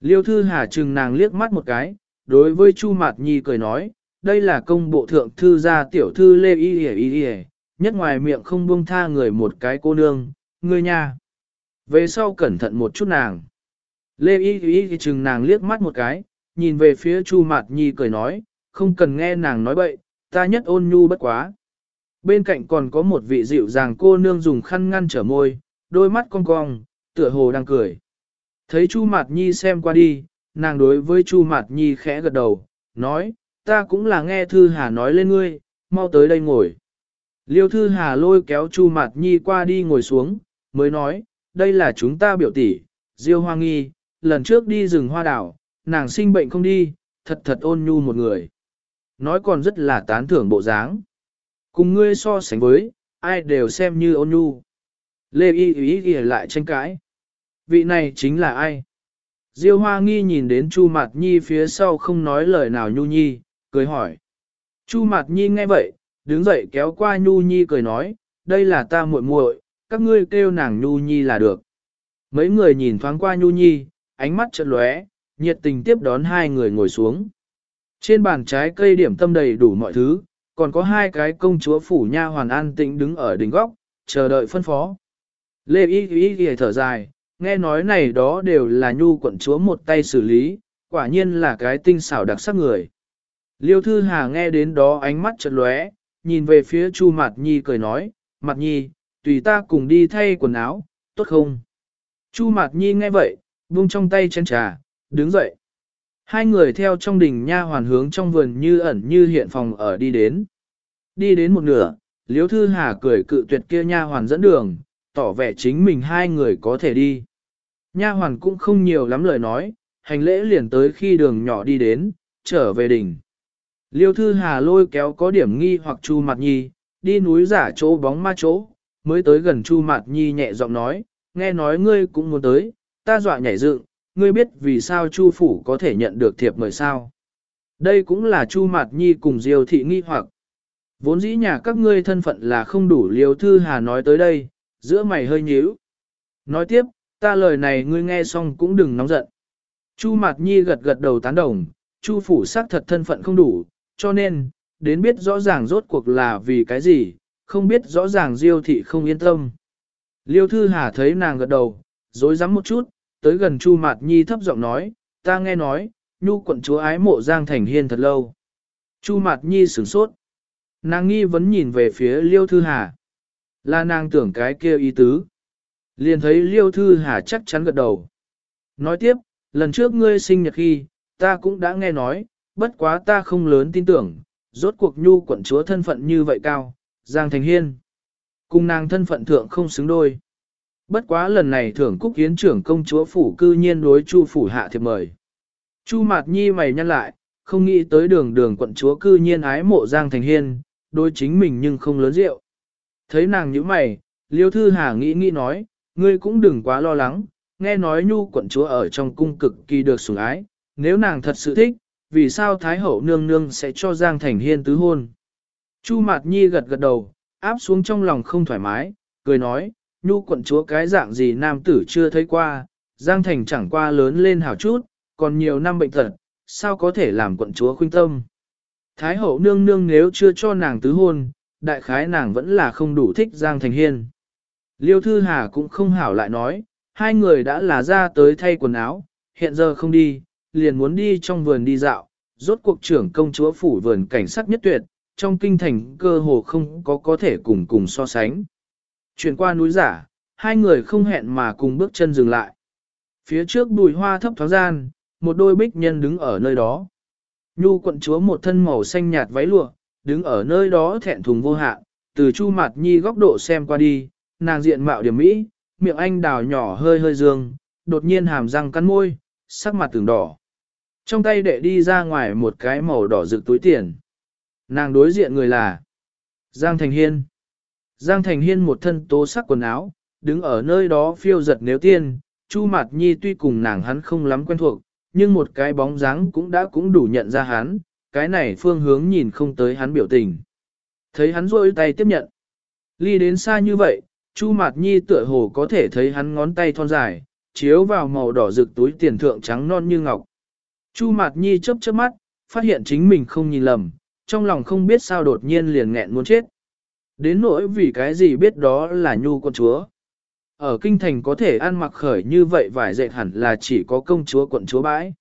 Liêu Thư Hà chừng nàng liếc mắt một cái, đối với Chu Mạt Nhi cười nói, đây là công bộ thượng thư gia tiểu thư Lê Y Y Y Y, nhất ngoài miệng không buông tha người một cái cô nương, người nha. Về sau cẩn thận một chút nàng. Lê Y Y Y chừng nàng liếc mắt một cái, nhìn về phía Chu Mạt Nhi cười nói, không cần nghe nàng nói bậy, ta nhất ôn nhu bất quá. Bên cạnh còn có một vị dịu dàng cô nương dùng khăn ngăn trở môi, đôi mắt cong cong, tựa hồ đang cười. Thấy Chu Mạt Nhi xem qua đi, nàng đối với Chu Mạt Nhi khẽ gật đầu, nói, ta cũng là nghe Thư Hà nói lên ngươi, mau tới đây ngồi. Liêu Thư Hà lôi kéo Chu Mạt Nhi qua đi ngồi xuống, mới nói, đây là chúng ta biểu tỷ, Diêu Hoa Nghi, lần trước đi rừng hoa đảo, nàng sinh bệnh không đi, thật thật ôn nhu một người. Nói còn rất là tán thưởng bộ dáng. Cùng ngươi so sánh với, ai đều xem như ôn nhu. Lê Y Y Y lại tranh cãi. Vị này chính là ai? Diêu Hoa Nghi nhìn đến Chu Mạt Nhi phía sau không nói lời nào Nhu Nhi, cười hỏi. Chu Mạt Nhi nghe vậy, đứng dậy kéo qua Nhu Nhi cười nói, đây là ta muội muội, các ngươi kêu nàng Nhu Nhi là được. Mấy người nhìn thoáng qua Nhu Nhi, ánh mắt chợt lóe, nhiệt tình tiếp đón hai người ngồi xuống. Trên bàn trái cây điểm tâm đầy đủ mọi thứ, còn có hai cái công chúa phủ nha hoàn an tĩnh đứng ở đỉnh góc, chờ đợi phân phó. Lê Y Y Y thở dài, nghe nói này đó đều là nhu quận chúa một tay xử lý, quả nhiên là cái tinh xảo đặc sắc người. Liêu Thư Hà nghe đến đó ánh mắt chợt lóe, nhìn về phía Chu Mạt Nhi cười nói, Mạt Nhi, tùy ta cùng đi thay quần áo, tốt không? Chu Mạt Nhi nghe vậy, buông trong tay chén trà, đứng dậy. Hai người theo trong đình nha hoàn hướng trong vườn như ẩn như hiện phòng ở đi đến. Đi đến một nửa, Liêu Thư Hà cười cự tuyệt kia nha hoàn dẫn đường, tỏ vẻ chính mình hai người có thể đi. Nha hoàn cũng không nhiều lắm lời nói, hành lễ liền tới khi đường nhỏ đi đến, trở về đỉnh. Liêu thư hà lôi kéo có điểm nghi hoặc chu mặt nhi, đi núi giả chỗ bóng ma chỗ, mới tới gần chu mặt nhi nhẹ giọng nói, nghe nói ngươi cũng muốn tới, ta dọa nhảy dựng, ngươi biết vì sao chu phủ có thể nhận được thiệp mời sao. Đây cũng là chu mặt nhi cùng diêu thị nghi hoặc. Vốn dĩ nhà các ngươi thân phận là không đủ liêu thư hà nói tới đây, giữa mày hơi nhíu. Nói tiếp, ta lời này ngươi nghe xong cũng đừng nóng giận. Chu Mạt Nhi gật gật đầu tán đồng, Chu phủ xác thật thân phận không đủ, cho nên, đến biết rõ ràng rốt cuộc là vì cái gì, không biết rõ ràng Diêu thị không yên tâm. Liêu Thư Hà thấy nàng gật đầu, dối rắm một chút, tới gần Chu Mạt Nhi thấp giọng nói, ta nghe nói, nhu quận chúa ái mộ Giang Thành Hiên thật lâu. Chu Mạt Nhi sửng sốt. Nàng nghi vấn nhìn về phía Liêu Thư Hà. Là nàng tưởng cái kia ý tứ. Liền thấy Liêu Thư Hà chắc chắn gật đầu. Nói tiếp, lần trước ngươi sinh nhật khi, ta cũng đã nghe nói, bất quá ta không lớn tin tưởng, rốt cuộc nhu quận chúa thân phận như vậy cao, Giang Thành Hiên. Cùng nàng thân phận thượng không xứng đôi. Bất quá lần này thưởng cúc hiến trưởng công chúa phủ cư nhiên đối chu phủ hạ thiệp mời. Chu Mạt Nhi mày nhăn lại, không nghĩ tới đường đường quận chúa cư nhiên ái mộ Giang Thành Hiên, đối chính mình nhưng không lớn rượu. Thấy nàng như mày, Liêu Thư Hà nghĩ nghĩ nói, ngươi cũng đừng quá lo lắng, nghe nói nhu quận chúa ở trong cung cực kỳ được sủng ái, nếu nàng thật sự thích, vì sao Thái Hậu nương nương sẽ cho Giang Thành Hiên tứ hôn. Chu Mạt Nhi gật gật đầu, áp xuống trong lòng không thoải mái, cười nói, nhu quận chúa cái dạng gì nam tử chưa thấy qua, Giang Thành chẳng qua lớn lên hảo chút, còn nhiều năm bệnh tật, sao có thể làm quận chúa khuynh tâm. Thái hậu nương nương nếu chưa cho nàng tứ hôn, đại khái nàng vẫn là không đủ thích Giang Thành Hiên. Liêu Thư Hà cũng không hảo lại nói, hai người đã là ra tới thay quần áo, hiện giờ không đi, liền muốn đi trong vườn đi dạo, rốt cuộc trưởng công chúa phủ vườn cảnh sắc nhất tuyệt, trong kinh thành cơ hồ không có có thể cùng cùng so sánh. Chuyển qua núi giả, hai người không hẹn mà cùng bước chân dừng lại. Phía trước bùi hoa thấp thoáng gian, một đôi bích nhân đứng ở nơi đó. Nhu quận chúa một thân màu xanh nhạt váy lụa, đứng ở nơi đó thẹn thùng vô hạn, từ chu mặt nhi góc độ xem qua đi, nàng diện mạo điểm mỹ, miệng anh đào nhỏ hơi hơi dương, đột nhiên hàm răng cắn môi, sắc mặt từng đỏ. Trong tay đệ đi ra ngoài một cái màu đỏ rực túi tiền. Nàng đối diện người là Giang Thành Hiên. Giang Thành Hiên một thân tố sắc quần áo, đứng ở nơi đó phiêu giật nếu tiên, Chu Mạt Nhi tuy cùng nàng hắn không lắm quen thuộc, nhưng một cái bóng dáng cũng đã cũng đủ nhận ra hắn, cái này phương hướng nhìn không tới hắn biểu tình. Thấy hắn rôi tay tiếp nhận. Ly đến xa như vậy, Chu Mạt Nhi tựa hồ có thể thấy hắn ngón tay thon dài, chiếu vào màu đỏ rực túi tiền thượng trắng non như ngọc. Chu Mạt Nhi chớp chớp mắt, phát hiện chính mình không nhìn lầm, trong lòng không biết sao đột nhiên liền nghẹn muốn chết. Đến nỗi vì cái gì biết đó là nhu con chúa. Ở kinh thành có thể ăn mặc khởi như vậy vải dệt hẳn là chỉ có công chúa quận chúa bãi.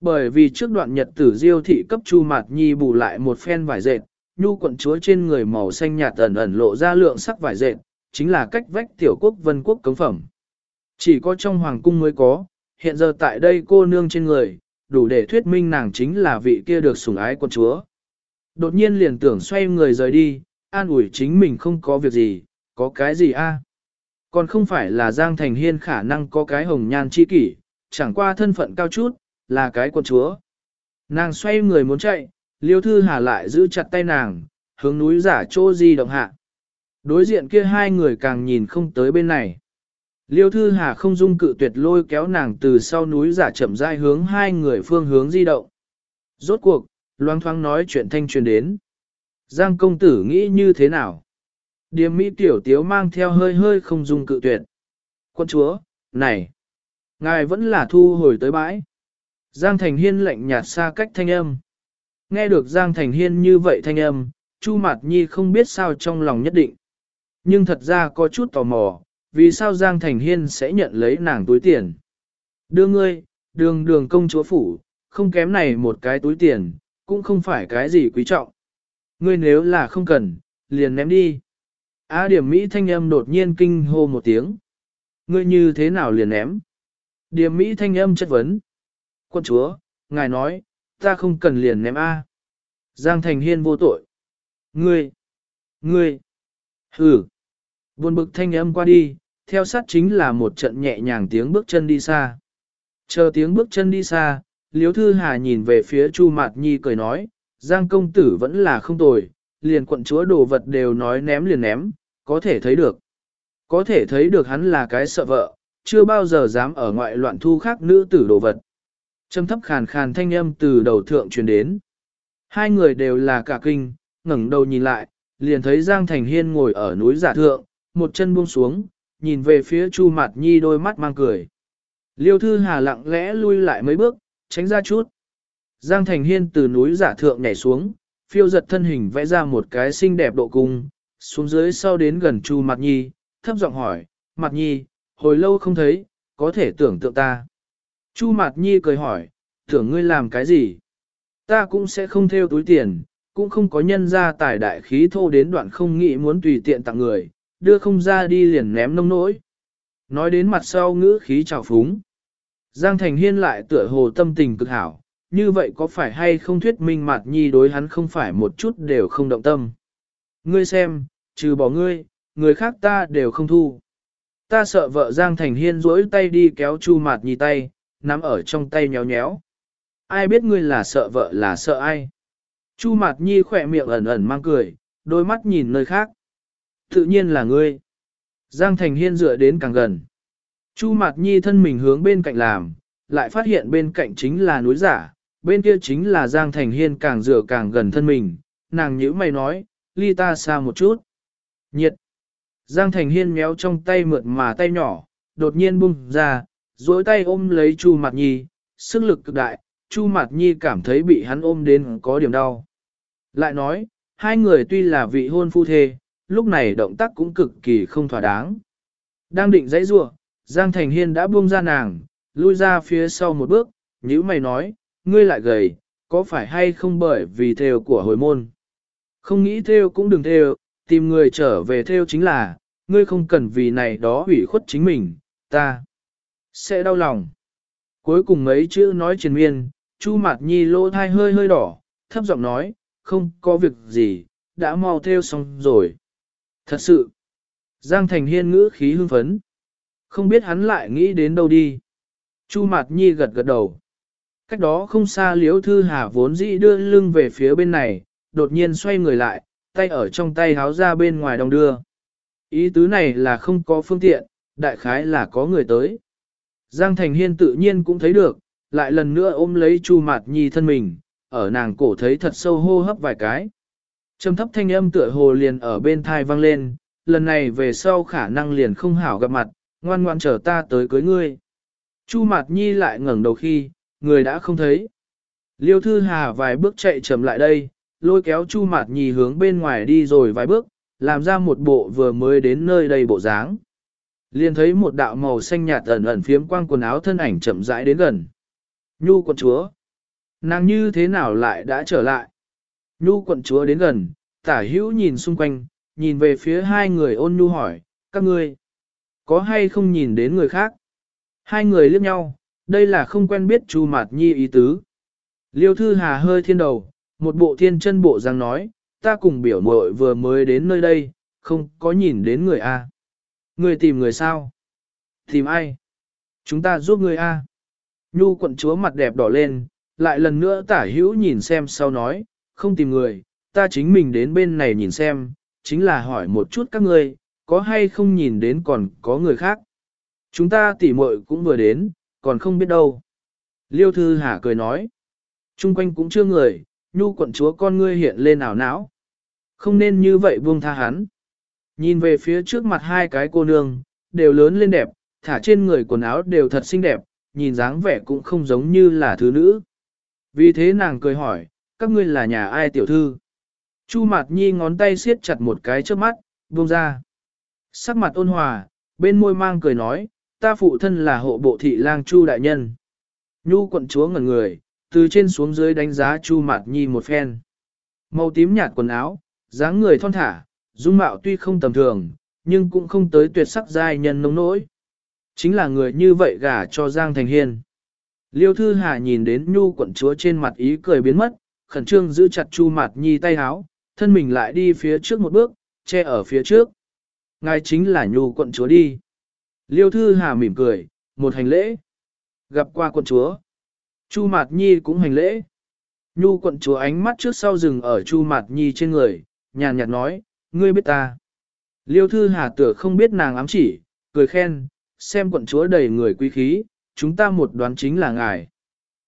Bởi vì trước đoạn nhật tử diêu thị cấp Chu Mạt Nhi bù lại một phen vải dệt, nhu quận chúa trên người màu xanh nhạt ẩn ẩn lộ ra lượng sắc vải dệt, chính là cách vách tiểu quốc vân quốc cống phẩm. Chỉ có trong hoàng cung mới có, hiện giờ tại đây cô nương trên người, đủ để thuyết minh nàng chính là vị kia được sủng ái quận chúa. Đột nhiên liền tưởng xoay người rời đi, an ủi chính mình không có việc gì, có cái gì a? Còn không phải là Giang Thành Hiên khả năng có cái hồng nhan chi kỷ, chẳng qua thân phận cao chút, là cái quận chúa. Nàng xoay người muốn chạy, liêu thư hà lại giữ chặt tay nàng, hướng núi giả chỗ di động hạ. Đối diện kia hai người càng nhìn không tới bên này. Liêu thư hà không dung cự tuyệt lôi kéo nàng từ sau núi giả chậm rãi hướng hai người phương hướng di động. Rốt cuộc, loang thoáng nói chuyện thanh truyền đến. Giang công tử nghĩ như thế nào? Điềm mỹ tiểu tiếu mang theo hơi hơi không dung cự tuyệt. Quân chúa, này! Ngài vẫn là thu hồi tới bãi. Giang Thành Hiên lệnh nhạt xa cách thanh âm. Nghe được Giang Thành Hiên như vậy thanh âm, Chu Mạt Nhi không biết sao trong lòng nhất định. Nhưng thật ra có chút tò mò, vì sao Giang Thành Hiên sẽ nhận lấy nàng túi tiền. Đưa ngươi, đường đường công chúa phủ, không kém này một cái túi tiền, cũng không phải cái gì quý trọng. Ngươi nếu là không cần, liền ném đi. Á điểm Mỹ thanh âm đột nhiên kinh hô một tiếng. Ngươi như thế nào liền ném? Điểm Mỹ thanh âm chất vấn. Quân chúa, ngài nói, ta không cần liền ném A. Giang Thành Hiên vô tội. Ngươi! Ngươi! ừ. Buồn bực thanh âm qua đi, theo sát chính là một trận nhẹ nhàng tiếng bước chân đi xa. Chờ tiếng bước chân đi xa, Liếu Thư Hà nhìn về phía Chu Mạt Nhi cười nói, Giang công tử vẫn là không tồi, liền quận chúa đồ vật đều nói ném liền ném, có thể thấy được. Có thể thấy được hắn là cái sợ vợ, chưa bao giờ dám ở ngoại loạn thu khác nữ tử đồ vật. Trầm thấp khàn khàn thanh âm từ đầu thượng truyền đến. Hai người đều là cả kinh, ngẩng đầu nhìn lại, liền thấy Giang Thành Hiên ngồi ở núi giả thượng, một chân buông xuống, nhìn về phía Chu Mạt Nhi đôi mắt mang cười. Liêu Thư Hà lặng lẽ lui lại mấy bước, tránh ra chút. Giang Thành Hiên từ núi giả thượng nhảy xuống, phiêu giật thân hình vẽ ra một cái xinh đẹp độ cung, xuống dưới sau đến gần Chu Mạt Nhi, thấp giọng hỏi, Mạt Nhi, hồi lâu không thấy, có thể tưởng tượng ta. Chu Mạt Nhi cười hỏi, tưởng ngươi làm cái gì? Ta cũng sẽ không theo túi tiền, cũng không có nhân ra tài đại khí thô đến đoạn không nghĩ muốn tùy tiện tặng người, đưa không ra đi liền ném nông nỗi. Nói đến mặt sau ngữ khí trào phúng. Giang Thành Hiên lại tựa hồ tâm tình cực hảo, như vậy có phải hay không thuyết minh mặt nhi đối hắn không phải một chút đều không động tâm. Ngươi xem, trừ bỏ ngươi, người khác ta đều không thu. Ta sợ vợ Giang Thành Hiên rỗi tay đi kéo Chu Mạt Nhi tay, nắm ở trong tay nhéo nhéo. Ai biết ngươi là sợ vợ là sợ ai? Chu Mạt Nhi khỏe miệng ẩn ẩn mang cười, đôi mắt nhìn nơi khác. Tự nhiên là ngươi. Giang Thành Hiên dựa đến càng gần. Chu Mạt Nhi thân mình hướng bên cạnh làm, lại phát hiện bên cạnh chính là núi giả, bên kia chính là Giang Thành Hiên càng dựa càng gần thân mình, nàng nhíu mày nói, ly ta xa một chút. Nhiệt. Giang Thành Hiên méo trong tay mượt mà tay nhỏ, đột nhiên bung ra, duỗi tay ôm lấy Chu Mạt Nhi, sức lực cực đại, Chu Mạt Nhi cảm thấy bị hắn ôm đến có điểm đau. Lại nói, hai người tuy là vị hôn phu thê, lúc này động tác cũng cực kỳ không thỏa đáng. Đang định dãy rủa, Giang Thành Hiên đã buông ra nàng, lui ra phía sau một bước, nhữ mày nói, ngươi lại gầy, có phải hay không bởi vì theo của hồi môn? Không nghĩ theo cũng đừng theo, tìm người trở về theo chính là, ngươi không cần vì này đó hủy khuất chính mình, ta sẽ đau lòng. Cuối cùng mấy chữ nói triền miên, Chu Mạt Nhi lỗ thai hơi hơi đỏ, thấp giọng nói, không có việc gì, đã mau theo xong rồi. Thật sự, Giang Thành Hiên ngữ khí hưng phấn. Không biết hắn lại nghĩ đến đâu đi. Chu Mạt Nhi gật gật đầu. Cách đó không xa Liễu Thư Hà vốn dĩ đưa lưng về phía bên này, đột nhiên xoay người lại, tay ở trong tay háo ra bên ngoài đồng đưa. Ý tứ này là không có phương tiện, đại khái là có người tới. Giang Thành Hiên tự nhiên cũng thấy được, lại lần nữa ôm lấy Chu Mạt Nhi thân mình, ở nàng cổ thấy thật sâu hô hấp vài cái. Trầm thấp thanh âm tựa hồ liền ở bên thai vang lên, lần này về sau khả năng liền không hảo gặp mặt, ngoan ngoan chờ ta tới cưới ngươi. Chu Mạt Nhi lại ngẩng đầu khi, người đã không thấy. Liêu Thư Hà vài bước chạy chậm lại đây, lôi kéo Chu Mạt Nhi hướng bên ngoài đi rồi vài bước, làm ra một bộ vừa mới đến nơi đây bộ dáng. Liền thấy một đạo màu xanh nhạt ẩn ẩn phiếm quang quần áo thân ảnh chậm rãi đến gần. Nhu quận chúa. Nàng như thế nào lại đã trở lại? Nhu quận chúa đến gần, tả hữu nhìn xung quanh, nhìn về phía hai người ôn nhu hỏi, các ngươi, có hay không nhìn đến người khác? Hai người liếc nhau, đây là không quen biết Chu Mạt Nhi ý tứ. Liêu Thư Hà hơi thiên đầu, một bộ thiên chân bộ giang nói, ta cùng biểu muội vừa mới đến nơi đây, không có nhìn đến người A. Người tìm người sao? Tìm ai? Chúng ta giúp người A. Nhu quận chúa mặt đẹp đỏ lên, lại lần nữa tả hữu nhìn xem sau nói, không tìm người, ta chính mình đến bên này nhìn xem, chính là hỏi một chút các ngươi, có hay không nhìn đến còn có người khác. Chúng ta tỉ muội cũng vừa đến, còn không biết đâu. Liêu Thư Hà cười nói, chung quanh cũng chưa người, nhu quận chúa con ngươi hiện lên ảo não. Không nên như vậy buông tha hắn. Nhìn về phía trước mặt hai cái cô nương, đều lớn lên đẹp, thả trên người quần áo đều thật xinh đẹp, nhìn dáng vẻ cũng không giống như là thứ nữ. Vì thế nàng cười hỏi, các ngươi là nhà ai tiểu thư? Chu Mạt Nhi ngón tay siết chặt một cái trước mắt, buông ra. Sắc mặt ôn hòa, bên môi mang cười nói, ta phụ thân là hộ bộ thị lang Chu đại nhân. Nhu quận chúa ngẩn người, từ trên xuống dưới đánh giá Chu Mạt Nhi một phen. Màu tím nhạt quần áo, dáng người thon thả, dung mạo tuy không tầm thường, nhưng cũng không tới tuyệt sắc giai nhân nông nỗi. Chính là người như vậy gả cho Giang Thành Hiên. Liêu Thư Hà nhìn đến Nhu quận chúa trên mặt ý cười biến mất, khẩn trương giữ chặt Chu Mạt Nhi tay háo, thân mình lại đi phía trước một bước, che ở phía trước. Ngài chính là Nhu quận chúa đi. Liêu Thư Hà mỉm cười, một hành lễ. Gặp qua quận chúa. Chu Mạt Nhi cũng hành lễ. Nhu quận chúa ánh mắt trước sau rừng ở Chu Mạt Nhi trên người, nhàn nhạt nói, ngươi biết ta. Liêu Thư Hà tựa không biết nàng ám chỉ, cười khen, xem quận chúa đầy người quý khí, chúng ta một đoán chính là ngài.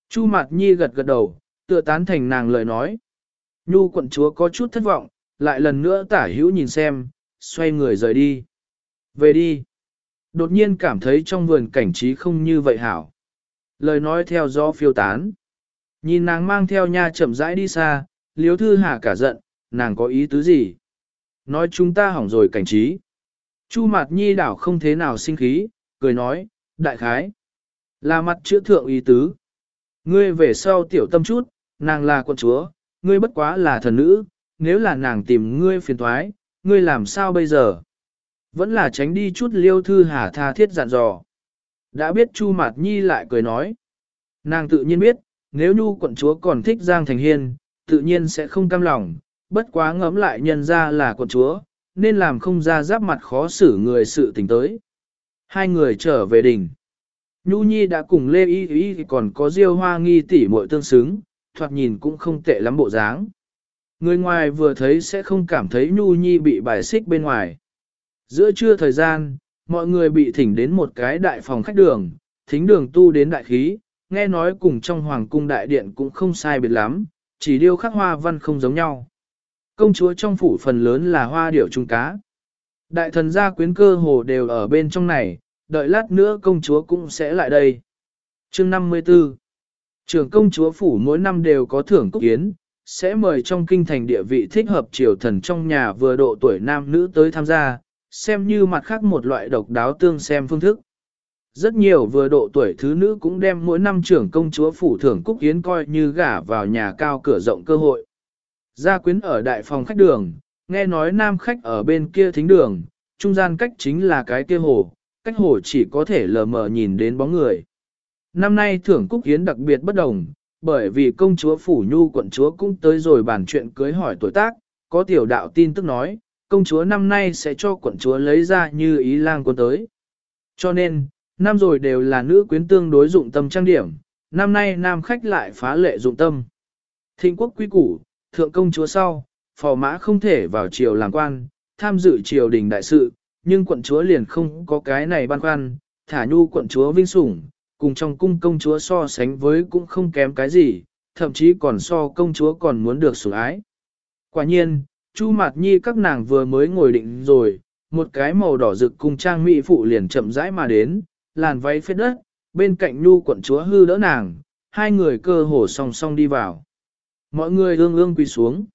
Chu Mạt Nhi gật gật đầu, tựa tán thành nàng lời nói. Nhu quận chúa có chút thất vọng, lại lần nữa tả hữu nhìn xem, xoay người rời đi. Về đi. Đột nhiên cảm thấy trong vườn cảnh trí không như vậy hảo. Lời nói theo gió phiêu tán. Nhìn nàng mang theo nha chậm rãi đi xa, liếu thư hà cả giận, nàng có ý tứ gì? Nói chúng ta hỏng rồi cảnh trí. Chu mặt Nhi đảo không thế nào sinh khí, cười nói, đại khái. Là mặt chữa thượng ý tứ. Ngươi về sau tiểu tâm chút, nàng là quận chúa, ngươi bất quá là thần nữ, nếu là nàng tìm ngươi phiền thoái, ngươi làm sao bây giờ? Vẫn là tránh đi chút liêu thư hà tha thiết dặn dò. Đã biết Chu Mạt Nhi lại cười nói. Nàng tự nhiên biết, nếu Nhu quận chúa còn thích Giang Thành Hiên, tự nhiên sẽ không cam lòng, bất quá ngẫm lại nhân ra là quận chúa, nên làm không ra giáp mặt khó xử người sự tình tới. Hai người trở về đỉnh. Nhu Nhi đã cùng Lê Y Y còn có Diêu Hoa Nghi tỷ muội tương xứng, thoạt nhìn cũng không tệ lắm bộ dáng. Người ngoài vừa thấy sẽ không cảm thấy Nhu Nhi bị bài xích bên ngoài. Giữa trưa thời gian, mọi người bị thỉnh đến một cái đại phòng khách đường, thính đường tu đến đại khí, nghe nói cùng trong hoàng cung đại điện cũng không sai biệt lắm, chỉ điêu khắc hoa văn không giống nhau. Công chúa trong phủ phần lớn là hoa điểu trung cá. Đại thần gia quyến cơ hồ đều ở bên trong này, đợi lát nữa công chúa cũng sẽ lại đây. Chương 54 Trưởng công chúa phủ mỗi năm đều có thưởng cúc kiến, sẽ mời trong kinh thành địa vị thích hợp triều thần trong nhà vừa độ tuổi nam nữ tới tham gia, xem như mặt khác một loại độc đáo tương xem phương thức. Rất nhiều vừa độ tuổi thứ nữ cũng đem mỗi năm trưởng công chúa phủ thưởng cúc yến coi như gả vào nhà cao cửa rộng cơ hội. Gia quyến ở đại phòng khách đường, nghe nói nam khách ở bên kia thính đường, trung gian cách chính là cái kia hồ, cách hồ chỉ có thể lờ mờ nhìn đến bóng người. Năm nay thưởng cúc hiến đặc biệt bất đồng, bởi vì công chúa Phủ Nhu quận chúa cũng tới rồi bàn chuyện cưới hỏi tuổi tác, có tiểu đạo tin tức nói, công chúa năm nay sẽ cho quận chúa lấy ra như ý lang quân tới. Cho nên, năm rồi đều là nữ quyến tương đối dụng tâm trang điểm, năm nay nam khách lại phá lệ dụng tâm. Thịnh quốc quý củ, thượng công chúa sau, phò mã không thể vào triều làm quan, tham dự triều đình đại sự, nhưng quận chúa liền không có cái này băn khoăn, thả nhu quận chúa vinh sủng, cùng trong cung công chúa so sánh với cũng không kém cái gì, thậm chí còn so công chúa còn muốn được sủng ái. Quả nhiên, Chu Mạt Nhi các nàng vừa mới ngồi định rồi, một cái màu đỏ rực cùng trang mỹ phụ liền chậm rãi mà đến, làn váy phết đất, bên cạnh nhu quận chúa hư đỡ nàng, hai người cơ hồ song song đi vào. Mọi người ương ương quỳ xuống.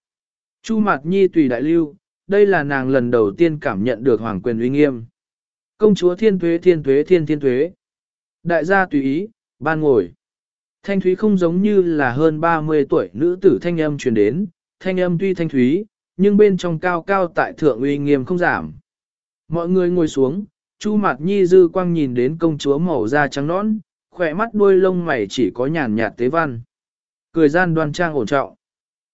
Chu Mạt Nhi tùy đại lưu, đây là nàng lần đầu tiên cảm nhận được hoàng quyền uy nghiêm. Công chúa thiên tuế thiên tuế thiên thiên tuế. Đại gia tùy ý, ban ngồi. Thanh thúy không giống như là hơn 30 tuổi nữ tử thanh âm truyền đến, thanh âm tuy thanh thúy, nhưng bên trong cao cao tại thượng uy nghiêm không giảm. Mọi người ngồi xuống, Chu Mạt Nhi dư quang nhìn đến công chúa màu da trắng nõn, khỏe mắt đuôi lông mày chỉ có nhàn nhạt tế văn. Cười gian đoan trang ổn trọng.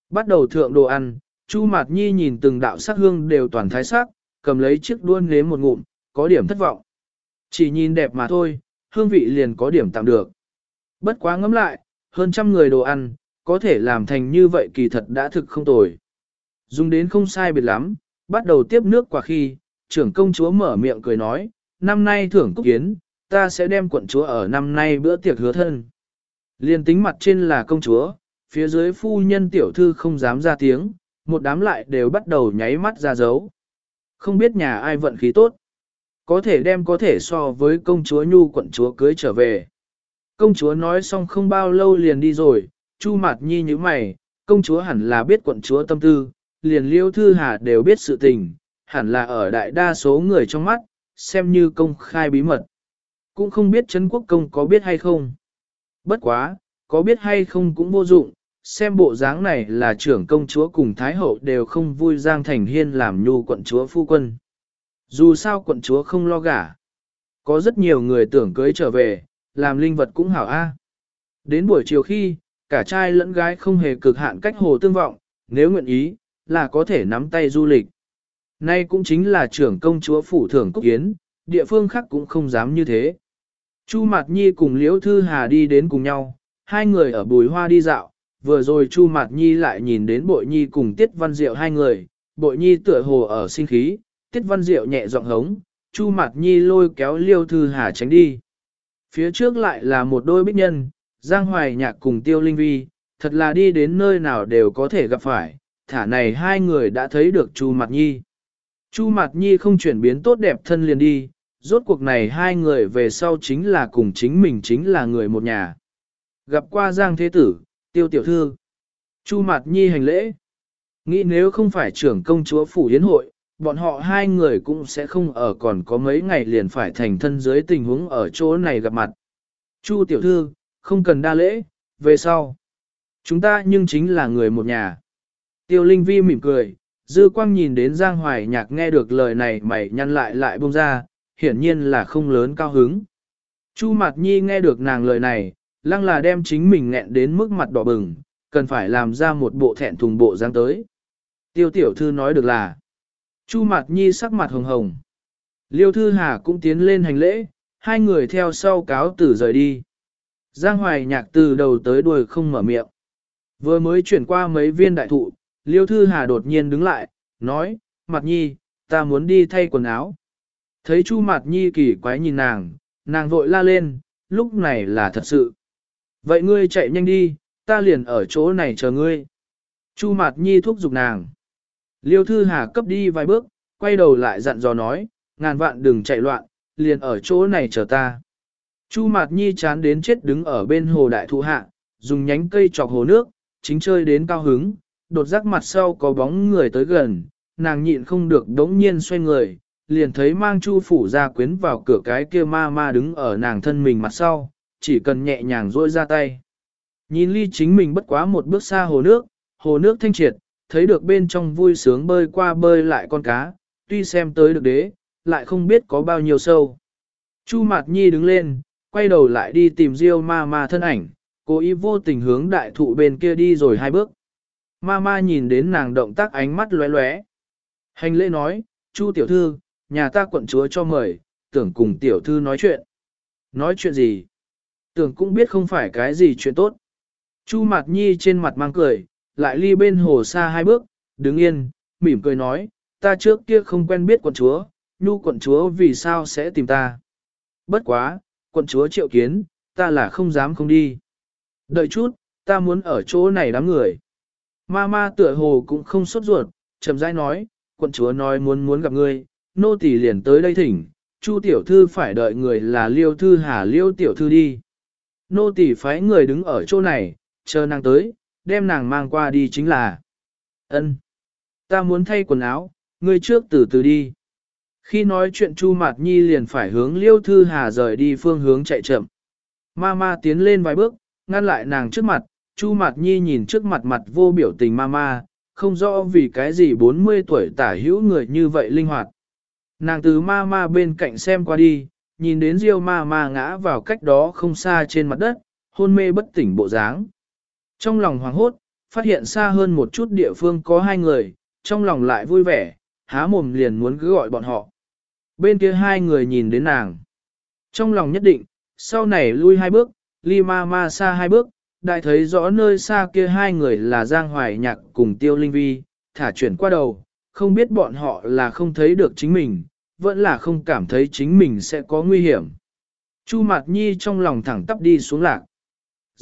Bắt đầu thượng đồ ăn, Chu Mạt Nhi nhìn từng đạo sắc hương đều toàn thái sắc, cầm lấy chiếc đuôn nếm một ngụm, có điểm thất vọng. Chỉ nhìn đẹp mà thôi, hương vị liền có điểm tạm được. Bất quá ngẫm lại, hơn trăm người đồ ăn, có thể làm thành như vậy kỳ thật đã thực không tồi. Dùng đến không sai biệt lắm, bắt đầu tiếp nước quả khi, trưởng công chúa mở miệng cười nói, năm nay thưởng cúc kiến, ta sẽ đem quận chúa ở năm nay bữa tiệc hứa thân. Liên tính mặt trên là công chúa, phía dưới phu nhân tiểu thư không dám ra tiếng, một đám lại đều bắt đầu nháy mắt ra dấu. Không biết nhà ai vận khí tốt. Có thể đem có thể so với công chúa nhu quận chúa cưới trở về. Công chúa nói xong không bao lâu liền đi rồi, chu mặt nhi như mày, công chúa hẳn là biết quận chúa tâm tư, liền liêu thư hà đều biết sự tình, hẳn là ở đại đa số người trong mắt, xem như công khai bí mật. Cũng không biết Trấn Quốc Công có biết hay không. Bất quá, có biết hay không cũng vô dụng, xem bộ dáng này là trưởng công chúa cùng Thái Hậu đều không vui Giang Thành Hiên làm nhu quận chúa phu quân. Dù sao quận chúa không lo gả. Có rất nhiều người tưởng cưới trở về, làm linh vật cũng hảo a. Đến buổi chiều khi, cả trai lẫn gái không hề cực hạn cách hồ tương vọng, nếu nguyện ý, là có thể nắm tay du lịch. Nay cũng chính là trưởng công chúa phủ thưởng cúc yến, địa phương khác cũng không dám như thế. Chu Mạt Nhi cùng Liễu Thư Hà đi đến cùng nhau, hai người ở bùi hoa đi dạo, vừa rồi Chu Mạt Nhi lại nhìn đến Bội Nhi cùng Tiết Văn Diệu hai người, Bội Nhi tựa hồ ở sinh khí, Tiết Văn Diệu nhẹ giọng hống, Chu Mạt Nhi lôi kéo Liêu Thư Hà tránh đi. Phía trước lại là một đôi bích nhân, Giang Hoài Nhạc cùng Tiêu Linh Vi, thật là đi đến nơi nào đều có thể gặp phải, thả này hai người đã thấy được Chu Mạt Nhi. Chu Mạt Nhi không chuyển biến tốt đẹp thân liền đi, rốt cuộc này hai người về sau chính là cùng chính mình chính là người một nhà. Gặp qua Giang Thế Tử, Tiêu Tiểu Thư. Chu Mạt Nhi hành lễ. Nghĩ nếu không phải trưởng công chúa Phủ Yến Hội, bọn họ hai người cũng sẽ không ở còn có mấy ngày liền phải thành thân dưới tình huống ở chỗ này gặp mặt. Chu Tiểu Thư, không cần đa lễ, về sau. Chúng ta nhưng chính là người một nhà. Tiêu Linh Vi mỉm cười, dư quang nhìn đến Giang Hoài Nhạc nghe được lời này mày nhăn lại lại buông ra, hiển nhiên là không lớn cao hứng. Chu Mạt Nhi nghe được nàng lời này, lăng là đem chính mình nghẹn đến mức mặt đỏ bừng, cần phải làm ra một bộ thẹn thùng bộ dáng tới. Tiêu tiểu thư nói được là, Chu Mạt Nhi sắc mặt hồng hồng. Liêu Thư Hà cũng tiến lên hành lễ, hai người theo sau cáo tử rời đi. Giang Hoài Nhạc từ đầu tới đuôi không mở miệng. Vừa mới chuyển qua mấy viên đại thụ, Liêu Thư Hà đột nhiên đứng lại, nói, Mạt Nhi, ta muốn đi thay quần áo. Thấy Chu Mạt Nhi kỳ quái nhìn nàng, nàng vội la lên, lúc này là thật sự. Vậy ngươi chạy nhanh đi, ta liền ở chỗ này chờ ngươi. Chu Mạt Nhi thúc giục nàng. Liêu Thư Hà cấp đi vài bước, quay đầu lại dặn dò nói, ngàn vạn đừng chạy loạn, liền ở chỗ này chờ ta. Chu Mạt Nhi chán đến chết đứng ở bên hồ đại thụ hạ, dùng nhánh cây chọc hồ nước, chính chơi đến cao hứng, đột giác mặt sau có bóng người tới gần, nàng nhịn không được đống nhiên xoay người, liền thấy mang chu phủ ra quyến vào cửa cái kia ma ma đứng ở nàng thân mình mặt sau, chỉ cần nhẹ nhàng rôi ra tay. Nhìn ly chính mình bất quá một bước xa hồ nước, hồ nước thanh triệt, thấy được bên trong vui sướng bơi qua bơi lại con cá, tuy xem tới được đế, lại không biết có bao nhiêu sâu. Chu Mạt Nhi đứng lên, quay đầu lại đi tìm Diêu ma ma thân ảnh, cố ý vô tình hướng đại thụ bên kia đi rồi hai bước. Ma ma nhìn đến nàng động tác ánh mắt lóe lóe. Hành lễ nói, Chu tiểu thư, nhà ta quận chúa cho mời, tưởng cùng tiểu thư nói chuyện. Nói chuyện gì? Tưởng cũng biết không phải cái gì chuyện tốt. Chu Mạt Nhi trên mặt mang cười, lại ly bên hồ xa hai bước, đứng yên, mỉm cười nói, ta trước kia không quen biết quận chúa, nhu quận chúa vì sao sẽ tìm ta. Bất quá, quận chúa triệu kiến, ta là không dám không đi. Đợi chút, ta muốn ở chỗ này đám người. Ma ma tựa hồ cũng không sốt ruột, chậm rãi nói, quận chúa nói muốn muốn gặp ngươi, nô tỳ liền tới đây thỉnh, Chu tiểu thư phải đợi người là liêu thư hà liêu tiểu thư đi. Nô tỳ phái người đứng ở chỗ này, chờ nàng tới, đem nàng mang qua đi chính là. ân Ta muốn thay quần áo, ngươi trước từ từ đi. Khi nói chuyện Chu Mạt Nhi liền phải hướng Liêu Thư Hà rời đi phương hướng chạy chậm. Ma ma tiến lên vài bước, ngăn lại nàng trước mặt, Chu Mạt Nhi nhìn trước mặt mặt vô biểu tình ma ma, không rõ vì cái gì 40 tuổi tả hữu người như vậy linh hoạt. Nàng từ ma ma bên cạnh xem qua đi, nhìn đến Diêu ma ma ngã vào cách đó không xa trên mặt đất, hôn mê bất tỉnh bộ dáng. Trong lòng hoảng hốt, phát hiện xa hơn một chút địa phương có hai người, trong lòng lại vui vẻ, há mồm liền muốn cứ gọi bọn họ. Bên kia hai người nhìn đến nàng. Trong lòng nhất định, sau này lui hai bước, ly ma ma xa hai bước, đại thấy rõ nơi xa kia hai người là Giang Hoài Nhạc cùng Tiêu Linh Vi, thả chuyển qua đầu, không biết bọn họ là không thấy được chính mình, vẫn là không cảm thấy chính mình sẽ có nguy hiểm. Chu Mạt Nhi trong lòng thẳng tắp đi xuống lạc.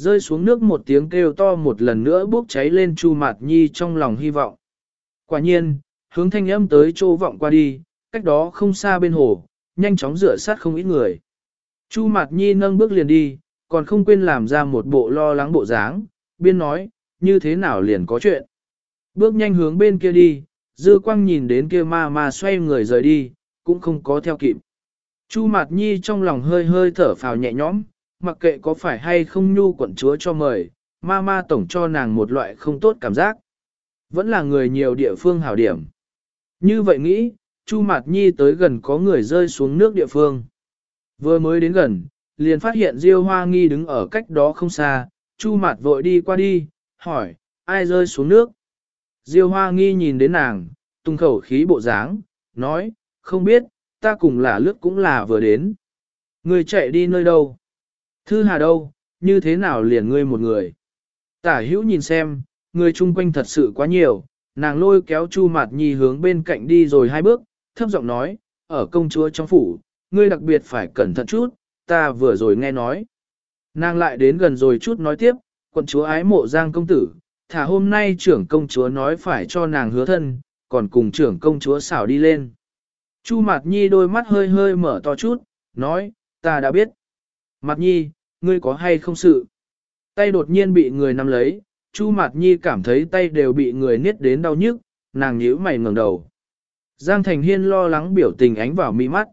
Rơi xuống nước một tiếng kêu to một lần nữa bốc cháy lên Chu Mạt Nhi trong lòng hy vọng. Quả nhiên, hướng thanh âm tới chỗ vọng qua đi, cách đó không xa bên hồ, nhanh chóng rửa sát không ít người. Chu Mạt Nhi nâng bước liền đi, còn không quên làm ra một bộ lo lắng bộ dáng, biên nói, như thế nào liền có chuyện. Bước nhanh hướng bên kia đi, dư quang nhìn đến kia ma ma xoay người rời đi, cũng không có theo kịp. Chu Mạt Nhi trong lòng hơi hơi thở phào nhẹ nhõm, mặc kệ có phải hay không nhu quận chúa cho mời, ma ma tổng cho nàng một loại không tốt cảm giác. Vẫn là người nhiều địa phương hảo điểm. Như vậy nghĩ, Chu Mạt Nhi tới gần có người rơi xuống nước địa phương. Vừa mới đến gần, liền phát hiện Diêu Hoa Nghi đứng ở cách đó không xa, Chu Mạt vội đi qua đi, hỏi, ai rơi xuống nước? Diêu Hoa Nghi nhìn đến nàng, tung khẩu khí bộ dáng, nói, không biết, ta cùng là lướt cũng là vừa đến. Người chạy đi nơi đâu? Thư Hà đâu, như thế nào liền ngươi một người? Tả hữu nhìn xem, người chung quanh thật sự quá nhiều, nàng lôi kéo Chu Mạt Nhi hướng bên cạnh đi rồi hai bước, thấp giọng nói, ở công chúa trong phủ, ngươi đặc biệt phải cẩn thận chút, ta vừa rồi nghe nói. Nàng lại đến gần rồi chút nói tiếp, quận chúa ái mộ Giang công tử, thả hôm nay trưởng công chúa nói phải cho nàng hứa thân, còn cùng trưởng công chúa xảo đi lên. Chu Mạt Nhi đôi mắt hơi hơi mở to chút, nói, ta đã biết. Mạt Nhi, ngươi có hay không sự? Tay đột nhiên bị người nắm lấy, Chu Mạt Nhi cảm thấy tay đều bị người niết đến đau nhức, nàng nhíu mày ngẩng đầu. Giang Thành Hiên lo lắng biểu tình ánh vào mi mắt.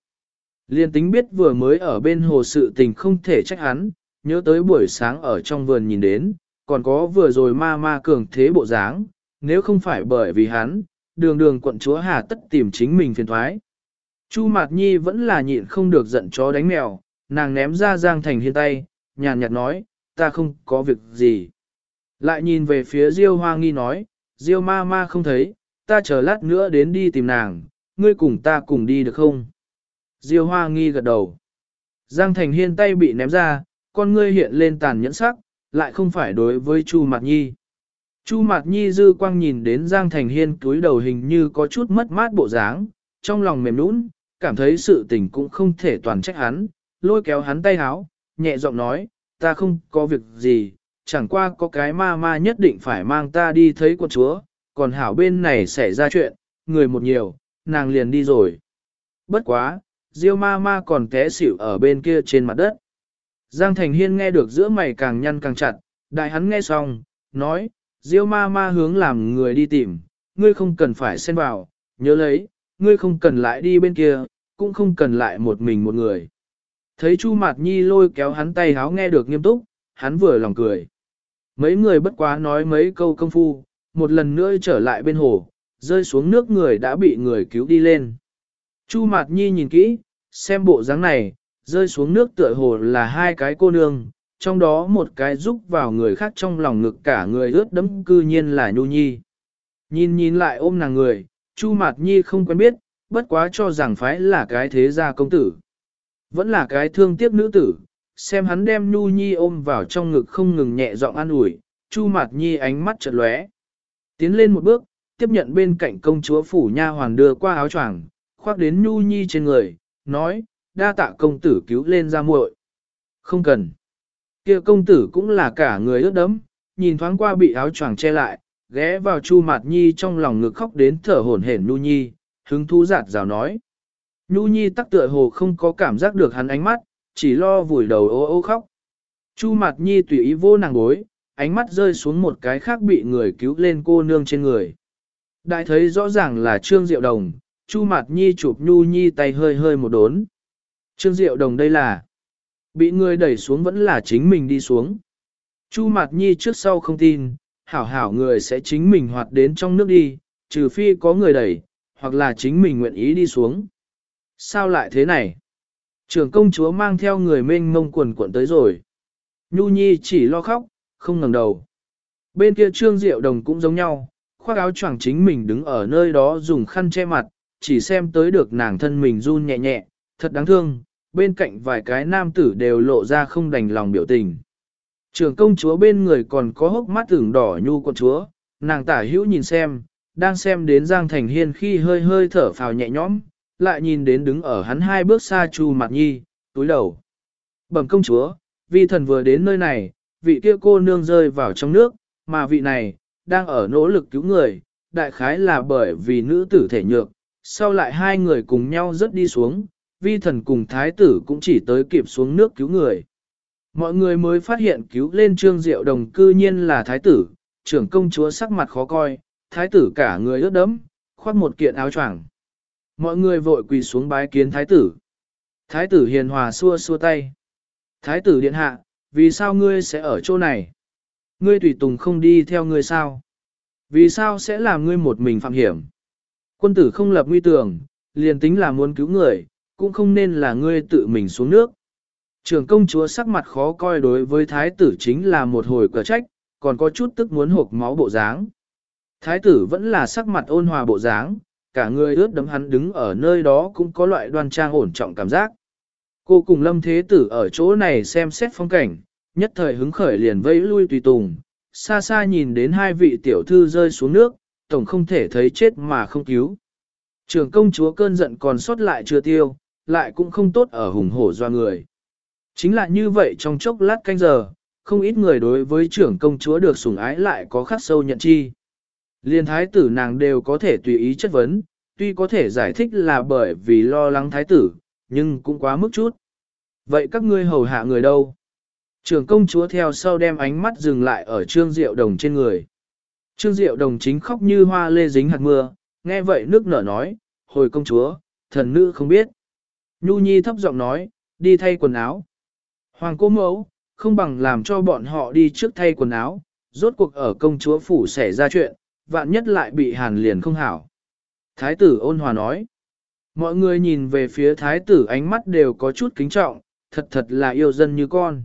Liên tính biết vừa mới ở bên hồ sự tình không thể trách hắn, nhớ tới buổi sáng ở trong vườn nhìn đến, còn có vừa rồi ma ma cường thế bộ dáng, nếu không phải bởi vì hắn, đường đường quận chúa hà tất tìm chính mình phiền thoái. Chu Mạt Nhi vẫn là nhịn không được giận chó đánh mèo, nàng ném ra Giang Thành Hiên tay, nhàn nhạt nói, ta không có việc gì. Lại nhìn về phía Diêu Hoa Nghi nói, Diêu ma ma không thấy, ta chờ lát nữa đến đi tìm nàng, ngươi cùng ta cùng đi được không? Diêu Hoa Nghi gật đầu. Giang Thành Hiên tay bị ném ra, con ngươi hiện lên tàn nhẫn sắc, lại không phải đối với Chu Mạt Nhi. Chu Mạt Nhi dư quang nhìn đến Giang Thành Hiên túi đầu hình như có chút mất mát bộ dáng, trong lòng mềm nũng, cảm thấy sự tình cũng không thể toàn trách hắn, lôi kéo hắn tay háo, nhẹ giọng nói, ta không có việc gì, chẳng qua có cái ma ma nhất định phải mang ta đi thấy con chúa, còn hảo bên này xảy ra chuyện, người một nhiều, nàng liền đi rồi. Bất quá, Diêu ma ma còn té xỉu ở bên kia trên mặt đất. Giang Thành Hiên nghe được giữa mày càng nhăn càng chặt, đại hắn nghe xong, nói, Diêu ma ma hướng làm người đi tìm, ngươi không cần phải xen vào, nhớ lấy, ngươi không cần lại đi bên kia, cũng không cần lại một mình một người. Thấy Chu Mạt Nhi lôi kéo hắn tay háo nghe được nghiêm túc, hắn vừa lòng cười. Mấy người bất quá nói mấy câu công phu, một lần nữa trở lại bên hồ, rơi xuống nước người đã bị người cứu đi lên. Chu Mạt Nhi nhìn kỹ, xem bộ dáng này, rơi xuống nước tựa hồ là hai cái cô nương, trong đó một cái giúp vào người khác trong lòng ngực cả người ướt đẫm cư nhiên là Nhu Nhi. Nhìn nhìn lại ôm nàng người, Chu Mạt Nhi không quen biết, bất quá cho rằng phái là cái thế gia công tử. Vẫn là cái thương tiếc nữ tử, xem hắn đem Nhu Nhi ôm vào trong ngực không ngừng nhẹ giọng an ủi, Chu Mạt Nhi ánh mắt chợt lóe. Tiến lên một bước, tiếp nhận bên cạnh công chúa phủ nha hoàn đưa qua áo choàng, khoác đến Nhu Nhi trên người, nói, đa tạ công tử cứu lên ra muội. Không cần. kia công tử cũng là cả người ướt đẫm, nhìn thoáng qua bị áo choàng che lại, ghé vào Chu Mạt Nhi trong lòng ngực khóc đến thở hổn hển Nhu Nhi, hứng thú giạt rào nói. Nhu Nhi tắc tựa hồ không có cảm giác được hắn ánh mắt, chỉ lo vùi đầu ô ô khóc. Chu Mạt Nhi tùy ý vô nàng bối, ánh mắt rơi xuống một cái khác bị người cứu lên cô nương trên người. Đại thấy rõ ràng là Trương Diệu Đồng, Chu Mạt Nhi chụp Nhu Nhi tay hơi hơi một đốn. Trương Diệu Đồng đây là bị người đẩy xuống vẫn là chính mình đi xuống. Chu Mạt Nhi trước sau không tin, hảo hảo người sẽ chính mình hoạt đến trong nước đi, trừ phi có người đẩy, hoặc là chính mình nguyện ý đi xuống. Sao lại thế này? Trưởng công chúa mang theo người mênh mông quần cuộn tới rồi. Nhu Nhi chỉ lo khóc, không ngẩng đầu. Bên kia Trương Diệu Đồng cũng giống nhau, khoác áo choàng chính mình đứng ở nơi đó dùng khăn che mặt, chỉ xem tới được nàng thân mình run nhẹ nhẹ, thật đáng thương, bên cạnh vài cái nam tử đều lộ ra không đành lòng biểu tình. Trưởng công chúa bên người còn có hốc mắt tưởng đỏ nhu con chúa, nàng tả hữu nhìn xem, đang xem đến Giang Thành Hiên khi hơi hơi thở phào nhẹ nhõm, lại nhìn đến đứng ở hắn hai bước xa Chu Mạt Nhi, túi đầu. Bẩm công chúa, vi thần vừa đến nơi này, vị kia cô nương rơi vào trong nước, mà vị này, đang ở nỗ lực cứu người, đại khái là bởi vì nữ tử thể nhược, sau lại hai người cùng nhau rớt đi xuống, vi thần cùng thái tử cũng chỉ tới kịp xuống nước cứu người. Mọi người mới phát hiện cứu lên trương diệu đồng cư nhiên là thái tử, trưởng công chúa sắc mặt khó coi, thái tử cả người ướt đẫm, khoác một kiện áo choàng. Mọi người vội quỳ xuống bái kiến thái tử. Thái tử hiền hòa xua xua tay. Thái tử điện hạ, vì sao ngươi sẽ ở chỗ này? Ngươi tùy tùng không đi theo ngươi sao? Vì sao sẽ làm ngươi một mình phạm hiểm? Quân tử không lập nguy tường, liền tính là muốn cứu người, cũng không nên là ngươi tự mình xuống nước. Trường công chúa sắc mặt khó coi đối với thái tử chính là một hồi cờ trách, còn có chút tức muốn hộp máu bộ dáng. Thái tử vẫn là sắc mặt ôn hòa bộ dáng, cả người ướt đấm hắn đứng ở nơi đó cũng có loại đoan trang ổn trọng cảm giác. Cô cùng lâm thế tử ở chỗ này xem xét phong cảnh, nhất thời hứng khởi liền vẫy lui tùy tùng, xa xa nhìn đến hai vị tiểu thư rơi xuống nước, tổng không thể thấy chết mà không cứu. Trường công chúa cơn giận còn sót lại chưa tiêu, lại cũng không tốt ở hùng hổ doa người. Chính là như vậy trong chốc lát canh giờ, không ít người đối với trưởng công chúa được sủng ái lại có khắc sâu nhận chi. Liên thái tử nàng đều có thể tùy ý chất vấn, tuy có thể giải thích là bởi vì lo lắng thái tử, nhưng cũng quá mức chút. Vậy các ngươi hầu hạ người đâu? Trưởng công chúa theo sau đem ánh mắt dừng lại ở Trương Diệu Đồng trên người. Trương Diệu Đồng chính khóc như hoa lê dính hạt mưa, nghe vậy nước nở nói, hồi công chúa, thần nữ không biết. Nhu Nhi thấp giọng nói, đi thay quần áo. Hoàng cô mẫu, không bằng làm cho bọn họ đi trước thay quần áo, rốt cuộc ở công chúa phủ xảy ra chuyện, vạn nhất lại bị hàn liền không hảo. Thái tử ôn hòa nói. Mọi người nhìn về phía thái tử ánh mắt đều có chút kính trọng, thật thật là yêu dân như con.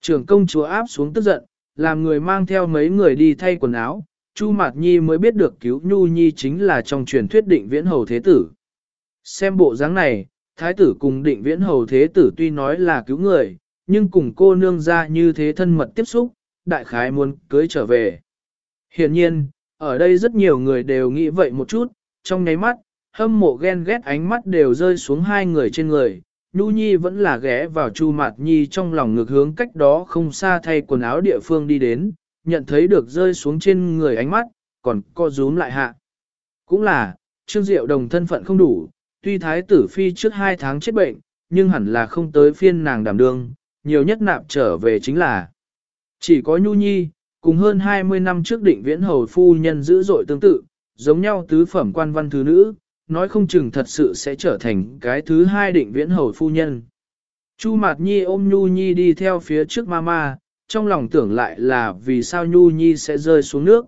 Trưởng công chúa áp xuống tức giận, làm người mang theo mấy người đi thay quần áo, Chu Mạt Nhi mới biết được cứu Nhu Nhi chính là trong truyền thuyết định viễn hầu thế tử. Xem bộ dáng này, thái tử cùng định viễn hầu thế tử tuy nói là cứu người, nhưng cùng cô nương ra như thế thân mật tiếp xúc, đại khái muốn cưới trở về. Hiện nhiên, ở đây rất nhiều người đều nghĩ vậy một chút, trong nháy mắt, hâm mộ ghen ghét ánh mắt đều rơi xuống hai người trên người. Nhu Nhi vẫn là ghé vào Chu Mạt Nhi trong lòng ngược hướng cách đó không xa thay quần áo địa phương đi đến, nhận thấy được rơi xuống trên người ánh mắt, còn co rúm lại hạ. Cũng là, Trương Diệu Đồng thân phận không đủ, tuy thái tử phi trước hai tháng chết bệnh, nhưng hẳn là không tới phiên nàng đảm đương, nhiều nhất nạp trở về chính là chỉ có Nhu Nhi, cùng hơn 20 năm trước định viễn hầu phu nhân dữ dội tương tự, giống nhau tứ phẩm quan văn thứ nữ, nói không chừng thật sự sẽ trở thành cái thứ hai định viễn hầu phu nhân. Chu Mạt Nhi ôm Nhu Nhi đi theo phía trước mama, trong lòng tưởng lại là vì sao Nhu Nhi sẽ rơi xuống nước.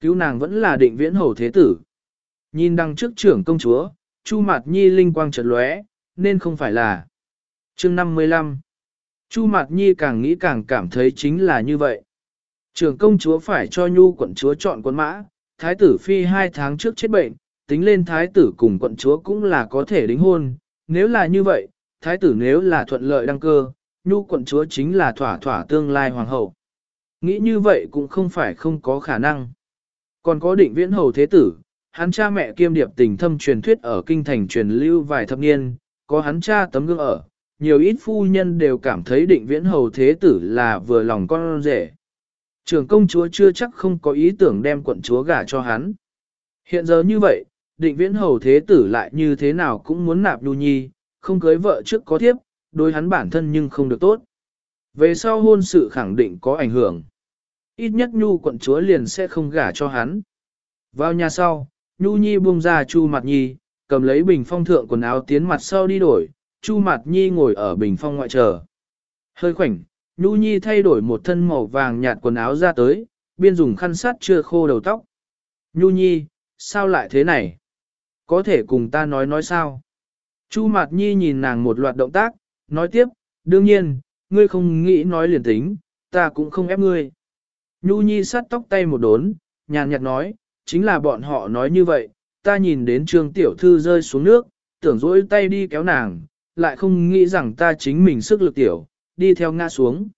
Cứu nàng vẫn là định viễn hầu thế tử. Nhìn đằng trước trưởng công chúa, Chu Mạt Nhi linh quang chợt lóe, nên không phải là. Chương 55 Chu Mạt Nhi càng nghĩ càng cảm thấy chính là như vậy. Trưởng công chúa phải cho Nhu quận chúa chọn quân mã, thái tử phi hai tháng trước chết bệnh, tính lên thái tử cùng quận chúa cũng là có thể đính hôn. Nếu là như vậy, thái tử nếu là thuận lợi đăng cơ, Nhu quận chúa chính là thỏa thỏa tương lai hoàng hậu. Nghĩ như vậy cũng không phải không có khả năng. Còn có định viễn hầu thế tử, hắn cha mẹ kiêm điệp tình thâm truyền thuyết ở kinh thành truyền lưu vài thập niên, có hắn cha tấm gương ở, nhiều ít phu nhân đều cảm thấy định viễn hầu thế tử là vừa lòng con rể. Trường công chúa chưa chắc không có ý tưởng đem quận chúa gả cho hắn. Hiện giờ như vậy, định viễn hầu thế tử lại như thế nào cũng muốn nạp đu Nhi, không cưới vợ trước có thiếp, đối hắn bản thân nhưng không được tốt. Về sau hôn sự khẳng định có ảnh hưởng. Ít nhất Nhu quận chúa liền sẽ không gả cho hắn. Vào nhà sau, Nhu Nhi buông ra Chu Mặt Nhi, cầm lấy bình phong thượng quần áo tiến mặt sau đi đổi, Chu Mặt Nhi ngồi ở bình phong ngoại chờ. Hơi khoảnh, Nhu Nhi thay đổi một thân màu vàng nhạt quần áo ra tới, biên dùng khăn sát chưa khô đầu tóc. Nhu Nhi, sao lại thế này? Có thể cùng ta nói nói sao? Chu Mạt Nhi nhìn nàng một loạt động tác, nói tiếp, đương nhiên, ngươi không nghĩ nói liền tính, ta cũng không ép ngươi. Nhu Nhi sát tóc tay một đốn, nhàn nhạt nói, chính là bọn họ nói như vậy, ta nhìn đến trương tiểu thư rơi xuống nước, tưởng dỗi tay đi kéo nàng, lại không nghĩ rằng ta chính mình sức lực tiểu, đi theo ngã xuống.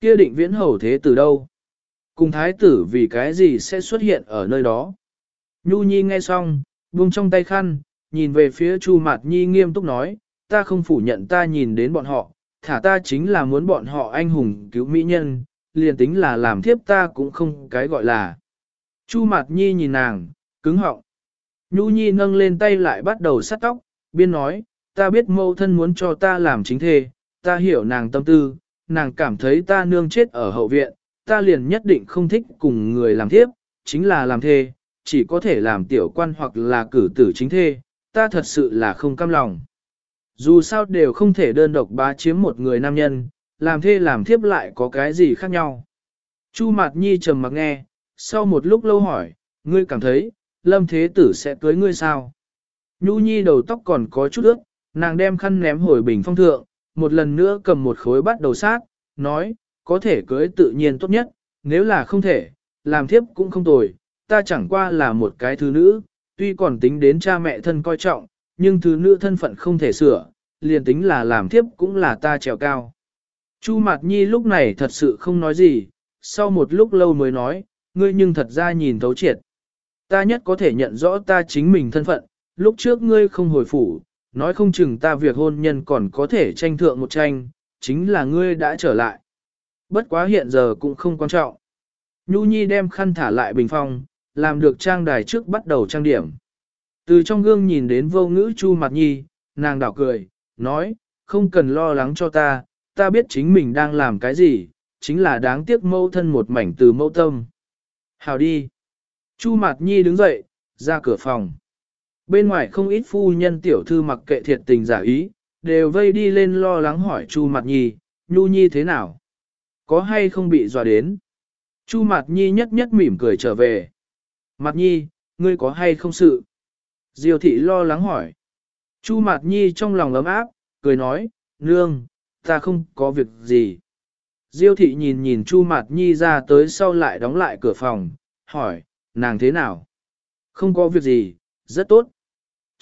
Kia định viễn hầu thế từ đâu? Cùng thái tử vì cái gì sẽ xuất hiện ở nơi đó? Nhu Nhi nghe xong, buông trong tay khăn, nhìn về phía Chu Mạt Nhi nghiêm túc nói, ta không phủ nhận ta nhìn đến bọn họ, thả ta chính là muốn bọn họ anh hùng cứu mỹ nhân, liền tính là làm thiếp ta cũng không cái gọi là. Chu Mạt Nhi nhìn nàng, cứng họng. Nhu Nhi nâng lên tay lại bắt đầu sắt tóc, biên nói, ta biết mâu thân muốn cho ta làm chính thê, ta hiểu nàng tâm tư, nàng cảm thấy ta nương chết ở hậu viện, ta liền nhất định không thích cùng người làm thiếp, chính là làm thê, chỉ có thể làm tiểu quan hoặc là cử tử chính thê, ta thật sự là không cam lòng. Dù sao đều không thể đơn độc bá chiếm một người nam nhân, làm thê làm thiếp lại có cái gì khác nhau. Chu Mạt Nhi trầm mặc nghe, sau một lúc lâu hỏi, ngươi cảm thấy, lâm thế tử sẽ cưới ngươi sao? Nhu Nhi đầu tóc còn có chút ướt, nàng đem khăn ném hồi bình phong thượng, một lần nữa cầm một khối bắt đầu sát, nói, có thể cưới tự nhiên tốt nhất, nếu là không thể, làm thiếp cũng không tồi, ta chẳng qua là một cái thứ nữ, tuy còn tính đến cha mẹ thân coi trọng, nhưng thứ nữ thân phận không thể sửa, liền tính là làm thiếp cũng là ta trèo cao. Chu Mạt Nhi lúc này thật sự không nói gì, sau một lúc lâu mới nói, ngươi nhưng thật ra nhìn thấu triệt. Ta nhất có thể nhận rõ ta chính mình thân phận, lúc trước ngươi không hồi phủ, nói không chừng ta việc hôn nhân còn có thể tranh thượng một tranh, chính là ngươi đã trở lại. Bất quá hiện giờ cũng không quan trọng. Nhu Nhi đem khăn thả lại bình phong, làm được trang đài trước bắt đầu trang điểm. Từ trong gương nhìn đến vô ngữ Chu Mặt Nhi, nàng đảo cười, nói, không cần lo lắng cho ta, ta biết chính mình đang làm cái gì, chính là đáng tiếc mâu thân một mảnh từ mâu tâm. Hào đi. Chu Mạt Nhi đứng dậy, ra cửa phòng. Bên ngoài không ít phu nhân tiểu thư mặc kệ thiệt tình giả ý, đều vây đi lên lo lắng hỏi Chu Mạt Nhi, Nhu Nhi thế nào? Có hay không bị dọa đến? Chu Mạt Nhi nhất nhất mỉm cười trở về. Mạt Nhi, ngươi có hay không sự? Diêu thị lo lắng hỏi. Chu Mạt Nhi trong lòng ấm áp, cười nói, nương, ta không có việc gì. Diêu thị nhìn nhìn Chu Mạt Nhi ra tới sau lại đóng lại cửa phòng, hỏi, nàng thế nào? Không có việc gì, rất tốt.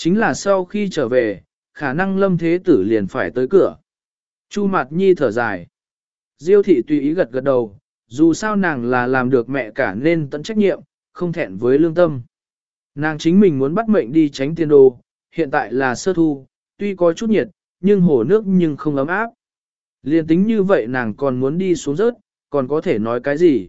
Chính là sau khi trở về, khả năng lâm thế tử liền phải tới cửa. Chu Mạt Nhi thở dài. Diêu thị tùy ý gật gật đầu, dù sao nàng là làm được mẹ cả nên tận trách nhiệm, không thẹn với lương tâm. Nàng chính mình muốn bắt mệnh đi tránh tiền đồ, hiện tại là sơ thu, tuy có chút nhiệt, nhưng hồ nước nhưng không ấm áp. Liên tính như vậy nàng còn muốn đi xuống rớt, còn có thể nói cái gì?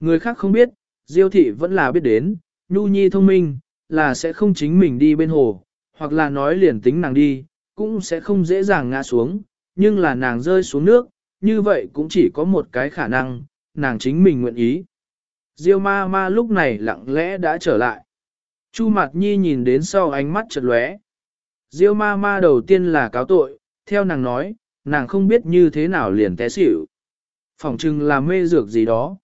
Người khác không biết, Diêu thị vẫn là biết đến, Nhu Nhi thông minh, là sẽ không chính mình đi bên hồ, hoặc là nói liền tính nàng đi, cũng sẽ không dễ dàng ngã xuống, nhưng là nàng rơi xuống nước, như vậy cũng chỉ có một cái khả năng, nàng chính mình nguyện ý. Diêu ma ma lúc này lặng lẽ đã trở lại. Chu Mạt Nhi nhìn đến sau ánh mắt chật lóe. Diêu ma ma đầu tiên là cáo tội, theo nàng nói, nàng không biết như thế nào liền té xỉu. Phỏng chừng là mê dược gì đó.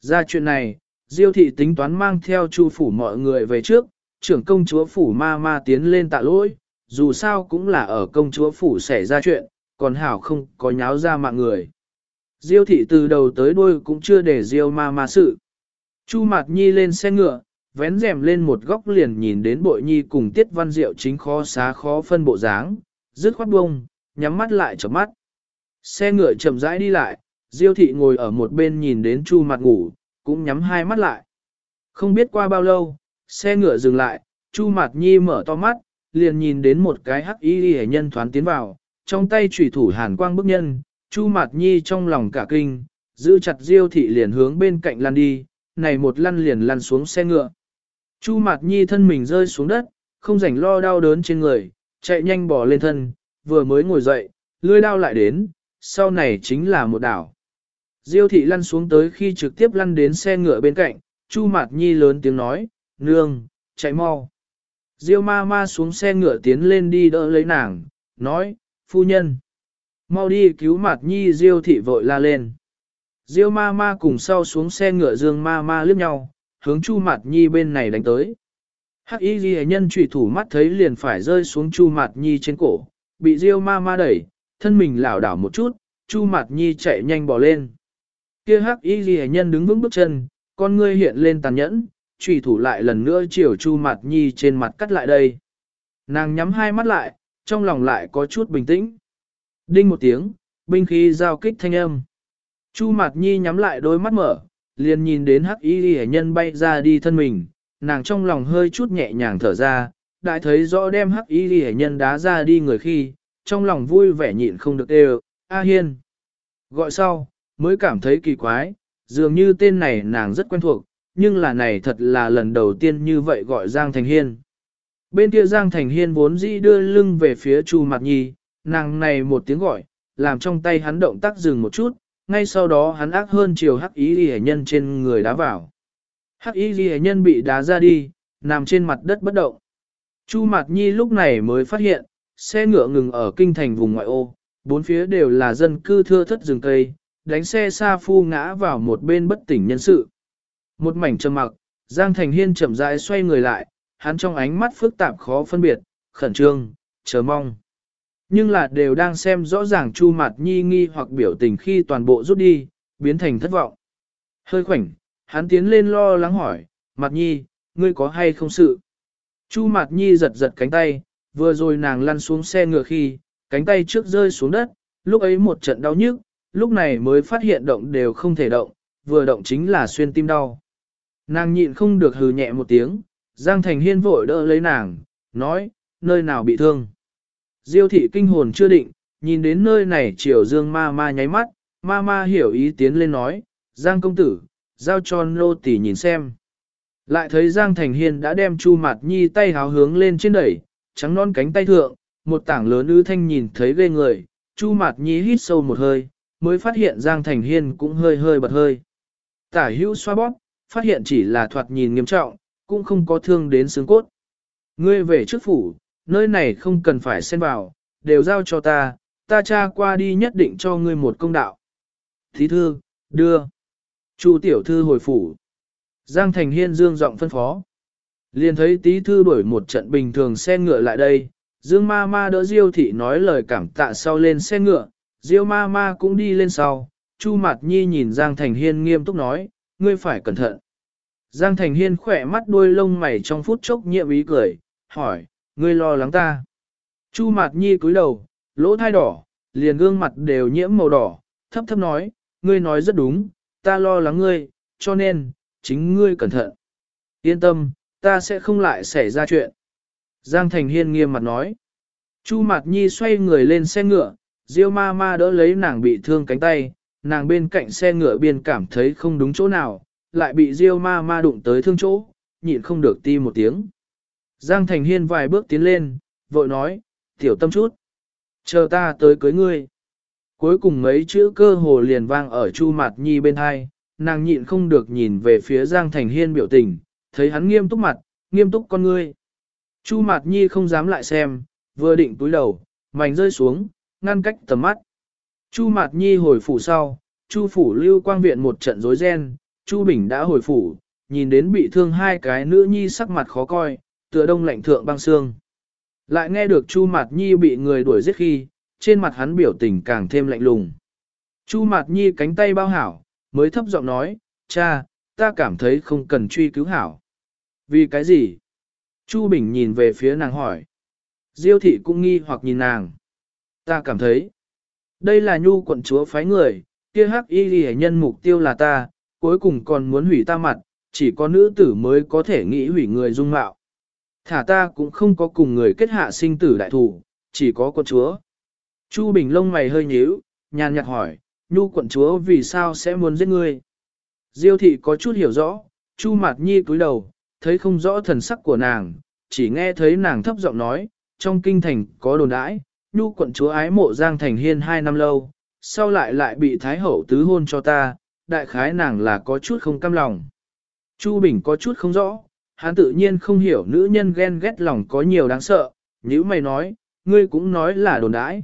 Ra chuyện này, Diêu thị tính toán mang theo chu phủ mọi người về trước, trưởng công chúa phủ ma ma tiến lên tạ lỗi, dù sao cũng là ở công chúa phủ xảy ra chuyện, còn hảo không có nháo ra mạng người. Diêu thị từ đầu tới đuôi cũng chưa để Diêu ma ma sự. Chu Mạt Nhi lên xe ngựa, vén rèm lên một góc liền nhìn đến bội nhi cùng tiết văn diệu chính khó xá khó phân bộ dáng, dứt khoát bông, nhắm mắt lại chợp mắt. Xe ngựa chậm rãi đi lại, Diêu thị ngồi ở một bên nhìn đến Chu Mạt ngủ, cũng nhắm hai mắt lại. Không biết qua bao lâu, xe ngựa dừng lại, Chu Mạt Nhi mở to mắt, liền nhìn đến một cái hắc y hệ nhân thoán tiến vào, trong tay chủy thủ hàn quang bức nhân, Chu Mạt Nhi trong lòng cả kinh, giữ chặt Diêu thị liền hướng bên cạnh lăn đi, này một lăn liền lăn xuống xe ngựa. Chu Mạt Nhi thân mình rơi xuống đất, không rảnh lo đau đớn trên người, chạy nhanh bỏ lên thân, vừa mới ngồi dậy, lưỡi đau lại đến, sau này chính là một đảo. Diêu thị lăn xuống tới khi trực tiếp lăn đến xe ngựa bên cạnh, Chu Mạt Nhi lớn tiếng nói, nương, chạy mau. Diêu ma ma xuống xe ngựa tiến lên đi đỡ lấy nàng, nói, phu nhân. Mau đi cứu Mạt Nhi Diêu thị vội la lên. Diêu ma ma cùng sau xuống xe ngựa dương ma ma liếc nhau, hướng Chu Mạt Nhi bên này đánh tới. Hắc y ghi nhân trùy thủ mắt thấy liền phải rơi xuống Chu Mạt Nhi trên cổ, bị Diêu ma ma đẩy, thân mình lảo đảo một chút, Chu Mạt Nhi chạy nhanh bỏ lên. Kia hắc y ghi nhân đứng vững bước chân, con ngươi hiện lên tàn nhẫn, trùy thủ lại lần nữa chiều Chu mặt Nhi trên mặt cắt lại đây. Nàng nhắm hai mắt lại, trong lòng lại có chút bình tĩnh. Đinh một tiếng, binh khí giao kích thanh âm. Chu mặt Nhi nhắm lại đôi mắt mở, liền nhìn đến hắc y ghi nhân bay ra đi thân mình, nàng trong lòng hơi chút nhẹ nhàng thở ra, đại thấy rõ đem hắc y ghi nhân đá ra đi người khi, trong lòng vui vẻ nhịn không được đều, A Hiên. Gọi sau, mới cảm thấy kỳ quái, dường như tên này nàng rất quen thuộc, nhưng là này thật là lần đầu tiên như vậy gọi Giang Thành Hiên. Bên kia Giang Thành Hiên vốn dĩ đưa lưng về phía Chu Mạt Nhi, nàng này một tiếng gọi, làm trong tay hắn động tác dừng một chút, ngay sau đó hắn ác hơn chiều hắc ý ghi nhân trên người đá vào. Hắc ý ghi nhân bị đá ra đi, nằm trên mặt đất bất động. Chu Mạt Nhi lúc này mới phát hiện, xe ngựa ngừng ở kinh thành vùng ngoại ô, bốn phía đều là dân cư thưa thất rừng cây, đánh xe xa phu ngã vào một bên bất tỉnh nhân sự. Một mảnh trầm mặc, Giang Thành Hiên chậm rãi xoay người lại, hắn trong ánh mắt phức tạp khó phân biệt, khẩn trương, chờ mong. Nhưng là đều đang xem rõ ràng Chu Mạt Nhi nghi hoặc biểu tình khi toàn bộ rút đi, biến thành thất vọng. Hơi khoảnh, hắn tiến lên lo lắng hỏi, Mạt Nhi, ngươi có hay không sự? Chu Mạt Nhi giật giật cánh tay, vừa rồi nàng lăn xuống xe ngựa khi, cánh tay trước rơi xuống đất, lúc ấy một trận đau nhức, lúc này mới phát hiện động đều không thể động, vừa động chính là xuyên tim đau. Nàng nhịn không được hừ nhẹ một tiếng, Giang Thành Hiên vội đỡ lấy nàng, nói, nơi nào bị thương. Diêu thị kinh hồn chưa định, nhìn đến nơi này triều dương ma ma nháy mắt, ma ma hiểu ý tiến lên nói, Giang công tử, giao cho nô tỷ nhìn xem. Lại thấy Giang Thành Hiên đã đem Chu Mạt Nhi tay háo hướng lên trên đẩy, trắng non cánh tay thượng, một tảng lớn ư thanh nhìn thấy ghê người, Chu Mạt Nhi hít sâu một hơi, mới phát hiện Giang Thành Hiên cũng hơi hơi bật hơi. Tả hữu xoa bóp, phát hiện chỉ là thoạt nhìn nghiêm trọng, cũng không có thương đến xương cốt. Ngươi về trước phủ, nơi này không cần phải xen vào, đều giao cho ta, ta cha qua đi nhất định cho ngươi một công đạo. Thí thư, đưa. Chu tiểu thư hồi phủ. Giang Thành Hiên dương giọng phân phó. Liền thấy tí thư đuổi một trận bình thường xe ngựa lại đây, Dương ma ma đỡ Diêu thị nói lời cảm tạ sau lên xe ngựa, Diêu ma ma cũng đi lên sau, Chu Mạt Nhi nhìn Giang Thành Hiên nghiêm túc nói, ngươi phải cẩn thận. Giang Thành Hiên khỏe mắt đuôi lông mày trong phút chốc nhiệm ý cười, hỏi, ngươi lo lắng ta. Chu Mạt Nhi cúi đầu, lỗ thai đỏ, liền gương mặt đều nhiễm màu đỏ, thấp thấp nói, ngươi nói rất đúng, ta lo lắng ngươi, cho nên, chính ngươi cẩn thận. Yên tâm, ta sẽ không lại xảy ra chuyện. Giang Thành Hiên nghiêm mặt nói. Chu Mạt Nhi xoay người lên xe ngựa, Diêu ma ma đỡ lấy nàng bị thương cánh tay, nàng bên cạnh xe ngựa biên cảm thấy không đúng chỗ nào, lại bị Diêu ma ma đụng tới thương chỗ, nhịn không được ti một tiếng. Giang Thành Hiên vài bước tiến lên, vội nói, tiểu tâm chút. Chờ ta tới cưới ngươi. Cuối cùng mấy chữ cơ hồ liền vang ở Chu Mạt Nhi bên hai, nàng nhịn không được nhìn về phía Giang Thành Hiên biểu tình, thấy hắn nghiêm túc mặt, nghiêm túc con ngươi. Chu Mạt Nhi không dám lại xem, vừa định túi đầu, mảnh rơi xuống, ngăn cách tầm mắt. Chu Mạt Nhi hồi phủ sau, Chu phủ lưu quang viện một trận rối ren, Chu Bình đã hồi phủ, nhìn đến bị thương hai cái nữ nhi sắc mặt khó coi, tựa đông lạnh thượng băng xương. Lại nghe được Chu Mạt Nhi bị người đuổi giết khi, trên mặt hắn biểu tình càng thêm lạnh lùng. Chu Mạt Nhi cánh tay bao hảo, mới thấp giọng nói, cha, ta cảm thấy không cần truy cứu hảo. Vì cái gì? Chu Bình nhìn về phía nàng hỏi. Diêu thị cũng nghi hoặc nhìn nàng. Ta cảm thấy, đây là nhu quận chúa phái người, kia hắc y ghi nhân mục tiêu là ta, cuối cùng còn muốn hủy ta mặt, chỉ có nữ tử mới có thể nghĩ hủy người dung mạo. Thả ta cũng không có cùng người kết hạ sinh tử đại thủ, chỉ có quận chúa. Chu Bình lông mày hơi nhíu, nhàn nhạt hỏi, nhu quận chúa vì sao sẽ muốn giết ngươi? Diêu thị có chút hiểu rõ, Chu Mạt Nhi cúi đầu, thấy không rõ thần sắc của nàng, chỉ nghe thấy nàng thấp giọng nói, trong kinh thành có đồn đãi, nhu quận chúa ái mộ Giang Thành Hiên hai năm lâu, sau lại lại bị Thái Hậu tứ hôn cho ta, đại khái nàng là có chút không cam lòng. Chu Bình có chút không rõ, hắn tự nhiên không hiểu nữ nhân ghen ghét lòng có nhiều đáng sợ, nếu mày nói, ngươi cũng nói là đồn đãi.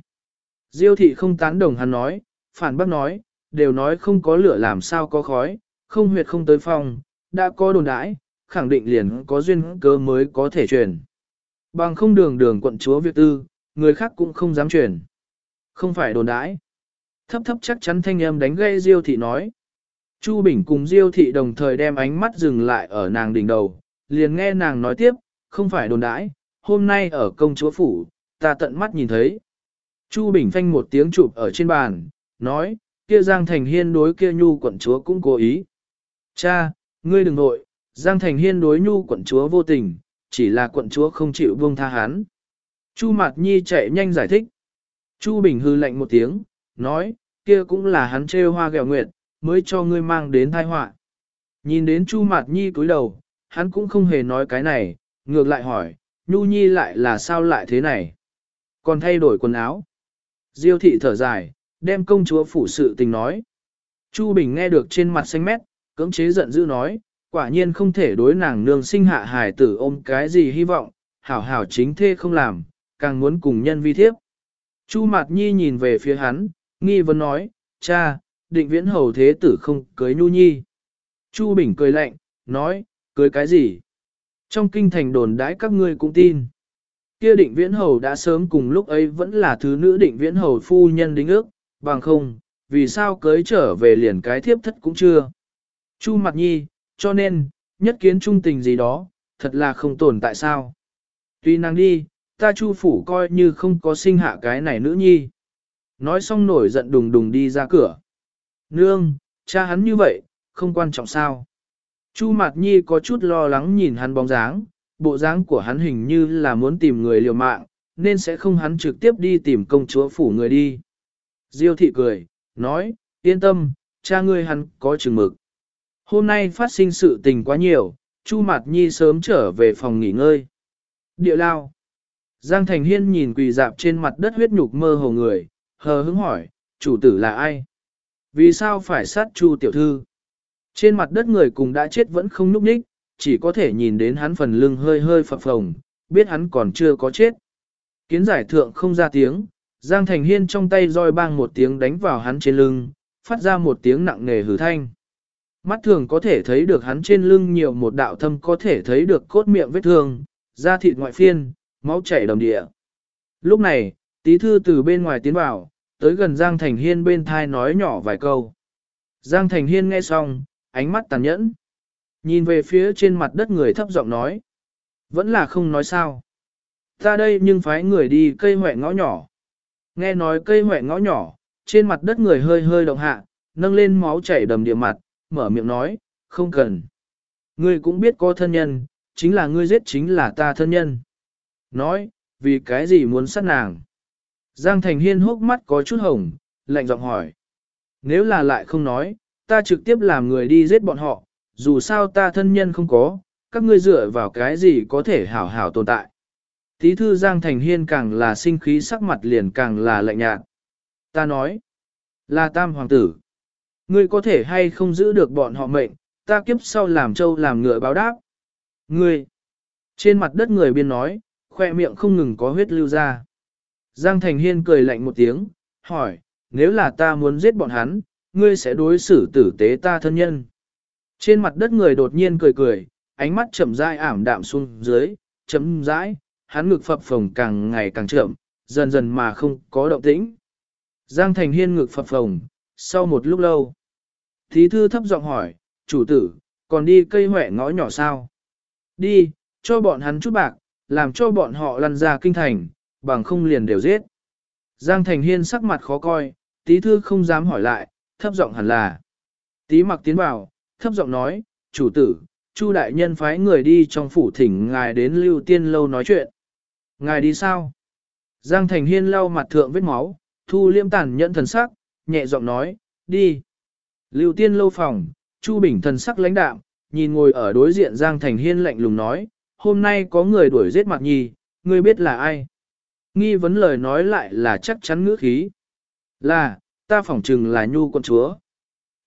Diêu thị không tán đồng hắn nói, phản bác nói, đều nói không có lửa làm sao có khói, không huyệt không tới phòng, đã có đồn đãi, khẳng định liền có duyên cớ mới có thể truyền. Bằng không đường đường quận chúa Việt Tư, người khác cũng không dám truyền. Không phải đồn đãi. Thấp thấp chắc chắn thanh âm đánh gây Diêu thị nói. Chu Bình cùng Diêu thị đồng thời đem ánh mắt dừng lại ở nàng đỉnh đầu, liền nghe nàng nói tiếp, không phải đồn đãi, hôm nay ở công chúa phủ, ta tận mắt nhìn thấy. Chu Bình phanh một tiếng chụp ở trên bàn, nói, kia Giang Thành Hiên đối kia nhu quận chúa cũng cố ý. Cha, ngươi đừng nội, Giang Thành Hiên đối nhu quận chúa vô tình, chỉ là quận chúa không chịu buông tha hắn. Chu Mạt Nhi chạy nhanh giải thích. Chu Bình hư lạnh một tiếng, nói, kia cũng là hắn trêu hoa gẹo nguyệt, mới cho ngươi mang đến tai họa. Nhìn đến Chu Mạt Nhi cúi đầu, hắn cũng không hề nói cái này, ngược lại hỏi, Nhu Nhi lại là sao lại thế này? Còn thay đổi quần áo. Diêu thị thở dài, đem công chúa phủ sự tình nói. Chu Bình nghe được trên mặt xanh mét, cưỡng chế giận dữ nói, quả nhiên không thể đối nàng nương sinh hạ hài tử ôm cái gì hy vọng, hảo hảo chính thê không làm, càng muốn cùng nhân vi thiếp. Chu Mạt Nhi nhìn về phía hắn, nghi vấn nói, cha, định viễn hầu thế tử không cưới Nhu Nhi. Chu Bình cười lạnh, nói, cưới cái gì? Trong kinh thành đồn đãi các ngươi cũng tin. Kia định viễn hầu đã sớm cùng lúc ấy vẫn là thứ nữ định viễn hầu phu nhân đính ước, bằng không, vì sao cưới trở về liền cái thiếp thất cũng chưa. Chu mặt nhi, cho nên, nhất kiến trung tình gì đó, thật là không tồn tại sao. Tuy nàng đi, ta chu phủ coi như không có sinh hạ cái này nữ nhi. Nói xong nổi giận đùng đùng đi ra cửa. Nương, cha hắn như vậy, không quan trọng sao. Chu Mạt Nhi có chút lo lắng nhìn hắn bóng dáng, bộ dáng của hắn hình như là muốn tìm người liều mạng, nên sẽ không hắn trực tiếp đi tìm công chúa phủ người đi. Diêu thị cười, nói, yên tâm, cha ngươi hắn có chừng mực. Hôm nay phát sinh sự tình quá nhiều, Chu Mạt Nhi sớm trở về phòng nghỉ ngơi. Địa lao. Giang Thành Hiên nhìn quỳ dạp trên mặt đất huyết nhục mơ hồ người, hờ hững hỏi, chủ tử là ai? Vì sao phải sát Chu tiểu thư? Trên mặt đất người cùng đã chết vẫn không nhúc nhích, chỉ có thể nhìn đến hắn phần lưng hơi hơi phập phồng, biết hắn còn chưa có chết. Kiến giải thượng không ra tiếng, Giang Thành Hiên trong tay roi bang một tiếng đánh vào hắn trên lưng, phát ra một tiếng nặng nề hử thanh. Mắt thường có thể thấy được hắn trên lưng nhiều một đạo thâm có thể thấy được cốt miệng vết thương, da thịt ngoại phiên, máu chảy đầm địa. Lúc này, tí thư từ bên ngoài tiến vào, tới gần Giang Thành Hiên bên thai nói nhỏ vài câu. Giang Thành Hiên nghe xong, ánh mắt tàn nhẫn. Nhìn về phía trên mặt đất người thấp giọng nói. Vẫn là không nói sao. Ta đây nhưng phái người đi cây hoẹ ngõ nhỏ. Nghe nói cây hoẹ ngõ nhỏ, trên mặt đất người hơi hơi động hạ, nâng lên máu chảy đầm địa mặt, mở miệng nói, không cần. Ngươi cũng biết có thân nhân, chính là ngươi giết chính là ta thân nhân. Nói, vì cái gì muốn sát nàng? Giang Thành Hiên hốc mắt có chút hồng, lạnh giọng hỏi. Nếu là lại không nói, ta trực tiếp làm người đi giết bọn họ, dù sao ta thân nhân không có, các ngươi dựa vào cái gì có thể hảo hảo tồn tại. Tí thư Giang Thành Hiên càng là sinh khí sắc mặt liền càng là lạnh nhạt. Ta nói, là tam hoàng tử. Ngươi có thể hay không giữ được bọn họ mệnh, ta kiếp sau làm trâu làm ngựa báo đáp. Ngươi, trên mặt đất người biên nói, khoe miệng không ngừng có huyết lưu ra. Giang Thành Hiên cười lạnh một tiếng, hỏi, nếu là ta muốn giết bọn hắn, ngươi sẽ đối xử tử tế ta thân nhân. Trên mặt đất người đột nhiên cười cười, ánh mắt chậm rãi ảm đạm xuống dưới, chấm rãi, hắn ngực phập phồng càng ngày càng chậm, dần dần mà không có động tĩnh. Giang Thành Hiên ngực phập phồng, sau một lúc lâu. Thí thư thấp giọng hỏi, chủ tử, còn đi cây huệ ngõ nhỏ sao? Đi, cho bọn hắn chút bạc, làm cho bọn họ lăn ra kinh thành, bằng không liền đều giết. Giang Thành Hiên sắc mặt khó coi, tí thư không dám hỏi lại, thấp giọng hẳn là. Tí mặc tiến vào, thấp giọng nói, chủ tử, Chu đại nhân phái người đi trong phủ thỉnh ngài đến lưu tiên lâu nói chuyện. Ngài đi sao? Giang Thành Hiên lau mặt thượng vết máu, thu liêm tàn nhận thần sắc, nhẹ giọng nói, đi. Lưu tiên lâu phòng, Chu Bình thần sắc lãnh đạm, nhìn ngồi ở đối diện Giang Thành Hiên lạnh lùng nói, hôm nay có người đuổi giết Mạc Nhi, ngươi biết là ai? Nghi vấn lời nói lại là chắc chắn ngữ khí. Là, ta phỏng chừng là nhu con chúa.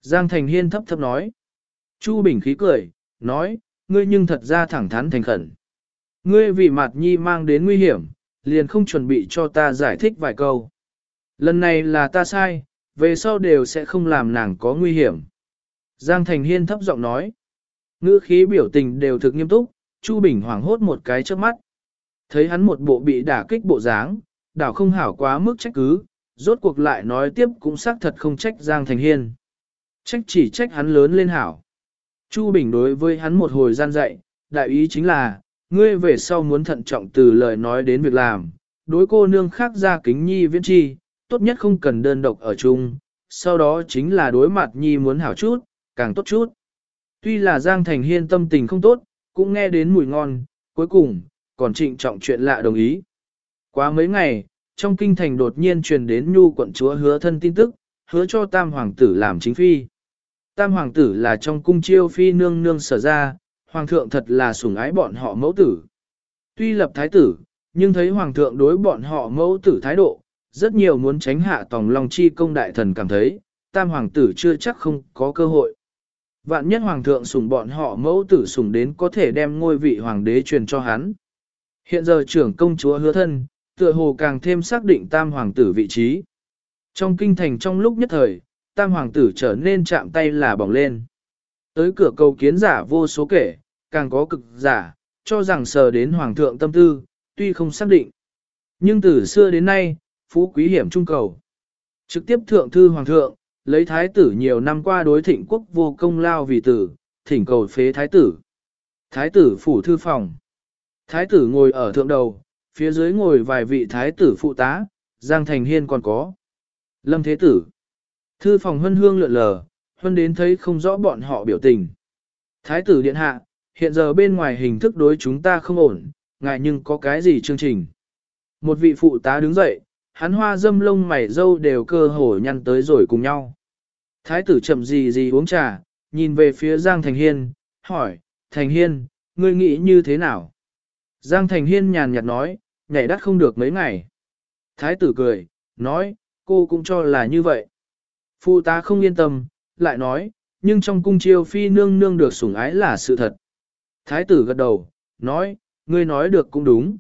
Giang Thành Hiên thấp thấp nói. Chu Bình khí cười, nói, ngươi nhưng thật ra thẳng thắn thành khẩn. Ngươi vì Mạt Nhi mang đến nguy hiểm, liền không chuẩn bị cho ta giải thích vài câu. Lần này là ta sai, về sau đều sẽ không làm nàng có nguy hiểm. Giang Thành Hiên thấp giọng nói. Ngữ khí biểu tình đều thực nghiêm túc, Chu Bình hoảng hốt một cái trước mắt. Thấy hắn một bộ bị đả kích bộ dáng, đảo không hảo quá mức trách cứ, rốt cuộc lại nói tiếp cũng xác thật không trách Giang Thành Hiên. Trách chỉ trách hắn lớn lên hảo. Chu Bình đối với hắn một hồi gian dạy, đại ý chính là, ngươi về sau muốn thận trọng từ lời nói đến việc làm, đối cô nương khác ra kính nhi viễn chi, tốt nhất không cần đơn độc ở chung, sau đó chính là đối mặt nhi muốn hảo chút, càng tốt chút. Tuy là Giang Thành Hiên tâm tình không tốt, cũng nghe đến mùi ngon, cuối cùng, còn trịnh trọng chuyện lạ đồng ý. Quá mấy ngày, trong kinh thành đột nhiên truyền đến nhu quận chúa hứa thân tin tức, hứa cho tam hoàng tử làm chính phi. Tam hoàng tử là trong cung chiêu phi nương nương sở ra, hoàng thượng thật là sủng ái bọn họ mẫu tử. Tuy lập thái tử, nhưng thấy hoàng thượng đối bọn họ mẫu tử thái độ, rất nhiều muốn tránh hạ tòng long chi công đại thần cảm thấy, tam hoàng tử chưa chắc không có cơ hội. Vạn nhất hoàng thượng sủng bọn họ mẫu tử sủng đến có thể đem ngôi vị hoàng đế truyền cho hắn. Hiện giờ trưởng công chúa hứa thân, tựa hồ càng thêm xác định tam hoàng tử vị trí. Trong kinh thành trong lúc nhất thời, tam hoàng tử trở nên chạm tay là bỏng lên. Tới cửa cầu kiến giả vô số kể, càng có cực giả, cho rằng sờ đến hoàng thượng tâm tư, tuy không xác định. Nhưng từ xưa đến nay, phú quý hiểm trung cầu. Trực tiếp thượng thư hoàng thượng, lấy thái tử nhiều năm qua đối thịnh quốc vô công lao vì tử, thỉnh cầu phế thái tử. Thái tử phủ thư phòng. Thái tử ngồi ở thượng đầu, phía dưới ngồi vài vị thái tử phụ tá, Giang Thành Hiên còn có. Lâm Thế Tử. Thư phòng hân hương lượn lờ, huân đến thấy không rõ bọn họ biểu tình. Thái tử điện hạ, hiện giờ bên ngoài hình thức đối chúng ta không ổn, ngại nhưng có cái gì chương trình. Một vị phụ tá đứng dậy, hắn hoa dâm lông mày dâu đều cơ hồ nhăn tới rồi cùng nhau. Thái tử chậm gì gì uống trà, nhìn về phía Giang Thành Hiên, hỏi, Thành Hiên, ngươi nghĩ như thế nào? Giang Thành Hiên nhàn nhạt nói, nhảy đắt không được mấy ngày. Thái tử cười, nói, cô cũng cho là như vậy. Phụ tá không yên tâm, lại nói, nhưng trong cung chiêu phi nương nương được sủng ái là sự thật. Thái tử gật đầu, nói, ngươi nói được cũng đúng.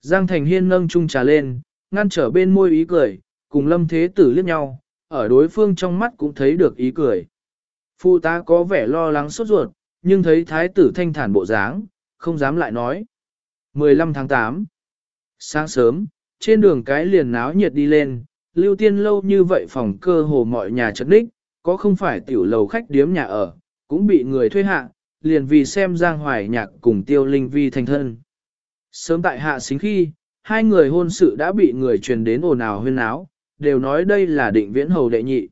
Giang Thành Hiên nâng chung trà lên, ngăn trở bên môi ý cười, cùng lâm thế tử liếc nhau, ở đối phương trong mắt cũng thấy được ý cười. Phụ tá có vẻ lo lắng sốt ruột, nhưng thấy thái tử thanh thản bộ dáng, không dám lại nói. 15 tháng 8 Sáng sớm, trên đường cái liền náo nhiệt đi lên, lưu tiên lâu như vậy phòng cơ hồ mọi nhà chất ních, có không phải tiểu lầu khách điếm nhà ở, cũng bị người thuê hạ, liền vì xem Giang Hoài Nhạc cùng Tiêu Linh Vi thành thân. Sớm tại hạ xính khi, hai người hôn sự đã bị người truyền đến ồn ào huyên áo, đều nói đây là định viễn hầu đệ nhị.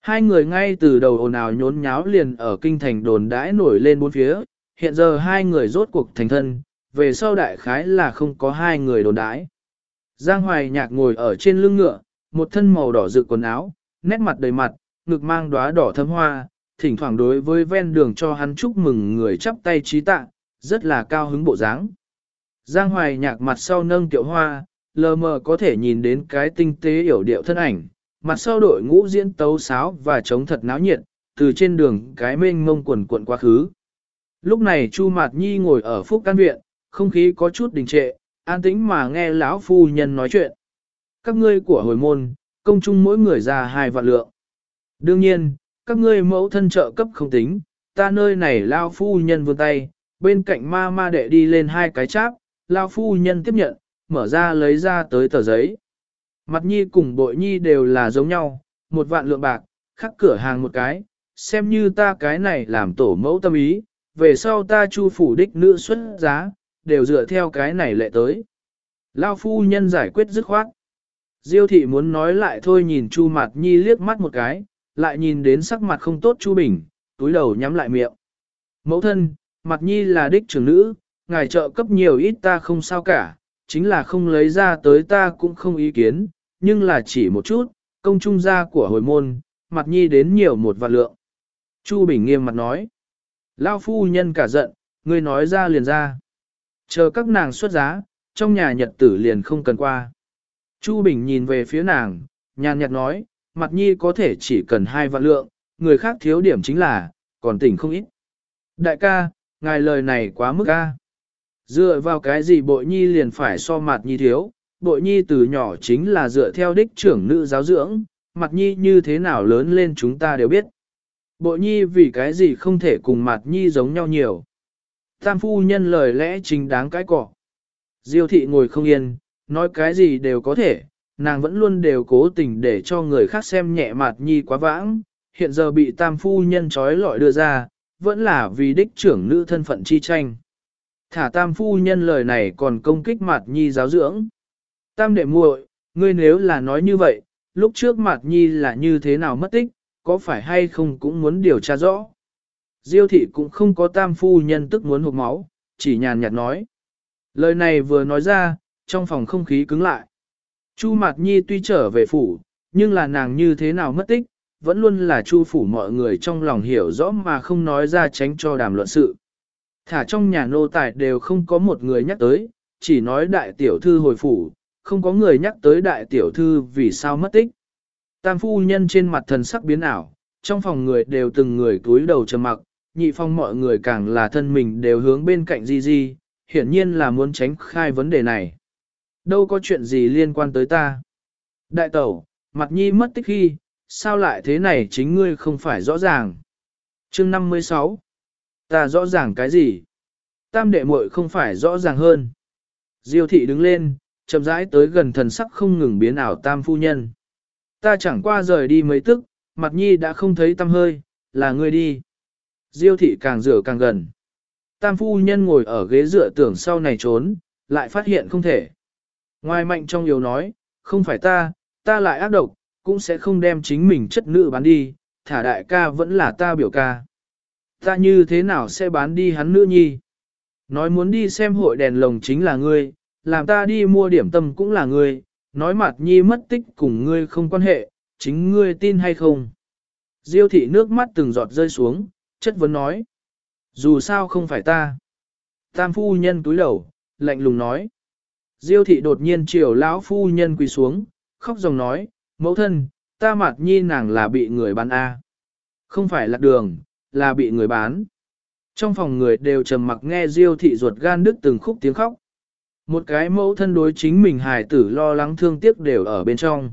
Hai người ngay từ đầu ồn ào nhốn nháo liền ở kinh thành đồn đãi nổi lên bốn phía, hiện giờ hai người rốt cuộc thành thân, về sau đại khái là không có hai người đồn đãi. Giang Hoài Nhạc ngồi ở trên lưng ngựa, một thân màu đỏ rực quần áo, nét mặt đầy mặt, ngực mang đóa đỏ thâm hoa, thỉnh thoảng đối với ven đường cho hắn chúc mừng người chắp tay trí tạ, rất là cao hứng bộ dáng. Giang Hoài Nhạc mặt sau nâng tiểu hoa, lờ mờ có thể nhìn đến cái tinh tế hiểu điệu thân ảnh, mặt sau đội ngũ diễn tấu sáo và chống thật náo nhiệt, từ trên đường cái mênh mông quần cuộn quá khứ. Lúc này Chu Mạt Nhi ngồi ở phúc căn viện, không khí có chút đình trệ, an tĩnh mà nghe lão phu nhân nói chuyện. Các ngươi của hồi môn, công chung mỗi người ra hai vạn lượng. Đương nhiên, các ngươi mẫu thân trợ cấp không tính, ta nơi này lao phu nhân vươn tay, bên cạnh ma ma đệ đi lên hai cái cháp, lao phu nhân tiếp nhận, mở ra lấy ra tới tờ giấy. Mặt nhi cùng bội nhi đều là giống nhau, một vạn lượng bạc, khắc cửa hàng một cái, xem như ta cái này làm tổ mẫu tâm ý, về sau ta chu phủ đích nữ xuất giá, đều dựa theo cái này lệ tới. Lao phu nhân giải quyết dứt khoát. Diêu thị muốn nói lại thôi nhìn Chu mặt Nhi liếc mắt một cái, lại nhìn đến sắc mặt không tốt Chu Bình, túi đầu nhắm lại miệng. Mẫu thân, mặt Nhi là đích trưởng nữ, ngài trợ cấp nhiều ít ta không sao cả, chính là không lấy ra tới ta cũng không ý kiến, nhưng là chỉ một chút, công trung gia của hồi môn, mặt Nhi đến nhiều một vạn lượng. Chu Bình nghiêm mặt nói. Lao phu nhân cả giận, ngươi nói ra liền ra. Chờ các nàng xuất giá, trong nhà nhật tử liền không cần qua. Chu Bình nhìn về phía nàng, nhàn nhạt nói, mặt nhi có thể chỉ cần hai vạn lượng, người khác thiếu điểm chính là, còn tỉnh không ít. Đại ca, ngài lời này quá mức ca. Dựa vào cái gì bội nhi liền phải so mặt nhi thiếu, bội nhi từ nhỏ chính là dựa theo đích trưởng nữ giáo dưỡng, mặt nhi như thế nào lớn lên chúng ta đều biết. Bội nhi vì cái gì không thể cùng mặt nhi giống nhau nhiều. Tam phu nhân lời lẽ chính đáng cái cỏ. Diêu thị ngồi không yên, nói cái gì đều có thể, nàng vẫn luôn đều cố tình để cho người khác xem nhẹ mặt nhi quá vãng, hiện giờ bị tam phu nhân trói lọi đưa ra, vẫn là vì đích trưởng nữ thân phận chi tranh. Thả tam phu nhân lời này còn công kích mặt nhi giáo dưỡng. Tam đệ muội, ngươi nếu là nói như vậy, lúc trước mặt nhi là như thế nào mất tích, có phải hay không cũng muốn điều tra rõ. Diêu thị cũng không có tam phu nhân tức muốn hụt máu, chỉ nhàn nhạt nói. Lời này vừa nói ra, trong phòng không khí cứng lại. Chu Mạt Nhi tuy trở về phủ, nhưng là nàng như thế nào mất tích, vẫn luôn là chu phủ mọi người trong lòng hiểu rõ mà không nói ra tránh cho đàm luận sự. Thả trong nhà nô tài đều không có một người nhắc tới, chỉ nói đại tiểu thư hồi phủ, không có người nhắc tới đại tiểu thư vì sao mất tích. Tam phu nhân trên mặt thần sắc biến ảo, trong phòng người đều từng người túi đầu trầm mặc, nhị phong mọi người càng là thân mình đều hướng bên cạnh Di Di, hiển nhiên là muốn tránh khai vấn đề này. Đâu có chuyện gì liên quan tới ta. Đại tẩu, mặt nhi mất tích khi, sao lại thế này chính ngươi không phải rõ ràng. chương 56. Ta rõ ràng cái gì? Tam đệ muội không phải rõ ràng hơn. Diêu thị đứng lên, chậm rãi tới gần thần sắc không ngừng biến ảo tam phu nhân. Ta chẳng qua rời đi mấy tức, mặt nhi đã không thấy tâm hơi, là ngươi đi. Diêu thị càng rửa càng gần. Tam phu nhân ngồi ở ghế dựa tưởng sau này trốn, lại phát hiện không thể. Ngoài mạnh trong yếu nói, không phải ta, ta lại ác độc, cũng sẽ không đem chính mình chất nữ bán đi, thả đại ca vẫn là ta biểu ca. Ta như thế nào sẽ bán đi hắn nữ nhi? Nói muốn đi xem hội đèn lồng chính là ngươi, làm ta đi mua điểm tâm cũng là ngươi, nói mặt nhi mất tích cùng ngươi không quan hệ, chính ngươi tin hay không? Diêu thị nước mắt từng giọt rơi xuống, chất vấn nói. Dù sao không phải ta. Tam phu nhân túi đầu, lạnh lùng nói. Diêu thị đột nhiên chiều lão phu nhân quỳ xuống, khóc dòng nói, mẫu thân, ta mặt nhi nàng là bị người bán A. Không phải lạc đường, là bị người bán. Trong phòng người đều trầm mặc nghe Diêu thị ruột gan đứt từng khúc tiếng khóc. Một cái mẫu thân đối chính mình hài tử lo lắng thương tiếc đều ở bên trong.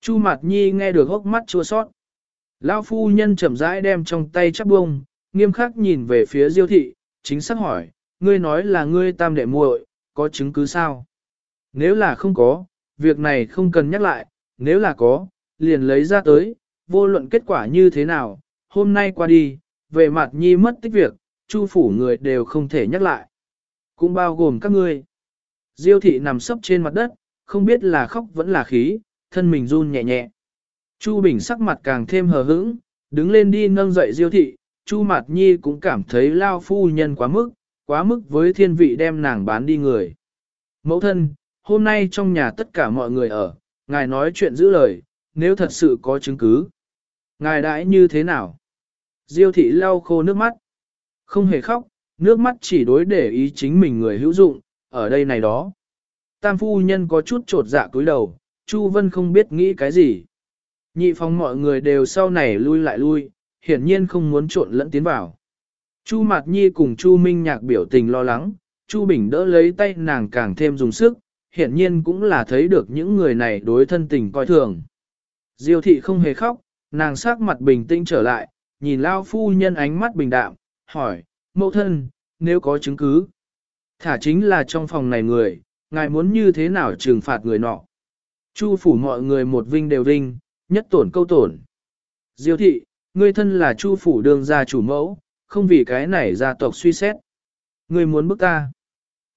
Chu Mạt Nhi nghe được hốc mắt chua sót. Lão phu nhân chậm rãi đem trong tay chắp bông, nghiêm khắc nhìn về phía Diêu thị, chính xác hỏi, ngươi nói là ngươi tam đệ muội, có chứng cứ sao? Nếu là không có, việc này không cần nhắc lại, nếu là có, liền lấy ra tới, vô luận kết quả như thế nào, hôm nay qua đi, về mặt nhi mất tích việc, chu phủ người đều không thể nhắc lại. Cũng bao gồm các ngươi. Diêu thị nằm sấp trên mặt đất, không biết là khóc vẫn là khí, thân mình run nhẹ nhẹ. Chu Bình sắc mặt càng thêm hờ hững, đứng lên đi nâng dậy Diêu thị, Chu Mạt Nhi cũng cảm thấy lao phu nhân quá mức, quá mức với thiên vị đem nàng bán đi người. Mẫu thân, hôm nay trong nhà tất cả mọi người ở, ngài nói chuyện giữ lời, nếu thật sự có chứng cứ. Ngài đãi như thế nào? Diêu thị lau khô nước mắt. Không hề khóc, nước mắt chỉ đối để ý chính mình người hữu dụng, ở đây này đó. Tam phu nhân có chút trột dạ cúi đầu, Chu Vân không biết nghĩ cái gì. Nhị phòng mọi người đều sau này lui lại lui, hiển nhiên không muốn trộn lẫn tiến vào. Chu Mạt Nhi cùng Chu Minh Nhạc biểu tình lo lắng, Chu Bình đỡ lấy tay nàng càng thêm dùng sức, hiển nhiên cũng là thấy được những người này đối thân tình coi thường. Diêu thị không hề khóc, nàng sắc mặt bình tĩnh trở lại, nhìn Lao phu nhân ánh mắt bình đạm, hỏi, mẫu thân, nếu có chứng cứ. Thả chính là trong phòng này người, ngài muốn như thế nào trừng phạt người nọ. Chu phủ mọi người một vinh đều vinh, nhất tổn câu tổn. Diêu thị, ngươi thân là chu phủ đương gia chủ mẫu, không vì cái này gia tộc suy xét. Ngươi muốn bức ta.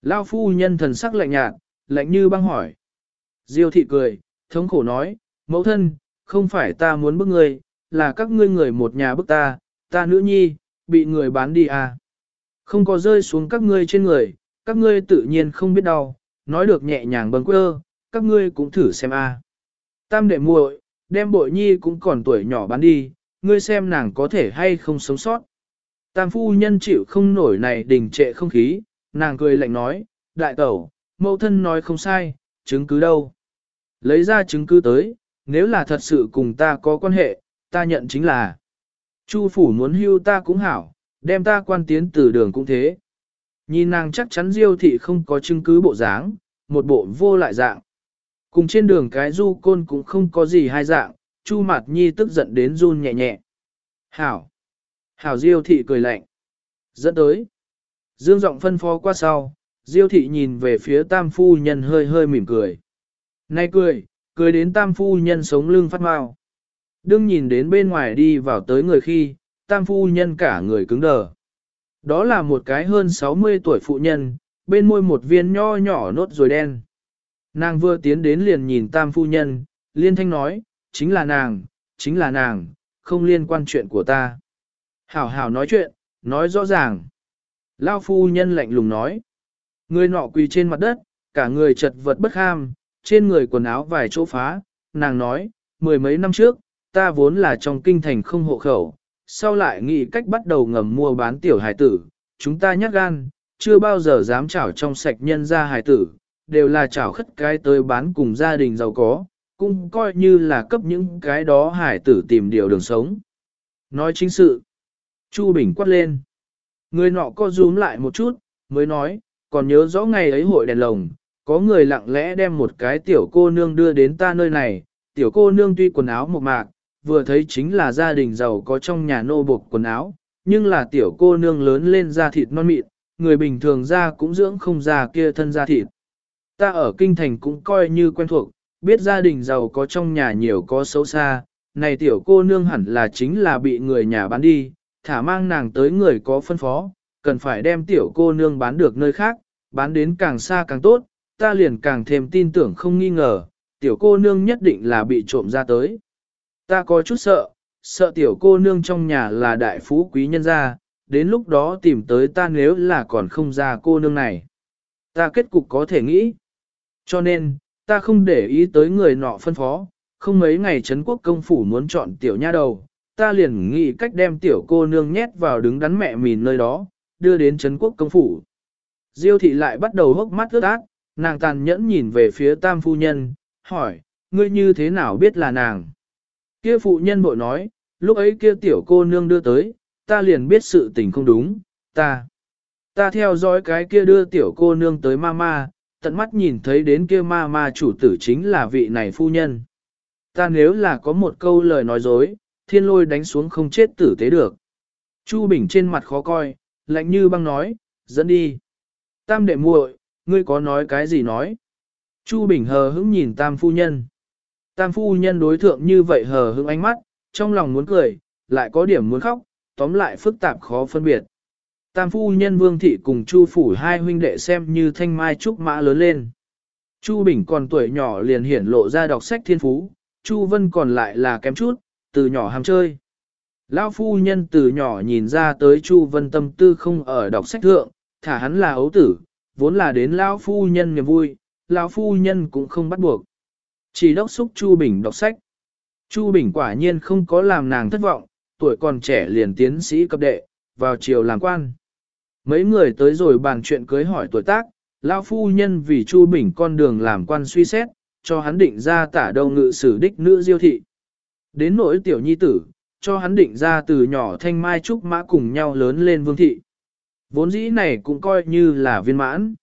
Lao phu nhân thần sắc lạnh nhạt, lạnh như băng hỏi. Diêu thị cười, thống khổ nói, mẫu thân, không phải ta muốn bức ngươi, là các ngươi người một nhà bức ta, ta nữ nhi, bị người bán đi à. Không có rơi xuống các ngươi trên người, các ngươi tự nhiên không biết đau, nói được nhẹ nhàng bâng quơ, các ngươi cũng thử xem a. À. Tam đệ muội, đem bội nhi cũng còn tuổi nhỏ bán đi, ngươi xem nàng có thể hay không sống sót. Tam phu nhân chịu không nổi này đình trệ không khí, nàng cười lạnh nói, đại tẩu, mẫu thân nói không sai, chứng cứ đâu. Lấy ra chứng cứ tới, nếu là thật sự cùng ta có quan hệ, ta nhận chính là. Chu phủ muốn hưu ta cũng hảo, đem ta quan tiến từ đường cũng thế. Nhìn nàng chắc chắn diêu thị không có chứng cứ bộ dáng, một bộ vô lại dạng. Cùng trên đường cái du côn cũng không có gì hai dạng, chu mặt nhi tức giận đến run nhẹ nhẹ. Hảo! Hảo diêu thị cười lạnh. Dẫn tới. Dương giọng phân phó qua sau, diêu thị nhìn về phía tam phu nhân hơi hơi mỉm cười. Nay cười, cười đến tam phu nhân sống lưng phát mau. Đương nhìn đến bên ngoài đi vào tới người khi, tam phu nhân cả người cứng đờ. Đó là một cái hơn 60 tuổi phụ nhân, bên môi một viên nho nhỏ nốt rồi đen. Nàng vừa tiến đến liền nhìn tam phu nhân, liên thanh nói, chính là nàng, chính là nàng, không liên quan chuyện của ta. Hảo hảo nói chuyện, nói rõ ràng. Lao phu nhân lạnh lùng nói. Người nọ quỳ trên mặt đất, cả người chật vật bất ham, trên người quần áo vài chỗ phá, nàng nói, mười mấy năm trước, ta vốn là trong kinh thành không hộ khẩu, sau lại nghĩ cách bắt đầu ngầm mua bán tiểu hải tử, chúng ta nhát gan, chưa bao giờ dám chảo trong sạch nhân ra hải tử, đều là chảo khất cái tới bán cùng gia đình giàu có, cũng coi như là cấp những cái đó hải tử tìm điều đường sống. Nói chính sự, Chu Bình quát lên. Người nọ co rúm lại một chút, mới nói, còn nhớ rõ ngày ấy hội đèn lồng, có người lặng lẽ đem một cái tiểu cô nương đưa đến ta nơi này, tiểu cô nương tuy quần áo một mạc, vừa thấy chính là gia đình giàu có trong nhà nô buộc quần áo, nhưng là tiểu cô nương lớn lên da thịt non mịn, người bình thường da cũng dưỡng không ra kia thân da thịt. Ta ở kinh thành cũng coi như quen thuộc, biết gia đình giàu có trong nhà nhiều có xấu xa, này tiểu cô nương hẳn là chính là bị người nhà bán đi, thả mang nàng tới người có phân phó, cần phải đem tiểu cô nương bán được nơi khác, bán đến càng xa càng tốt, ta liền càng thêm tin tưởng không nghi ngờ, tiểu cô nương nhất định là bị trộm ra tới. Ta có chút sợ, sợ tiểu cô nương trong nhà là đại phú quý nhân gia, đến lúc đó tìm tới ta nếu là còn không ra cô nương này. Ta kết cục có thể nghĩ. Cho nên, ta không để ý tới người nọ phân phó, không mấy ngày Trấn quốc công phủ muốn chọn tiểu nha đầu, ta liền nghĩ cách đem tiểu cô nương nhét vào đứng đắn mẹ mìn nơi đó, đưa đến Trấn quốc công phủ. Diêu thị lại bắt đầu hốc mắt ướt át, nàng tàn nhẫn nhìn về phía tam phu nhân, hỏi, ngươi như thế nào biết là nàng? Kia phụ nhân bội nói, lúc ấy kia tiểu cô nương đưa tới, ta liền biết sự tình không đúng, ta. Ta theo dõi cái kia đưa tiểu cô nương tới mama, tận mắt nhìn thấy đến kia mama chủ tử chính là vị này phu nhân. Ta nếu là có một câu lời nói dối, thiên lôi đánh xuống không chết tử tế được. Chu Bình trên mặt khó coi, lạnh như băng nói, dẫn đi. Tam đệ muội, ngươi có nói cái gì nói? Chu Bình hờ hững nhìn tam phu nhân. Tam phu nhân đối thượng như vậy hờ hững ánh mắt, trong lòng muốn cười, lại có điểm muốn khóc, tóm lại phức tạp khó phân biệt. Tam phu nhân vương thị cùng Chu phủ hai huynh đệ xem như thanh mai trúc mã lớn lên. Chu Bình còn tuổi nhỏ liền hiển lộ ra đọc sách thiên phú, Chu Vân còn lại là kém chút, từ nhỏ ham chơi. Lão phu nhân từ nhỏ nhìn ra tới Chu Vân tâm tư không ở đọc sách thượng, thả hắn là ấu tử, vốn là đến lão phu nhân niềm vui, lão phu nhân cũng không bắt buộc. Chỉ đốc xúc Chu Bình đọc sách. Chu Bình quả nhiên không có làm nàng thất vọng, tuổi còn trẻ liền tiến sĩ cấp đệ, vào chiều làm quan. Mấy người tới rồi bàn chuyện cưới hỏi tuổi tác, lão phu nhân vì Chu Bình con đường làm quan suy xét, cho hắn định ra tả đầu ngự sử đích nữ diêu thị. Đến nỗi tiểu nhi tử, cho hắn định ra từ nhỏ thanh mai trúc mã cùng nhau lớn lên vương thị. Vốn dĩ này cũng coi như là viên mãn.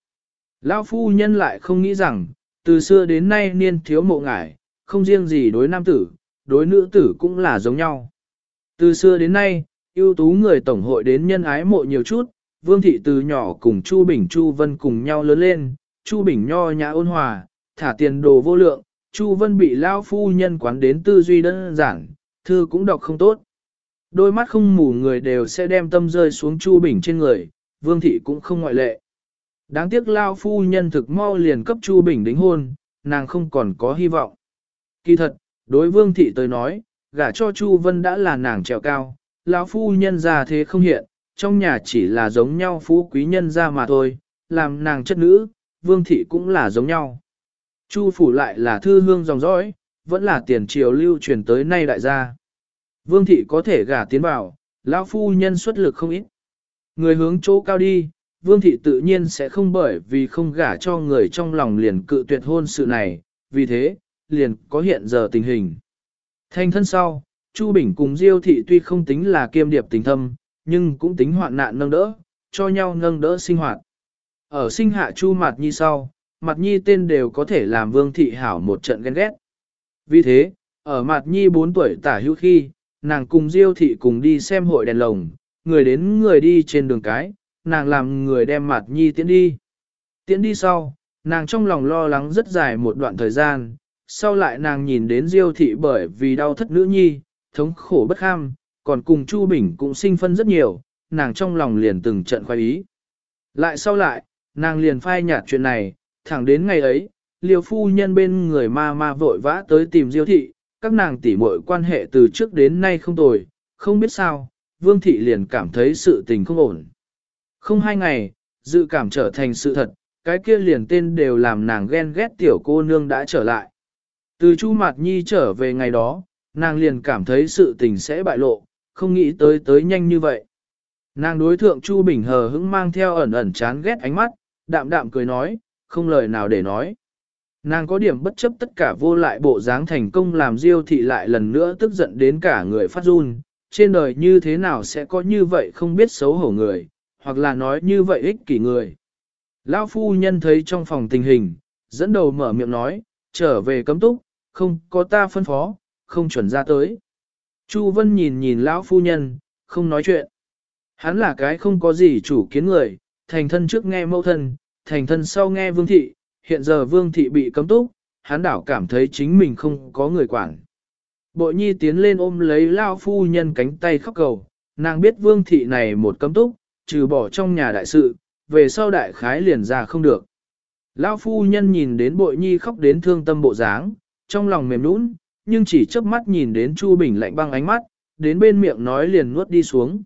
Lão phu nhân lại không nghĩ rằng, từ xưa đến nay niên thiếu mộ ngải, không riêng gì đối nam tử, đối nữ tử cũng là giống nhau. Từ xưa đến nay, ưu tú người tổng hội đến nhân ái mộ nhiều chút, Vương thị từ nhỏ cùng Chu Bình Chu Vân cùng nhau lớn lên, Chu Bình nho nhã ôn hòa, thả tiền đồ vô lượng, Chu Vân bị lao phu nhân quán đến tư duy đơn giản, thư cũng đọc không tốt. Đôi mắt không mù người đều sẽ đem tâm rơi xuống Chu Bình trên người, Vương thị cũng không ngoại lệ. Đáng tiếc lao phu nhân thực mau liền cấp Chu Bình đính hôn, nàng không còn có hy vọng. Kỳ thật, đối Vương thị tới nói, gả cho Chu Vân đã là nàng trèo cao, lão phu nhân ra thế không hiện, trong nhà chỉ là giống nhau phú quý nhân ra mà thôi, làm nàng chất nữ, Vương thị cũng là giống nhau. Chu phủ lại là thư hương dòng dõi, vẫn là tiền triều lưu truyền tới nay đại gia. Vương thị có thể gả tiến vào, lão phu nhân xuất lực không ít, Người hướng chỗ cao đi, vương thị tự nhiên sẽ không bởi vì không gả cho người trong lòng liền cự tuyệt hôn sự này, vì thế, liền có hiện giờ tình hình. Thanh thân sau, Chu Bình cùng Diêu thị tuy không tính là kiêm điệp tình thâm, nhưng cũng tính hoạn nạn nâng đỡ, cho nhau nâng đỡ sinh hoạt. Ở sinh hạ Chu Mạt Nhi sau, Mạt Nhi tên đều có thể làm Vương thị hảo một trận ghen ghét. Vì thế, ở Mạt Nhi 4 tuổi tả hữu khi, nàng cùng Diêu thị cùng đi xem hội đèn lồng, người đến người đi trên đường cái, nàng làm người đem mặt Nhi tiến đi. Tiến đi sau, nàng trong lòng lo lắng rất dài một đoạn thời gian, sau lại nàng nhìn đến Diêu thị bởi vì đau thất nữ nhi, thống khổ bất kham, còn cùng Chu Bình cũng sinh phân rất nhiều, nàng trong lòng liền từng trận khoái ý. Lại sau lại, nàng liền phai nhạt chuyện này, thẳng đến ngày ấy, liều phu nhân bên người ma ma vội vã tới tìm Diêu thị, các nàng tỉ muội quan hệ từ trước đến nay không tồi, không biết sao, Vương thị liền cảm thấy sự tình không ổn. Không hai ngày, dự cảm trở thành sự thật, cái kia liền tên đều làm nàng ghen ghét tiểu cô nương đã trở lại. Từ Chu Mạt Nhi trở về ngày đó, nàng liền cảm thấy sự tình sẽ bại lộ, không nghĩ tới tới nhanh như vậy. Nàng đối thượng Chu Bình hờ hững mang theo ẩn ẩn chán ghét ánh mắt, đạm đạm cười nói, không lời nào để nói. Nàng có điểm bất chấp tất cả vô lại bộ dáng thành công làm Diêu thị lại lần nữa tức giận đến cả người phát run, trên đời như thế nào sẽ có như vậy không biết xấu hổ người, hoặc là nói như vậy ích kỷ người. Lão phu nhân thấy trong phòng tình hình, dẫn đầu mở miệng nói, trở về cấm túc, không có ta phân phó, không chuẩn ra tới. Chu Vân nhìn nhìn lão phu nhân, không nói chuyện. Hắn là cái không có gì chủ kiến người, thành thân trước nghe mẫu thân, thành thân sau nghe vương thị, hiện giờ vương thị bị cấm túc, hắn đảo cảm thấy chính mình không có người quản. Bội nhi tiến lên ôm lấy lao phu nhân cánh tay khóc cầu, nàng biết vương thị này một cấm túc, trừ bỏ trong nhà đại sự, về sau đại khái liền ra không được. Lao phu nhân nhìn đến bội nhi khóc đến thương tâm bộ dáng, trong lòng mềm nũng, nhưng chỉ chớp mắt nhìn đến Chu Bình lạnh băng ánh mắt, đến bên miệng nói liền nuốt đi xuống.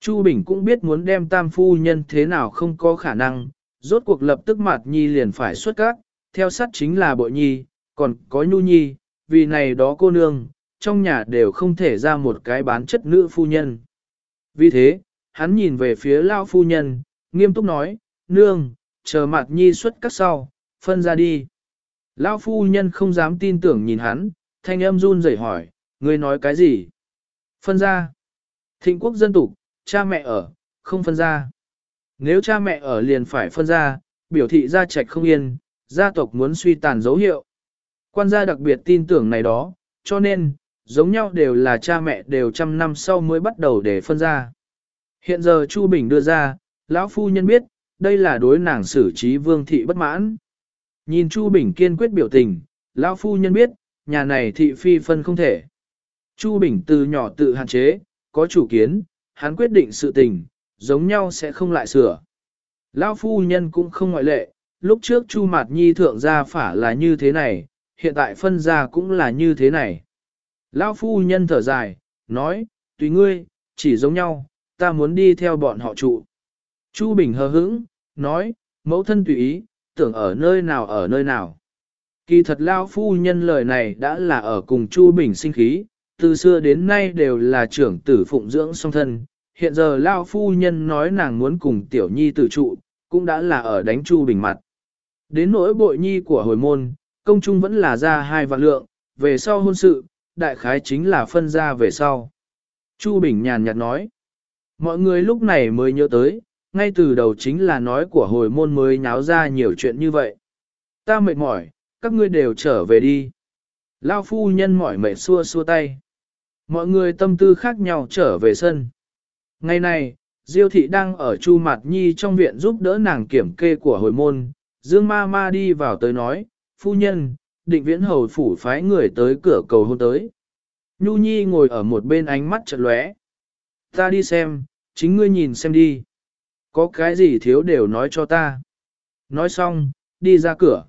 Chu Bình cũng biết muốn đem tam phu nhân thế nào không có khả năng, rốt cuộc lập tức mặt nhi liền phải xuất các, theo sát chính là bội nhi, còn có nhu nhi, vì này đó cô nương, trong nhà đều không thể ra một cái bán chất nữ phu nhân. Vì thế, hắn nhìn về phía lao phu nhân, nghiêm túc nói, nương, chờ mặt nhi xuất các sau, phân ra đi. Lao phu nhân không dám tin tưởng nhìn hắn, thanh âm run rẩy hỏi, ngươi nói cái gì? Phân ra. Thịnh quốc dân tục, cha mẹ ở, không phân ra. Nếu cha mẹ ở liền phải phân ra, biểu thị gia trạch không yên, gia tộc muốn suy tàn dấu hiệu. Quan gia đặc biệt tin tưởng này đó, cho nên, giống nhau đều là cha mẹ đều trăm năm sau mới bắt đầu để phân ra. Hiện giờ Chu Bình đưa ra, lão phu nhân biết, đây là đối nàng xử trí vương thị bất mãn. Nhìn Chu Bình kiên quyết biểu tình, lão phu nhân biết, nhà này thị phi phân không thể. Chu Bình từ nhỏ tự hạn chế, có chủ kiến, hắn quyết định sự tình, giống nhau sẽ không lại sửa. Lão phu nhân cũng không ngoại lệ, lúc trước Chu Mạt Nhi thượng gia phả là như thế này, hiện tại phân gia cũng là như thế này. Lão phu nhân thở dài, nói, tùy ngươi, chỉ giống nhau, ta muốn đi theo bọn họ trụ. Chu Bình hờ hững, nói, mẫu thân tùy ý, tưởng ở nơi nào ở nơi nào. Kỳ thật Lao phu nhân lời này đã là ở cùng Chu Bình sinh khí, từ xưa đến nay đều là trưởng tử phụng dưỡng song thân. Hiện giờ Lao phu nhân nói nàng muốn cùng tiểu nhi tự trụ, cũng đã là ở đánh Chu Bình mặt. Đến nỗi bội nhi của hồi môn, công trung vẫn là ra hai vạn lượng, về sau hôn sự, đại khái chính là phân ra về sau. Chu Bình nhàn nhạt nói, mọi người lúc này mới nhớ tới, ngay từ đầu chính là nói của hồi môn mới nháo ra nhiều chuyện như vậy. Ta mệt mỏi, các ngươi đều trở về đi. Lao phu nhân mỏi mệt xua xua tay. Mọi người tâm tư khác nhau trở về sân. Ngày này, Diêu thị đang ở Chu Mạt Nhi trong viện giúp đỡ nàng kiểm kê của hồi môn. Dương ma ma đi vào tới nói, phu nhân, định viễn hầu phủ phái người tới cửa cầu hôn tới. Nhu Nhi ngồi ở một bên ánh mắt chợt lóe. Ta đi xem, chính ngươi nhìn xem đi. Có cái gì thiếu đều nói cho ta. Nói xong, đi ra cửa.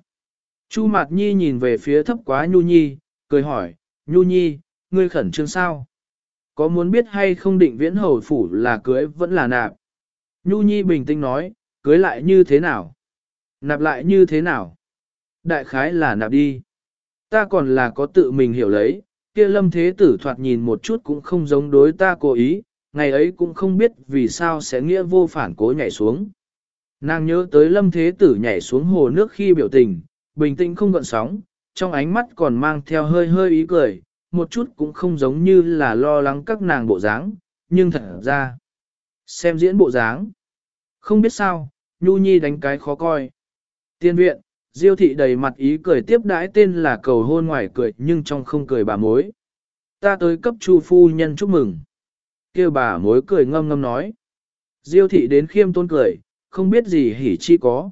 Chu Mạt Nhi nhìn về phía thấp quá Nhu Nhi, cười hỏi, Nhu Nhi, ngươi khẩn trương sao? Có muốn biết hay không định viễn hầu phủ là cưới vẫn là nạp? Nhu Nhi bình tĩnh nói, cưới lại như thế nào? Nạp lại như thế nào? Đại khái là nạp đi. Ta còn là có tự mình hiểu lấy, kia lâm thế tử thoạt nhìn một chút cũng không giống đối ta cố ý, ngày ấy cũng không biết vì sao sẽ nghĩa vô phản cố nhảy xuống. Nàng nhớ tới lâm thế tử nhảy xuống hồ nước khi biểu tình, bình tĩnh không gợn sóng, trong ánh mắt còn mang theo hơi hơi ý cười, một chút cũng không giống như là lo lắng các nàng bộ dáng, nhưng thật ra, xem diễn bộ dáng. Không biết sao, Nhu Nhi đánh cái khó coi. Tiên viện, Diêu thị đầy mặt ý cười tiếp đãi tên là cầu hôn ngoài cười nhưng trong không cười bà mối. Ta tới cấp chu phu nhân chúc mừng. kêu bà mối cười ngâm ngâm nói. Diêu thị đến khiêm tôn cười, không biết gì hỉ chi có.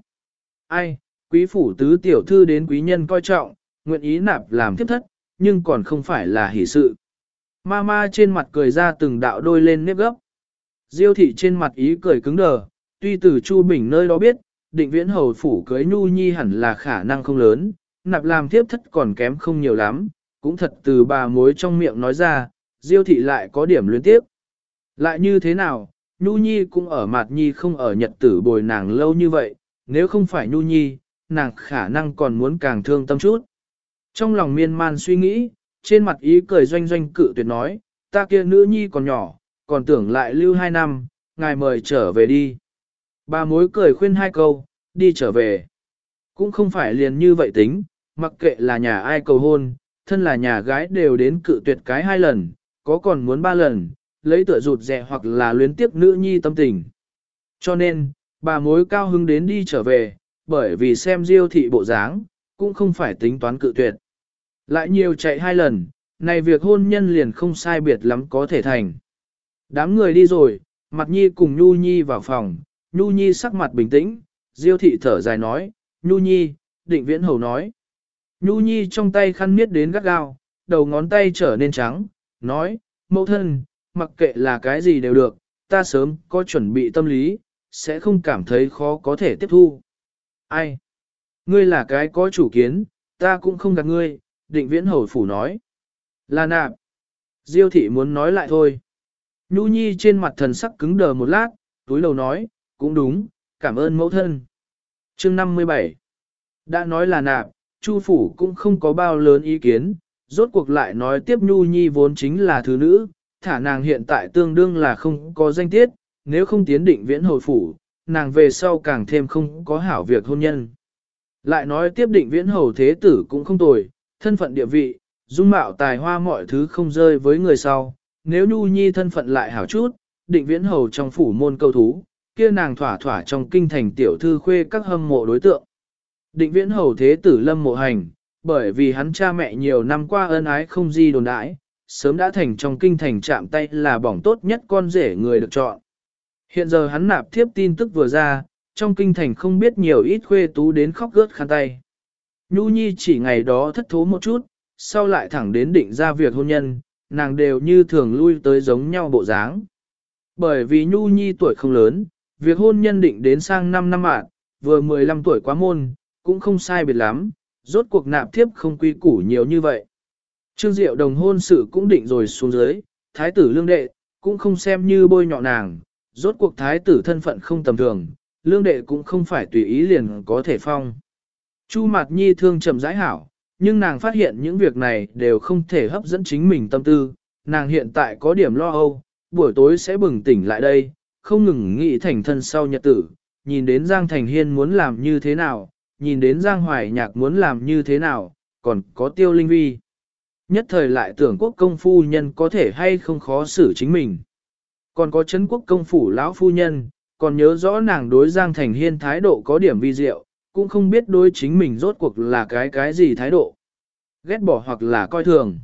Ai, quý phủ tứ tiểu thư đến quý nhân coi trọng, nguyện ý nạp làm tiếp thất, nhưng còn không phải là hỉ sự. Ma ma trên mặt cười ra từng đạo đôi lên nếp gấp. Diêu thị trên mặt ý cười cứng đờ, tuy từ Chu Bình nơi đó biết, định viễn hầu phủ cưới Nhu Nhi hẳn là khả năng không lớn, nạp làm thiếp thất còn kém không nhiều lắm, cũng thật từ bà mối trong miệng nói ra, Diêu thị lại có điểm luyến tiếp. Lại như thế nào, Nhu Nhi cũng ở mặt Nhi không ở nhật tử bồi nàng lâu như vậy, nếu không phải Nhu Nhi, nàng khả năng còn muốn càng thương tâm chút. Trong lòng miên man suy nghĩ, trên mặt ý cười doanh doanh cự tuyệt nói, ta kia nữ nhi còn nhỏ, còn tưởng lại lưu hai năm, ngài mời trở về đi. Bà mối cười khuyên hai câu, đi trở về. Cũng không phải liền như vậy tính, mặc kệ là nhà ai cầu hôn, thân là nhà gái đều đến cự tuyệt cái hai lần, có còn muốn ba lần, lấy tựa rụt rẻ hoặc là luyến tiếp nữ nhi tâm tình. Cho nên, bà mối cao hứng đến đi trở về, bởi vì xem diêu thị bộ dáng, cũng không phải tính toán cự tuyệt. Lại nhiều chạy hai lần, này việc hôn nhân liền không sai biệt lắm có thể thành. Đám người đi rồi, mặt nhi cùng Nhu Nhi vào phòng, Nhu Nhi sắc mặt bình tĩnh, Diêu thị thở dài nói, Nhu Nhi, định viễn hầu nói. Nhu Nhi trong tay khăn miết đến gắt gao, đầu ngón tay trở nên trắng, nói, mẫu thân, mặc kệ là cái gì đều được, ta sớm có chuẩn bị tâm lý, sẽ không cảm thấy khó có thể tiếp thu. Ai? Ngươi là cái có chủ kiến, ta cũng không gạt ngươi, định viễn hầu phủ nói. Là nạp. Diêu thị muốn nói lại thôi. Nhu Nhi trên mặt thần sắc cứng đờ một lát, túi lầu nói, cũng đúng, cảm ơn mẫu thân. Chương 57 Đã nói là nạp, Chu phủ cũng không có bao lớn ý kiến, rốt cuộc lại nói tiếp Nhu Nhi vốn chính là thứ nữ, thả nàng hiện tại tương đương là không có danh tiết, nếu không tiến định viễn hồi phủ, nàng về sau càng thêm không có hảo việc hôn nhân. Lại nói tiếp định viễn hầu thế tử cũng không tồi, thân phận địa vị, dung mạo tài hoa mọi thứ không rơi với người sau, nếu Nhu Nhi thân phận lại hảo chút, định viễn hầu trong phủ môn câu thú, kia nàng thỏa thỏa trong kinh thành tiểu thư khuê các hâm mộ đối tượng. Định viễn hầu thế tử lâm mộ hành, bởi vì hắn cha mẹ nhiều năm qua ân ái không di đồn đãi, sớm đã thành trong kinh thành chạm tay là bỏng tốt nhất con rể người được chọn. Hiện giờ hắn nạp thiếp tin tức vừa ra, trong kinh thành không biết nhiều ít khuê tú đến khóc gớt khăn tay. Nhu Nhi chỉ ngày đó thất thố một chút, sau lại thẳng đến định ra việc hôn nhân, nàng đều như thường lui tới giống nhau bộ dáng. Bởi vì Nhu Nhi tuổi không lớn, việc hôn nhân định đến sang 5 năm ạ, vừa 15 tuổi quá môn, cũng không sai biệt lắm, rốt cuộc nạp thiếp không quy củ nhiều như vậy. Trương Diệu đồng hôn sự cũng định rồi xuống dưới, thái tử lương đệ, cũng không xem như bôi nhọ nàng, rốt cuộc thái tử thân phận không tầm thường, lương đệ cũng không phải tùy ý liền có thể phong. Chu Mạt Nhi thương trầm rãi hảo, nhưng nàng phát hiện những việc này đều không thể hấp dẫn chính mình tâm tư, nàng hiện tại có điểm lo âu, buổi tối sẽ bừng tỉnh lại đây, không ngừng nghĩ thành thân sau nhật tử, nhìn đến Giang Thành Hiên muốn làm như thế nào, nhìn đến Giang Hoài Nhạc muốn làm như thế nào, còn có Tiêu Linh Vi. Nhất thời lại tưởng quốc công phu nhân có thể hay không khó xử chính mình. Còn có chấn quốc công phủ lão phu nhân, còn nhớ rõ nàng đối Giang Thành Hiên thái độ có điểm vi diệu, cũng không biết đối chính mình rốt cuộc là cái cái gì thái độ. Ghét bỏ hoặc là coi thường.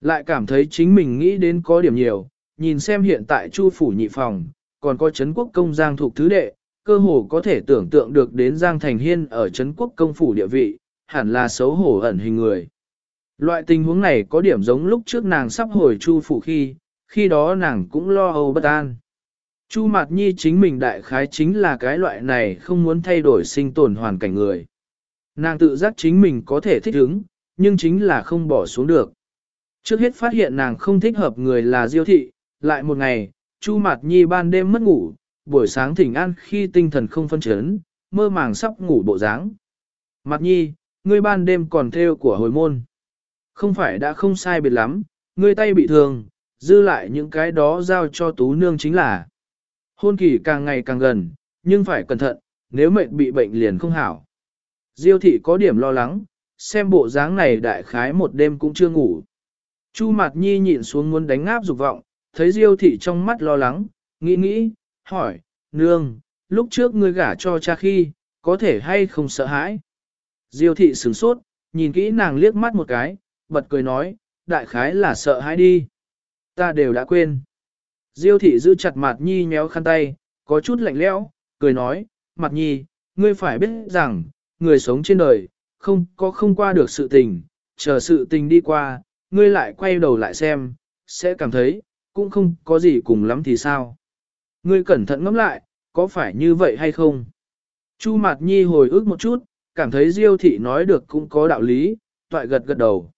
Lại cảm thấy chính mình nghĩ đến có điểm nhiều, nhìn xem hiện tại chu phủ nhị phòng, còn có Trấn quốc công Giang thuộc thứ đệ, cơ hồ có thể tưởng tượng được đến Giang Thành Hiên ở Trấn quốc công phủ địa vị, hẳn là xấu hổ ẩn hình người. Loại tình huống này có điểm giống lúc trước nàng sắp hồi chu phủ khi, khi đó nàng cũng lo âu bất an. Chu Mạt Nhi chính mình đại khái chính là cái loại này không muốn thay đổi sinh tồn hoàn cảnh người. Nàng tự giác chính mình có thể thích ứng, nhưng chính là không bỏ xuống được. Trước hết phát hiện nàng không thích hợp người là Diêu thị, lại một ngày, Chu Mạt Nhi ban đêm mất ngủ, buổi sáng thỉnh an khi tinh thần không phân chấn, mơ màng sắp ngủ bộ dáng. Mạt Nhi, ngươi ban đêm còn theo của hồi môn. Không phải đã không sai biệt lắm, ngươi tay bị thương, dư lại những cái đó giao cho tú nương chính là. Hôn kỳ càng ngày càng gần, nhưng phải cẩn thận, nếu mệnh bị bệnh liền không hảo. Diêu thị có điểm lo lắng, xem bộ dáng này đại khái một đêm cũng chưa ngủ. Chu Mạt Nhi nhịn xuống muốn đánh áp dục vọng, thấy Diêu thị trong mắt lo lắng, nghĩ nghĩ, hỏi, nương, lúc trước ngươi gả cho cha khi, có thể hay không sợ hãi? Diêu thị sửng sốt, nhìn kỹ nàng liếc mắt một cái, bật cười nói, đại khái là sợ hãi đi. Ta đều đã quên. Diêu thị giữ chặt mặt nhi nhéo khăn tay, có chút lạnh lẽo, cười nói, mặt nhi, ngươi phải biết rằng, người sống trên đời, không có không qua được sự tình, chờ sự tình đi qua, ngươi lại quay đầu lại xem, sẽ cảm thấy, cũng không có gì cùng lắm thì sao. Ngươi cẩn thận ngẫm lại, có phải như vậy hay không? Chu Mạt Nhi hồi ức một chút, cảm thấy Diêu thị nói được cũng có đạo lý, toại gật gật đầu.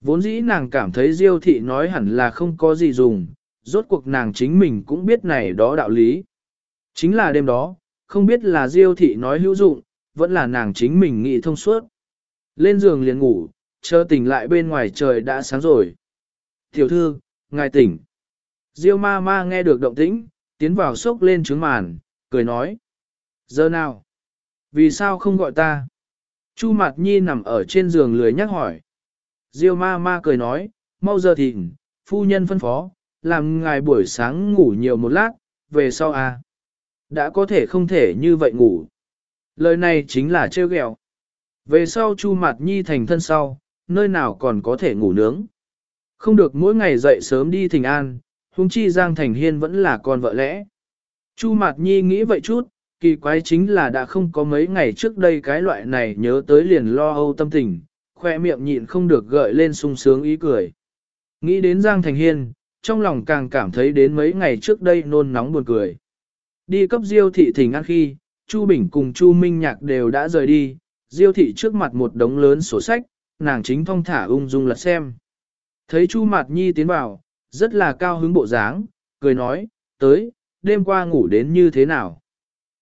Vốn dĩ nàng cảm thấy Diêu thị nói hẳn là không có gì dùng, rốt cuộc nàng chính mình cũng biết này đó đạo lý. Chính là đêm đó, không biết là Diêu thị nói hữu dụng, vẫn là nàng chính mình nghĩ thông suốt. Lên giường liền ngủ, chờ tỉnh lại bên ngoài trời đã sáng rồi. Tiểu thư, ngài tỉnh. Diêu ma ma nghe được động tĩnh, tiến vào sốc lên trứng màn, cười nói. Giờ nào? Vì sao không gọi ta? Chu Mạt Nhi nằm ở trên giường lười nhắc hỏi. Diêu ma ma cười nói, mau giờ thịnh, phu nhân phân phó, làm ngài buổi sáng ngủ nhiều một lát, về sau à. Đã có thể không thể như vậy ngủ. Lời này chính là trêu ghẹo. Về sau Chu Mạt Nhi thành thân sau, nơi nào còn có thể ngủ nướng. Không được mỗi ngày dậy sớm đi thỉnh an, huống chi Giang Thành Hiên vẫn là con vợ lẽ. Chu Mạt Nhi nghĩ vậy chút, kỳ quái chính là đã không có mấy ngày trước đây cái loại này nhớ tới liền lo âu tâm tình, khoe miệng nhịn không được gợi lên sung sướng ý cười. Nghĩ đến Giang Thành Hiên, trong lòng càng cảm thấy đến mấy ngày trước đây nôn nóng buồn cười. Đi cấp diêu thị thỉnh ăn khi, Chu Bình cùng Chu Minh Nhạc đều đã rời đi, diêu thị trước mặt một đống lớn sổ sách, nàng chính thong thả ung dung lật xem. Thấy Chu Mạt Nhi tiến vào, rất là cao hứng bộ dáng, cười nói, tới, đêm qua ngủ đến như thế nào?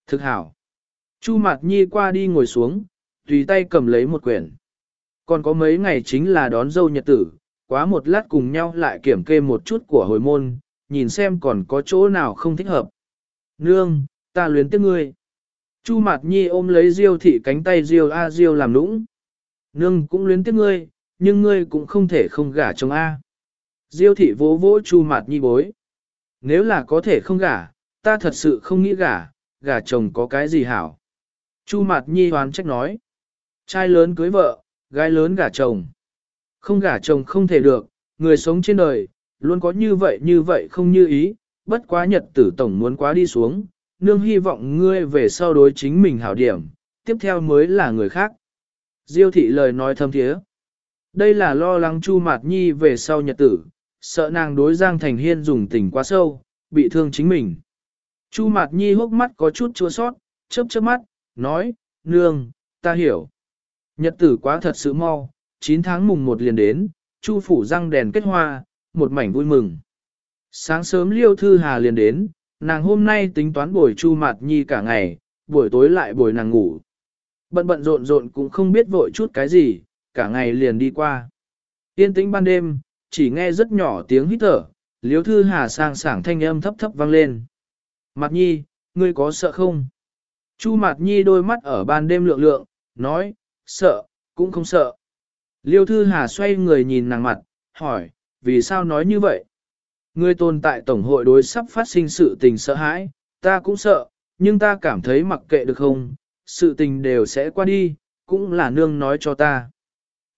Thực hảo. Chu Mạt Nhi qua đi ngồi xuống, tùy tay cầm lấy một quyển. Còn có mấy ngày chính là đón dâu nhật tử, quá một lát cùng nhau lại kiểm kê một chút của hồi môn, nhìn xem còn có chỗ nào không thích hợp. Nương, ta luyến tiếc ngươi. Chu Mạt Nhi ôm lấy Diêu thị cánh tay Diêu A Diêu làm nũng. Nương cũng luyến tiếc ngươi, nhưng ngươi cũng không thể không gả chồng A. Diêu thị vỗ vỗ Chu Mạt Nhi bối. Nếu là có thể không gả, ta thật sự không nghĩ gả, gả chồng có cái gì hảo. Chu Mạt Nhi hoán trách nói. Trai lớn cưới vợ, gái lớn gả chồng. Không gả chồng không thể được, người sống trên đời, luôn có như vậy như vậy không như ý, bất quá nhật tử tổng muốn quá đi xuống, nương hy vọng ngươi về sau đối chính mình hảo điểm, tiếp theo mới là người khác. Diêu thị lời nói thâm thiế. Đây là lo lắng Chu Mạt Nhi về sau nhật tử, sợ nàng đối Giang Thành Hiên dùng tình quá sâu, bị thương chính mình. Chu Mạt Nhi hốc mắt có chút chua sót, chớp chớp mắt, nói, nương, ta hiểu. Nhật tử quá thật sự mau, 9 tháng mùng 1 liền đến, Chu phủ răng đèn kết hoa, một mảnh vui mừng. Sáng sớm Liêu Thư Hà liền đến, nàng hôm nay tính toán buổi Chu Mạt Nhi cả ngày, buổi tối lại buổi nàng ngủ. Bận bận rộn rộn cũng không biết vội chút cái gì, cả ngày liền đi qua. Yên tĩnh ban đêm, chỉ nghe rất nhỏ tiếng hít thở, Liêu Thư Hà sang sảng thanh âm thấp thấp vang lên. Mạt Nhi, ngươi có sợ không? Chu Mạt Nhi đôi mắt ở ban đêm lượng lượng, nói, sợ, cũng không sợ. Liêu Thư Hà xoay người nhìn nàng mặt, hỏi, vì sao nói như vậy? Ngươi tồn tại Tổng hội đối sắp phát sinh sự tình sợ hãi, ta cũng sợ, nhưng ta cảm thấy mặc kệ được không, sự tình đều sẽ qua đi, cũng là nương nói cho ta.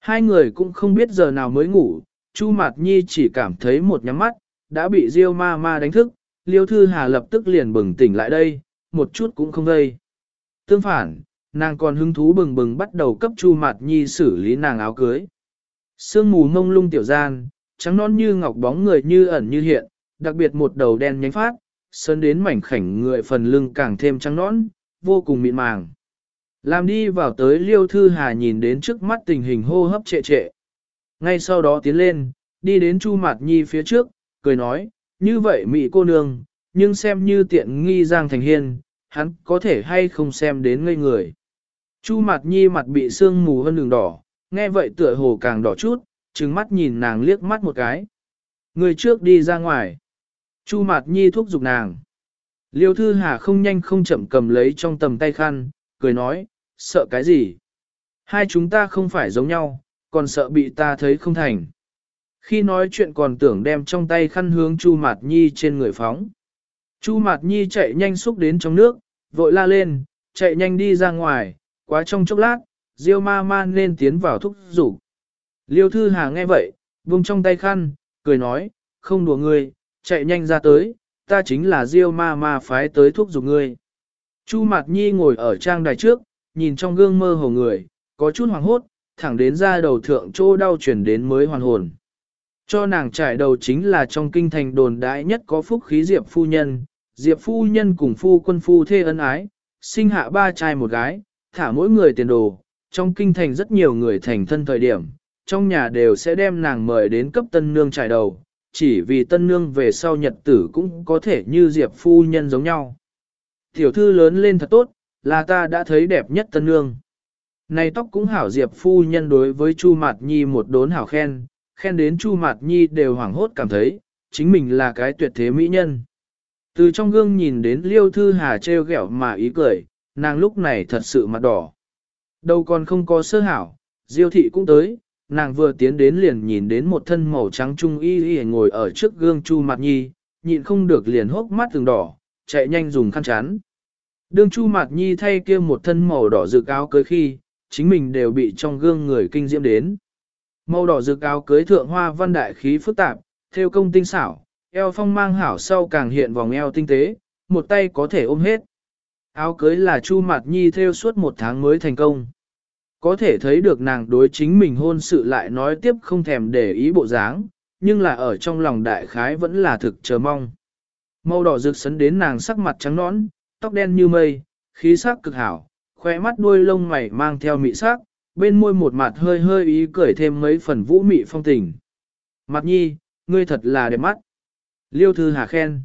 Hai người cũng không biết giờ nào mới ngủ, Chu Mạt Nhi chỉ cảm thấy một nhắm mắt, đã bị Diêu ma ma đánh thức, Liêu Thư Hà lập tức liền bừng tỉnh lại đây, một chút cũng không gây. Tương phản, nàng còn hứng thú bừng bừng bắt đầu cấp Chu Mạt Nhi xử lý nàng áo cưới. Sương mù mông lung tiểu gian, trắng non như ngọc bóng người như ẩn như hiện, đặc biệt một đầu đen nhánh phát, sơn đến mảnh khảnh người phần lưng càng thêm trắng nõn, vô cùng mịn màng. Làm đi vào tới Liêu Thư Hà nhìn đến trước mắt tình hình hô hấp trệ trệ. Ngay sau đó tiến lên, đi đến Chu Mạt Nhi phía trước, cười nói, như vậy mị cô nương, nhưng xem như tiện nghi Giang Thành Hiên, hắn có thể hay không xem đến ngây người. Chu Mạt nhi mặt bị sương mù hơn đường đỏ, nghe vậy tựa hồ càng đỏ chút, trừng mắt nhìn nàng liếc mắt một cái. Người trước đi ra ngoài. Chu Mạt Nhi thúc giục nàng. Liêu Thư Hà không nhanh không chậm cầm lấy trong tầm tay khăn, cười nói, sợ cái gì? Hai chúng ta không phải giống nhau, còn sợ bị ta thấy không thành. Khi nói chuyện còn tưởng đem trong tay khăn hướng Chu Mạt Nhi trên người phóng. Chu Mạt Nhi chạy nhanh xúc đến trong nước, vội la lên, chạy nhanh đi ra ngoài, quá trong chốc lát, Diêu ma ma nên tiến vào thúc rủ. Liêu Thư Hà nghe vậy, vung trong tay khăn, cười nói, không đùa ngươi, chạy nhanh ra tới, ta chính là Diêu ma ma phái tới thúc giục ngươi. Chu Mạt Nhi ngồi ở trang đài trước, nhìn trong gương mơ hồ người, có chút hoàng hốt, thẳng đến ra đầu thượng chỗ đau chuyển đến mới hoàn hồn. Cho nàng trải đầu chính là trong kinh thành đồn đại nhất có phúc khí Diệp phu nhân, Diệp phu nhân cùng phu quân phu thê ân ái, sinh hạ ba trai một gái, thả mỗi người tiền đồ, trong kinh thành rất nhiều người thành thân thời điểm, trong nhà đều sẽ đem nàng mời đến cấp tân nương trải đầu, chỉ vì tân nương về sau nhật tử cũng có thể như Diệp phu nhân giống nhau. Tiểu thư lớn lên thật tốt, là ta đã thấy đẹp nhất tân nương. Này tóc cũng hảo Diệp phu nhân đối với Chu Mạt Nhi một đốn hảo khen, khen đến Chu Mạt Nhi đều hoảng hốt cảm thấy, chính mình là cái tuyệt thế mỹ nhân. Từ trong gương nhìn đến Liêu Thư Hà treo ghẹo mà ý cười, nàng lúc này thật sự mặt đỏ. Đâu còn không có sơ hảo, Diêu thị cũng tới, nàng vừa tiến đến liền nhìn đến một thân màu trắng trung y y ngồi ở trước gương Chu Mạt Nhi, nhịn không được liền hốc mắt từng đỏ, chạy nhanh dùng khăn chán. Đương Chu Mạt Nhi thay kia một thân màu đỏ dự áo cưới khi, chính mình đều bị trong gương người kinh diễm đến. Màu đỏ rực áo cưới thượng hoa văn đại khí phức tạp, theo công tinh xảo, eo phong mang hảo sau càng hiện vòng eo tinh tế, một tay có thể ôm hết. Áo cưới là Chu Mạt Nhi theo suốt một tháng mới thành công. Có thể thấy được nàng đối chính mình hôn sự lại nói tiếp không thèm để ý bộ dáng, nhưng là ở trong lòng đại khái vẫn là thực chờ mong. Màu đỏ rực sấn đến nàng sắc mặt trắng nõn, tóc đen như mây, khí sắc cực hảo, khoe mắt đuôi lông mày mang theo mị sắc, bên môi một mặt hơi hơi ý cười thêm mấy phần vũ mị phong tình. Mặt nhi, ngươi thật là đẹp mắt. Liêu thư hà khen.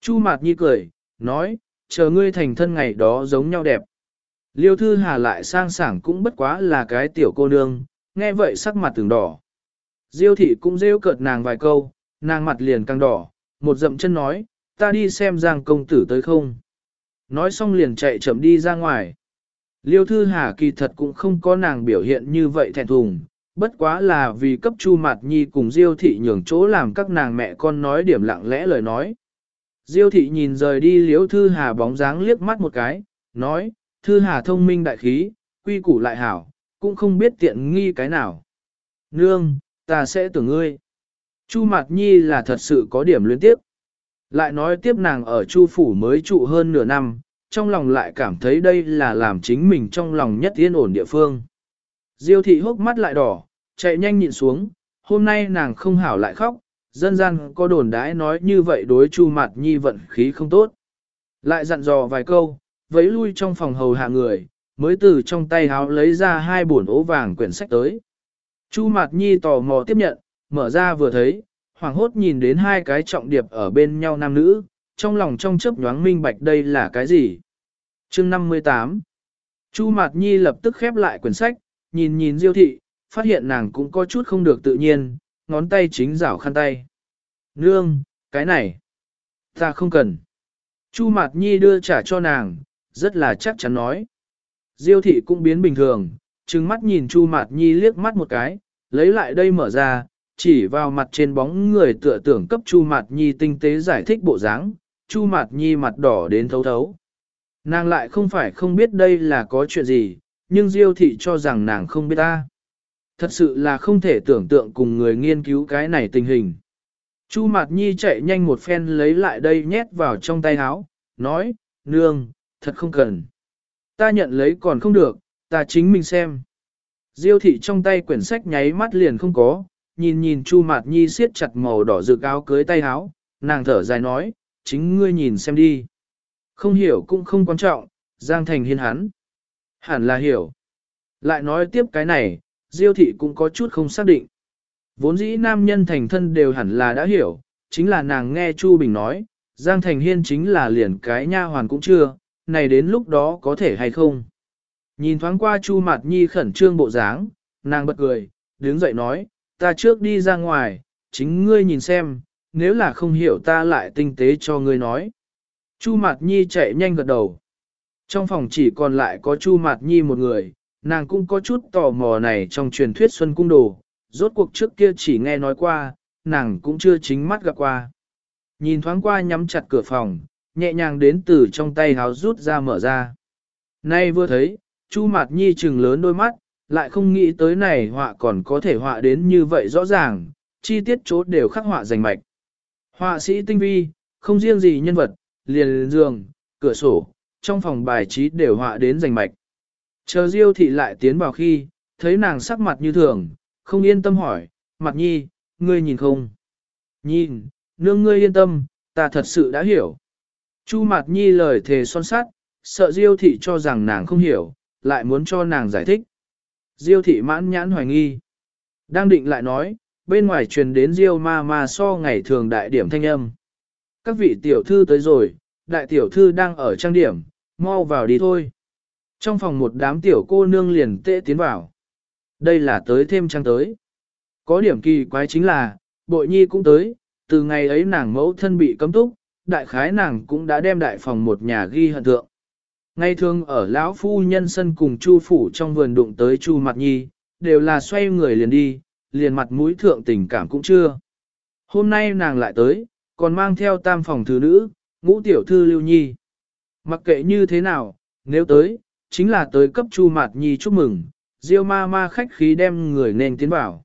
Chu mặt nhi cười, nói, chờ ngươi thành thân ngày đó giống nhau đẹp. Liêu thư hà lại sang sảng cũng bất quá là cái tiểu cô nương, nghe vậy sắc mặt từng đỏ. Diêu thị cũng rêu cợt nàng vài câu, nàng mặt liền căng đỏ, một dậm chân nói, ta đi xem giang công tử tới không. Nói xong liền chạy chậm đi ra ngoài. Liêu thư hà kỳ thật cũng không có nàng biểu hiện như vậy thẹn thùng, bất quá là vì cấp chu Mạt nhi cùng diêu thị nhường chỗ làm các nàng mẹ con nói điểm lặng lẽ lời nói. Diêu thị nhìn rời đi liêu thư hà bóng dáng liếc mắt một cái, nói, thư hà thông minh đại khí, quy củ lại hảo, cũng không biết tiện nghi cái nào. Nương, ta sẽ tưởng ngươi. Chu Mạt Nhi là thật sự có điểm luyến tiếp. Lại nói tiếp nàng ở Chu Phủ mới trụ hơn nửa năm, trong lòng lại cảm thấy đây là làm chính mình trong lòng nhất yên ổn địa phương. Diêu thị hốc mắt lại đỏ, chạy nhanh nhịn xuống, hôm nay nàng không hảo lại khóc, dân gian có đồn đãi nói như vậy đối Chu Mạt Nhi vận khí không tốt. Lại dặn dò vài câu, vẫy lui trong phòng hầu hạ người, mới từ trong tay háo lấy ra hai bổn ố vàng quyển sách tới. Chu Mạt Nhi tò mò tiếp nhận, mở ra vừa thấy, hoàng hốt nhìn đến hai cái trọng điệp ở bên nhau nam nữ, trong lòng trong chớp nhoáng minh bạch đây là cái gì. Chương 58 Chu Mạt Nhi lập tức khép lại quyển sách, nhìn nhìn Diêu thị, phát hiện nàng cũng có chút không được tự nhiên, ngón tay chính rảo khăn tay. Nương, cái này, ta không cần. Chu Mạt Nhi đưa trả cho nàng, rất là chắc chắn nói. Diêu thị cũng biến bình thường, trừng mắt nhìn Chu Mạt Nhi liếc mắt một cái, lấy lại đây mở ra, chỉ vào mặt trên bóng người tựa tưởng cấp Chu Mạt Nhi tinh tế giải thích bộ dáng, Chu Mạt Nhi mặt đỏ đến thấu thấu. Nàng lại không phải không biết đây là có chuyện gì, nhưng Diêu thị cho rằng nàng không biết ta. Thật sự là không thể tưởng tượng cùng người nghiên cứu cái này tình hình. Chu Mạt Nhi chạy nhanh một phen lấy lại đây nhét vào trong tay áo, nói, nương, thật không cần. Ta nhận lấy còn không được, ta chính mình xem. Diêu thị trong tay quyển sách nháy mắt liền không có, nhìn nhìn Chu Mạt Nhi siết chặt màu đỏ rực áo cưới tay áo, nàng thở dài nói, chính ngươi nhìn xem đi. Không hiểu cũng không quan trọng, Giang Thành hiên hắn. Hẳn là hiểu. Lại nói tiếp cái này, Diêu thị cũng có chút không xác định. Vốn dĩ nam nhân thành thân đều hẳn là đã hiểu, chính là nàng nghe Chu Bình nói, Giang Thành Hiên chính là liền cái nha hoàn cũng chưa, này đến lúc đó có thể hay không. Nhìn thoáng qua Chu Mạt Nhi khẩn trương bộ dáng, nàng bật cười, đứng dậy nói, ta trước đi ra ngoài, chính ngươi nhìn xem, nếu là không hiểu ta lại tinh tế cho ngươi nói. Chu Mạt Nhi chạy nhanh gật đầu. Trong phòng chỉ còn lại có Chu Mạt Nhi một người, nàng cũng có chút tò mò này trong truyền thuyết Xuân Cung Đồ, rốt cuộc trước kia chỉ nghe nói qua, nàng cũng chưa chính mắt gặp qua. Nhìn thoáng qua nhắm chặt cửa phòng, nhẹ nhàng đến từ trong tay háo rút ra mở ra. Nay vừa thấy, Chu Mạt Nhi trừng lớn đôi mắt, lại không nghĩ tới này họa còn có thể họa đến như vậy rõ ràng, chi tiết chốt đều khắc họa rành mạch. Họa sĩ tinh vi, không riêng gì nhân vật, liền giường, cửa sổ, trong phòng bài trí đều họa đến rành mạch. Chờ Diêu thị lại tiến vào khi, thấy nàng sắc mặt như thường, không yên tâm hỏi, mặt nhi, ngươi nhìn không? Nhìn, nương ngươi yên tâm, ta thật sự đã hiểu. Chu mặt nhi lời thề son sắt, sợ Diêu thị cho rằng nàng không hiểu, lại muốn cho nàng giải thích. Diêu thị mãn nhãn hoài nghi. Đang định lại nói, bên ngoài truyền đến Diêu ma ma so ngày thường đại điểm thanh âm. Các vị tiểu thư tới rồi, đại tiểu thư đang ở trang điểm, mau vào đi thôi. Trong phòng một đám tiểu cô nương liền tệ tiến vào. Đây là tới thêm trang tới. Có điểm kỳ quái chính là, bội nhi cũng tới, từ ngày ấy nàng mẫu thân bị cấm túc, đại khái nàng cũng đã đem đại phòng một nhà ghi hận thượng. Ngay thường ở lão phu nhân sân cùng chu phủ trong vườn đụng tới chu mặt nhi, đều là xoay người liền đi, liền mặt mũi thượng tình cảm cũng chưa. Hôm nay nàng lại tới, còn mang theo tam phòng thứ nữ, ngũ tiểu thư lưu nhi. Mặc kệ như thế nào, nếu tới, chính là tới cấp chu mạt nhi chúc mừng, diêu ma ma khách khí đem người nên tiến vào.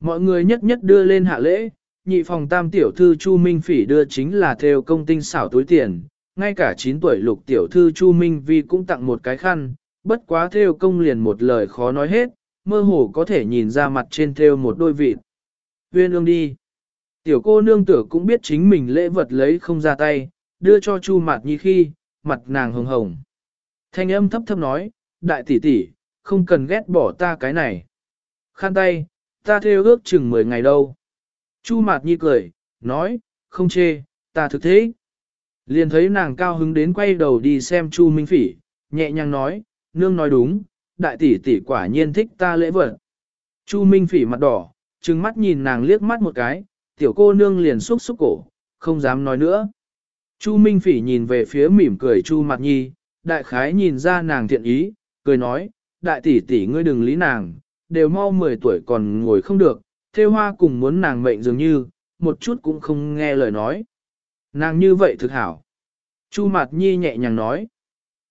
Mọi người nhất nhất đưa lên hạ lễ, nhị phòng tam tiểu thư Chu Minh Phỉ đưa chính là theo công tinh xảo túi tiền, ngay cả 9 tuổi lục tiểu thư Chu Minh Vi cũng tặng một cái khăn, bất quá theo công liền một lời khó nói hết, mơ hồ có thể nhìn ra mặt trên theo một đôi vịt. Viên ương đi. Tiểu cô nương tử cũng biết chính mình lễ vật lấy không ra tay, đưa cho Chu Mạt Nhi khi, mặt nàng hồng hồng. Thanh âm thấp thấp nói, đại tỷ tỷ, không cần ghét bỏ ta cái này. Khăn tay, ta theo ước chừng 10 ngày đâu. Chu Mạt Nhi cười, nói, không chê, ta thực thế. Liền thấy nàng cao hứng đến quay đầu đi xem Chu Minh Phỉ, nhẹ nhàng nói, nương nói đúng, đại tỷ tỷ quả nhiên thích ta lễ vật. Chu Minh Phỉ mặt đỏ, trừng mắt nhìn nàng liếc mắt một cái, tiểu cô nương liền xúc xúc cổ, không dám nói nữa. Chu Minh Phỉ nhìn về phía mỉm cười Chu Mạt Nhi, đại khái nhìn ra nàng thiện ý, cười nói, đại tỷ tỷ ngươi đừng lý nàng, đều mau 10 tuổi còn ngồi không được, theo hoa cùng muốn nàng mệnh dường như, một chút cũng không nghe lời nói. Nàng như vậy thực hảo. Chu Mạt Nhi nhẹ nhàng nói,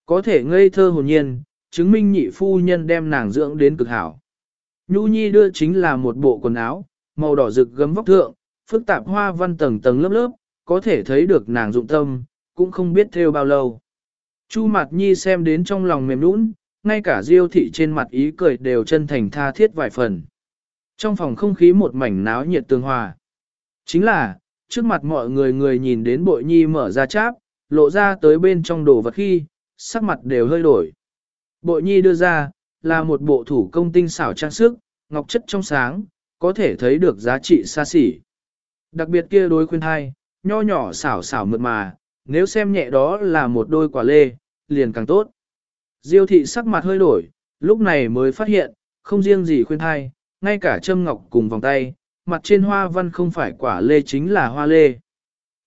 có thể ngây thơ hồn nhiên, chứng minh nhị phu nhân đem nàng dưỡng đến cực hảo. Nhu Nhi đưa chính là một bộ quần áo, màu đỏ rực gấm vóc thượng, phức tạp hoa văn tầng tầng lớp lớp, có thể thấy được nàng dụng tâm, cũng không biết theo bao lâu. Chu Mạt Nhi xem đến trong lòng mềm nũng, ngay cả diêu thị trên mặt ý cười đều chân thành tha thiết vài phần. Trong phòng không khí một mảnh náo nhiệt tương hòa. Chính là, trước mặt mọi người người nhìn đến bội nhi mở ra cháp, lộ ra tới bên trong đồ vật khi, sắc mặt đều hơi đổi. Bội nhi đưa ra, là một bộ thủ công tinh xảo trang sức, ngọc chất trong sáng, có thể thấy được giá trị xa xỉ. Đặc biệt kia đối khuyên hai, nho nhỏ xảo xảo mượt mà, nếu xem nhẹ đó là một đôi quả lê, liền càng tốt. Diêu thị sắc mặt hơi đổi, lúc này mới phát hiện, không riêng gì khuyên hai, ngay cả châm ngọc cùng vòng tay, mặt trên hoa văn không phải quả lê chính là hoa lê.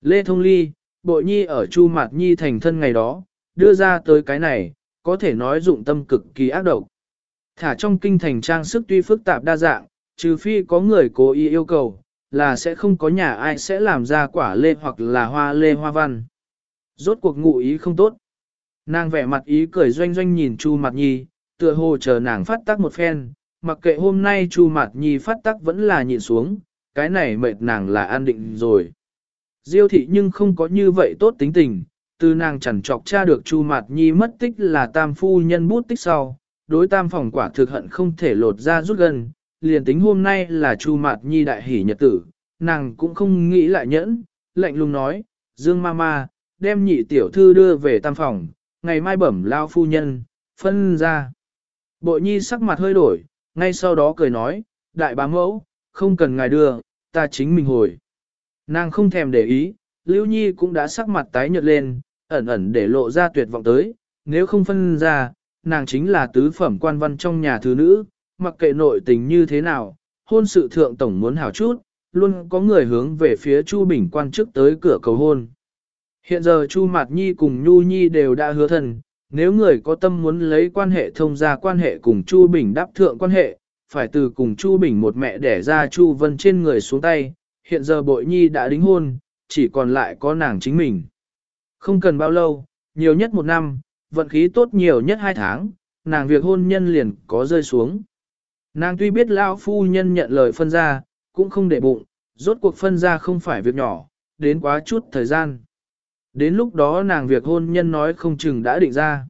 Lê Thông Ly, bội nhi ở Chu Mạt Nhi thành thân ngày đó, đưa ra tới cái này, có thể nói dụng tâm cực kỳ ác độc. Thả trong kinh thành trang sức tuy phức tạp đa dạng, trừ phi có người cố ý yêu cầu, là sẽ không có nhà ai sẽ làm ra quả lê hoặc là hoa lê hoa văn. Rốt cuộc ngụ ý không tốt. Nàng vẻ mặt ý cười doanh doanh nhìn Chu Mạt Nhi, tựa hồ chờ nàng phát tác một phen, mặc kệ hôm nay Chu Mạt Nhi phát tác vẫn là nhìn xuống, cái này mệt nàng là an định rồi. Diêu thị nhưng không có như vậy tốt tính tình, từ nàng chẳng chọc tra được Chu Mạt Nhi mất tích là tam phu nhân bút tích sau, đối tam phòng quả thực hận không thể lột ra rút gần, liền tính hôm nay là Chu Mạt Nhi đại hỷ nhật tử, nàng cũng không nghĩ lại nhẫn, lạnh lùng nói, Dương Mama, đem nhị tiểu thư đưa về tam phòng, ngày mai bẩm lao phu nhân, phân ra. Bội nhi sắc mặt hơi đổi, ngay sau đó cười nói, đại bá mẫu, không cần ngài đưa, ta chính mình hồi. Nàng không thèm để ý, Lưu Nhi cũng đã sắc mặt tái nhợt lên, ẩn ẩn để lộ ra tuyệt vọng tới, nếu không phân ra, nàng chính là tứ phẩm quan văn trong nhà thứ nữ, mặc kệ nội tình như thế nào, hôn sự thượng tổng muốn hảo chút, luôn có người hướng về phía Chu Bình quan chức tới cửa cầu hôn. Hiện giờ Chu Mạt Nhi cùng Nhu Nhi đều đã hứa thần, nếu người có tâm muốn lấy quan hệ thông ra quan hệ cùng Chu Bình đáp thượng quan hệ, phải từ cùng Chu Bình một mẹ đẻ ra Chu Vân trên người xuống tay, hiện giờ bội nhi đã đính hôn, chỉ còn lại có nàng chính mình. Không cần bao lâu, nhiều nhất một năm, vận khí tốt nhiều nhất hai tháng, nàng việc hôn nhân liền có rơi xuống. Nàng tuy biết lão phu nhân nhận lời phân ra, cũng không để bụng, rốt cuộc phân ra không phải việc nhỏ, đến quá chút thời gian. Đến lúc đó nàng việc hôn nhân nói không chừng đã định ra.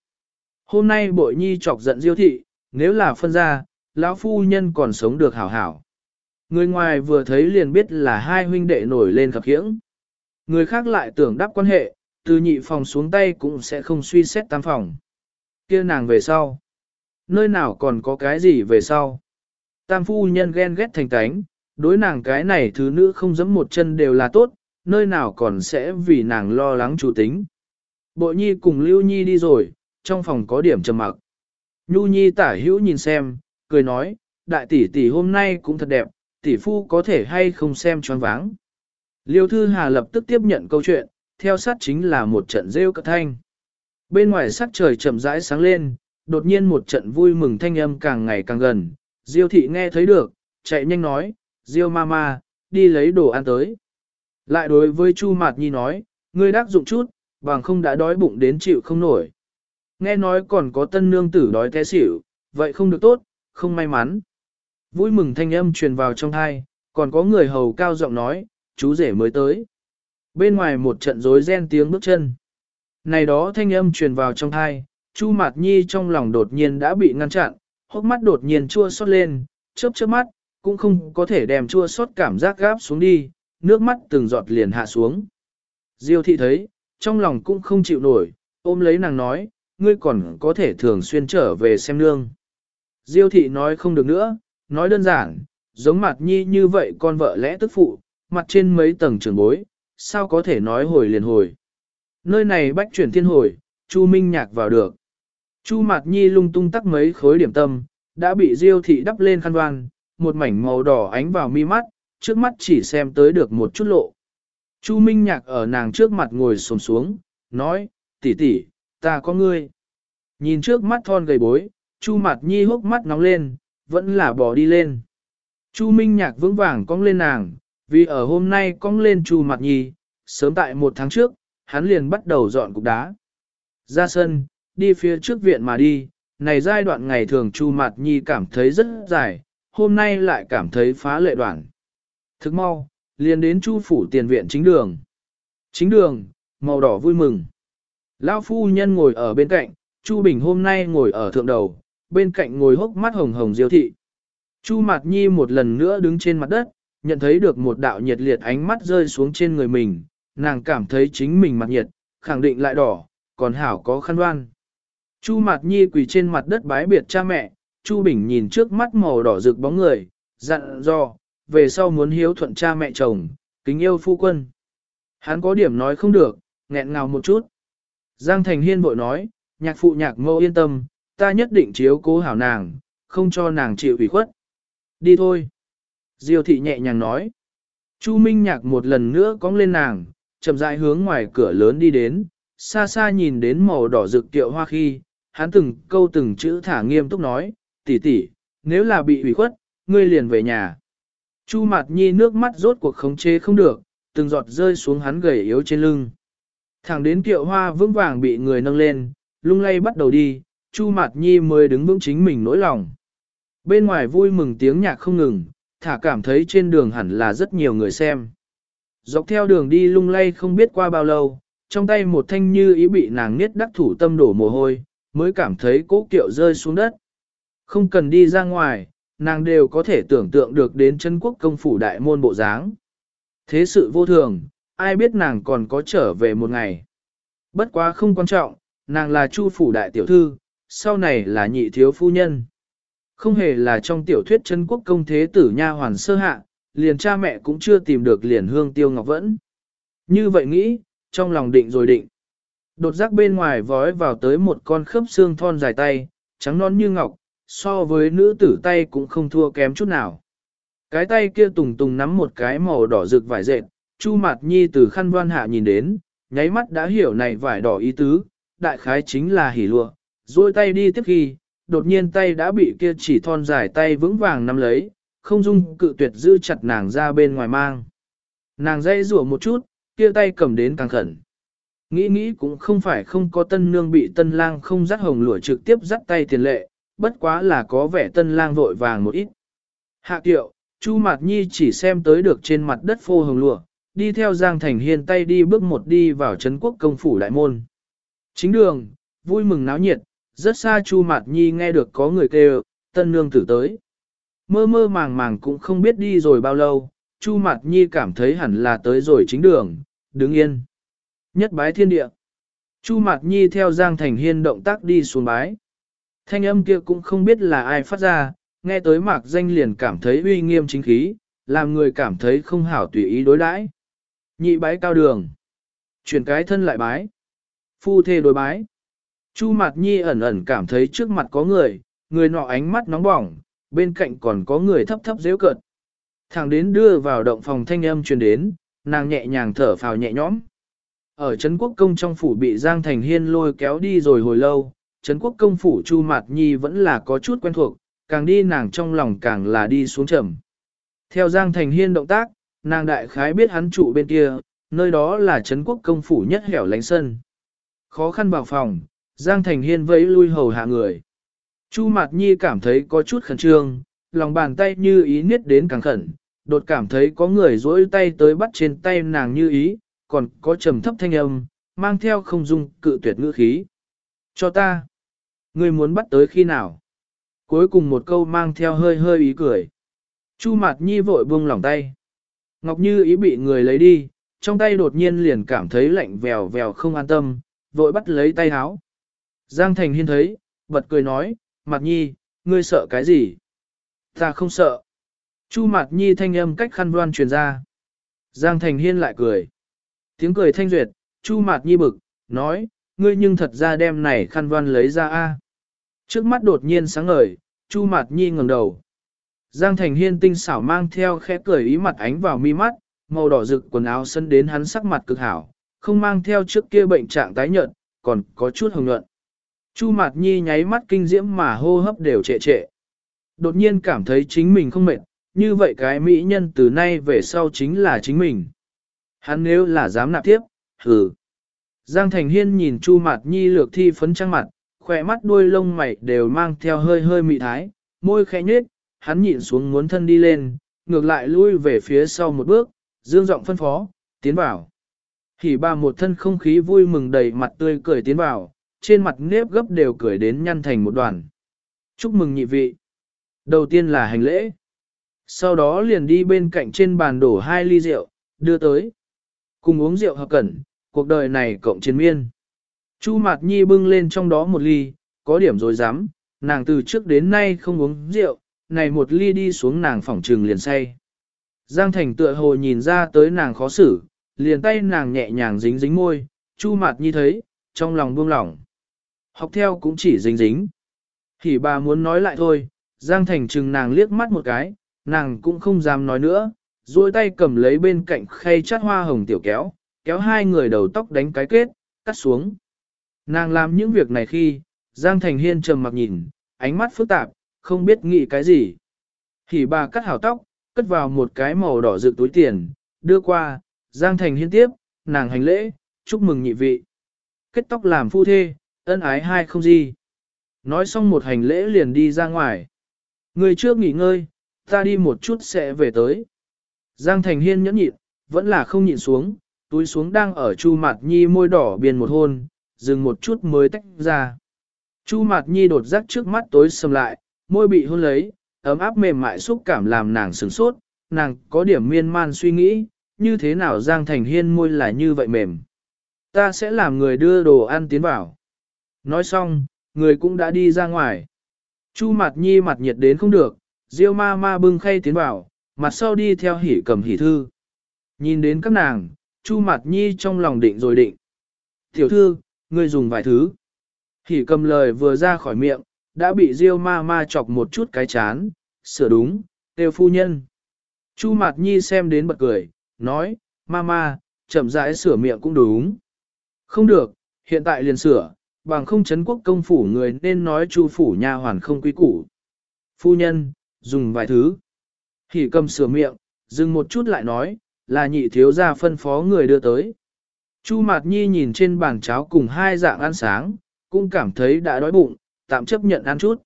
Hôm nay bội nhi chọc giận diêu thị, nếu là phân ra, lão phu nhân còn sống được hảo hảo. Người ngoài vừa thấy liền biết là hai huynh đệ nổi lên khập khiễng. Người khác lại tưởng đáp quan hệ, từ nhị phòng xuống tay cũng sẽ không suy xét tam phòng. kia nàng về sau. Nơi nào còn có cái gì về sau. Tam phu nhân ghen ghét thành tánh, đối nàng cái này thứ nữ không dẫm một chân đều là tốt, nơi nào còn sẽ vì nàng lo lắng chủ tính. Bộ nhi cùng Lưu Nhi đi rồi, trong phòng có điểm trầm mặc. Nhu Nhi tả hữu nhìn xem, cười nói, đại tỷ tỷ hôm nay cũng thật đẹp, tỷ phu có thể hay không xem choáng váng. Liêu Thư Hà lập tức tiếp nhận câu chuyện, theo sát chính là một trận rêu cất thanh. Bên ngoài sắc trời chậm rãi sáng lên, đột nhiên một trận vui mừng thanh âm càng ngày càng gần. Diêu thị nghe thấy được, chạy nhanh nói, Diêu mama, đi lấy đồ ăn tới. Lại đối với Chu Mạt Nhi nói, ngươi đắc dụng chút, bằng không đã đói bụng đến chịu không nổi. Nghe nói còn có tân nương tử đói té xỉu, vậy không được tốt, không may mắn. Vui mừng thanh âm truyền vào trong thai, còn có người hầu cao giọng nói, chú rể mới tới. Bên ngoài một trận rối ren tiếng bước chân. Này đó thanh âm truyền vào trong thai, Chu Mạt Nhi trong lòng đột nhiên đã bị ngăn chặn, hốc mắt đột nhiên chua xót lên, chớp chớp mắt, cũng không có thể đem chua xót cảm giác gáp xuống đi, nước mắt từng giọt liền hạ xuống. Diêu thị thấy, trong lòng cũng không chịu nổi, ôm lấy nàng nói, ngươi còn có thể thường xuyên trở về xem nương. Diêu thị nói không được nữa, nói đơn giản, giống mặt nhi như vậy con vợ lẽ tức phụ, mặt trên mấy tầng trường bối, sao có thể nói hồi liền hồi. Nơi này bách chuyển thiên hồi, Chu Minh nhạc vào được. Chu Mạt Nhi lung tung tắc mấy khối điểm tâm, đã bị Diêu thị đắp lên khăn đoan, một mảnh màu đỏ ánh vào mi mắt, trước mắt chỉ xem tới được một chút lộ. Chu Minh nhạc ở nàng trước mặt ngồi xổm xuống, nói, tỷ tỷ, ta có ngươi. Nhìn trước mắt thon gầy bối, Chu Mạt Nhi hốc mắt nóng lên, vẫn là bỏ đi lên. Chu Minh Nhạc vững vàng cong lên nàng, vì ở hôm nay cong lên Chu Mạt Nhi, sớm tại một tháng trước, hắn liền bắt đầu dọn cục đá. Ra sân, đi phía trước viện mà đi, này giai đoạn ngày thường Chu Mạt Nhi cảm thấy rất dài, hôm nay lại cảm thấy phá lệ đoạn. Thức mau, liền đến Chu phủ tiền viện chính đường. Chính đường, màu đỏ vui mừng. Lão phu nhân ngồi ở bên cạnh, Chu Bình hôm nay ngồi ở thượng đầu, bên cạnh ngồi hốc mắt hồng hồng diêu thị. Chu Mạt Nhi một lần nữa đứng trên mặt đất, nhận thấy được một đạo nhiệt liệt ánh mắt rơi xuống trên người mình, nàng cảm thấy chính mình mặt nhiệt, khẳng định lại đỏ, còn hảo có khăn đoan. Chu Mạt Nhi quỳ trên mặt đất bái biệt cha mẹ, Chu Bình nhìn trước mắt màu đỏ rực bóng người, dặn dò, về sau muốn hiếu thuận cha mẹ chồng, kính yêu phu quân. Hắn có điểm nói không được, nghẹn ngào một chút. Giang Thành Hiên vội nói, nhạc phụ nhạc mâu yên tâm, ta nhất định chiếu cố hảo nàng, không cho nàng chịu ủy khuất. Đi thôi. Diêu thị nhẹ nhàng nói. Chu Minh Nhạc một lần nữa cong lên nàng, chậm rãi hướng ngoài cửa lớn đi đến, xa xa nhìn đến màu đỏ rực tiệu hoa khi, hắn từng câu từng chữ thả nghiêm túc nói, tỷ tỷ, nếu là bị ủy khuất, ngươi liền về nhà. Chu Mạt Nhi nước mắt rốt cuộc khống chế không được, từng giọt rơi xuống hắn gầy yếu trên lưng. Thẳng đến tiệu hoa vững vàng bị người nâng lên, lung lay bắt đầu đi, Chu Mạt Nhi mới đứng vững chính mình nỗi lòng. Bên ngoài vui mừng tiếng nhạc không ngừng, thả cảm thấy trên đường hẳn là rất nhiều người xem. Dọc theo đường đi lung lay không biết qua bao lâu, trong tay một thanh như ý bị nàng niết đắc thủ tâm đổ mồ hôi, mới cảm thấy cố kiệu rơi xuống đất. Không cần đi ra ngoài, nàng đều có thể tưởng tượng được đến chân quốc công phủ đại môn bộ dáng. Thế sự vô thường, ai biết nàng còn có trở về một ngày. Bất quá không quan trọng, nàng là chu phủ đại tiểu thư, sau này là nhị thiếu phu nhân. Không hề là trong tiểu thuyết chân quốc công thế tử nha hoàn sơ hạ, liền cha mẹ cũng chưa tìm được liền hương tiêu ngọc vẫn. Như vậy nghĩ, trong lòng định rồi định. Đột giác bên ngoài vói vào tới một con khớp xương thon dài tay, trắng non như ngọc, so với nữ tử tay cũng không thua kém chút nào. Cái tay kia tùng tùng nắm một cái màu đỏ rực vải dệt, Chu Mạt Nhi từ khăn đoan hạ nhìn đến, nháy mắt đã hiểu này vải đỏ ý tứ, đại khái chính là hỉ lụa, duỗi tay đi tiếp khi, đột nhiên tay đã bị kia chỉ thon dài tay vững vàng nắm lấy, không dung cự tuyệt giữ chặt nàng ra bên ngoài mang. Nàng dây rủa một chút, kia tay cầm đến càng khẩn. Nghĩ nghĩ cũng không phải không có tân nương bị tân lang không dắt hồng lụa trực tiếp dắt tay tiền lệ, bất quá là có vẻ tân lang vội vàng một ít. Hạ tiệu, Chu Mạt Nhi chỉ xem tới được trên mặt đất phô hồng lụa, đi theo Giang Thành Hiên tay đi bước một đi vào Trấn quốc công phủ đại môn. Chính đường, vui mừng náo nhiệt, rất xa Chu Mạt Nhi nghe được có người kêu, tân nương tử tới. Mơ mơ màng màng cũng không biết đi rồi bao lâu, Chu Mạt Nhi cảm thấy hẳn là tới rồi chính đường, đứng yên. Nhất bái thiên địa. Chu Mạt Nhi theo Giang Thành Hiên động tác đi xuống bái. Thanh âm kia cũng không biết là ai phát ra, nghe tới mạc danh liền cảm thấy uy nghiêm chính khí, làm người cảm thấy không hảo tùy ý đối đãi. Nhị bái cao đường. Chuyển cái thân lại bái. Phu thê đối bái. Chu Mạt Nhi ẩn ẩn cảm thấy trước mặt có người, người nọ ánh mắt nóng bỏng, bên cạnh còn có người thấp thấp dễ cợt. Thẳng đến đưa vào động phòng thanh âm truyền đến, nàng nhẹ nhàng thở phào nhẹ nhõm. Ở Trấn Quốc Công trong phủ bị Giang Thành Hiên lôi kéo đi rồi hồi lâu, Trấn Quốc Công phủ Chu Mạt Nhi vẫn là có chút quen thuộc, càng đi nàng trong lòng càng là đi xuống trầm. Theo Giang Thành Hiên động tác, nàng đại khái biết hắn trụ bên kia, nơi đó là Trấn Quốc Công phủ nhất hẻo lánh sân. Khó khăn vào phòng, Giang Thành Hiên vẫy lui hầu hạ người. Chu Mạt Nhi cảm thấy có chút khẩn trương, lòng bàn tay như ý niết đến càng khẩn, đột cảm thấy có người duỗi tay tới bắt trên tay nàng như ý, còn có trầm thấp thanh âm, mang theo không dung cự tuyệt ngữ khí. Cho ta. Ngươi muốn bắt tới khi nào? Cuối cùng một câu mang theo hơi hơi ý cười. Chu Mạt Nhi vội buông lỏng tay. Ngọc Như ý bị người lấy đi, trong tay đột nhiên liền cảm thấy lạnh vèo vèo không an tâm, vội bắt lấy tay háo. Giang Thành Hiên thấy, bật cười nói, Mạt Nhi, ngươi sợ cái gì? Ta không sợ. Chu Mạt Nhi thanh âm cách khăn đoan truyền ra. Giang Thành Hiên lại cười. Tiếng cười thanh duyệt, Chu Mạt Nhi bực, nói, ngươi nhưng thật ra đem này khăn đoan lấy ra a. Trước mắt đột nhiên sáng ngời, Chu Mạt Nhi ngẩng đầu. Giang Thành Hiên tinh xảo mang theo khẽ cười ý mặt ánh vào mi mắt, màu đỏ rực quần áo sân đến hắn sắc mặt cực hảo, không mang theo trước kia bệnh trạng tái nhợt, còn có chút hồng nhuận. Chu Mạt Nhi nháy mắt kinh diễm mà hô hấp đều trệ trệ. Đột nhiên cảm thấy chính mình không mệt, như vậy cái mỹ nhân từ nay về sau chính là chính mình. Hắn nếu là dám nạp tiếp, hừ. Giang Thành Hiên nhìn Chu Mạt Nhi lược thi phấn trang mặt, khỏe mắt đuôi lông mày đều mang theo hơi hơi mị thái, môi khẽ nhếch, hắn nhịn xuống muốn thân đi lên, ngược lại lui về phía sau một bước, dương giọng phân phó, tiến vào. Hỉ ba một thân không khí vui mừng đầy mặt tươi cười tiến vào, trên mặt nếp gấp đều cười đến nhăn thành một đoàn. Chúc mừng nhị vị. Đầu tiên là hành lễ. Sau đó liền đi bên cạnh trên bàn đổ hai ly rượu, đưa tới. Cùng uống rượu hợp cẩn, cuộc đời này cộng chiến miên. Chu Mạt Nhi bưng lên trong đó một ly, có điểm rồi dám, nàng từ trước đến nay không uống rượu, này một ly đi xuống nàng phỏng trừng liền say. Giang Thành tựa hồ nhìn ra tới nàng khó xử, liền tay nàng nhẹ nhàng dính dính môi, Chu Mạt Nhi thấy, trong lòng buông lỏng. Học theo cũng chỉ dính dính. Thì bà muốn nói lại thôi, Giang Thành chừng nàng liếc mắt một cái, nàng cũng không dám nói nữa, duỗi tay cầm lấy bên cạnh khay chát hoa hồng tiểu kéo, kéo hai người đầu tóc đánh cái kết, cắt xuống. Nàng làm những việc này khi, Giang Thành Hiên trầm mặc nhìn, ánh mắt phức tạp, không biết nghĩ cái gì. Thì bà cắt hảo tóc, cất vào một cái màu đỏ dự túi tiền, đưa qua, Giang Thành Hiên tiếp, nàng hành lễ, chúc mừng nhị vị. Kết tóc làm phu thê, ân ái hai không gì. Nói xong một hành lễ liền đi ra ngoài. Người trước nghỉ ngơi, ta đi một chút sẽ về tới. Giang Thành Hiên nhẫn nhịn, vẫn là không nhịn xuống, túi xuống đang ở Chu Mạt Nhi môi đỏ biên một hôn, dừng một chút mới tách ra. Chu Mạt Nhi đột giác trước mắt tối sầm lại, môi bị hôn lấy, ấm áp mềm mại xúc cảm làm nàng sửng sốt, nàng có điểm miên man suy nghĩ, như thế nào Giang Thành Hiên môi là như vậy mềm. Ta sẽ làm người đưa đồ ăn tiến vào. Nói xong, người cũng đã đi ra ngoài. Chu Mạt Nhi mặt nhiệt đến không được, Diêu ma ma bưng khay tiến vào, mặt sau đi theo hỉ cầm hỉ thư. Nhìn đến các nàng, Chu Mạt Nhi trong lòng định rồi định. Tiểu thư, ngươi dùng vài thứ. Hỉ cầm lời vừa ra khỏi miệng, đã bị Diêu ma ma chọc một chút cái chán, sửa đúng, tiêu phu nhân. Chu Mạt Nhi xem đến bật cười, nói, Ma Ma, chậm rãi sửa miệng cũng đúng. Không được, hiện tại liền sửa, bằng không chấn quốc công phủ người nên nói chu phủ nha hoàn không quý củ. Phu nhân, dùng vài thứ. Hỉ cầm sửa miệng, dừng một chút lại nói, là nhị thiếu gia phân phó người đưa tới. Chu Mạt Nhi nhìn trên bàn cháo cùng hai dạng ăn sáng, cũng cảm thấy đã đói bụng, tạm chấp nhận ăn chút.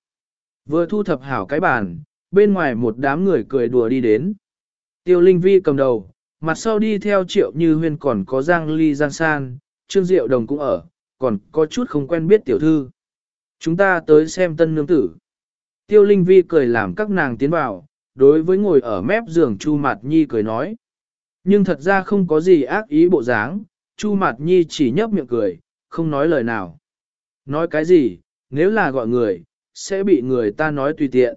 Vừa thu thập hảo cái bàn, bên ngoài một đám người cười đùa đi đến. Tiêu Linh Vi cầm đầu, mặt sau đi theo triệu như huyên còn có Giang Ly Giang San, Trương Diệu Đồng cũng ở, còn có chút không quen biết tiểu thư. Chúng ta tới xem tân nương tử. Tiêu Linh Vi cười làm các nàng tiến vào, đối với ngồi ở mép giường Chu Mạt Nhi cười nói. Nhưng thật ra không có gì ác ý bộ dáng, Chu Mạt Nhi chỉ nhấp miệng cười, không nói lời nào. Nói cái gì, nếu là gọi người, sẽ bị người ta nói tùy tiện.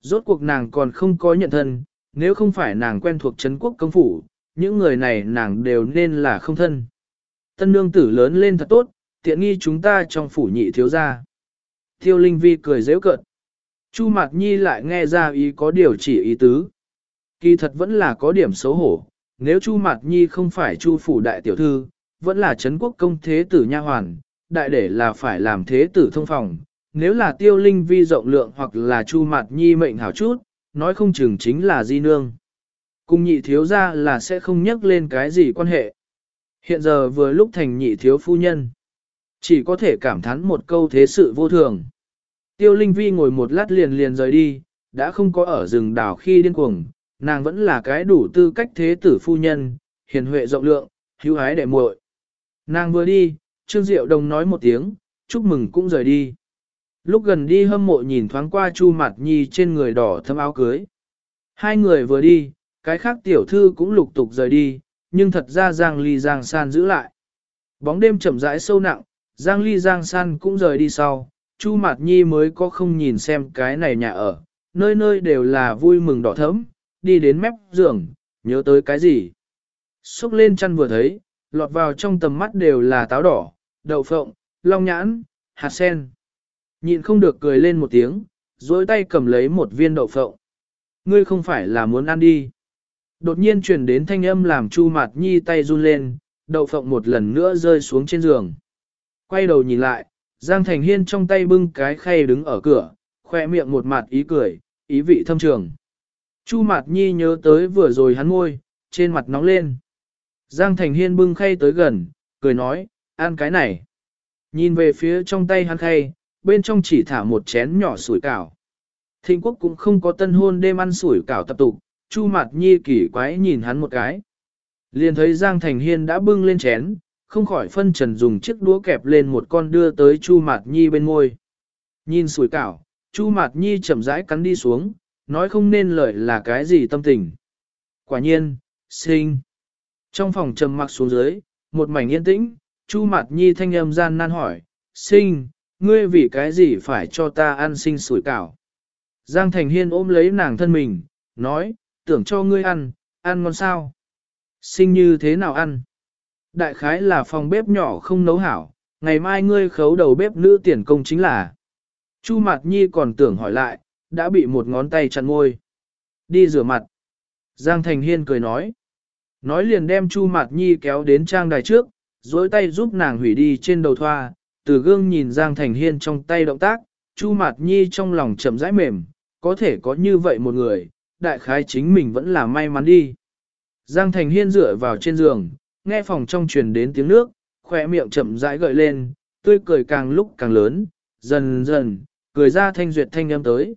Rốt cuộc nàng còn không có nhận thân, nếu không phải nàng quen thuộc Trấn quốc công phủ, những người này nàng đều nên là không thân. Tân nương tử lớn lên thật tốt, tiện nghi chúng ta trong phủ nhị thiếu gia. Tiêu Linh Vi cười dễ cợt. Chu Mạt Nhi lại nghe ra ý có điều chỉ ý tứ. Kỳ thật vẫn là có điểm xấu hổ, nếu Chu Mạt Nhi không phải Chu phủ đại tiểu thư, vẫn là Trấn quốc công thế tử nha hoàn, đại để là phải làm thế tử thông phòng. Nếu là tiêu linh vi rộng lượng hoặc là Chu Mạt Nhi mệnh hảo chút, nói không chừng chính là di nương. Cùng nhị thiếu ra là sẽ không nhắc lên cái gì quan hệ. Hiện giờ vừa lúc thành nhị thiếu phu nhân. Chỉ có thể cảm thán một câu thế sự vô thường. Tiêu Linh Vi ngồi một lát liền liền rời đi, đã không có ở rừng đảo khi điên cuồng, nàng vẫn là cái đủ tư cách thế tử phu nhân, hiền huệ rộng lượng, hữu hái đệ muội. Nàng vừa đi, Trương Diệu Đồng nói một tiếng, chúc mừng cũng rời đi. Lúc gần đi hâm mộ nhìn thoáng qua Chu Mạt Nhi trên người đỏ thâm áo cưới. Hai người vừa đi, cái khác tiểu thư cũng lục tục rời đi, nhưng thật ra Giang Ly Giang San giữ lại. Bóng đêm chậm rãi sâu nặng, Giang Ly Giang San cũng rời đi sau, Chu Mạt Nhi mới có không nhìn xem cái này nhà ở, nơi nơi đều là vui mừng đỏ thẫm, đi đến mép giường, nhớ tới cái gì. Xúc lên chăn vừa thấy, lọt vào trong tầm mắt đều là táo đỏ, đậu phộng, long nhãn, hạt sen. Nhịn không được cười lên một tiếng, duỗi tay cầm lấy một viên đậu phộng. Ngươi không phải là muốn ăn đi. Đột nhiên truyền đến thanh âm làm Chu Mạt Nhi tay run lên, đậu phộng một lần nữa rơi xuống trên giường. Quay đầu nhìn lại, Giang Thành Hiên trong tay bưng cái khay đứng ở cửa, khoe miệng một mặt ý cười, ý vị thâm trường. Chu Mạt Nhi nhớ tới vừa rồi hắn ngôi, trên mặt nóng lên. Giang Thành Hiên bưng khay tới gần, cười nói, ăn cái này. Nhìn về phía trong tay hắn khay, bên trong chỉ thả một chén nhỏ sủi cảo. Thịnh quốc cũng không có tân hôn đêm ăn sủi cảo tập tục, Chu Mạt Nhi kỳ quái nhìn hắn một cái. Liền thấy Giang Thành Hiên đã bưng lên chén, không khỏi phân trần dùng chiếc đũa kẹp lên một con đưa tới Chu Mạt Nhi bên môi. Nhìn sủi cảo, Chu Mạt Nhi chậm rãi cắn đi xuống, nói không nên lời là cái gì tâm tình. Quả nhiên, sinh. Trong phòng trầm mặc xuống dưới, một mảnh yên tĩnh, Chu Mạt Nhi thanh âm gian nan hỏi, sinh, ngươi vì cái gì phải cho ta ăn sinh sủi cảo. Giang Thành Hiên ôm lấy nàng thân mình, nói, tưởng cho ngươi ăn, ăn ngon sao? Sinh như thế nào ăn? Đại khái là phòng bếp nhỏ không nấu hảo, ngày mai ngươi khấu đầu bếp nữ tiền công chính là. Chu Mạt Nhi còn tưởng hỏi lại, đã bị một ngón tay chặn ngôi. Đi rửa mặt. Giang Thành Hiên cười nói. Nói liền đem Chu Mạt Nhi kéo đến trang đài trước, dối tay giúp nàng hủy đi trên đầu thoa, từ gương nhìn Giang Thành Hiên trong tay động tác, Chu Mạt Nhi trong lòng chậm rãi mềm, có thể có như vậy một người, đại khái chính mình vẫn là may mắn đi. Giang Thành Hiên dựa vào trên giường, nghe phòng trong truyền đến tiếng nước, khỏe miệng chậm rãi gợi lên, tươi cười càng lúc càng lớn, dần dần, cười ra thanh duyệt thanh âm tới.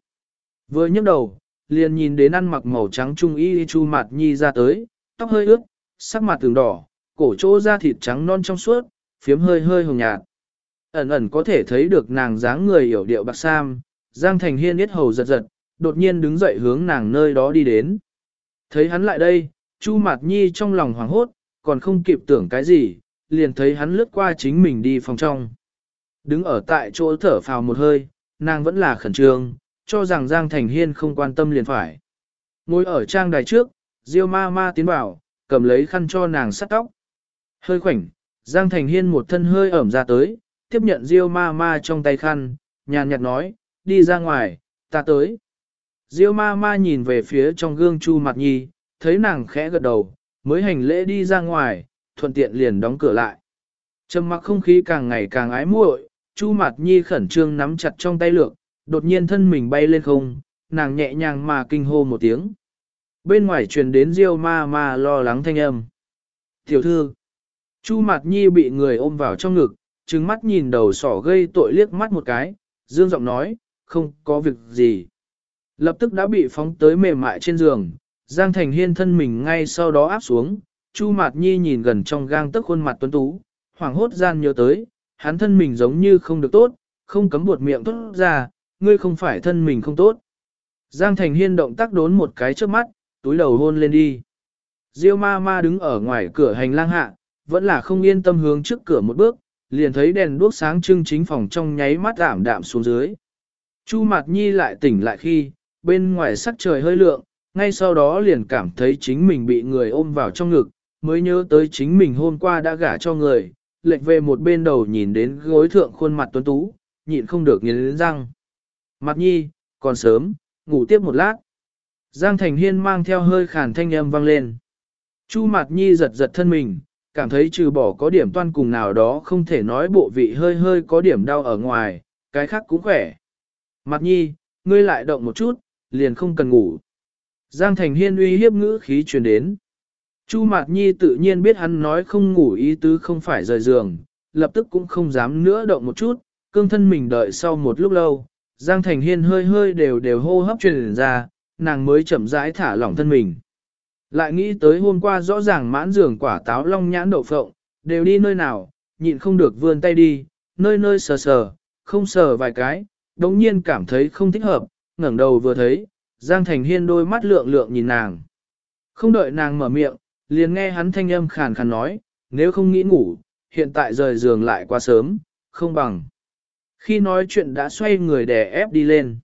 Vừa nhấc đầu, liền nhìn đến ăn mặc màu trắng trung y Chu Mạt Nhi ra tới, tóc hơi ướt, sắc mặt tường đỏ, cổ chỗ da thịt trắng non trong suốt, phiếm hơi hơi hồng nhạt. Ẩn ẩn có thể thấy được nàng dáng người hiểu điệu bạc sam, Giang Thành Hiên yết hầu giật giật, đột nhiên đứng dậy hướng nàng nơi đó đi đến. Thấy hắn lại đây, Chu Mạt Nhi trong lòng hoảng hốt, còn không kịp tưởng cái gì, liền thấy hắn lướt qua chính mình đi phòng trong. Đứng ở tại chỗ thở phào một hơi, nàng vẫn là khẩn trương, cho rằng Giang Thành Hiên không quan tâm liền phải. Ngồi ở trang đài trước, Diêu ma ma tiến vào, cầm lấy khăn cho nàng sắt tóc. Hơi khoảnh, Giang Thành Hiên một thân hơi ẩm ra tới, tiếp nhận Diêu ma ma trong tay khăn, nhàn nhạt nói, đi ra ngoài, ta tới. Diêu ma ma nhìn về phía trong gương Chu Mạt Nhi, thấy nàng khẽ gật đầu, mới hành lễ đi ra ngoài, thuận tiện liền đóng cửa lại. Trầm mặc không khí càng ngày càng ái muội, Chu Mạt Nhi khẩn trương nắm chặt trong tay lược, đột nhiên thân mình bay lên không, nàng nhẹ nhàng mà kinh hô một tiếng. Bên ngoài truyền đến Diêu ma ma lo lắng thanh âm. Tiểu thư, Chu Mạt Nhi bị người ôm vào trong ngực, trừng mắt nhìn đầu sỏ gây tội liếc mắt một cái, dương giọng nói, không có việc gì. Lập tức đã bị phóng tới mềm mại trên giường, Giang Thành Hiên thân mình ngay sau đó áp xuống, Chu Mạt Nhi nhìn gần trong gang tức khuôn mặt tuấn tú, hoảng hốt gian nhớ tới, hắn thân mình giống như không được tốt, không cấm buột miệng tốt ra, ngươi không phải thân mình không tốt. Giang Thành Hiên động tác đốn một cái trước mắt, túi đầu hôn lên đi. Diêu ma ma đứng ở ngoài cửa hành lang hạ, vẫn là không yên tâm hướng trước cửa một bước, liền thấy đèn đuốc sáng trưng chính phòng trong nháy mắt ảm đạm xuống dưới. Chu Mạt Nhi lại tỉnh lại khi, bên ngoài sắc trời hơi lượng, ngay sau đó liền cảm thấy chính mình bị người ôm vào trong ngực, mới nhớ tới chính mình hôm qua đã gả cho người, lệch về một bên đầu nhìn đến gối thượng khuôn mặt tuấn tú, nhịn không được nghiến răng. Mặt nhi, còn sớm, ngủ tiếp một lát. Giang Thành Hiên mang theo hơi khàn thanh âm vang lên. Chu Mạt Nhi giật giật thân mình, cảm thấy trừ bỏ có điểm toan cùng nào đó không thể nói bộ vị hơi hơi có điểm đau ở ngoài, cái khác cũng khỏe. Mạt Nhi, ngươi lại động một chút, liền không cần ngủ. Giang Thành Hiên uy hiếp ngữ khí truyền đến. Chu Mạt Nhi tự nhiên biết hắn nói không ngủ ý tứ không phải rời giường, lập tức cũng không dám nữa động một chút, cương thân mình đợi sau một lúc lâu, Giang Thành Hiên hơi hơi đều đều hô hấp truyền ra, nàng mới chậm rãi thả lỏng thân mình. Lại nghĩ tới hôm qua rõ ràng mãn giường quả táo long nhãn đậu phộng, đều đi nơi nào, nhịn không được vươn tay đi, nơi nơi sờ sờ, không sờ vài cái, đống nhiên cảm thấy không thích hợp, ngẩng đầu vừa thấy, Giang Thành Hiên đôi mắt lượng lượng nhìn nàng. Không đợi nàng mở miệng, liền nghe hắn thanh âm khàn khàn nói, nếu không nghĩ ngủ, hiện tại rời giường lại quá sớm, không bằng. Khi nói chuyện đã xoay người đè ép đi lên.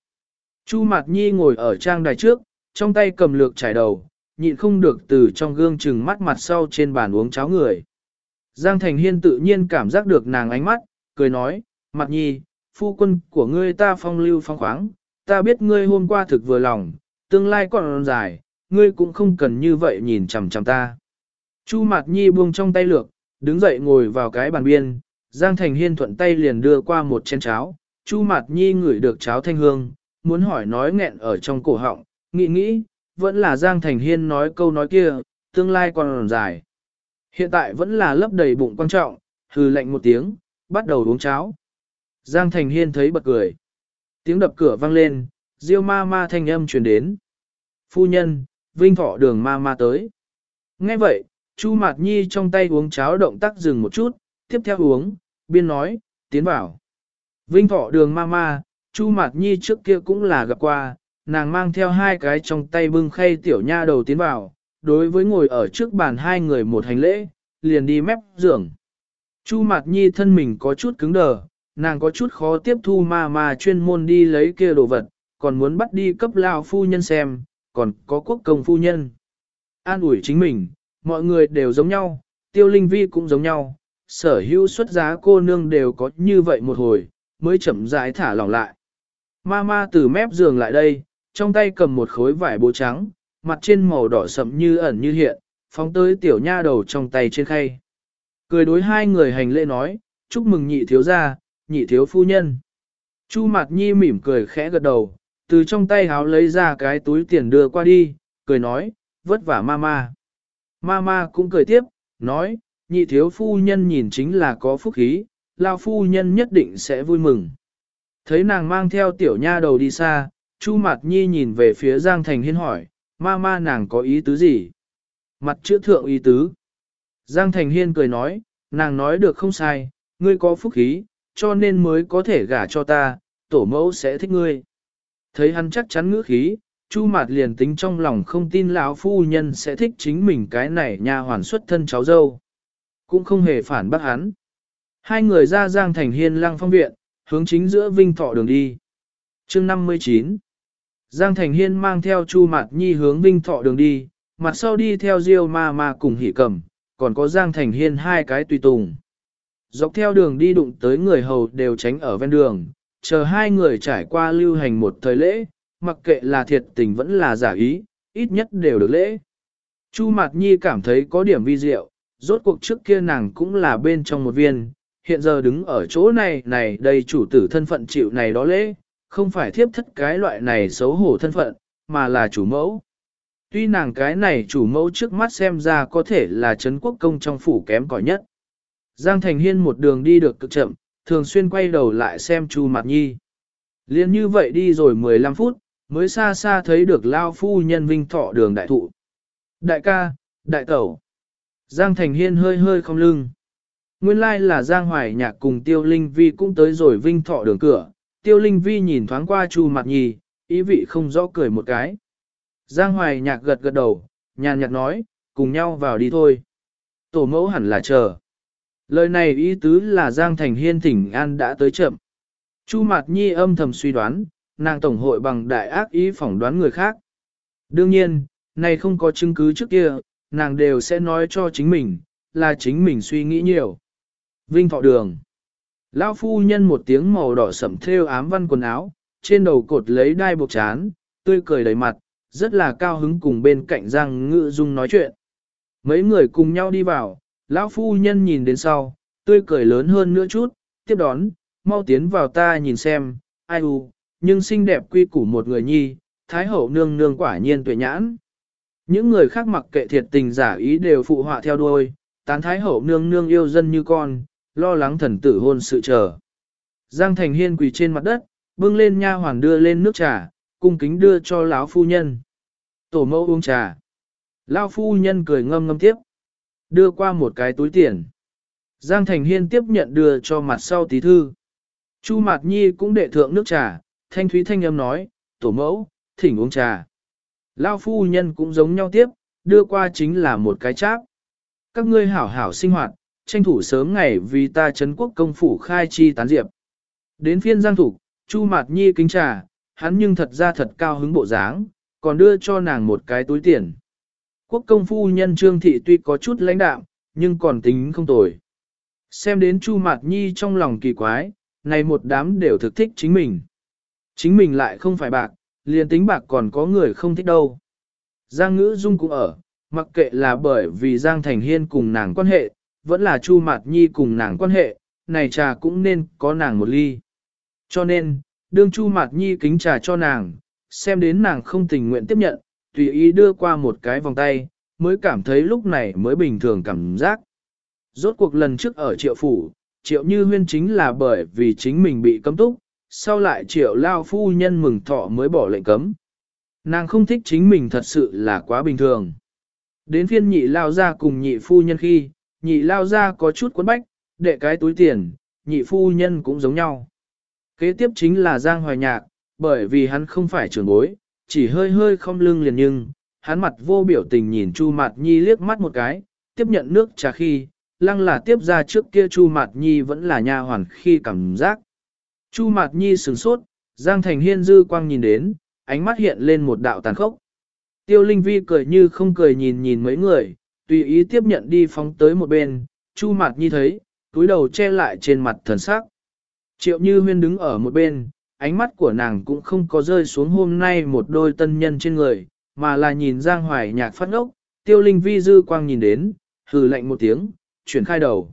Chu Mạt Nhi ngồi ở trang đài trước, trong tay cầm lược trải đầu, nhịn không được từ trong gương chừng mắt mặt sau trên bàn uống cháo người. Giang Thành Hiên tự nhiên cảm giác được nàng ánh mắt, cười nói, Mạt Nhi, phu quân của ngươi ta phong lưu phong khoáng, ta biết ngươi hôm qua thực vừa lòng, tương lai còn dài, ngươi cũng không cần như vậy nhìn chằm chằm ta. Chu Mạt Nhi buông trong tay lược, đứng dậy ngồi vào cái bàn biên, Giang Thành Hiên thuận tay liền đưa qua một chén cháo, Chu Mạt Nhi ngửi được cháo thanh hương, muốn hỏi nói nghẹn ở trong cổ họng, nghĩ nghĩ, vẫn là Giang Thành Hiên nói câu nói kia, tương lai còn dài. Hiện tại vẫn là lấp đầy bụng quan trọng, hừ lạnh một tiếng, bắt đầu uống cháo. Giang Thành Hiên thấy bật cười. Tiếng đập cửa vang lên, Diêu ma ma thanh âm truyền đến. Phu nhân, Vinh Thọ đường ma ma tới. Nghe vậy, Chu Mạt Nhi trong tay uống cháo động tác dừng một chút, tiếp theo uống, biên nói, tiến vào. Vinh Thọ đường ma ma, Chu Mạt Nhi trước kia cũng là gặp qua, nàng mang theo hai cái trong tay bưng khay tiểu nha đầu tiến vào, đối với ngồi ở trước bàn hai người một hành lễ, liền đi mép giường. Chu Mạt Nhi thân mình có chút cứng đờ, nàng có chút khó tiếp thu ma ma chuyên môn đi lấy kia đồ vật, còn muốn bắt đi cấp lao phu nhân xem, còn có quốc công phu nhân. An ủi chính mình, mọi người đều giống nhau, tiêu linh vi cũng giống nhau, sở hữu xuất giá cô nương đều có như vậy một hồi, mới chậm rãi thả lỏng lại. Ma ma từ mép giường lại đây, trong tay cầm một khối vải bố trắng, mặt trên màu đỏ sậm như ẩn như hiện, phóng tới tiểu nha đầu trong tay trên khay. Cười đối hai người hành lễ nói, chúc mừng nhị thiếu gia, nhị thiếu phu nhân. Chu Mạt Nhi mỉm cười khẽ gật đầu, từ trong tay háo lấy ra cái túi tiền đưa qua đi, cười nói, vất vả mama. Mama cũng cười tiếp, nói, nhị thiếu phu nhân nhìn chính là có phúc khí, lao phu nhân nhất định sẽ vui mừng. Thấy nàng mang theo tiểu nha đầu đi xa, Chu Mạt Nhi nhìn về phía Giang Thành Hiên hỏi, Mama nàng có ý tứ gì? Mặt chữ thượng ý tứ. Giang Thành Hiên cười nói, nàng nói được không sai, ngươi có phúc khí, cho nên mới có thể gả cho ta, tổ mẫu sẽ thích ngươi. Thấy hắn chắc chắn ngữ khí, Chu Mạt liền tính trong lòng không tin lão phu nhân sẽ thích chính mình cái này nha hoàn xuất thân cháu dâu. Cũng không hề phản bác hắn. Hai người ra Giang Thành Hiên lăng phong viện, hướng chính giữa Vinh Thọ đường đi. chương 59 Giang Thành Hiên mang theo Chu Mạt Nhi hướng Vinh Thọ đường đi, mặt sau đi theo Diêu Ma Ma cùng hỉ Cẩm, còn có Giang Thành Hiên hai cái tùy tùng. Dọc theo đường đi đụng tới người hầu đều tránh ở ven đường, chờ hai người trải qua lưu hành một thời lễ, mặc kệ là thiệt tình vẫn là giả ý, ít nhất đều được lễ. Chu Mạt Nhi cảm thấy có điểm vi diệu, rốt cuộc trước kia nàng cũng là bên trong một viên, hiện giờ đứng ở chỗ này này đây chủ tử thân phận chịu này đó lễ, không phải thiếp thất cái loại này xấu hổ thân phận, mà là chủ mẫu. Tuy nàng cái này chủ mẫu trước mắt xem ra có thể là Trấn quốc công trong phủ kém cỏi nhất. Giang Thành Hiên một đường đi được cực chậm, thường xuyên quay đầu lại xem Chu Mạt Nhi. Liên như vậy đi rồi 15 phút, mới xa xa thấy được Lao Phu Nhân Vinh Thọ đường đại thụ. Đại ca, đại tẩu. Giang Thành Hiên hơi hơi không lưng. Nguyên lai like là Giang Hoài Nhạc cùng Tiêu Linh Vi cũng tới rồi Vinh Thọ đường cửa. Tiêu Linh Vi nhìn thoáng qua Chu Mạt Nhi, ý vị không rõ cười một cái. Giang Hoài Nhạc gật gật đầu, nhàn nhạt nói, cùng nhau vào đi thôi. Tổ mẫu hẳn là chờ. Lời này ý tứ là Giang Thành Hiên thỉnh an đã tới chậm. Chu Mạt Nhi âm thầm suy đoán, nàng tổng hội bằng đại ác ý phỏng đoán người khác. Đương nhiên, này không có chứng cứ trước kia, nàng đều sẽ nói cho chính mình, là chính mình suy nghĩ nhiều. Vinh Thọ Đường Lão phu nhân một tiếng màu đỏ sẫm thêu ám văn quần áo, trên đầu cột lấy đai buộc chán, tươi cười đầy mặt, rất là cao hứng cùng bên cạnh Giang Ngự Dung nói chuyện. Mấy người cùng nhau đi vào, lão phu nhân nhìn đến sau, tươi cười lớn hơn nữa chút, tiếp đón, mau tiến vào ta nhìn xem, ai u, nhưng xinh đẹp quy củ một người nhi, thái hậu nương nương quả nhiên tuệ nhãn. Những người khác mặc kệ thiệt tình giả ý đều phụ họa theo đuôi, tán thái hậu nương nương yêu dân như con, lo lắng thần tử hôn sự chờ. Giang Thành Hiên quỳ trên mặt đất, bưng lên nha hoàn đưa lên nước trà, cung kính đưa cho lão phu nhân. Tổ mẫu uống trà. Lão phu nhân cười ngâm ngâm tiếp. Đưa qua một cái túi tiền. Giang Thành Hiên tiếp nhận đưa cho mặt sau tí thư. Chu Mạt Nhi cũng đệ thượng nước trà, thanh thúy thanh âm nói, tổ mẫu, thỉnh uống trà. Lao phu nhân cũng giống nhau tiếp, đưa qua chính là một cái cháp. Các ngươi hảo hảo sinh hoạt, tranh thủ sớm ngày vì ta Trấn quốc công phủ khai chi tán diệp. Đến phiên giang thủ, Chu Mạt Nhi kính trà, hắn nhưng thật ra thật cao hứng bộ dáng, còn đưa cho nàng một cái túi tiền. Quốc công phu nhân Trương Thị tuy có chút lãnh đạm, nhưng còn tính không tồi. Xem đến Chu Mạt Nhi trong lòng kỳ quái, này một đám đều thực thích chính mình. Chính mình lại không phải bạc, liền tính bạc còn có người không thích đâu. Giang Ngữ Dung cũng ở, mặc kệ là bởi vì Giang Thành Hiên cùng nàng quan hệ, vẫn là Chu Mạt Nhi cùng nàng quan hệ, này trà cũng nên có nàng một ly. Cho nên, đương Chu Mạt Nhi kính trà cho nàng, xem đến nàng không tình nguyện tiếp nhận, tùy ý đưa qua một cái vòng tay, mới cảm thấy lúc này mới bình thường cảm giác. Rốt cuộc lần trước ở triệu phủ, triệu như huyên chính là bởi vì chính mình bị cấm túc, sau lại triệu lao phu nhân mừng thọ mới bỏ lệnh cấm. Nàng không thích chính mình thật sự là quá bình thường. Đến phiên nhị lao ra cùng nhị phu nhân khi, nhị lao ra có chút quấn bách, đệ cái túi tiền, nhị phu nhân cũng giống nhau. Kế tiếp chính là Giang Hoài Nhạc, bởi vì hắn không phải trưởng bối, chỉ hơi hơi không lưng liền nhưng, hắn mặt vô biểu tình nhìn Chu Mạt Nhi liếc mắt một cái, tiếp nhận nước trà khi, lăng là tiếp ra trước kia Chu Mạt Nhi vẫn là nha hoàn khi cảm giác. Chu Mạt Nhi sửng sốt, Giang Thành Hiên dư quang nhìn đến, ánh mắt hiện lên một đạo tàn khốc. Tiêu Linh Vi cười như không cười nhìn nhìn mấy người, tùy ý tiếp nhận đi phóng tới một bên, Chu Mạt Nhi thấy, túi đầu che lại trên mặt thần sắc. Triệu Như Huyên đứng ở một bên, ánh mắt của nàng cũng không có rơi xuống hôm nay một đôi tân nhân trên người, mà là nhìn Giang Hoài nhạc phát ngốc, Tiêu Linh Vi dư quang nhìn đến, hừ lạnh một tiếng, chuyển khai đầu.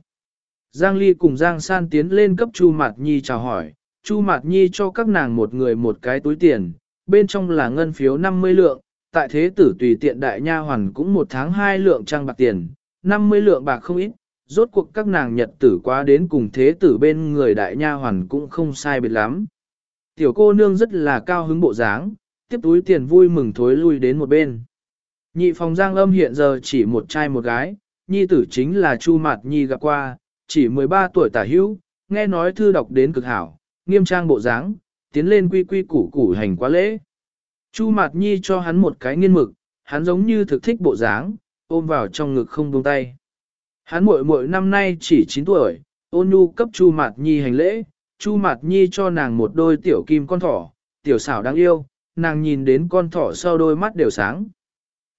Giang Ly cùng Giang San tiến lên cấp Chu Mạt Nhi chào hỏi, Chu Mạt Nhi cho các nàng một người một cái túi tiền, bên trong là ngân phiếu 50 lượng, tại thế tử tùy tiện đại nha hoàn cũng một tháng hai lượng trang bạc tiền, 50 lượng bạc không ít, rốt cuộc các nàng nhật tử quá đến cùng thế tử bên người đại nha hoàn cũng không sai biệt lắm. Tiểu cô nương rất là cao hứng bộ dáng, tiếp túi tiền vui mừng thối lui đến một bên. Nhị phòng giang âm hiện giờ chỉ một trai một gái, nhi tử chính là Chu Mạt Nhi gặp qua, chỉ 13 tuổi tả hữu, nghe nói thư đọc đến cực hảo, nghiêm trang bộ dáng, tiến lên quy quy củ củ hành quá lễ. Chu Mạt Nhi cho hắn một cái nghiên mực, hắn giống như thực thích bộ dáng, ôm vào trong ngực không buông tay. Hắn muội muội năm nay chỉ 9 tuổi, ôn nhu cấp Chu Mạt Nhi hành lễ, Chu Mạt Nhi cho nàng một đôi tiểu kim con thỏ, tiểu xảo đáng yêu, nàng nhìn đến con thỏ sau đôi mắt đều sáng.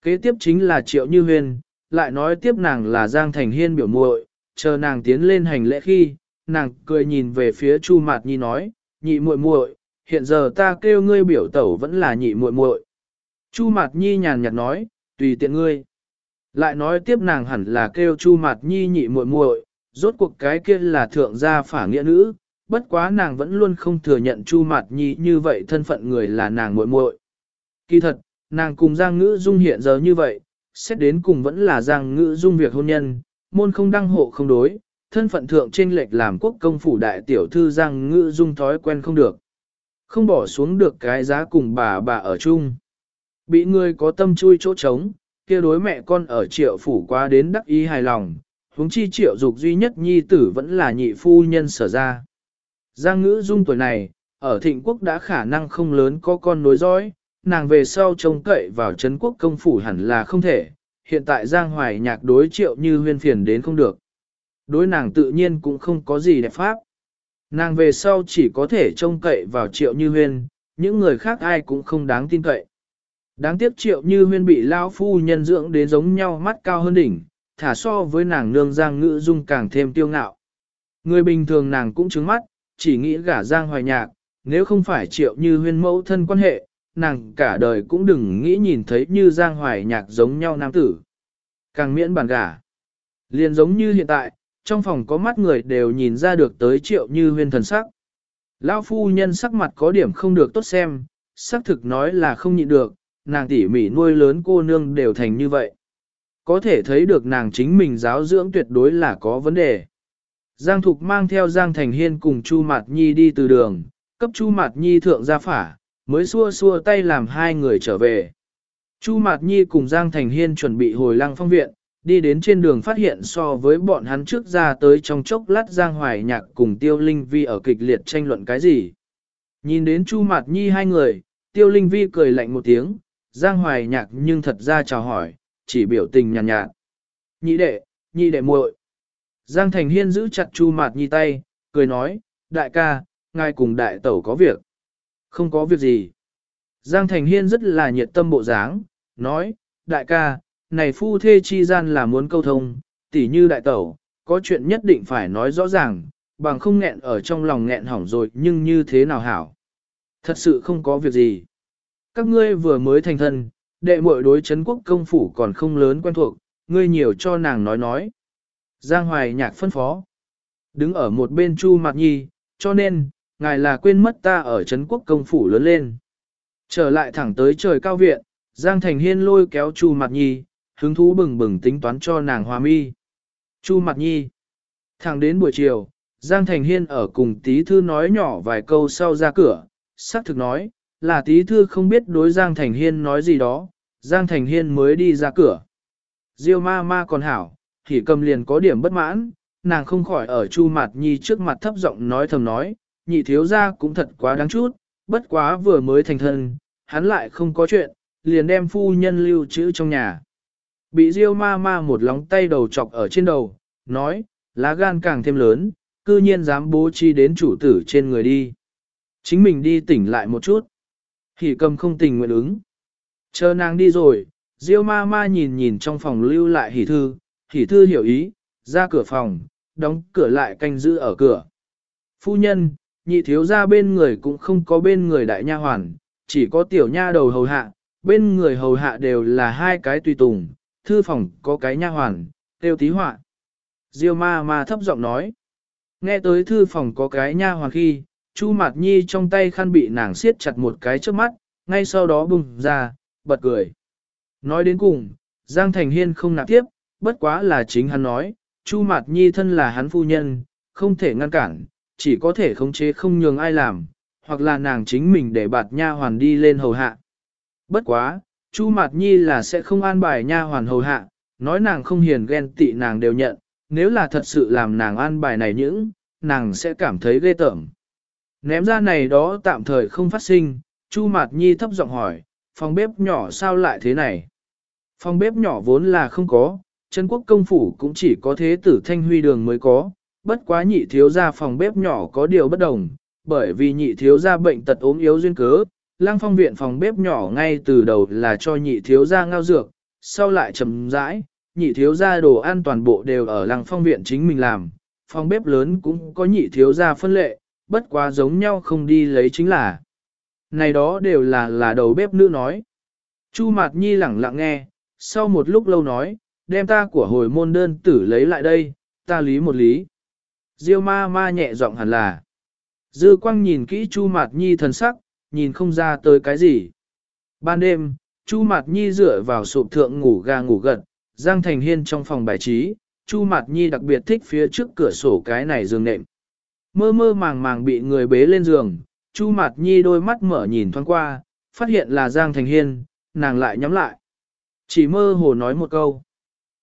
Kế tiếp chính là Triệu Như Huyền, lại nói tiếp nàng là Giang Thành Hiên biểu muội, chờ nàng tiến lên hành lễ khi, nàng cười nhìn về phía Chu Mạt Nhi nói, nhị muội muội, hiện giờ ta kêu ngươi biểu tẩu vẫn là nhị muội muội. Chu Mạt Nhi nhàn nhạt nói, tùy tiện ngươi. Lại nói tiếp nàng hẳn là kêu Chu Mạt Nhi nhị muội muội, rốt cuộc cái kia là thượng gia phả nghĩa nữ, bất quá nàng vẫn luôn không thừa nhận Chu Mạt Nhi như vậy thân phận người là nàng muội muội. Kỳ thật, nàng cùng Giang Ngữ Dung hiện giờ như vậy, xét đến cùng vẫn là Giang Ngữ Dung việc hôn nhân, môn không đăng hộ không đối, thân phận thượng trên lệch làm quốc công phủ đại tiểu thư Giang Ngữ Dung thói quen không được. Không bỏ xuống được cái giá cùng bà bà ở chung. Bị người có tâm chui chỗ trống, kia đối mẹ con ở triệu phủ quá đến đắc ý hài lòng, huống chi triệu dục duy nhất nhi tử vẫn là nhị phu nhân sở ra. Giang ngữ dung tuổi này, ở thịnh quốc đã khả năng không lớn có con nối dõi, nàng về sau trông cậy vào Trấn quốc công phủ hẳn là không thể, hiện tại Giang Hoài nhạc đối triệu như huyên phiền đến không được. Đối nàng tự nhiên cũng không có gì đẹp pháp. Nàng về sau chỉ có thể trông cậy vào triệu như huyên, những người khác ai cũng không đáng tin cậy. Đáng tiếc triệu như huyên bị lao phu nhân dưỡng đến giống nhau mắt cao hơn đỉnh, thả so với nàng nương giang ngữ dung càng thêm tiêu ngạo. Người bình thường nàng cũng trứng mắt, chỉ nghĩ gả giang hoài nhạc, nếu không phải triệu như huyên mẫu thân quan hệ, nàng cả đời cũng đừng nghĩ nhìn thấy như giang hoài nhạc giống nhau nam tử. Càng miễn bàn gả. Liền giống như hiện tại, trong phòng có mắt người đều nhìn ra được tới triệu như huyên thần sắc. Lão phu nhân sắc mặt có điểm không được tốt xem, xác thực nói là không nhịn được, nàng tỉ mỉ nuôi lớn cô nương đều thành như vậy. Có thể thấy được nàng chính mình giáo dưỡng tuyệt đối là có vấn đề. Giang Thục mang theo Giang Thành Hiên cùng Chu Mạt Nhi đi từ đường, cấp Chu Mạt Nhi thượng ra phả, mới xua xua tay làm hai người trở về. Chu Mạt Nhi cùng Giang Thành Hiên chuẩn bị hồi lăng phong viện, đi đến trên đường phát hiện so với bọn hắn trước ra tới trong chốc lát Giang Hoài Nhạc cùng Tiêu Linh Vi ở kịch liệt tranh luận cái gì. Nhìn đến Chu Mạt Nhi hai người, Tiêu Linh Vi cười lạnh một tiếng, Giang Hoài Nhạc nhưng thật ra chào hỏi, chỉ biểu tình nhàn nhạt, nhạt. Nhị đệ, nhị đệ muội. Giang Thành Hiên giữ chặt Chu Mạt Nhi tay, cười nói, đại ca, ngài cùng đại tẩu có việc. Không có việc gì. Giang Thành Hiên rất là nhiệt tâm bộ dáng, nói, đại ca, này phu thê chi gian là muốn câu thông, tỉ như đại tẩu, có chuyện nhất định phải nói rõ ràng, bằng không nghẹn ở trong lòng nghẹn hỏng rồi nhưng như thế nào hảo. Thật sự không có việc gì. Các ngươi vừa mới thành thân, đệ muội đối chấn quốc công phủ còn không lớn quen thuộc, ngươi nhiều cho nàng nói nói. Giang Hoài nhạc phân phó. Đứng ở một bên Chu Mạc Nhi, cho nên, ngài là quên mất ta ở Trấn quốc công phủ lớn lên. Trở lại thẳng tới trời cao viện, Giang Thành Hiên lôi kéo Chu Mạc Nhi, hứng thú bừng bừng tính toán cho nàng hòa mi. Chu Mạc Nhi. Thẳng đến buổi chiều, Giang Thành Hiên ở cùng tí thư nói nhỏ vài câu sau ra cửa, xác thực nói, là tí thư không biết đối Giang Thành Hiên nói gì đó, Giang Thành Hiên mới đi ra cửa. Diêu ma ma còn hảo, thì cầm liền có điểm bất mãn, nàng không khỏi ở Chu Mạt Nhi trước mặt thấp giọng nói thầm nói, nhị thiếu ra cũng thật quá đáng chút, bất quá vừa mới thành thân, hắn lại không có chuyện, liền đem phu nhân lưu trữ trong nhà. Bị Diêu ma ma một lóng tay đầu chọc ở trên đầu, nói, lá gan càng thêm lớn, cư nhiên dám bố trí đến chủ tử trên người đi. Chính mình đi tỉnh lại một chút. Hỉ cầm không tình nguyện ứng. Chờ nàng đi rồi, Diêu ma ma nhìn nhìn trong phòng lưu lại hỉ thư, hỉ thư hiểu ý, ra cửa phòng, đóng cửa lại canh giữ ở cửa. Phu nhân, nhị thiếu ra bên người cũng không có bên người đại nha hoàn, chỉ có tiểu nha đầu hầu hạ, bên người hầu hạ đều là hai cái tùy tùng, thư phòng có cái nha hoàn, tiêu tí họa. Diêu ma ma thấp giọng nói. Nghe tới thư phòng có cái nha hoàn khi, Chu Mạt Nhi trong tay khăn bị nàng siết chặt một cái trước mắt, ngay sau đó bùng ra, bật cười. Nói đến cùng, Giang Thành Hiên không nạp tiếp, bất quá là chính hắn nói, Chu Mạt Nhi thân là hắn phu nhân, không thể ngăn cản, chỉ có thể khống chế không nhường ai làm, hoặc là nàng chính mình để bạt nha hoàn đi lên hầu hạ. Bất quá, Chu Mạt Nhi là sẽ không an bài nha hoàn hầu hạ, nói nàng không hiền ghen tị nàng đều nhận, nếu là thật sự làm nàng an bài này những, nàng sẽ cảm thấy ghê tởm. Ném ra này đó tạm thời không phát sinh, Chu Mạt Nhi thấp giọng hỏi, phòng bếp nhỏ sao lại thế này? Phòng bếp nhỏ vốn là không có, chân quốc công phủ cũng chỉ có thế tử thanh huy đường mới có, bất quá nhị thiếu gia phòng bếp nhỏ có điều bất đồng, bởi vì nhị thiếu gia bệnh tật ốm yếu duyên cớ, lang phong viện phòng bếp nhỏ ngay từ đầu là cho nhị thiếu gia ngao dược, sau lại chậm rãi, nhị thiếu gia đồ ăn toàn bộ đều ở lang phong viện chính mình làm, phòng bếp lớn cũng có nhị thiếu gia phân lệ, bất quá giống nhau không đi lấy chính là. Này đó đều là là đầu bếp nữ nói. Chu Mạt Nhi lẳng lặng nghe, sau một lúc lâu nói, đem ta của hồi môn đơn tử lấy lại đây, ta lý một lý. Diêu ma ma nhẹ giọng hẳn là. Dư quang nhìn kỹ Chu Mạt Nhi thần sắc, nhìn không ra tới cái gì. Ban đêm, Chu Mạt Nhi dựa vào sụp thượng ngủ ga ngủ gật, Giang Thành Hiên trong phòng bài trí, Chu Mạt Nhi đặc biệt thích phía trước cửa sổ cái này giường nệm. Mơ mơ màng màng bị người bế lên giường, Chu Mạt Nhi đôi mắt mở nhìn thoáng qua, phát hiện là Giang Thành Hiên, nàng lại nhắm lại. Chỉ mơ hồ nói một câu.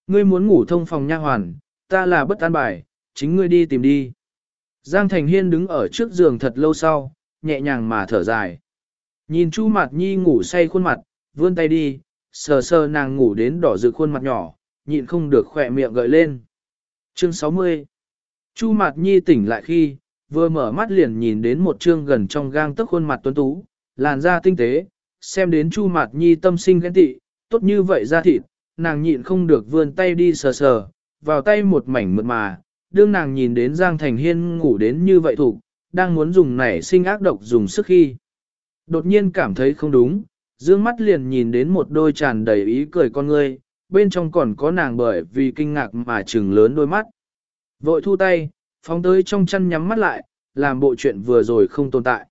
Ngươi muốn ngủ thông phòng nha hoàn, ta là bất an bài, chính ngươi đi tìm đi. Giang Thành Hiên đứng ở trước giường thật lâu sau, nhẹ nhàng mà thở dài. Nhìn Chu Mạt Nhi ngủ say khuôn mặt, vươn tay đi, sờ sờ nàng ngủ đến đỏ rực khuôn mặt nhỏ, nhịn không được khỏe miệng gợi lên. Chương 60 Chu Mạt Nhi tỉnh lại khi, vừa mở mắt liền nhìn đến một trương gần trong gang tức khuôn mặt tuấn tú, làn da tinh tế, xem đến Chu Mạt Nhi tâm sinh ghen tị, tốt như vậy da thịt, nàng nhịn không được vươn tay đi sờ sờ, vào tay một mảnh mượt mà, đương nàng nhìn đến Giang Thành Hiên ngủ đến như vậy thủ, đang muốn dùng nảy sinh ác độc dùng sức khi. Đột nhiên cảm thấy không đúng, dương mắt liền nhìn đến một đôi tràn đầy ý cười con ngươi, bên trong còn có nàng bởi vì kinh ngạc mà trừng lớn đôi mắt. Vội thu tay, phóng tới trong chăn nhắm mắt lại, làm bộ chuyện vừa rồi không tồn tại.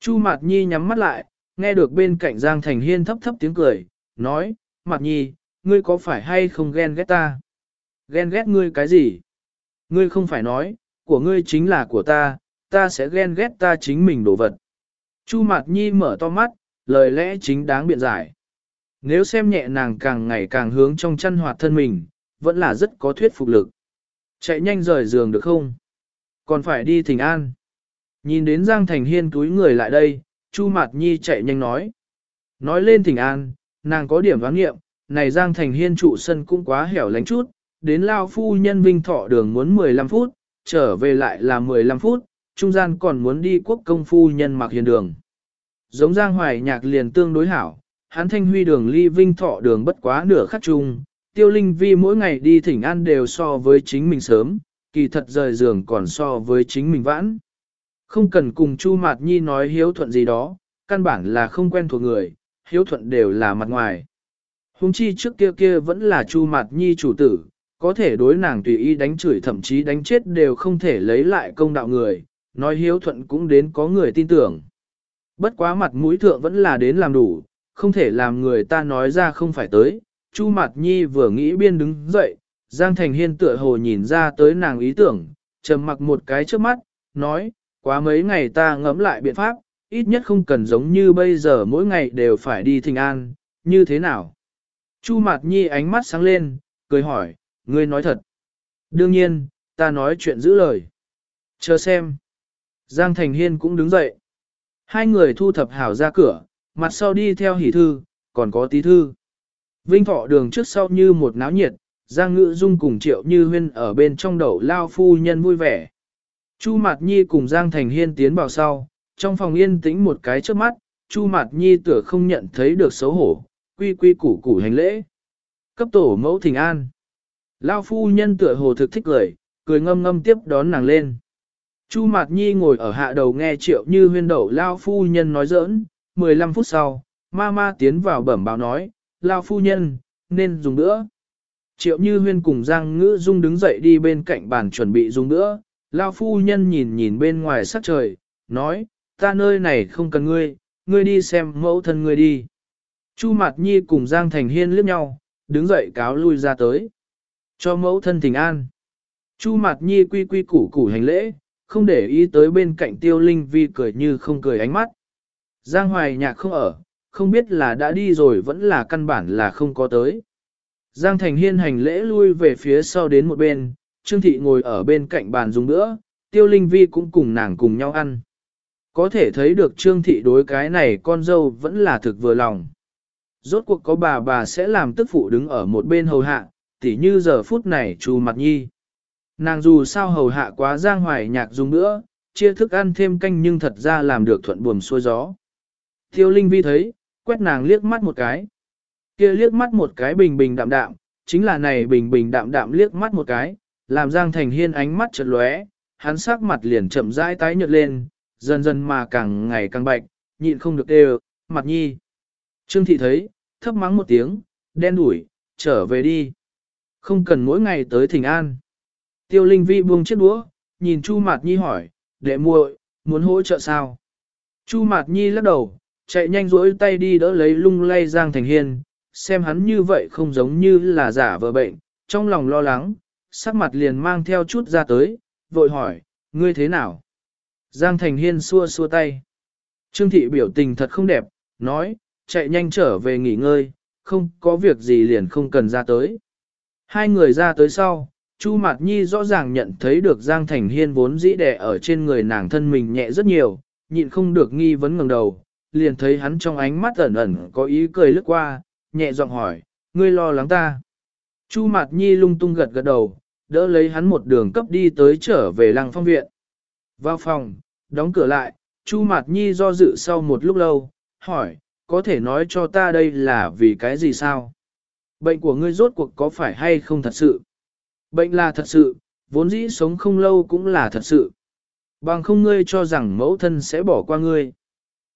Chu Mạt Nhi nhắm mắt lại, nghe được bên cạnh Giang Thành Hiên thấp thấp tiếng cười, nói, Mạt Nhi, ngươi có phải hay không ghen ghét ta? Ghen ghét ngươi cái gì? Ngươi không phải nói, của ngươi chính là của ta, ta sẽ ghen ghét ta chính mình đồ vật. Chu Mạt Nhi mở to mắt, lời lẽ chính đáng biện giải. Nếu xem nhẹ nàng càng ngày càng hướng trong chăn hoạt thân mình, vẫn là rất có thuyết phục lực. Chạy nhanh rời giường được không? Còn phải đi thỉnh an. Nhìn đến Giang Thành Hiên túi người lại đây, Chu Mạt Nhi chạy nhanh nói. Nói lên thỉnh an, nàng có điểm vắng nghiệm, này Giang Thành Hiên trụ sân cũng quá hẻo lánh chút, đến Lao Phu Nhân Vinh Thọ đường muốn 15 phút, trở về lại là 15 phút, trung gian còn muốn đi quốc công phu nhân mặc hiền đường. Giống Giang Hoài nhạc liền tương đối hảo, hắn thanh huy đường ly Vinh Thọ đường bất quá nửa khắc chung, tiêu linh vi mỗi ngày đi thỉnh an đều so với chính mình sớm, kỳ thật rời giường còn so với chính mình vãn. Không cần cùng Chu Mạt Nhi nói hiếu thuận gì đó, căn bản là không quen thuộc người, hiếu thuận đều là mặt ngoài. Hùng chi trước kia kia vẫn là Chu Mạt Nhi chủ tử, có thể đối nàng tùy ý đánh chửi thậm chí đánh chết đều không thể lấy lại công đạo người, nói hiếu thuận cũng đến có người tin tưởng. Bất quá mặt mũi thượng vẫn là đến làm đủ, không thể làm người ta nói ra không phải tới. Chu Mạt Nhi vừa nghĩ biên đứng dậy, Giang Thành Hiên tựa hồ nhìn ra tới nàng ý tưởng, trầm mặc một cái trước mắt, nói, quá mấy ngày ta ngẫm lại biện pháp, ít nhất không cần giống như bây giờ mỗi ngày đều phải đi thình an, như thế nào? Chu Mạt Nhi ánh mắt sáng lên, cười hỏi, ngươi nói thật. Đương nhiên, ta nói chuyện giữ lời. Chờ xem. Giang Thành Hiên cũng đứng dậy. Hai người thu thập hảo ra cửa, mặt sau đi theo hỷ thư, còn có tí thư. Vinh thọ đường trước sau như một náo nhiệt, Giang Ngữ Dung cùng Triệu Như Huyên ở bên trong đầu lao phu nhân vui vẻ. Chu Mạt Nhi cùng Giang Thành Hiên tiến vào sau, trong phòng yên tĩnh một cái trước mắt, Chu Mạt Nhi tựa không nhận thấy được xấu hổ, quy quy củ củ hành lễ. Cấp tổ mẫu thỉnh an. Lao phu nhân tựa hồ thực thích cười, cười ngâm ngâm tiếp đón nàng lên. Chu Mạt Nhi ngồi ở hạ đầu nghe triệu như huyên đậu Lao phu nhân nói giỡn, 15 phút sau, ma ma tiến vào bẩm báo nói, Lao phu nhân, nên dùng nữa. Triệu như huyên cùng Giang Ngữ Dung đứng dậy đi bên cạnh bàn chuẩn bị dùng nữa, Lao phu nhân nhìn nhìn bên ngoài sắc trời, nói, ta nơi này không cần ngươi, ngươi đi xem mẫu thân ngươi đi. Chu Mạt Nhi cùng Giang Thành Hiên liếc nhau, đứng dậy cáo lui ra tới. Cho mẫu thân thỉnh an. Chu Mạt Nhi quy quy củ củ hành lễ, không để ý tới bên cạnh tiêu linh vi cười như không cười ánh mắt. Giang Hoài Nhạc không ở, không biết là đã đi rồi vẫn là căn bản là không có tới. Giang Thành Hiên hành lễ lui về phía sau đến một bên, Trương Thị ngồi ở bên cạnh bàn dùng nữa, Tiêu Linh Vi cũng cùng nàng cùng nhau ăn. Có thể thấy được Trương Thị đối cái này con dâu vẫn là thực vừa lòng. Rốt cuộc có bà bà sẽ làm tức phụ đứng ở một bên hầu hạ, tỉ như giờ phút này trù mặt nhi. Nàng dù sao hầu hạ quá giang hoài nhạc dùng nữa, chia thức ăn thêm canh nhưng thật ra làm được thuận buồm xuôi gió. Tiêu Linh Vi thấy, quét nàng liếc mắt một cái. kia liếc mắt một cái bình bình đạm đạm, chính là này bình bình đạm đạm liếc mắt một cái, làm Giang Thành Hiên ánh mắt chợt lóe, hắn sắc mặt liền chậm rãi tái nhợt lên, dần dần mà càng ngày càng bạch, nhịn không được đều, mặt nhi. Trương Thị thấy, thấp mắng một tiếng, đen đuổi, trở về đi. Không cần mỗi ngày tới thỉnh an. Tiêu Linh Vi buông chiếc đũa, nhìn Chu Mạt Nhi hỏi, đệ muội, muốn hỗ trợ sao? Chu Mạt Nhi lắc đầu, chạy nhanh rỗi tay đi đỡ lấy lung lay Giang Thành Hiên, xem hắn như vậy không giống như là giả vợ bệnh, trong lòng lo lắng, sắc mặt liền mang theo chút ra tới, vội hỏi, ngươi thế nào? Giang Thành Hiên xua xua tay. Trương Thị biểu tình thật không đẹp, nói, chạy nhanh trở về nghỉ ngơi, không có việc gì liền không cần ra tới. Hai người ra tới sau, Chu Mạt Nhi rõ ràng nhận thấy được Giang Thành Hiên vốn dĩ đẻ ở trên người nàng thân mình nhẹ rất nhiều, nhịn không được nghi vấn ngẩng đầu, liền thấy hắn trong ánh mắt ẩn ẩn có ý cười lướt qua, nhẹ giọng hỏi, ngươi lo lắng ta. Chu Mạt Nhi lung tung gật gật đầu, đỡ lấy hắn một đường cấp đi tới trở về lăng phong viện. Vào phòng, đóng cửa lại, Chu Mạt Nhi do dự sau một lúc lâu, hỏi, có thể nói cho ta đây là vì cái gì sao? Bệnh của ngươi rốt cuộc có phải hay không thật sự? Bệnh là thật sự, vốn dĩ sống không lâu cũng là thật sự. Bằng không ngươi cho rằng mẫu thân sẽ bỏ qua ngươi.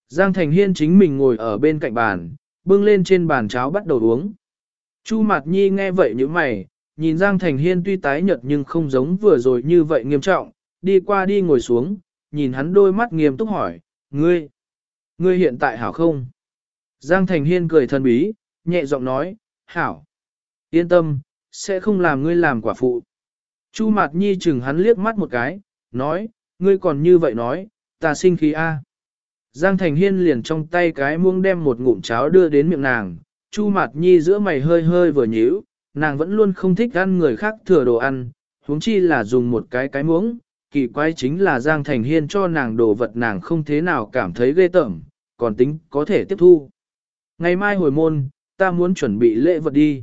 Giang Thành Hiên chính mình ngồi ở bên cạnh bàn, bưng lên trên bàn cháo bắt đầu uống. Chu Mạt Nhi nghe vậy như mày, nhìn Giang Thành Hiên tuy tái nhợt nhưng không giống vừa rồi như vậy nghiêm trọng, đi qua đi ngồi xuống, nhìn hắn đôi mắt nghiêm túc hỏi, ngươi, ngươi hiện tại hảo không? Giang Thành Hiên cười thần bí, nhẹ giọng nói, hảo, yên tâm, sẽ không làm ngươi làm quả phụ. Chu Mạt Nhi chừng hắn liếc mắt một cái, nói, ngươi còn như vậy nói, ta sinh khí a. Giang Thành Hiên liền trong tay cái muông đem một ngụm cháo đưa đến miệng nàng, Chu Mạt Nhi giữa mày hơi hơi vừa nhíu, nàng vẫn luôn không thích ăn người khác thừa đồ ăn, huống chi là dùng một cái cái muỗng, kỳ quái chính là Giang Thành Hiên cho nàng đồ vật nàng không thế nào cảm thấy ghê tởm, còn tính có thể tiếp thu. Ngày mai hồi môn, ta muốn chuẩn bị lễ vật đi.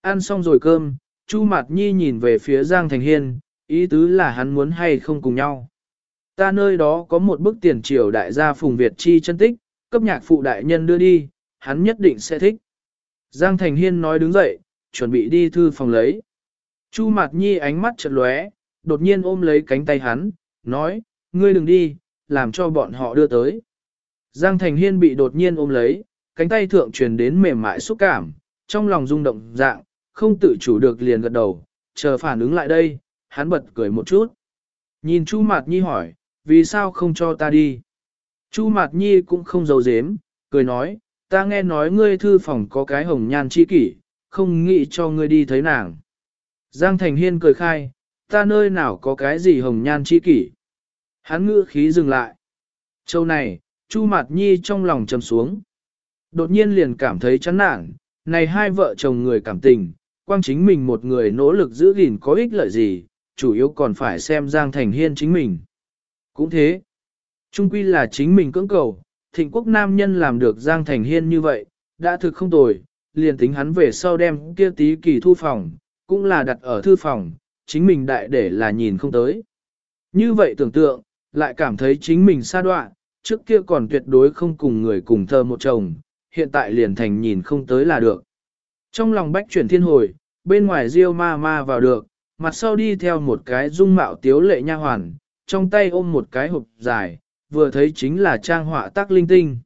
Ăn xong rồi cơm, Chu Mạt Nhi nhìn về phía Giang Thành Hiên, ý tứ là hắn muốn hay không cùng nhau. Ta nơi đó có một bức tiền triều đại gia Phùng Việt Chi chân tích, cấp nhạc phụ đại nhân đưa đi, hắn nhất định sẽ thích. Giang Thành Hiên nói đứng dậy, chuẩn bị đi thư phòng lấy. Chu Mạt Nhi ánh mắt chợt lóe, đột nhiên ôm lấy cánh tay hắn, nói, ngươi đừng đi, làm cho bọn họ đưa tới. Giang Thành Hiên bị đột nhiên ôm lấy, cánh tay thượng truyền đến mềm mại xúc cảm, trong lòng rung động dạng, không tự chủ được liền gật đầu, chờ phản ứng lại đây, hắn bật cười một chút. Nhìn Chu Mạt Nhi hỏi, vì sao không cho ta đi? Chu Mạt Nhi cũng không giấu giếm, cười nói, ta nghe nói ngươi thư phòng có cái hồng nhan chi kỷ, không nghĩ cho ngươi đi thấy nàng. Giang Thành Hiên cười khai, ta nơi nào có cái gì hồng nhan chi kỷ. Hắn ngữ khí dừng lại. Châu này, Chu Mạt Nhi trong lòng trầm xuống. Đột nhiên liền cảm thấy chán nản, này hai vợ chồng người cảm tình, quang chính mình một người nỗ lực giữ gìn có ích lợi gì, chủ yếu còn phải xem Giang Thành Hiên chính mình. Cũng thế, trung quy là chính mình cưỡng cầu, thịnh quốc nam nhân làm được Giang Thành Hiên như vậy, đã thực không tồi, liền tính hắn về sau đem kia tí kỳ thu phòng, cũng là đặt ở thư phòng, chính mình đại để là nhìn không tới. Như vậy tưởng tượng, lại cảm thấy chính mình xa đoạn, trước kia còn tuyệt đối không cùng người cùng thơ một chồng, hiện tại liền thành nhìn không tới là được. Trong lòng bách chuyển thiên hồi, bên ngoài riêu ma ma vào được, mặt sau đi theo một cái dung mạo tiếu lệ nha hoàn, trong tay ôm một cái hộp dài, vừa thấy chính là trang họa tác linh tinh.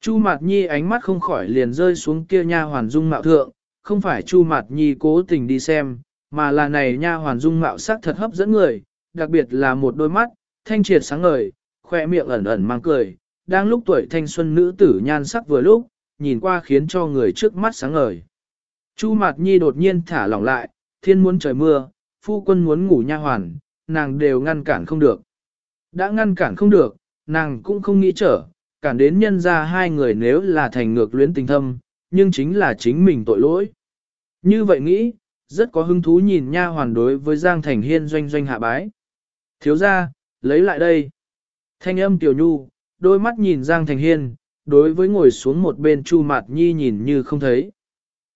Chu Mạt Nhi ánh mắt không khỏi liền rơi xuống kia nha hoàn dung mạo thượng, không phải Chu Mạt Nhi cố tình đi xem, mà là này nha hoàn dung mạo sắc thật hấp dẫn người, đặc biệt là một đôi mắt, thanh triệt sáng ngời, khoe miệng ẩn ẩn mang cười, đang lúc tuổi thanh xuân nữ tử nhan sắc vừa lúc, nhìn qua khiến cho người trước mắt sáng ngời. Chu Mạt Nhi đột nhiên thả lỏng lại, thiên muốn trời mưa, phu quân muốn ngủ nha hoàn, nàng đều ngăn cản không được. Đã ngăn cản không được, nàng cũng không nghĩ trở, cản đến nhân ra hai người nếu là thành ngược luyến tình thâm, nhưng chính là chính mình tội lỗi. Như vậy nghĩ, rất có hứng thú nhìn nha hoàn đối với Giang Thành Hiên doanh doanh hạ bái. Thiếu ra, lấy lại đây. Thanh âm tiểu nhu, đôi mắt nhìn Giang Thành Hiên, đối với ngồi xuống một bên Chu Mạt Nhi nhìn như không thấy.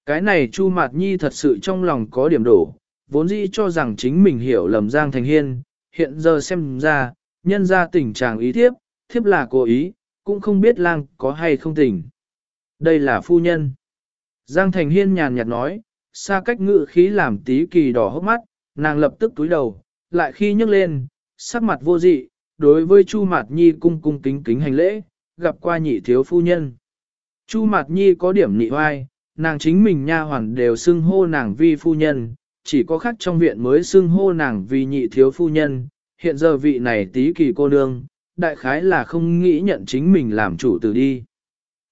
Cái này Chu Mạt Nhi thật sự trong lòng có điểm đổ, vốn dĩ cho rằng chính mình hiểu lầm Giang Thành Hiên, hiện giờ xem ra, nhân ra tình trạng ý thiếp, thiếp là cố ý, cũng không biết lang có hay không tình. Đây là phu nhân. Giang Thành Hiên nhàn nhạt nói, xa cách ngự khí làm tí kỳ đỏ hốc mắt, nàng lập tức túi đầu, lại khi nhấc lên, sắc mặt vô dị, đối với Chu Mạt Nhi cung cung kính kính hành lễ, gặp qua nhị thiếu phu nhân. Chu Mạt Nhi có điểm nị oai, nàng chính mình nha hoàn đều xưng hô nàng vi phu nhân, chỉ có khách trong viện mới xưng hô nàng vì nhị thiếu phu nhân, hiện giờ vị này tí kỳ cô nương, đại khái là không nghĩ nhận chính mình làm chủ tử đi.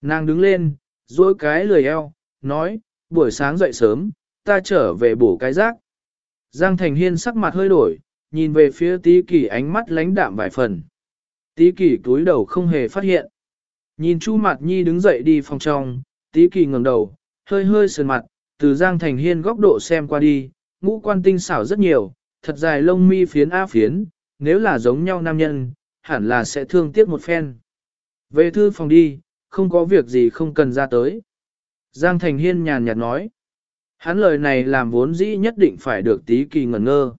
Nàng đứng lên, duỗi cái lười eo, nói, buổi sáng dậy sớm, ta trở về bổ cái rác. Giang Thành Hiên sắc mặt hơi đổi, nhìn về phía tí kỳ ánh mắt lánh đạm vài phần. Tí kỳ túi đầu không hề phát hiện. Nhìn Chu Mạt Nhi đứng dậy đi phòng trong, tí kỳ ngẩng đầu, hơi hơi sườn mặt, từ Giang Thành Hiên góc độ xem qua đi, ngũ quan tinh xảo rất nhiều, thật dài lông mi phiến á phiến, nếu là giống nhau nam nhân, hẳn là sẽ thương tiếc một phen. Về thư phòng đi, không có việc gì không cần ra tới. Giang Thành Hiên nhàn nhạt nói. Hắn lời này làm vốn dĩ nhất định phải được tí kỳ ngẩn ngơ.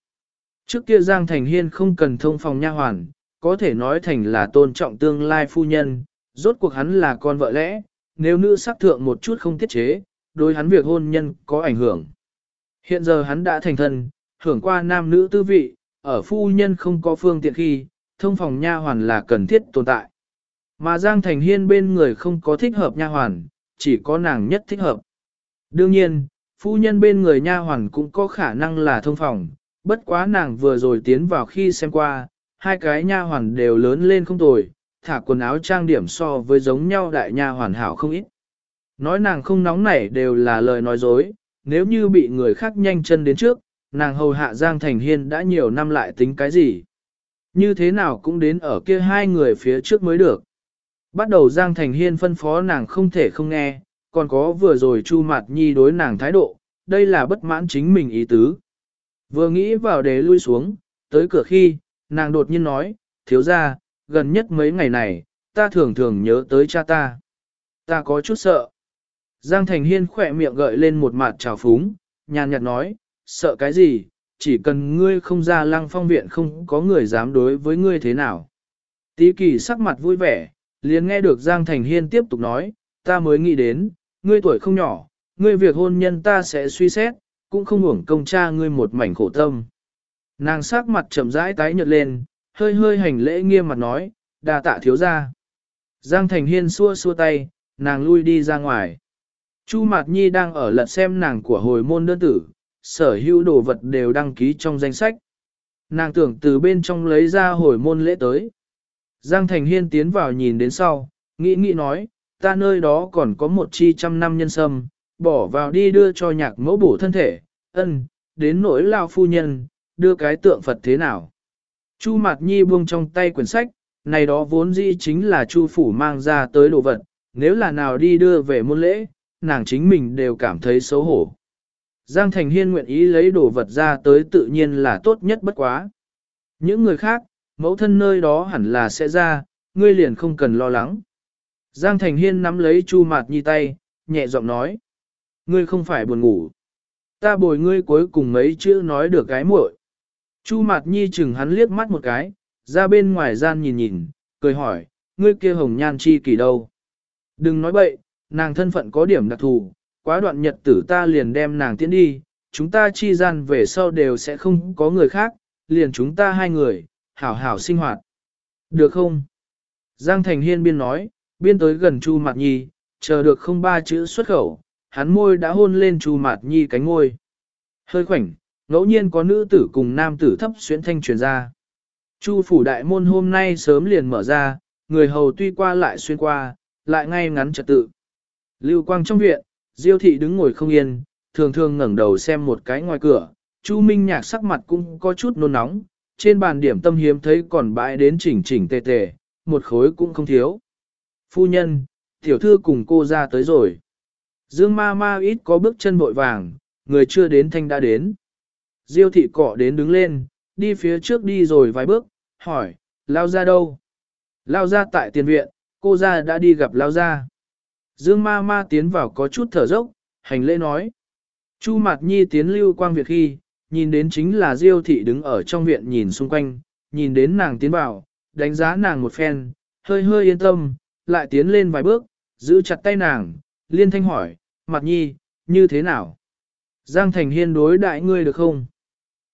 Trước kia Giang Thành Hiên không cần thông phòng nha hoàn, có thể nói thành là tôn trọng tương lai phu nhân, rốt cuộc hắn là con vợ lẽ, nếu nữ sắc thượng một chút không tiết chế, đối hắn việc hôn nhân có ảnh hưởng. Hiện giờ hắn đã thành thân, hưởng qua nam nữ tư vị, ở phu nhân không có phương tiện khi, thông phòng nha hoàn là cần thiết tồn tại. Mà Giang Thành Hiên bên người không có thích hợp nha hoàn, chỉ có nàng nhất thích hợp. Đương nhiên, phu nhân bên người nha hoàn cũng có khả năng là thông phòng, bất quá nàng vừa rồi tiến vào khi xem qua, hai cái nha hoàn đều lớn lên không tồi, thả quần áo trang điểm so với giống nhau đại nha hoàn hảo không ít. Nói nàng không nóng nảy đều là lời nói dối, nếu như bị người khác nhanh chân đến trước, nàng hầu hạ Giang Thành Hiên đã nhiều năm lại tính cái gì. Như thế nào cũng đến ở kia hai người phía trước mới được. Bắt đầu Giang Thành Hiên phân phó nàng không thể không nghe, còn có vừa rồi Chu Mạt Nhi đối nàng thái độ, đây là bất mãn chính mình ý tứ. Vừa nghĩ vào để lui xuống, tới cửa khi, nàng đột nhiên nói, thiếu ra, gần nhất mấy ngày này, ta thường thường nhớ tới cha ta. Ta có chút sợ. Giang Thành Hiên khỏe miệng gợi lên một mặt trào phúng, nhàn nhạt nói, sợ cái gì, chỉ cần ngươi không ra lăng phong viện không có người dám đối với ngươi thế nào. Tí kỳ sắc mặt vui vẻ, liền nghe được Giang Thành Hiên tiếp tục nói, ta mới nghĩ đến, ngươi tuổi không nhỏ, ngươi việc hôn nhân ta sẽ suy xét, cũng không uổng công cha ngươi một mảnh khổ tâm. Nàng sắc mặt chậm rãi tái nhợt lên, hơi hơi hành lễ nghiêm mặt nói, đà tạ thiếu ra. Giang Thành Hiên xua xua tay, nàng lui đi ra ngoài. Chu Mạt Nhi đang ở lật xem nàng của hồi môn đơn tử, sở hữu đồ vật đều đăng ký trong danh sách. Nàng tưởng từ bên trong lấy ra hồi môn lễ tới. Giang Thành Hiên tiến vào nhìn đến sau, nghĩ nghĩ nói, ta nơi đó còn có một chi trăm năm nhân sâm, bỏ vào đi đưa cho nhạc mẫu bổ thân thể, ân, đến nỗi lao phu nhân, đưa cái tượng Phật thế nào. Chu Mạt Nhi buông trong tay quyển sách, này đó vốn dĩ chính là Chu Phủ mang ra tới đồ vật, nếu là nào đi đưa về môn lễ, nàng chính mình đều cảm thấy xấu hổ. Giang Thành Hiên nguyện ý lấy đồ vật ra tới tự nhiên là tốt nhất bất quá. Những người khác, mẫu thân nơi đó hẳn là sẽ ra, ngươi liền không cần lo lắng. Giang Thành Hiên nắm lấy Chu Mạt Nhi tay, nhẹ giọng nói. Ngươi không phải buồn ngủ. Ta bồi ngươi cuối cùng mấy chữ nói được cái muội. Chu Mạt Nhi chừng hắn liếc mắt một cái, ra bên ngoài gian nhìn nhìn, cười hỏi, ngươi kia hồng nhan chi kỳ đâu? Đừng nói bậy, nàng thân phận có điểm đặc thù, quá đoạn nhật tử ta liền đem nàng tiến đi, chúng ta chi gian về sau đều sẽ không có người khác, liền chúng ta hai người, hảo hảo sinh hoạt. Được không? Giang Thành Hiên biên nói, biên tới gần Chu Mạt Nhi, chờ được không ba chữ xuất khẩu, hắn môi đã hôn lên Chu Mạt Nhi cánh ngôi. Hơi khoảnh, ngẫu nhiên có nữ tử cùng nam tử thấp xuyến thanh truyền ra. Chu phủ đại môn hôm nay sớm liền mở ra, người hầu tuy qua lại xuyên qua, lại ngay ngắn trật tự. Lưu quang trong viện, Diêu thị đứng ngồi không yên, thường thường ngẩng đầu xem một cái ngoài cửa, Chu Minh Nhạc sắc mặt cũng có chút nôn nóng, trên bàn điểm tâm hiếm thấy còn bãi đến chỉnh chỉnh tề tề, một khối cũng không thiếu. Phu nhân, tiểu thư cùng cô ra tới rồi. Dương ma ma ít có bước chân vội vàng, người chưa đến thanh đã đến. Diêu thị cọ đến đứng lên, đi phía trước đi rồi vài bước, hỏi, lao ra đâu? Lao ra tại tiền viện, cô ra đã đi gặp lao ra. Dương ma ma tiến vào có chút thở dốc, hành lễ nói. Chu Mạt Nhi tiến lưu quang việc khi, nhìn đến chính là Diêu thị đứng ở trong viện nhìn xung quanh, nhìn đến nàng tiến vào, đánh giá nàng một phen, hơi hơi yên tâm, lại tiến lên vài bước, giữ chặt tay nàng, liên thanh hỏi, Mặt Nhi, như thế nào? Giang Thành Hiên đối đại ngươi được không?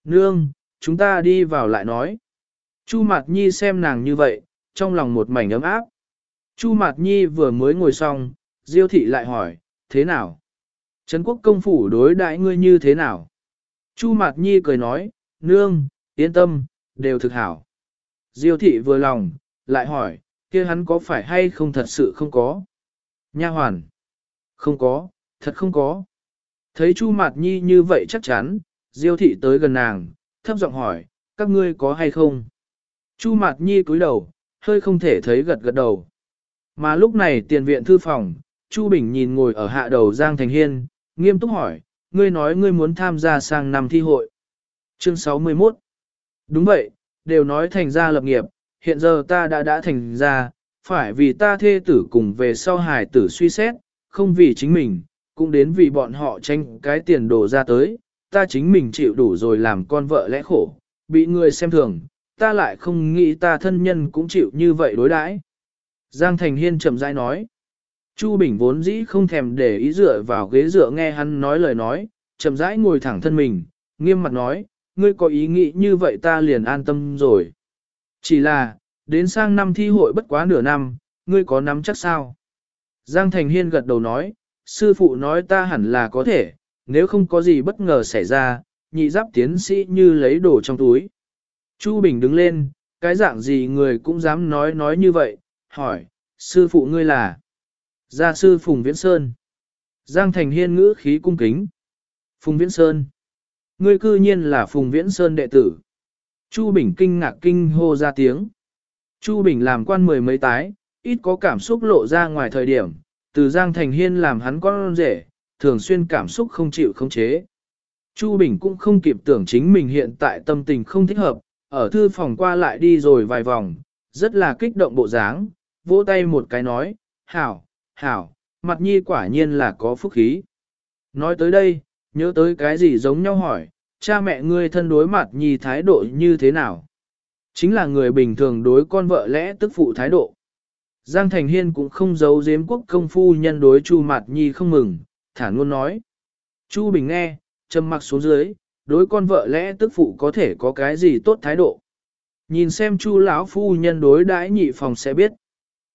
Nương, chúng ta đi vào lại nói. Chu Mạt Nhi xem nàng như vậy, trong lòng một mảnh ấm áp. Chu Mạt Nhi vừa mới ngồi xong, Diêu thị lại hỏi, thế nào? Trấn quốc công phủ đối đại ngươi như thế nào? Chu Mạt Nhi cười nói, nương, yên tâm, đều thực hảo. Diêu thị vừa lòng, lại hỏi, kia hắn có phải hay không thật sự không có? Nha hoàn. Không có, thật không có. Thấy Chu Mạt Nhi như vậy chắc chắn, Diêu thị tới gần nàng, thấp giọng hỏi, các ngươi có hay không? Chu Mạt Nhi cúi đầu, hơi không thể thấy gật gật đầu. Mà lúc này tiền viện thư phòng, Chu Bình nhìn ngồi ở hạ đầu Giang Thành Hiên, nghiêm túc hỏi, ngươi nói ngươi muốn tham gia sang năm thi hội. Chương 61 Đúng vậy, đều nói thành gia lập nghiệp, hiện giờ ta đã đã thành gia, phải vì ta thê tử cùng về sau hài tử suy xét, không vì chính mình, cũng đến vì bọn họ tranh cái tiền đồ ra tới, ta chính mình chịu đủ rồi làm con vợ lẽ khổ, bị người xem thường, ta lại không nghĩ ta thân nhân cũng chịu như vậy đối đãi. Giang Thành Hiên chậm rãi nói. Chu Bình vốn dĩ không thèm để ý dựa vào ghế dựa nghe hắn nói lời nói, chậm rãi ngồi thẳng thân mình, nghiêm mặt nói, ngươi có ý nghĩ như vậy ta liền an tâm rồi. Chỉ là, đến sang năm thi hội bất quá nửa năm, ngươi có nắm chắc sao? Giang Thành Hiên gật đầu nói, sư phụ nói ta hẳn là có thể, nếu không có gì bất ngờ xảy ra, nhị giáp tiến sĩ như lấy đồ trong túi. Chu Bình đứng lên, cái dạng gì người cũng dám nói nói như vậy, hỏi, sư phụ ngươi là? Gia sư Phùng Viễn Sơn. Giang Thành Hiên ngữ khí cung kính. Phùng Viễn Sơn. Ngươi cư nhiên là Phùng Viễn Sơn đệ tử. Chu Bình kinh ngạc kinh hô ra tiếng. Chu Bình làm quan mười mấy tái, ít có cảm xúc lộ ra ngoài thời điểm, từ Giang Thành Hiên làm hắn con rể, thường xuyên cảm xúc không chịu khống chế. Chu Bình cũng không kịp tưởng chính mình hiện tại tâm tình không thích hợp, ở thư phòng qua lại đi rồi vài vòng, rất là kích động bộ dáng, vỗ tay một cái nói, hảo, hảo, mặt nhi quả nhiên là có phúc khí. Nói tới đây, nhớ tới cái gì giống nhau hỏi, cha mẹ ngươi thân đối mặt nhi thái độ như thế nào? Chính là người bình thường đối con vợ lẽ tức phụ thái độ. Giang Thành Hiên cũng không giấu giếm quốc công phu nhân đối Chu Mạt Nhi không mừng, thản luôn nói. Chu Bình nghe, trầm mặc xuống dưới, đối con vợ lẽ tức phụ có thể có cái gì tốt thái độ. Nhìn xem Chu lão phu nhân đối đãi nhị phòng sẽ biết.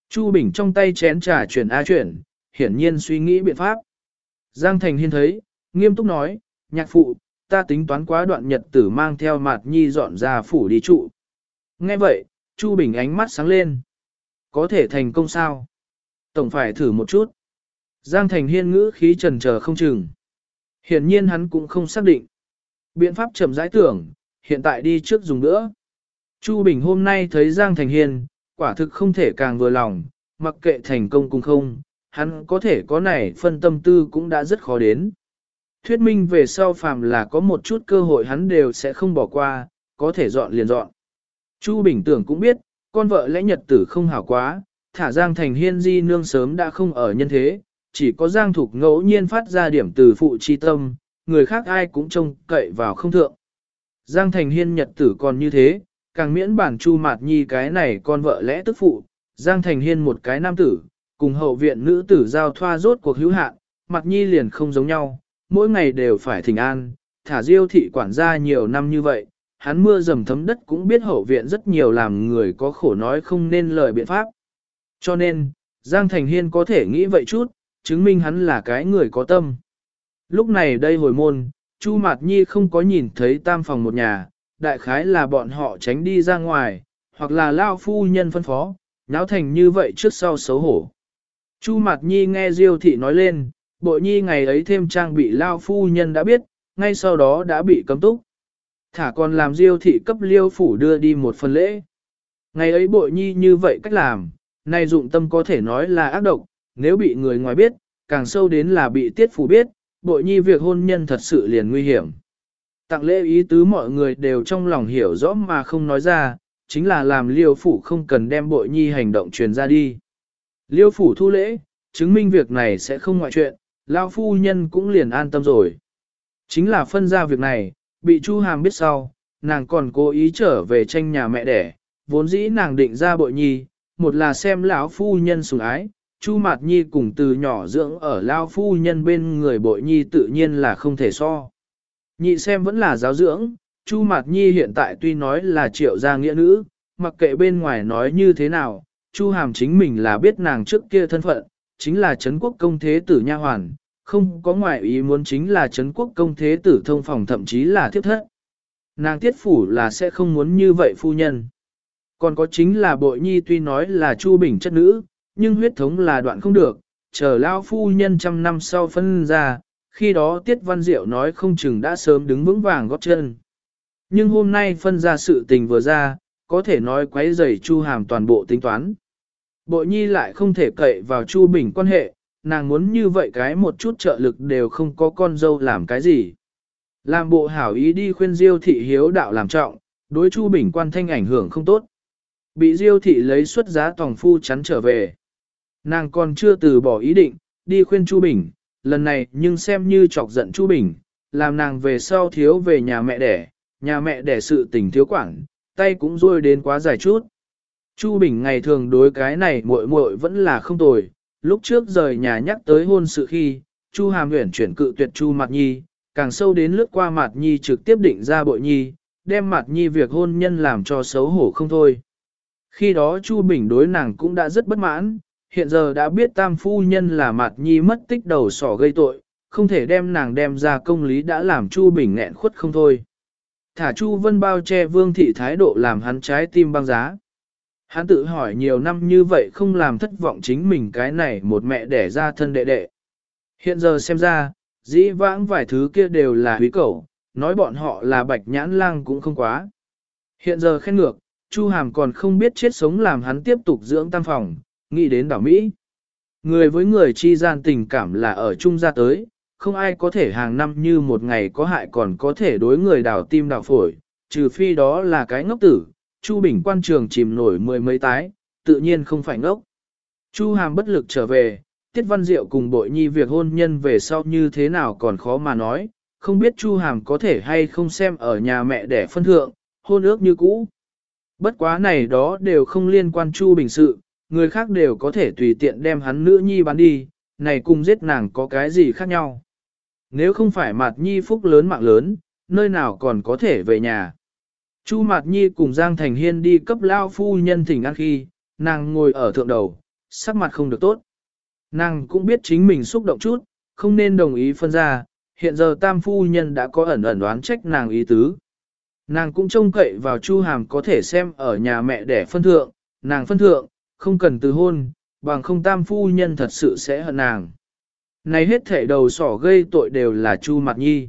Chu Bình trong tay chén trà chuyển a chuyển, hiển nhiên suy nghĩ biện pháp. Giang Thành Hiên thấy, nghiêm túc nói, nhạc phụ, ta tính toán quá đoạn nhật tử mang theo Mạt nhi dọn ra phủ đi trụ. Nghe vậy, Chu Bình ánh mắt sáng lên. Có thể thành công sao? Tổng phải thử một chút. Giang Thành Hiên ngữ khí trần chờ không chừng. Hiển nhiên hắn cũng không xác định. Biện pháp chậm rãi tưởng, hiện tại đi trước dùng nữa. Chu Bình hôm nay thấy Giang Thành Hiên, quả thực không thể càng vừa lòng, mặc kệ thành công cũng không, hắn có thể có này phân tâm tư cũng đã rất khó đến. Thuyết minh về sau phàm là có một chút cơ hội hắn đều sẽ không bỏ qua, có thể dọn liền dọn. Chu Bình tưởng cũng biết, con vợ lẽ nhật tử không hảo quá, thả Giang Thành Hiên di nương sớm đã không ở nhân thế, chỉ có Giang Thục ngẫu nhiên phát ra điểm từ phụ chi tâm, người khác ai cũng trông cậy vào không thượng. Giang Thành Hiên nhật tử còn như thế, càng miễn bản Chu Mạt Nhi cái này con vợ lẽ tức phụ, Giang Thành Hiên một cái nam tử, cùng hậu viện nữ tử giao thoa rốt cuộc hữu hạn, Mạt Nhi liền không giống nhau, mỗi ngày đều phải thỉnh an, thả diêu thị quản gia nhiều năm như vậy, hắn mưa dầm thấm đất cũng biết hậu viện rất nhiều làm người có khổ nói không nên lời biện pháp. Cho nên, Giang Thành Hiên có thể nghĩ vậy chút, chứng minh hắn là cái người có tâm. Lúc này đây hồi môn, Chu Mạt Nhi không có nhìn thấy tam phòng một nhà, đại khái là bọn họ tránh đi ra ngoài, hoặc là lao phu nhân phân phó, nháo thành như vậy trước sau xấu hổ. Chu Mạt Nhi nghe Diêu thị nói lên, bội nhi ngày ấy thêm trang bị lao phu nhân đã biết, ngay sau đó đã bị cấm túc. Thả còn làm Diêu thị cấp liêu phủ đưa đi một phần lễ. Ngày ấy bội nhi như vậy cách làm, này dụng tâm có thể nói là ác độc, nếu bị người ngoài biết, càng sâu đến là bị tiết phủ biết, bội nhi việc hôn nhân thật sự liền nguy hiểm. Tặng lễ ý tứ mọi người đều trong lòng hiểu rõ mà không nói ra, chính là làm liêu phủ không cần đem bội nhi hành động truyền ra đi. Liêu phủ thu lễ, chứng minh việc này sẽ không ngoại chuyện, lao phu nhân cũng liền an tâm rồi. Chính là phân ra việc này, bị Chu Hàm biết sau, nàng còn cố ý trở về tranh nhà mẹ đẻ, vốn dĩ nàng định ra bội nhi, một là xem lão phu nhân sủng ái, Chu Mạt Nhi cùng từ nhỏ dưỡng ở lão phu nhân bên người bội nhi tự nhiên là không thể so. Nhị xem vẫn là giáo dưỡng, Chu Mạt Nhi hiện tại tuy nói là triệu gia nghĩa nữ, mặc kệ bên ngoài nói như thế nào, Chu Hàm chính mình là biết nàng trước kia thân phận, chính là Trấn quốc công thế tử nha hoàn, không có ngoại ý muốn chính là Trấn quốc công thế tử thông phòng thậm chí là thiếp thất. Nàng tiết phủ là sẽ không muốn như vậy phu nhân. Còn có chính là bội nhi tuy nói là Chu Bình chất nữ, nhưng huyết thống là đoạn không được, chờ lao phu nhân trăm năm sau phân ra, khi đó Tiết Văn Diệu nói không chừng đã sớm đứng vững vàng góp chân. Nhưng hôm nay phân ra sự tình vừa ra, có thể nói quấy rầy Chu Hàm toàn bộ tính toán. Bội nhi lại không thể cậy vào Chu Bình quan hệ, nàng muốn như vậy cái một chút trợ lực đều không có con dâu làm cái gì. Làm bộ hảo ý đi khuyên Diêu thị hiếu đạo làm trọng, đối Chu Bình quan thanh ảnh hưởng không tốt. Bị Diêu thị lấy xuất giá tòng phu chắn trở về. Nàng còn chưa từ bỏ ý định, đi khuyên Chu Bình, lần này nhưng xem như chọc giận Chu Bình, làm nàng về sau thiếu về nhà mẹ đẻ, nhà mẹ đẻ sự tình thiếu quản, tay cũng rôi đến quá dài chút. Chu Bình ngày thường đối cái này muội muội vẫn là không tồi, lúc trước rời nhà nhắc tới hôn sự khi, Chu Hàm Uyển chuyển cự tuyệt Chu Mạt Nhi, càng sâu đến lướt qua Mạt Nhi trực tiếp định ra bội nhi, đem Mạt Nhi việc hôn nhân làm cho xấu hổ không thôi. Khi đó Chu Bình đối nàng cũng đã rất bất mãn, hiện giờ đã biết tam phu nhân là Mạt Nhi mất tích đầu sỏ gây tội, không thể đem nàng đem ra công lý đã làm Chu Bình nghẹn khuất không thôi. Thả Chu Vân bao che vương thị thái độ làm hắn trái tim băng giá. Hắn tự hỏi nhiều năm như vậy không làm thất vọng chính mình cái này một mẹ đẻ ra thân đệ đệ. Hiện giờ xem ra, dĩ vãng vài thứ kia đều là húy cẩu, nói bọn họ là bạch nhãn lang cũng không quá. Hiện giờ khen ngược, Chu Hàm còn không biết chết sống làm hắn tiếp tục dưỡng tam phòng, nghĩ đến đảo Mỹ. Người với người chi gian tình cảm là ở chung ra tới, không ai có thể hàng năm như một ngày có hại còn có thể đối người đảo tim đảo phổi, trừ phi đó là cái ngốc tử, Chu Bình quan trường chìm nổi mười mấy tái, tự nhiên không phải ngốc. Chu Hàm bất lực trở về, Tiết Văn Diệu cùng bội nhi việc hôn nhân về sau như thế nào còn khó mà nói, không biết Chu Hàm có thể hay không xem ở nhà mẹ để phân thượng, hôn ước như cũ. Bất quá này đó đều không liên quan Chu Bình sự, người khác đều có thể tùy tiện đem hắn nữ nhi bán đi, này cùng giết nàng có cái gì khác nhau. Nếu không phải mặt nhi phúc lớn mạng lớn, nơi nào còn có thể về nhà. Chu Mạt Nhi cùng Giang Thành Hiên đi cấp lao phu nhân thỉnh ăn khi, nàng ngồi ở thượng đầu, sắc mặt không được tốt. Nàng cũng biết chính mình xúc động chút, không nên đồng ý phân ra, hiện giờ tam phu nhân đã có ẩn ẩn đoán trách nàng ý tứ. Nàng cũng trông cậy vào Chu Hàm có thể xem ở nhà mẹ để phân thượng, nàng phân thượng, không cần từ hôn, bằng không tam phu nhân thật sự sẽ hận nàng. Này hết thể đầu sỏ gây tội đều là Chu Mạt Nhi.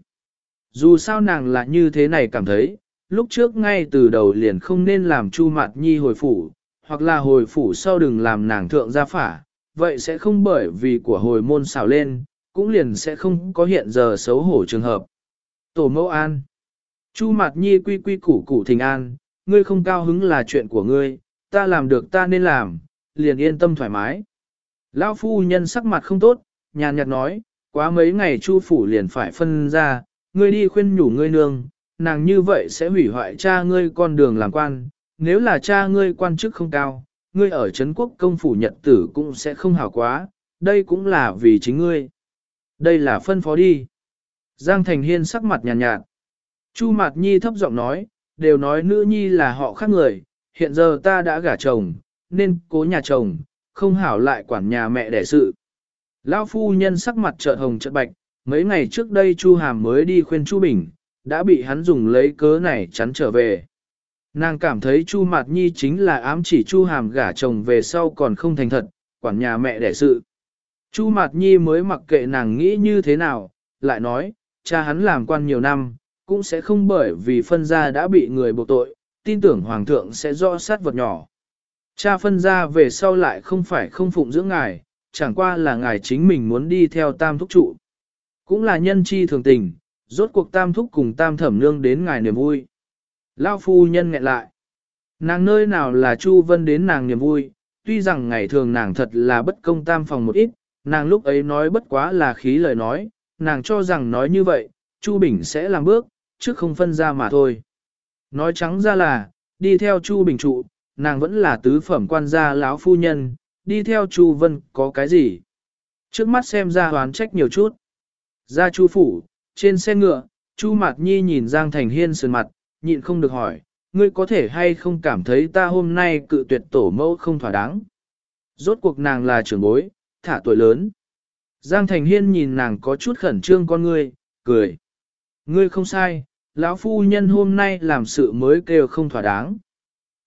Dù sao nàng là như thế này cảm thấy, lúc trước ngay từ đầu liền không nên làm Chu Mạt Nhi hồi phủ, hoặc là hồi phủ sau đừng làm nàng thượng gia phả, vậy sẽ không bởi vì của hồi môn xào lên, cũng liền sẽ không có hiện giờ xấu hổ trường hợp. Tổ mẫu an. Chu Mạt Nhi quy quy củ củ thình an, ngươi không cao hứng là chuyện của ngươi, ta làm được ta nên làm, liền yên tâm thoải mái. Lão phu nhân sắc mặt không tốt, nhàn nhạt nói, quá mấy ngày Chu phủ liền phải phân ra, ngươi đi khuyên nhủ ngươi nương, nàng như vậy sẽ hủy hoại cha ngươi con đường làm quan, nếu là cha ngươi quan chức không cao, ngươi ở Trấn quốc công phủ nhật tử cũng sẽ không hảo quá, đây cũng là vì chính ngươi. Đây là phân phó đi. Giang Thành Hiên sắc mặt nhàn nhạt, nhạt. Chu Mạt Nhi thấp giọng nói, đều nói nữ nhi là họ khác người, hiện giờ ta đã gả chồng, nên cố nhà chồng, không hảo lại quản nhà mẹ đẻ sự. Lão phu nhân sắc mặt chợt hồng chợt bạch, mấy ngày trước đây Chu Hàm mới đi khuyên Chu Bình, đã bị hắn dùng lấy cớ này chắn trở về. Nàng cảm thấy Chu Mạt Nhi chính là ám chỉ Chu Hàm gả chồng về sau còn không thành thật, quản nhà mẹ đẻ sự. Chu Mạt Nhi mới mặc kệ nàng nghĩ như thế nào, lại nói, cha hắn làm quan nhiều năm, cũng sẽ không bởi vì phân gia đã bị người buộc tội, tin tưởng Hoàng thượng sẽ rõ sát vật nhỏ. Cha phân gia về sau lại không phải không phụng dưỡng ngài, chẳng qua là ngài chính mình muốn đi theo tam thúc trụ. Cũng là nhân chi thường tình, rốt cuộc tam thúc cùng tam thẩm nương đến ngài niềm vui. Lao phu nhân nghẹn lại. Nàng nơi nào là Chu Vân đến nàng niềm vui, tuy rằng ngày thường nàng thật là bất công tam phòng một ít, nàng lúc ấy nói bất quá là khí lời nói, nàng cho rằng nói như vậy, Chu Bình sẽ làm bước, chứ không phân ra mà thôi. Nói trắng ra là, đi theo Chu Bình trụ, nàng vẫn là tứ phẩm quan gia lão phu nhân, đi theo Chu Vân có cái gì? Trước mắt xem ra hoán trách nhiều chút. Ra Chu phủ, trên xe ngựa, Chu Mạt Nhi nhìn Giang Thành Hiên sườn mặt, nhịn không được hỏi, ngươi có thể hay không cảm thấy ta hôm nay cự tuyệt tổ mẫu không thỏa đáng. Rốt cuộc nàng là trưởng bối, thả tuổi lớn. Giang Thành Hiên nhìn nàng có chút khẩn trương con ngươi, cười. Ngươi không sai, lão phu nhân hôm nay làm sự mới kêu không thỏa đáng.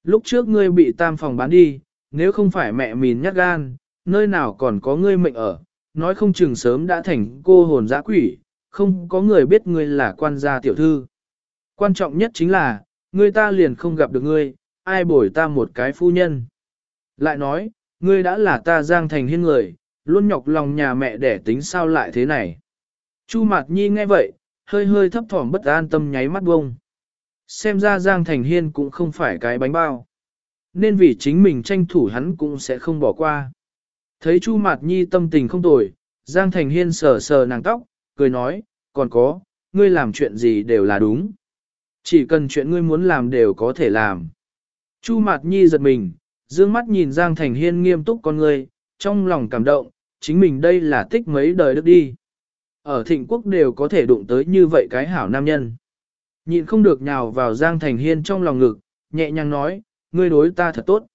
Lúc trước ngươi bị tam phòng bán đi, nếu không phải mẹ mìn nhát gan, nơi nào còn có ngươi mệnh ở, nói không chừng sớm đã thành cô hồn dã quỷ, không có người biết ngươi là quan gia tiểu thư. Quan trọng nhất chính là, ngươi ta liền không gặp được ngươi, ai bồi ta một cái phu nhân. Lại nói, ngươi đã là ta giang thành hiên người, luôn nhọc lòng nhà mẹ để tính sao lại thế này. Chu Mạt Nhi nghe vậy, hơi hơi thấp thỏm bất an tâm nháy mắt bông. Xem ra Giang Thành Hiên cũng không phải cái bánh bao. Nên vì chính mình tranh thủ hắn cũng sẽ không bỏ qua. Thấy Chu Mạt Nhi tâm tình không tồi, Giang Thành Hiên sờ sờ nàng tóc, cười nói, còn có, ngươi làm chuyện gì đều là đúng. Chỉ cần chuyện ngươi muốn làm đều có thể làm. Chu Mạt Nhi giật mình, dương mắt nhìn Giang Thành Hiên nghiêm túc con ngươi, trong lòng cảm động, chính mình đây là tích mấy đời đức đi. Ở thịnh quốc đều có thể đụng tới như vậy cái hảo nam nhân. Nhịn không được nhào vào Giang Thành Hiên trong lòng ngực, nhẹ nhàng nói, ngươi đối ta thật tốt.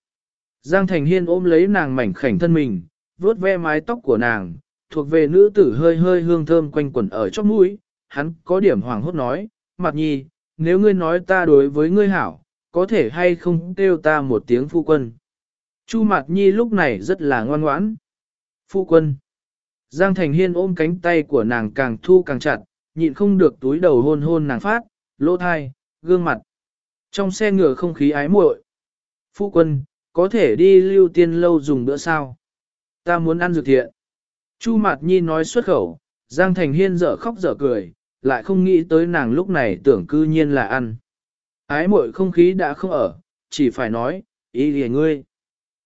Giang Thành Hiên ôm lấy nàng mảnh khảnh thân mình, vuốt ve mái tóc của nàng, thuộc về nữ tử hơi hơi hương thơm quanh quẩn ở chóp mũi, hắn có điểm hoàng hốt nói, mặt nhi, nếu ngươi nói ta đối với ngươi hảo, có thể hay không kêu ta một tiếng phu quân. Chu mặt Nhi lúc này rất là ngoan ngoãn. Phu quân. Giang Thành Hiên ôm cánh tay của nàng càng thu càng chặt, nhịn không được túi đầu hôn hôn nàng phát, lỗ thai, gương mặt. Trong xe ngựa không khí ái muội. Phu quân, có thể đi lưu tiên lâu dùng bữa sao? Ta muốn ăn dược thiện. Chu Mạt Nhi nói xuất khẩu, Giang Thành Hiên dở khóc dở cười, lại không nghĩ tới nàng lúc này tưởng cư nhiên là ăn. Ái muội không khí đã không ở, chỉ phải nói, ý lìa ngươi.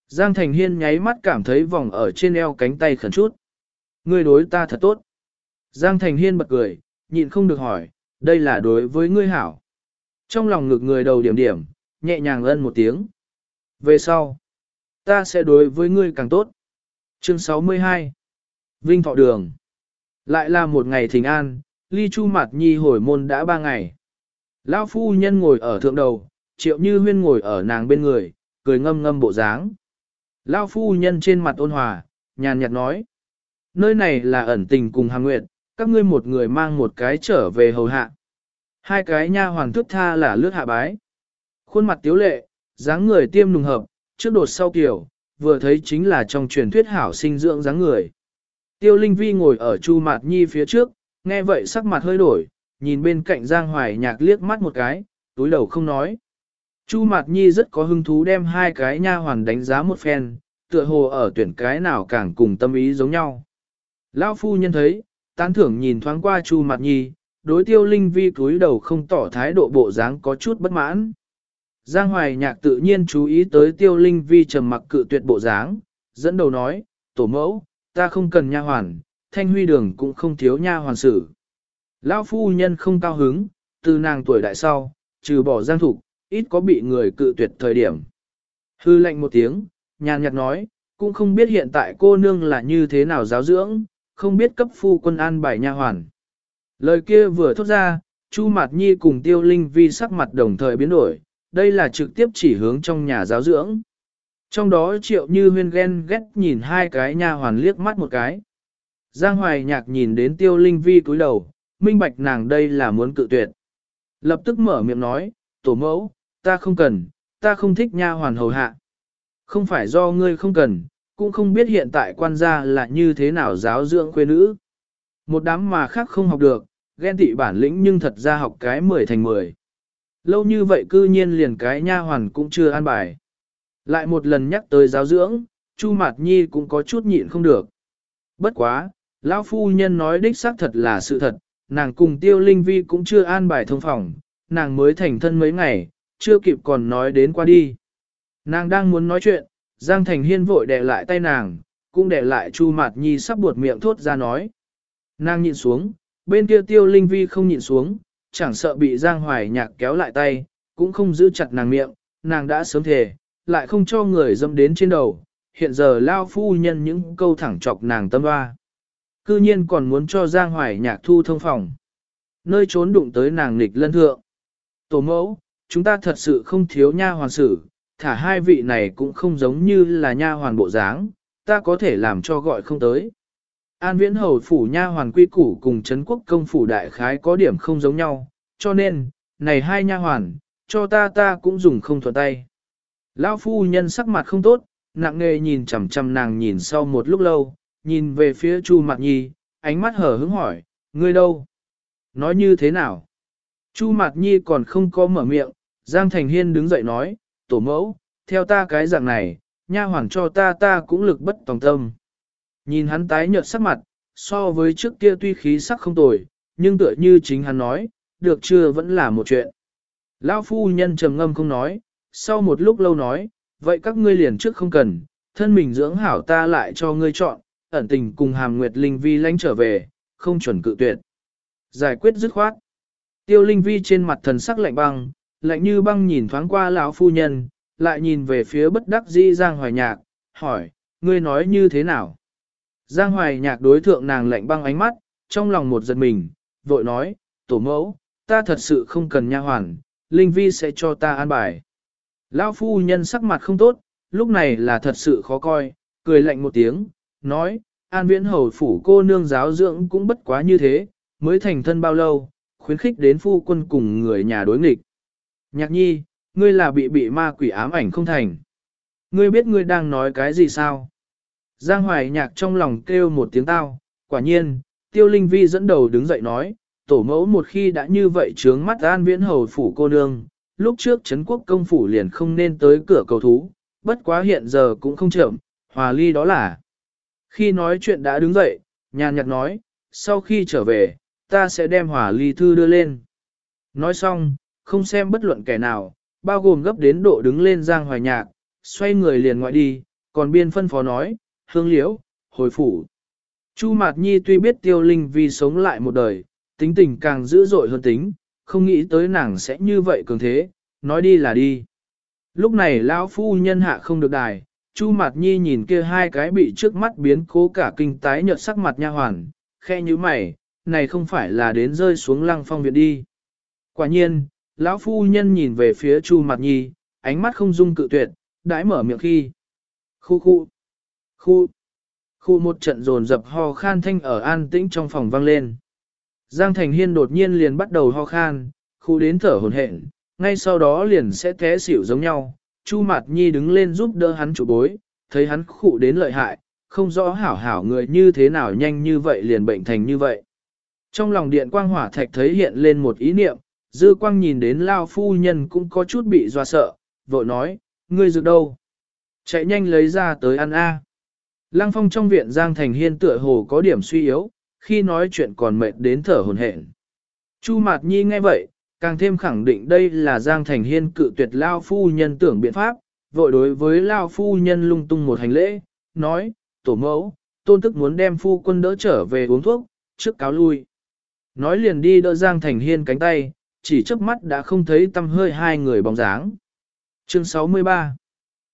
Giang Thành Hiên nháy mắt cảm thấy vòng ở trên eo cánh tay khẩn chút. Ngươi đối ta thật tốt. Giang Thành Hiên bật cười, nhịn không được hỏi, đây là đối với ngươi hảo. Trong lòng ngực người đầu điểm điểm, nhẹ nhàng ân một tiếng. Về sau, ta sẽ đối với ngươi càng tốt. Chương 62 Vinh Thọ Đường Lại là một ngày thỉnh an, ly chu mặt nhi hồi môn đã ba ngày. Lão phu nhân ngồi ở thượng đầu, triệu như huyên ngồi ở nàng bên người, cười ngâm ngâm bộ dáng. Lão phu nhân trên mặt ôn hòa, nhàn nhạt nói. Nơi này là ẩn tình cùng hàng Nguyệt, các ngươi một người mang một cái trở về hầu hạ. Hai cái nha hoàng thức tha là lướt hạ bái. Khuôn mặt tiếu lệ, dáng người tiêm nùng hợp, trước đột sau kiểu, vừa thấy chính là trong truyền thuyết hảo sinh dưỡng dáng người. Tiêu Linh Vi ngồi ở Chu Mạt Nhi phía trước, nghe vậy sắc mặt hơi đổi, nhìn bên cạnh Giang Hoài Nhạc liếc mắt một cái, túi đầu không nói. Chu Mạt Nhi rất có hứng thú đem hai cái nha hoàn đánh giá một phen, tựa hồ ở tuyển cái nào càng cùng tâm ý giống nhau. Lão phu nhân thấy, tán thưởng nhìn thoáng qua Chu Mạt Nhi, đối tiêu linh vi cúi đầu không tỏ thái độ bộ dáng có chút bất mãn. Giang Hoài Nhạc tự nhiên chú ý tới tiêu linh vi trầm mặc cự tuyệt bộ dáng, dẫn đầu nói, tổ mẫu, ta không cần nha hoàn, thanh huy đường cũng không thiếu nha hoàn sử. Lão phu nhân không cao hứng, từ nàng tuổi đại sau, trừ bỏ giang thục, ít có bị người cự tuyệt thời điểm. Hư lệnh một tiếng, nhàn nhạt nói, cũng không biết hiện tại cô nương là như thế nào giáo dưỡng, không biết cấp phu quân an bài nha hoàn. Lời kia vừa thốt ra, Chu Mạt Nhi cùng Tiêu Linh Vi sắc mặt đồng thời biến đổi, đây là trực tiếp chỉ hướng trong nhà giáo dưỡng. Trong đó triệu như huyên ghen ghét nhìn hai cái nha hoàn liếc mắt một cái. Giang Hoài Nhạc nhìn đến Tiêu Linh Vi cúi đầu, minh bạch nàng đây là muốn cự tuyệt. Lập tức mở miệng nói, tổ mẫu, ta không cần, ta không thích nha hoàn hầu hạ. Không phải do ngươi không cần, cũng không biết hiện tại quan gia là như thế nào giáo dưỡng quê nữ. Một đám mà khác không học được, ghen tị bản lĩnh nhưng thật ra học cái 10 thành 10. Lâu như vậy cư nhiên liền cái nha hoàn cũng chưa an bài. Lại một lần nhắc tới giáo dưỡng, Chu Mạt Nhi cũng có chút nhịn không được. Bất quá, lão phu nhân nói đích xác thật là sự thật, nàng cùng Tiêu Linh Vi cũng chưa an bài thông phòng, nàng mới thành thân mấy ngày, chưa kịp còn nói đến qua đi. Nàng đang muốn nói chuyện, Giang Thành Hiên vội đè lại tay nàng, cũng đè lại Chu Mạt Nhi sắp buột miệng thốt ra nói. Nàng nhịn xuống, bên kia Tiêu Linh Vi không nhịn xuống, chẳng sợ bị Giang Hoài Nhạc kéo lại tay, cũng không giữ chặt nàng miệng, nàng đã sớm thề, lại không cho người dâm đến trên đầu, hiện giờ lao phu nhân những câu thẳng chọc nàng tâm hoa. Cư nhiên còn muốn cho Giang Hoài Nhạc thu thông phòng. Nơi trốn đụng tới nàng nghịch lân thượng. Tổ mẫu, chúng ta thật sự không thiếu nha hoàn sử, thả hai vị này cũng không giống như là nha hoàn bộ dáng, ta có thể làm cho gọi không tới. An viễn hầu phủ nha hoàn quy củ cùng Trấn quốc công phủ đại khái có điểm không giống nhau, cho nên, này hai nha hoàn, cho ta ta cũng dùng không thuận tay. Lão phu nhân sắc mặt không tốt, nặng nề nhìn chằm chằm nàng nhìn sau một lúc lâu, nhìn về phía Chu Mạt Nhi, ánh mắt hở hứng hỏi, ngươi đâu? Nói như thế nào? Chu Mạt Nhi còn không có mở miệng, Giang Thành Hiên đứng dậy nói, tổ mẫu, theo ta cái dạng này, nha hoàn cho ta ta cũng lực bất tòng tâm. Nhìn hắn tái nhợt sắc mặt, so với trước kia tuy khí sắc không tồi, nhưng tựa như chính hắn nói, được chưa vẫn là một chuyện. Lão phu nhân trầm ngâm không nói, sau một lúc lâu nói, vậy các ngươi liền trước không cần, thân mình dưỡng hảo ta lại cho ngươi chọn, ẩn tình cùng hàm nguyệt linh vi lánh trở về, không chuẩn cự tuyệt. Giải quyết dứt khoát. Tiêu linh vi trên mặt thần sắc lạnh băng, lạnh như băng nhìn thoáng qua lão phu nhân, lại nhìn về phía bất đắc di Giang Hoài Nhạc, hỏi, ngươi nói như thế nào? Giang Hoài Nhạc đối thượng nàng lạnh băng ánh mắt, trong lòng một giật mình, vội nói, tổ mẫu, ta thật sự không cần nha hoàn, Linh Vi sẽ cho ta an bài. Lão phu nhân sắc mặt không tốt, lúc này là thật sự khó coi, cười lạnh một tiếng, nói, an viễn hầu phủ cô nương giáo dưỡng cũng bất quá như thế, mới thành thân bao lâu, khuyến khích đến phu quân cùng người nhà đối nghịch. Nhạc nhi, ngươi là bị bị ma quỷ ám ảnh không thành. Ngươi biết ngươi đang nói cái gì sao? Giang hoài nhạc trong lòng kêu một tiếng tao, quả nhiên, tiêu linh vi dẫn đầu đứng dậy nói, tổ mẫu một khi đã như vậy trướng mắt an viễn hầu phủ cô nương, lúc trước Trấn quốc công phủ liền không nên tới cửa cầu thú, bất quá hiện giờ cũng không chậm, hòa ly đó là. Khi nói chuyện đã đứng dậy, nhàn nhạt nói, sau khi trở về, ta sẽ đem hòa ly thư đưa lên. Nói xong, không xem bất luận kẻ nào, bao gồm gấp đến độ đứng lên giang hoài nhạc, xoay người liền ngoại đi, còn biên phân phó nói, hương liễu, hồi phủ. Chu Mạt Nhi tuy biết tiêu linh vì sống lại một đời, tính tình càng dữ dội hơn tính, không nghĩ tới nàng sẽ như vậy cường thế, nói đi là đi. Lúc này lão phu nhân hạ không được đài, Chu Mạt Nhi nhìn kia hai cái bị trước mắt biến cố cả kinh tái nhợt sắc mặt nha hoàn, khe như mày, này không phải là đến rơi xuống lăng phong viện đi. Quả nhiên, lão phu nhân nhìn về phía Chu Mạt Nhi, ánh mắt không dung cự tuyệt, đãi mở miệng khi. Khu khu, khu, khu một trận rồn dập ho khan thanh ở an tĩnh trong phòng vang lên. Giang Thành Hiên đột nhiên liền bắt đầu ho khan, khu đến thở hồn hển, ngay sau đó liền sẽ té xỉu giống nhau. Chu Mạt Nhi đứng lên giúp đỡ hắn chủ bối, thấy hắn khụ đến lợi hại, không rõ hảo hảo người như thế nào nhanh như vậy liền bệnh thành như vậy. Trong lòng điện quang hỏa thạch thấy hiện lên một ý niệm, dư quang nhìn đến lao phu nhân cũng có chút bị doa sợ, vội nói, ngươi dược đâu? Chạy nhanh lấy ra tới ăn a. Lăng phong trong viện Giang Thành Hiên tựa hồ có điểm suy yếu, khi nói chuyện còn mệt đến thở hồn hển. Chu Mạt Nhi nghe vậy, càng thêm khẳng định đây là Giang Thành Hiên cự tuyệt Lao Phu Nhân tưởng biện pháp, vội đối với Lao Phu Nhân lung tung một hành lễ, nói, tổ mẫu, tôn tức muốn đem phu quân đỡ trở về uống thuốc, trước cáo lui. Nói liền đi đỡ Giang Thành Hiên cánh tay, chỉ chớp mắt đã không thấy tâm hơi hai người bóng dáng. Chương 63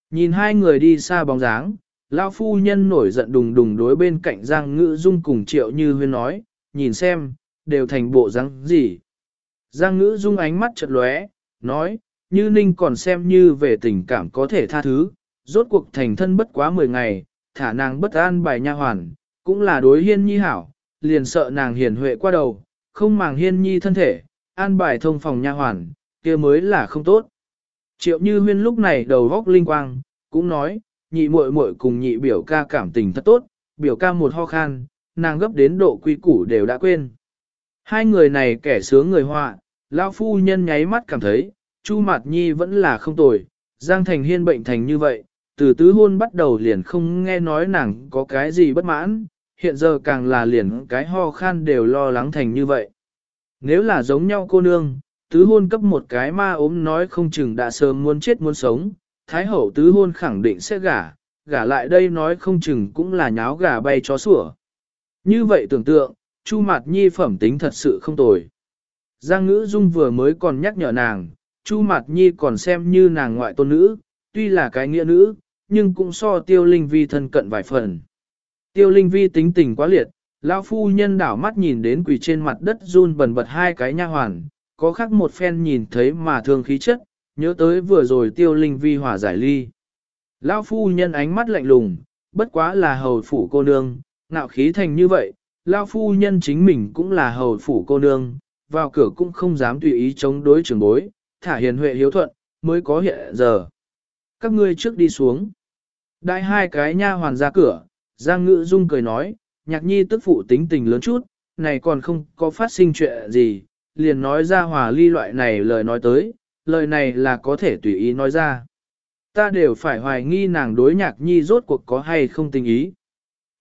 Nhìn hai người đi xa bóng dáng, Lao phu nhân nổi giận đùng đùng đối bên cạnh Giang Ngữ Dung cùng Triệu Như Huyên nói, nhìn xem, đều thành bộ dáng gì. Giang Ngữ Dung ánh mắt chật lóe, nói, Như Ninh còn xem như về tình cảm có thể tha thứ, rốt cuộc thành thân bất quá 10 ngày, thả nàng bất an bài nha hoàn, cũng là đối hiên nhi hảo, liền sợ nàng hiền huệ qua đầu, không màng hiên nhi thân thể, an bài thông phòng nha hoàn, kia mới là không tốt. Triệu Như Huyên lúc này đầu góc linh quang, cũng nói, nhị muội muội cùng nhị biểu ca cảm tình thật tốt, biểu ca một ho khan, nàng gấp đến độ quy củ đều đã quên. Hai người này kẻ sướng người họa, lão phu nhân nháy mắt cảm thấy, Chu Mạt Nhi vẫn là không tồi, Giang Thành Hiên bệnh thành như vậy, từ tứ hôn bắt đầu liền không nghe nói nàng có cái gì bất mãn, hiện giờ càng là liền cái ho khan đều lo lắng thành như vậy. Nếu là giống nhau cô nương, tứ hôn cấp một cái ma ốm nói không chừng đã sớm muốn chết muốn sống, Thái hậu tứ hôn khẳng định sẽ gả, gả lại đây nói không chừng cũng là nháo gà bay chó sủa. Như vậy tưởng tượng, Chu Mạt Nhi phẩm tính thật sự không tồi. Giang Ngữ Dung vừa mới còn nhắc nhở nàng, Chu Mạt Nhi còn xem như nàng ngoại tôn nữ, tuy là cái nghĩa nữ, nhưng cũng so Tiêu Linh Vi thân cận vài phần. Tiêu Linh Vi tính tình quá liệt, lão phu nhân đảo mắt nhìn đến quỳ trên mặt đất run bần bật hai cái nha hoàn, có khác một phen nhìn thấy mà thương khí chất, nhớ tới vừa rồi tiêu linh vi hỏa giải ly. Lão phu nhân ánh mắt lạnh lùng, bất quá là hầu phủ cô nương, ngạo khí thành như vậy, lao phu nhân chính mình cũng là hầu phủ cô nương, vào cửa cũng không dám tùy ý chống đối trưởng bối, thả hiền huệ hiếu thuận, mới có hiện giờ. Các ngươi trước đi xuống. Đại hai cái nha hoàn ra cửa, Giang Ngự Dung cười nói, nhạc nhi tức phụ tính tình lớn chút, này còn không có phát sinh chuyện gì, liền nói ra hòa ly loại này lời nói tới, lời này là có thể tùy ý nói ra. Ta đều phải hoài nghi nàng đối nhạc nhi rốt cuộc có hay không tình ý.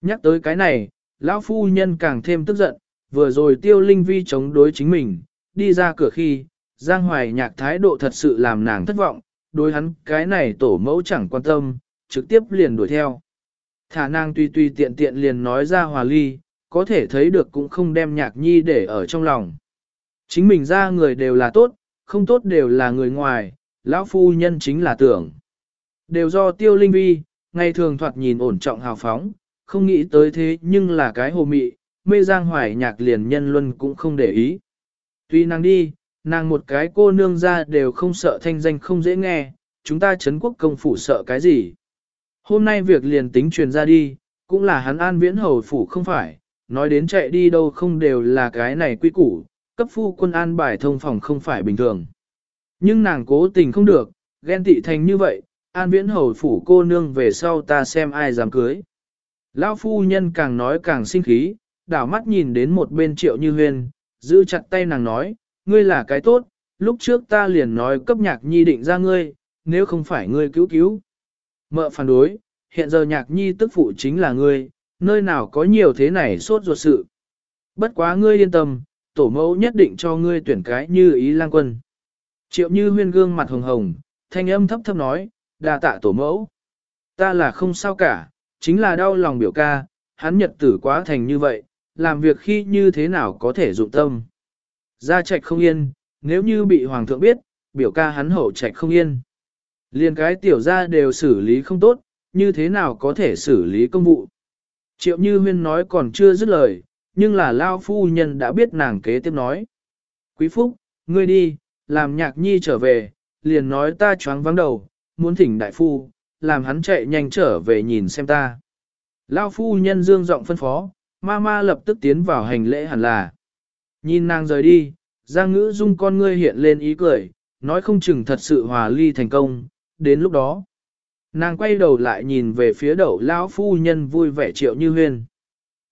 Nhắc tới cái này, lão phu nhân càng thêm tức giận, vừa rồi tiêu linh vi chống đối chính mình, đi ra cửa khi, Giang Hoài nhạc thái độ thật sự làm nàng thất vọng, đối hắn cái này tổ mẫu chẳng quan tâm, trực tiếp liền đuổi theo. Thả nàng tùy tùy tiện tiện liền nói ra hòa ly, có thể thấy được cũng không đem nhạc nhi để ở trong lòng. Chính mình ra người đều là tốt, không tốt đều là người ngoài, lão phu nhân chính là tưởng. Đều do tiêu linh vi, ngày thường thoạt nhìn ổn trọng hào phóng, không nghĩ tới thế nhưng là cái hồ mị, mê giang hoài nhạc liền nhân luân cũng không để ý. Tuy nàng đi, nàng một cái cô nương ra đều không sợ thanh danh không dễ nghe, chúng ta chấn quốc công phủ sợ cái gì. Hôm nay việc liền tính truyền ra đi, cũng là hắn an viễn hầu phủ không phải, nói đến chạy đi đâu không đều là cái này quy củ, cấp phu quân an bài thông phòng không phải bình thường. Nhưng nàng cố tình không được, ghen tị thành như vậy, an viễn hầu phủ cô nương về sau ta xem ai dám cưới. Lão phu nhân càng nói càng sinh khí, đảo mắt nhìn đến một bên triệu như huyền, giữ chặt tay nàng nói, ngươi là cái tốt, lúc trước ta liền nói cấp nhạc nhi định ra ngươi, nếu không phải ngươi cứu cứu. Mợ phản đối, hiện giờ nhạc nhi tức phụ chính là ngươi, nơi nào có nhiều thế này sốt ruột sự. Bất quá ngươi yên tâm, tổ mẫu nhất định cho ngươi tuyển cái như ý lang quân. Triệu như huyên gương mặt hồng hồng, thanh âm thấp thấp nói, đa tạ tổ mẫu. Ta là không sao cả, chính là đau lòng biểu ca, hắn nhật tử quá thành như vậy, làm việc khi như thế nào có thể dụng tâm. Gia trạch không yên, nếu như bị hoàng thượng biết, biểu ca hắn hậu trạch không yên. Liên cái tiểu gia đều xử lý không tốt, như thế nào có thể xử lý công vụ. Triệu Như Huyên nói còn chưa dứt lời, nhưng là Lao Phu Nhân đã biết nàng kế tiếp nói. Quý Phúc, ngươi đi, làm nhạc nhi trở về, liền nói ta choáng vắng đầu, muốn thỉnh đại phu, làm hắn chạy nhanh trở về nhìn xem ta. Lao Phu Nhân dương giọng phân phó, ma ma lập tức tiến vào hành lễ hẳn là. Nhìn nàng rời đi, Giang ngữ dung con ngươi hiện lên ý cười, nói không chừng thật sự hòa ly thành công, đến lúc đó. Nàng quay đầu lại nhìn về phía đầu lão phu nhân vui vẻ triệu như huyên.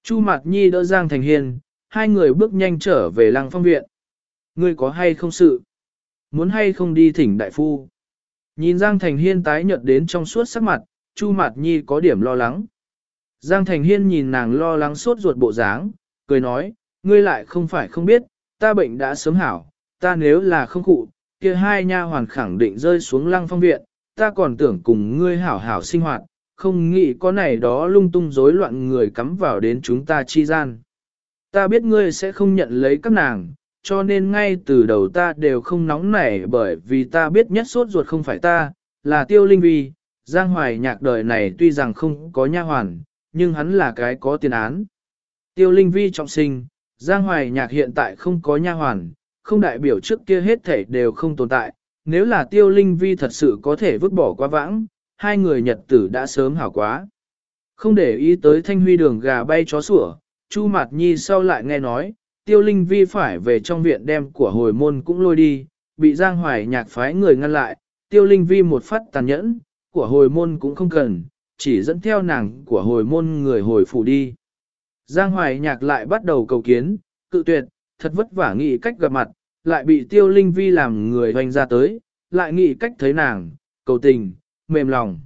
Chu Mạt Nhi đỡ Giang Thành Hiên, hai người bước nhanh trở về lăng phong viện. Ngươi có hay không sự? Muốn hay không đi thỉnh đại phu? Nhìn Giang Thành Hiên tái nhợt đến trong suốt sắc mặt, Chu Mạt Nhi có điểm lo lắng. Giang Thành Hiên nhìn nàng lo lắng sốt ruột bộ dáng, cười nói, ngươi lại không phải không biết, ta bệnh đã sớm hảo, ta nếu là không cụ, kia hai nha hoàn khẳng định rơi xuống lăng phong viện, ta còn tưởng cùng ngươi hảo hảo sinh hoạt, không nghĩ có này đó lung tung rối loạn người cắm vào đến chúng ta chi gian. Ta biết ngươi sẽ không nhận lấy các nàng, cho nên ngay từ đầu ta đều không nóng nảy bởi vì ta biết nhất sốt ruột không phải ta, là tiêu linh vi, giang hoài nhạc đời này tuy rằng không có nha hoàn, nhưng hắn là cái có tiền án. Tiêu linh vi trọng sinh, giang hoài nhạc hiện tại không có nha hoàn, không đại biểu trước kia hết thể đều không tồn tại, nếu là tiêu linh vi thật sự có thể vứt bỏ qua vãng, hai người nhật tử đã sớm hảo quá. Không để ý tới thanh huy đường gà bay chó sủa, Chu Mạt Nhi sau lại nghe nói, tiêu linh vi phải về trong viện đem của hồi môn cũng lôi đi, bị Giang Hoài nhạc phái người ngăn lại, tiêu linh vi một phát tàn nhẫn, của hồi môn cũng không cần, chỉ dẫn theo nàng của hồi môn người hồi phủ đi. Giang Hoài nhạc lại bắt đầu cầu kiến, cự tuyệt, thật vất vả nghĩ cách gặp mặt, lại bị tiêu linh vi làm người hoành ra tới, lại nghĩ cách thấy nàng, cầu tình, mềm lòng.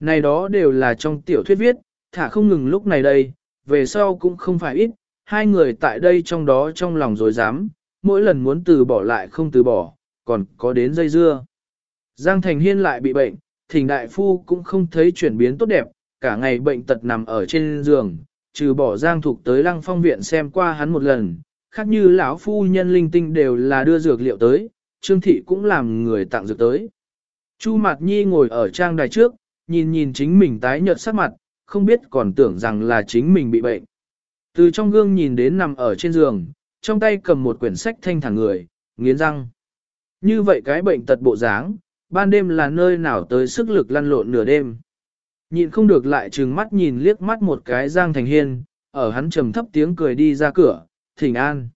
Này đó đều là trong tiểu thuyết viết, thả không ngừng lúc này đây, về sau cũng không phải ít, hai người tại đây trong đó trong lòng dối dám, mỗi lần muốn từ bỏ lại không từ bỏ, còn có đến dây dưa. Giang Thành Hiên lại bị bệnh, thỉnh đại phu cũng không thấy chuyển biến tốt đẹp, cả ngày bệnh tật nằm ở trên giường, trừ bỏ Giang Thục tới lăng phong viện xem qua hắn một lần, khác như lão phu nhân linh tinh đều là đưa dược liệu tới, Trương Thị cũng làm người tặng dược tới. Chu Mạt Nhi ngồi ở trang đài trước, nhìn nhìn chính mình tái nhợt sắc mặt, không biết còn tưởng rằng là chính mình bị bệnh. Từ trong gương nhìn đến nằm ở trên giường, trong tay cầm một quyển sách thanh thản người, nghiến răng. Như vậy cái bệnh tật bộ dáng, ban đêm là nơi nào tới sức lực lăn lộn nửa đêm. Nhìn không được lại trừng mắt nhìn liếc mắt một cái Giang Thành Hiên, ở hắn trầm thấp tiếng cười đi ra cửa, thỉnh an.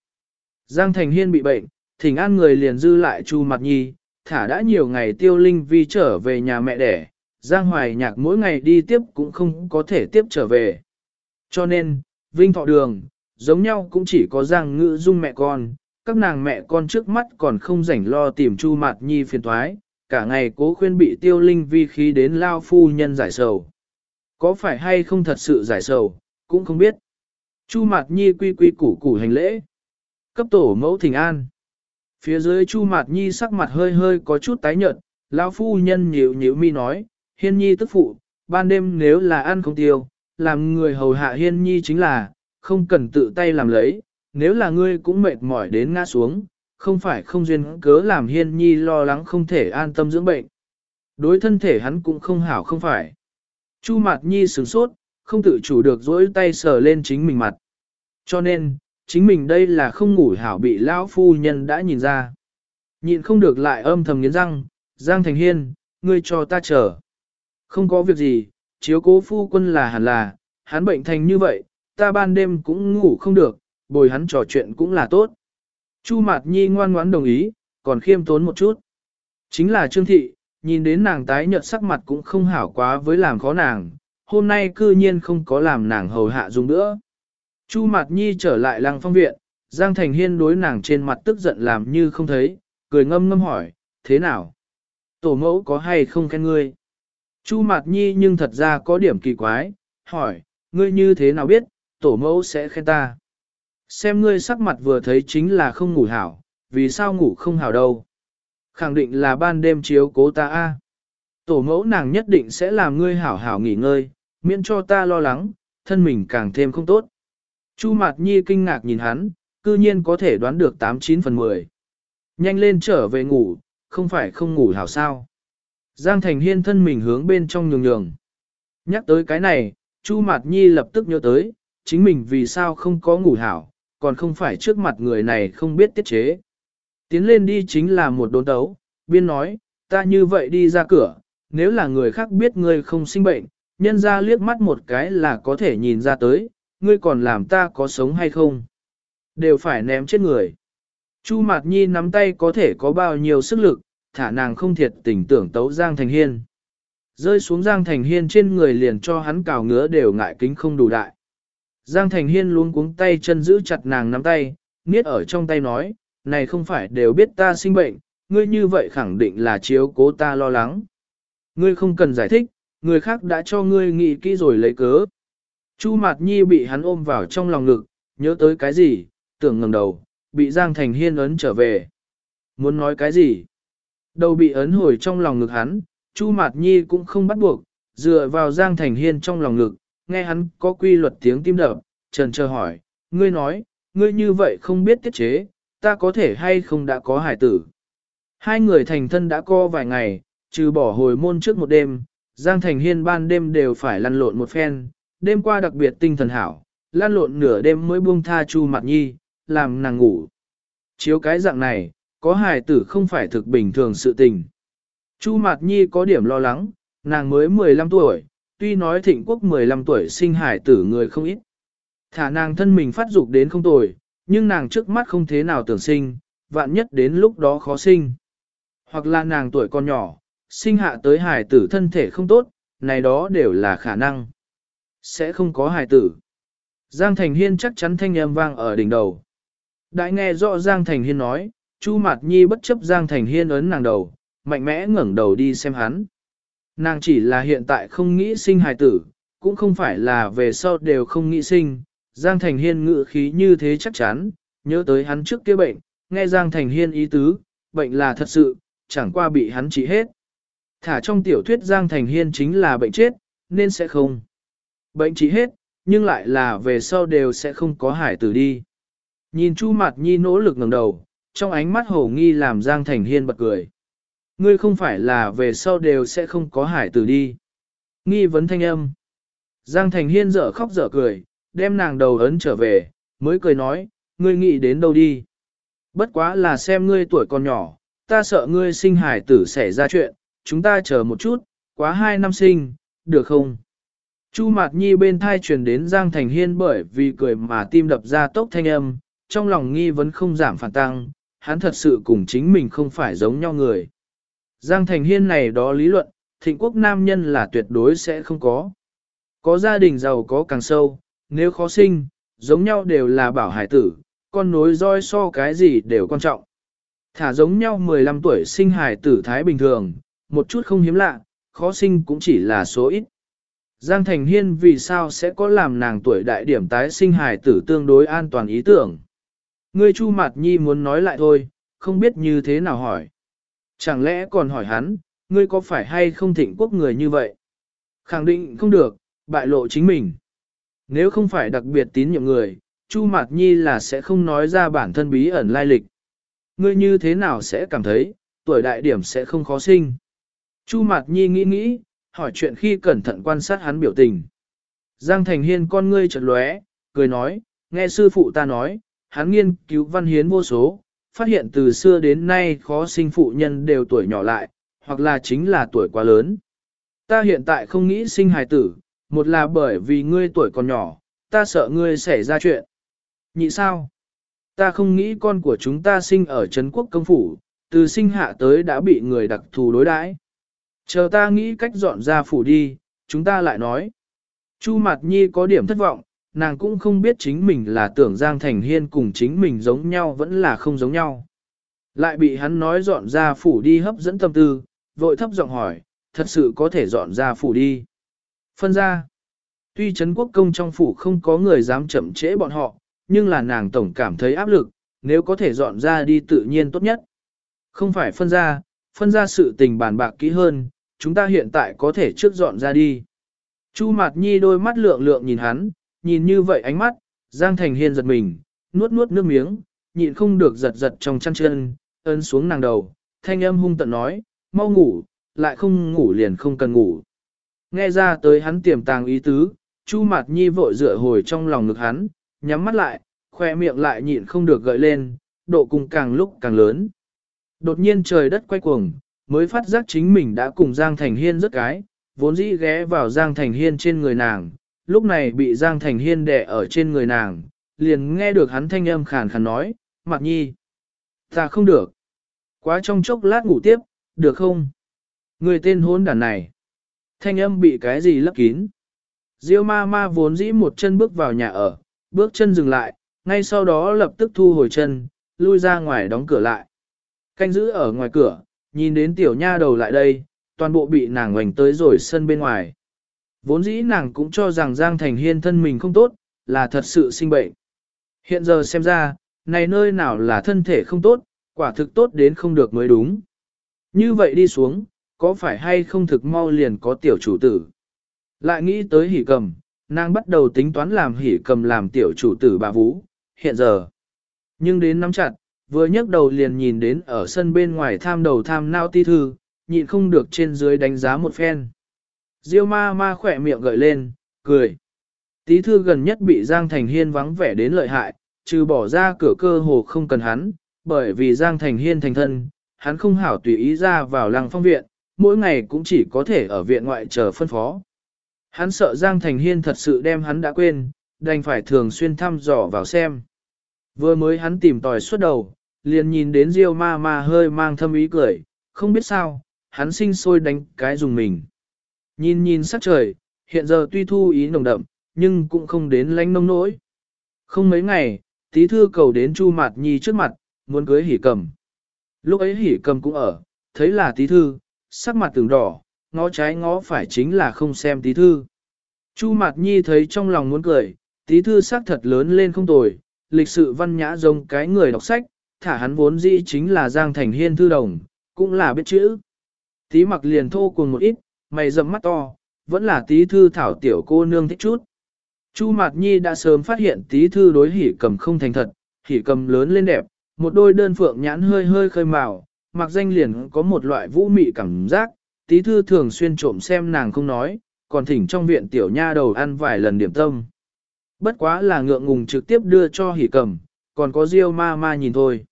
Giang Thành Hiên bị bệnh, thỉnh an người liền dư lại Chu Mạt Nhi, thả đã nhiều ngày tiêu linh vi trở về nhà mẹ đẻ, Giang Hoài Nhạc mỗi ngày đi tiếp cũng không có thể tiếp trở về. Cho nên, Vinh Thọ Đường, giống nhau cũng chỉ có Giang Ngữ Dung mẹ con, các nàng mẹ con trước mắt còn không rảnh lo tìm Chu Mạt Nhi phiền toái, cả ngày cố khuyên bị tiêu linh vi khí đến lao phu nhân giải sầu. Có phải hay không thật sự giải sầu, cũng không biết. Chu Mạt Nhi quy quy củ củ hành lễ. Cấp tổ mẫu thỉnh an. Phía dưới Chu Mạt Nhi sắc mặt hơi hơi có chút tái nhợt, lão phu nhân nhíu nhíu mi nói, Hiên Nhi tức phụ, ban đêm nếu là ăn không tiêu, làm người hầu hạ Hiên Nhi chính là, không cần tự tay làm lấy, nếu là ngươi cũng mệt mỏi đến ngã xuống, không phải không duyên cớ làm Hiên Nhi lo lắng không thể an tâm dưỡng bệnh. Đối thân thể hắn cũng không hảo không phải. Chu Mạt Nhi sửng sốt, không tự chủ được dỗi tay sờ lên chính mình mặt. Cho nên, chính mình đây là không ngủ hảo bị lão phu nhân đã nhìn ra. Nhịn không được lại âm thầm nghiến răng, Giang Thành Hiên, ngươi cho ta chờ. Không có việc gì, chiếu cố phu quân là hẳn là, hắn bệnh thành như vậy, ta ban đêm cũng ngủ không được, bồi hắn trò chuyện cũng là tốt. Chu Mạt Nhi ngoan ngoãn đồng ý, còn khiêm tốn một chút. Chính là Trương Thị, nhìn đến nàng tái nhợt sắc mặt cũng không hảo quá với làm khó nàng, hôm nay cư nhiên không có làm nàng hầu hạ dùng nữa. Chu Mạt Nhi trở lại lăng phong viện, Giang Thành Hiên đối nàng trên mặt tức giận làm như không thấy, cười ngâm ngâm hỏi, thế nào? Tổ mẫu có hay không khen ngươi? Chu Mạt Nhi nhưng thật ra có điểm kỳ quái, hỏi, ngươi như thế nào biết, tổ mẫu sẽ khen ta? Xem ngươi sắc mặt vừa thấy chính là không ngủ hảo, vì sao ngủ không hảo đâu? Khẳng định là ban đêm chiếu cố ta a. Tổ mẫu nàng nhất định sẽ làm ngươi hảo hảo nghỉ ngơi, miễn cho ta lo lắng, thân mình càng thêm không tốt. Chu Mạt Nhi kinh ngạc nhìn hắn, cư nhiên có thể đoán được 89 phần 10. Nhanh lên trở về ngủ, không phải không ngủ hảo sao. Giang Thành Hiên thân mình hướng bên trong nhường nhường. Nhắc tới cái này, Chu Mạt Nhi lập tức nhớ tới, chính mình vì sao không có ngủ hảo, còn không phải trước mặt người này không biết tiết chế. Tiến lên đi chính là một đốn đấu, biên nói, ta như vậy đi ra cửa, nếu là người khác biết ngươi không sinh bệnh, nhân ra liếc mắt một cái là có thể nhìn ra tới, ngươi còn làm ta có sống hay không. Đều phải ném chết người. Chu Mạt Nhi nắm tay có thể có bao nhiêu sức lực, thả nàng không thiệt tình tưởng tấu Giang Thành Hiên. Rơi xuống Giang Thành Hiên trên người liền cho hắn cào ngứa đều ngại kính không đủ đại. Giang Thành Hiên luôn cuống tay chân giữ chặt nàng nắm tay, niết ở trong tay nói, này không phải đều biết ta sinh bệnh, ngươi như vậy khẳng định là chiếu cố ta lo lắng. Ngươi không cần giải thích, người khác đã cho ngươi nghĩ kỹ rồi lấy cớ. Chu Mạt Nhi bị hắn ôm vào trong lòng ngực, nhớ tới cái gì, tưởng ngẩng đầu, bị Giang Thành Hiên ấn trở về. Muốn nói cái gì? Đầu bị ấn hồi trong lòng ngực hắn, Chu Mạt Nhi cũng không bắt buộc, dựa vào Giang Thành Hiên trong lòng ngực, nghe hắn có quy luật tiếng tim đập, trần chờ hỏi, ngươi nói, ngươi như vậy không biết tiết chế, ta có thể hay không đã có hải tử. Hai người thành thân đã co vài ngày, trừ bỏ hồi môn trước một đêm, Giang Thành Hiên ban đêm đều phải lăn lộn một phen, đêm qua đặc biệt tinh thần hảo, Lan lộn nửa đêm mới buông tha Chu Mạt Nhi, làm nàng ngủ. Chiếu cái dạng này, có hài tử không phải thực bình thường sự tình. Chu Mạt Nhi có điểm lo lắng, nàng mới 15 tuổi, tuy nói thịnh quốc 15 tuổi sinh hài tử người không ít. Thả nàng thân mình phát dục đến không tuổi, nhưng nàng trước mắt không thế nào tưởng sinh, vạn nhất đến lúc đó khó sinh. Hoặc là nàng tuổi còn nhỏ, sinh hạ tới hài tử thân thể không tốt, này đó đều là khả năng. Sẽ không có hài tử. Giang Thành Hiên chắc chắn thanh âm vang ở đỉnh đầu. Đại nghe rõ Giang Thành Hiên nói, Chu Mạt Nhi bất chấp Giang Thành Hiên ấn nàng đầu, mạnh mẽ ngẩng đầu đi xem hắn. Nàng chỉ là hiện tại không nghĩ sinh hài tử, cũng không phải là về sau đều không nghĩ sinh. Giang Thành Hiên ngự khí như thế chắc chắn, nhớ tới hắn trước kia bệnh, nghe Giang Thành Hiên ý tứ, bệnh là thật sự, chẳng qua bị hắn trị hết. Thả trong tiểu thuyết Giang Thành Hiên chính là bệnh chết, nên sẽ không. Bệnh trị hết, nhưng lại là về sau đều sẽ không có hải tử đi. Nhìn Chu Mạt Nhi nỗ lực ngẩng đầu, trong ánh mắt hổ nghi làm Giang Thành Hiên bật cười. Ngươi không phải là về sau đều sẽ không có hải tử đi. Nghi vấn thanh âm. Giang Thành Hiên dở khóc dở cười, đem nàng đầu ấn trở về, mới cười nói, ngươi nghĩ đến đâu đi. Bất quá là xem ngươi tuổi còn nhỏ, ta sợ ngươi sinh hải tử xảy ra chuyện, chúng ta chờ một chút, quá hai năm sinh, được không? Chu Mạt Nhi bên thai truyền đến Giang Thành Hiên bởi vì cười mà tim đập ra tốc thanh âm, trong lòng nghi vẫn không giảm phản tăng, hắn thật sự cùng chính mình không phải giống nhau người. Giang Thành Hiên này đó lý luận, thịnh quốc nam nhân là tuyệt đối sẽ không có. Có gia đình giàu có càng sâu, nếu khó sinh, giống nhau đều là bảo hải tử, con nối roi so cái gì đều quan trọng. Thả giống nhau 15 tuổi sinh hải tử thái bình thường, một chút không hiếm lạ, khó sinh cũng chỉ là số ít. Giang Thành Hiên vì sao sẽ có làm nàng tuổi đại điểm tái sinh hải tử tương đối an toàn ý tưởng. Ngươi Chu Mạt Nhi muốn nói lại thôi, không biết như thế nào hỏi. Chẳng lẽ còn hỏi hắn, ngươi có phải hay không thịnh quốc người như vậy? Khẳng định không được, bại lộ chính mình. Nếu không phải đặc biệt tín nhiệm người, Chu Mạt Nhi là sẽ không nói ra bản thân bí ẩn lai lịch. Ngươi như thế nào sẽ cảm thấy, tuổi đại điểm sẽ không khó sinh. Chu Mạt Nhi nghĩ nghĩ, hỏi chuyện khi cẩn thận quan sát hắn biểu tình. Giang Thành Hiên con ngươi chợt lóe, cười nói, nghe sư phụ ta nói, hắn nghiên cứu văn hiến vô số, phát hiện từ xưa đến nay khó sinh phụ nhân đều tuổi nhỏ lại, hoặc là chính là tuổi quá lớn. Ta hiện tại không nghĩ sinh hài tử, một là bởi vì ngươi tuổi còn nhỏ, ta sợ ngươi xảy ra chuyện. Nhị sao? Ta không nghĩ con của chúng ta sinh ở Trấn quốc công phủ, từ sinh hạ tới đã bị người đặc thù đối đãi. Chờ ta nghĩ cách dọn ra phủ đi, chúng ta lại nói. Chu Mạt Nhi có điểm thất vọng, nàng cũng không biết chính mình là tưởng Giang Thành Hiên cùng chính mình giống nhau vẫn là không giống nhau. Lại bị hắn nói dọn ra phủ đi hấp dẫn tâm tư, vội thấp giọng hỏi, thật sự có thể dọn ra phủ đi. Phân ra, tuy Trấn Quốc Công trong phủ không có người dám chậm trễ bọn họ, nhưng là nàng tổng cảm thấy áp lực, nếu có thể dọn ra đi tự nhiên tốt nhất. Không phải phân ra, phân ra sự tình bàn bạc kỹ hơn, chúng ta hiện tại có thể trước dọn ra đi. Chu Mạt Nhi đôi mắt lượng lượng nhìn hắn, nhìn như vậy ánh mắt, Giang Thành Hiên giật mình, nuốt nuốt nước miếng, nhịn không được giật giật trong chăn chân, ấn xuống nàng đầu, thanh âm hung tận nói, mau ngủ, lại không ngủ liền không cần ngủ. Nghe ra tới hắn tiềm tàng ý tứ, Chu Mạt Nhi vội dựa hồi trong lòng ngực hắn, nhắm mắt lại, khoe miệng lại nhịn không được gợi lên, độ cung càng lúc càng lớn. Đột nhiên trời đất quay cuồng, mới phát giác chính mình đã cùng Giang Thành Hiên rất cái, vốn dĩ ghé vào Giang Thành Hiên trên người nàng, lúc này bị Giang Thành Hiên đè ở trên người nàng, liền nghe được hắn thanh âm khàn khàn nói, Mạc Nhi, ta không được. Quá trong chốc lát ngủ tiếp, được không? Người tên hôn đàn này. Thanh âm bị cái gì lấp kín? Diêu ma ma vốn dĩ một chân bước vào nhà ở, bước chân dừng lại, ngay sau đó lập tức thu hồi chân, lui ra ngoài đóng cửa lại. Canh giữ ở ngoài cửa, nhìn đến tiểu nha đầu lại đây, toàn bộ bị nàng ngoảnh tới rồi sân bên ngoài. Vốn dĩ nàng cũng cho rằng Giang Thành Hiên thân mình không tốt, là thật sự sinh bệnh. Hiện giờ xem ra, này nơi nào là thân thể không tốt, quả thực tốt đến không được mới đúng. Như vậy đi xuống, có phải hay không thực mau liền có tiểu chủ tử. Lại nghĩ tới hỉ cầm, nàng bắt đầu tính toán làm hỉ cầm làm tiểu chủ tử bà Vũ, hiện giờ. Nhưng đến nắm chặt, vừa nhấc đầu liền nhìn đến ở sân bên ngoài tham đầu tham nao ti thư, nhịn không được trên dưới đánh giá một phen. Diêu ma ma khỏe miệng gợi lên, cười. Tí thư gần nhất bị Giang Thành Hiên vắng vẻ đến lợi hại, trừ bỏ ra cửa cơ hồ không cần hắn, bởi vì Giang Thành Hiên thành thân, hắn không hảo tùy ý ra vào lăng phong viện, mỗi ngày cũng chỉ có thể ở viện ngoại chờ phân phó. Hắn sợ Giang Thành Hiên thật sự đem hắn đã quên, đành phải thường xuyên thăm dò vào xem. Vừa mới hắn tìm tòi suốt đầu, liền nhìn đến Diêu ma ma hơi mang thâm ý cười, không biết sao, hắn sinh sôi đánh cái dùng mình. Nhìn nhìn sắc trời, hiện giờ tuy thu ý nồng đậm, nhưng cũng không đến lánh nông nỗi. Không mấy ngày, tí thư cầu đến Chu Mạt Nhi trước mặt, muốn cưới hỉ cầm. Lúc ấy hỉ cầm cũng ở, thấy là tí thư, sắc mặt từng đỏ, ngó trái ngó phải chính là không xem tí thư. Chu Mạt Nhi thấy trong lòng muốn cười, tí thư sắc thật lớn lên không tồi, lịch sự văn nhã giống cái người đọc sách, thả hắn vốn dĩ chính là Giang Thành Hiên thư đồng, cũng là biết chữ. Tí mặc liền thô cùng một ít, mày rậm mắt to, vẫn là tí thư thảo tiểu cô nương thích chút. Chu Mạt Nhi đã sớm phát hiện tí thư đối hỉ cầm không thành thật, hỉ cầm lớn lên đẹp, một đôi đơn phượng nhãn hơi hơi khơi màu, mặc danh liền có một loại vũ mị cảm giác, tí thư thường xuyên trộm xem nàng không nói, còn thỉnh trong viện tiểu nha đầu ăn vài lần điểm tâm. Bất quá là ngượng ngùng trực tiếp đưa cho hỉ cầm, còn có riêu ma ma nhìn thôi.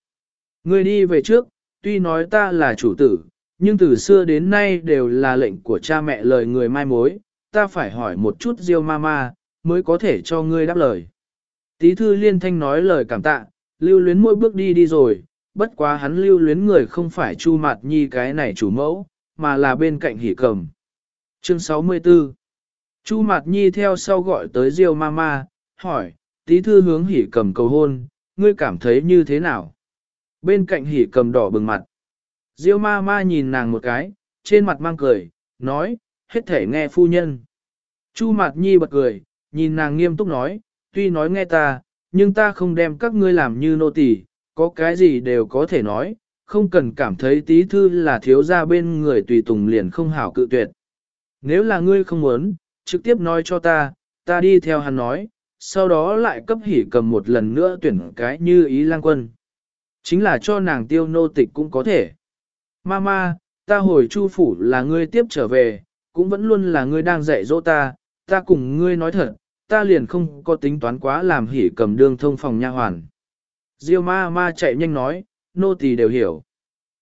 Ngươi đi về trước, tuy nói ta là chủ tử, nhưng từ xưa đến nay đều là lệnh của cha mẹ lời người mai mối, ta phải hỏi một chút Diêu Mama, mới có thể cho ngươi đáp lời. Tí thư liên thanh nói lời cảm tạ, lưu luyến mỗi bước đi đi rồi, bất quá hắn lưu luyến người không phải Chu Mạt Nhi cái này chủ mẫu, mà là bên cạnh hỉ cầm. Chương 64 Chu Mạt Nhi theo sau gọi tới Diêu Mama, hỏi, tí thư hướng hỉ cầm cầu hôn, ngươi cảm thấy như thế nào? Bên cạnh hỉ cầm đỏ bừng mặt. Diêu ma nhìn nàng một cái, trên mặt mang cười, nói, hết thể nghe phu nhân. Chu Mạt Nhi bật cười, nhìn nàng nghiêm túc nói, tuy nói nghe ta, nhưng ta không đem các ngươi làm như nô tỳ, có cái gì đều có thể nói, không cần cảm thấy tí thư là thiếu gia bên người tùy tùng liền không hảo cự tuyệt. Nếu là ngươi không muốn, trực tiếp nói cho ta, ta đi theo hắn nói, sau đó lại cấp hỉ cầm một lần nữa tuyển cái như ý lang quân. Chính là cho nàng tiêu nô tịch cũng có thể. Mama, ta hồi chu phủ là ngươi tiếp trở về, cũng vẫn luôn là ngươi đang dạy dỗ ta, ta cùng ngươi nói thật, ta liền không có tính toán quá làm hỉ cầm đương thông phòng nha hoàn. Diêu ma ma chạy nhanh nói, nô tỳ đều hiểu.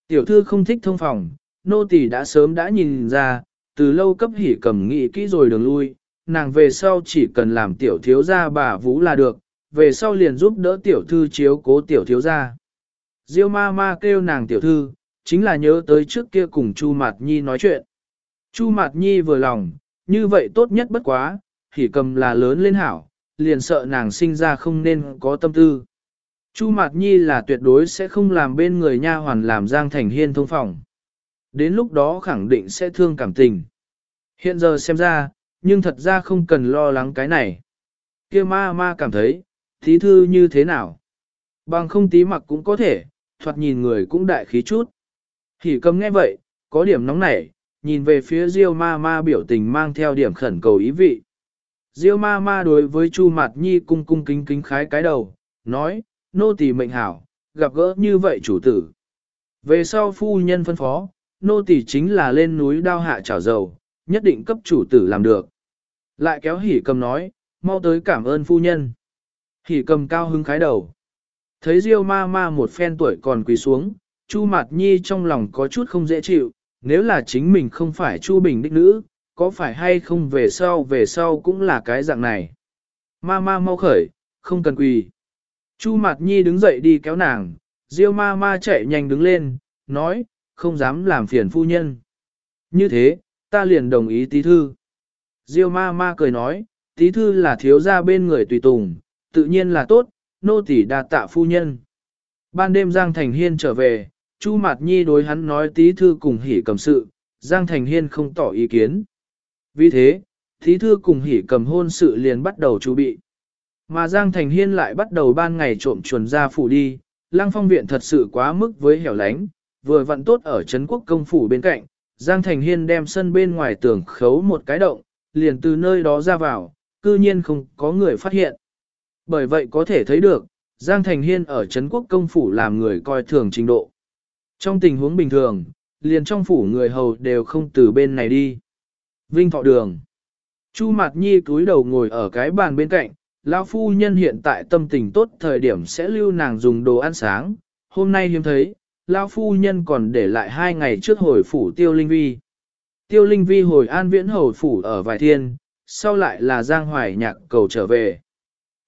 Tiểu thư không thích thông phòng, nô tỳ đã sớm đã nhìn ra, từ lâu cấp hỉ cầm nghị kỹ rồi đường lui, nàng về sau chỉ cần làm tiểu thiếu gia bà vũ là được, về sau liền giúp đỡ tiểu thư chiếu cố tiểu thiếu gia. Diêu ma ma kêu nàng tiểu thư, chính là nhớ tới trước kia cùng Chu Mạt Nhi nói chuyện. Chu Mạt Nhi vừa lòng, như vậy tốt nhất bất quá, thì cầm là lớn lên hảo, liền sợ nàng sinh ra không nên có tâm tư. Chu Mạt Nhi là tuyệt đối sẽ không làm bên người nha hoàn làm Giang Thành Hiên thông phòng. Đến lúc đó khẳng định sẽ thương cảm tình. Hiện giờ xem ra, nhưng thật ra không cần lo lắng cái này. kia ma ma cảm thấy, thí thư như thế nào? Bằng không tí mặc cũng có thể, thoạt nhìn người cũng đại khí chút. Hỉ cầm nghe vậy, có điểm nóng nảy, nhìn về phía Diêu ma ma biểu tình mang theo điểm khẩn cầu ý vị. Diêu ma ma đối với Chu Mạt Nhi cung cung kính kính khái cái đầu, nói, nô tỳ mệnh hảo, gặp gỡ như vậy chủ tử. Về sau phu nhân phân phó, nô tỳ chính là lên núi đao hạ chảo dầu, nhất định cấp chủ tử làm được. Lại kéo hỉ cầm nói, mau tới cảm ơn phu nhân. Hỉ cầm cao hứng khái đầu. Thấy Diêu ma ma một phen tuổi còn quỳ xuống, Chu Mạt Nhi trong lòng có chút không dễ chịu, nếu là chính mình không phải Chu Bình đích nữ, có phải hay không về sau về sau cũng là cái dạng này. Ma ma mau khởi, không cần quỳ. Chu Mạt Nhi đứng dậy đi kéo nàng, Diêu ma ma chạy nhanh đứng lên, nói, không dám làm phiền phu nhân. Như thế, ta liền đồng ý tí thư. Diêu ma ma cười nói, tí thư là thiếu gia bên người tùy tùng, tự nhiên là tốt, nô tỳ đa tạ phu nhân. Ban đêm Giang Thành Hiên trở về, Chu Mạt Nhi đối hắn nói tí thư cùng hỉ cầm sự, Giang Thành Hiên không tỏ ý kiến. Vì thế, tí thư cùng hỉ cầm hôn sự liền bắt đầu chuẩn bị. Mà Giang Thành Hiên lại bắt đầu ban ngày trộm chuồn ra phủ đi, lang Phong Viện thật sự quá mức với hẻo lánh, vừa vặn tốt ở Trấn Quốc công phủ bên cạnh, Giang Thành Hiên đem sân bên ngoài tường khấu một cái động, liền từ nơi đó ra vào, cư nhiên không có người phát hiện. Bởi vậy có thể thấy được, Giang Thành Hiên ở Trấn Quốc công phủ làm người coi thường trình độ. Trong tình huống bình thường, liền trong phủ người hầu đều không từ bên này đi. Vinh Thọ Đường Chu Mạt Nhi cúi đầu ngồi ở cái bàn bên cạnh, lão phu nhân hiện tại tâm tình tốt thời điểm sẽ lưu nàng dùng đồ ăn sáng, hôm nay hiếm thấy, lão phu nhân còn để lại hai ngày trước hồi phủ Tiêu Linh Vi. Tiêu Linh Vi hồi an viễn hồi phủ ở vài thiên, sau lại là Giang Hoài Nhạc cầu trở về.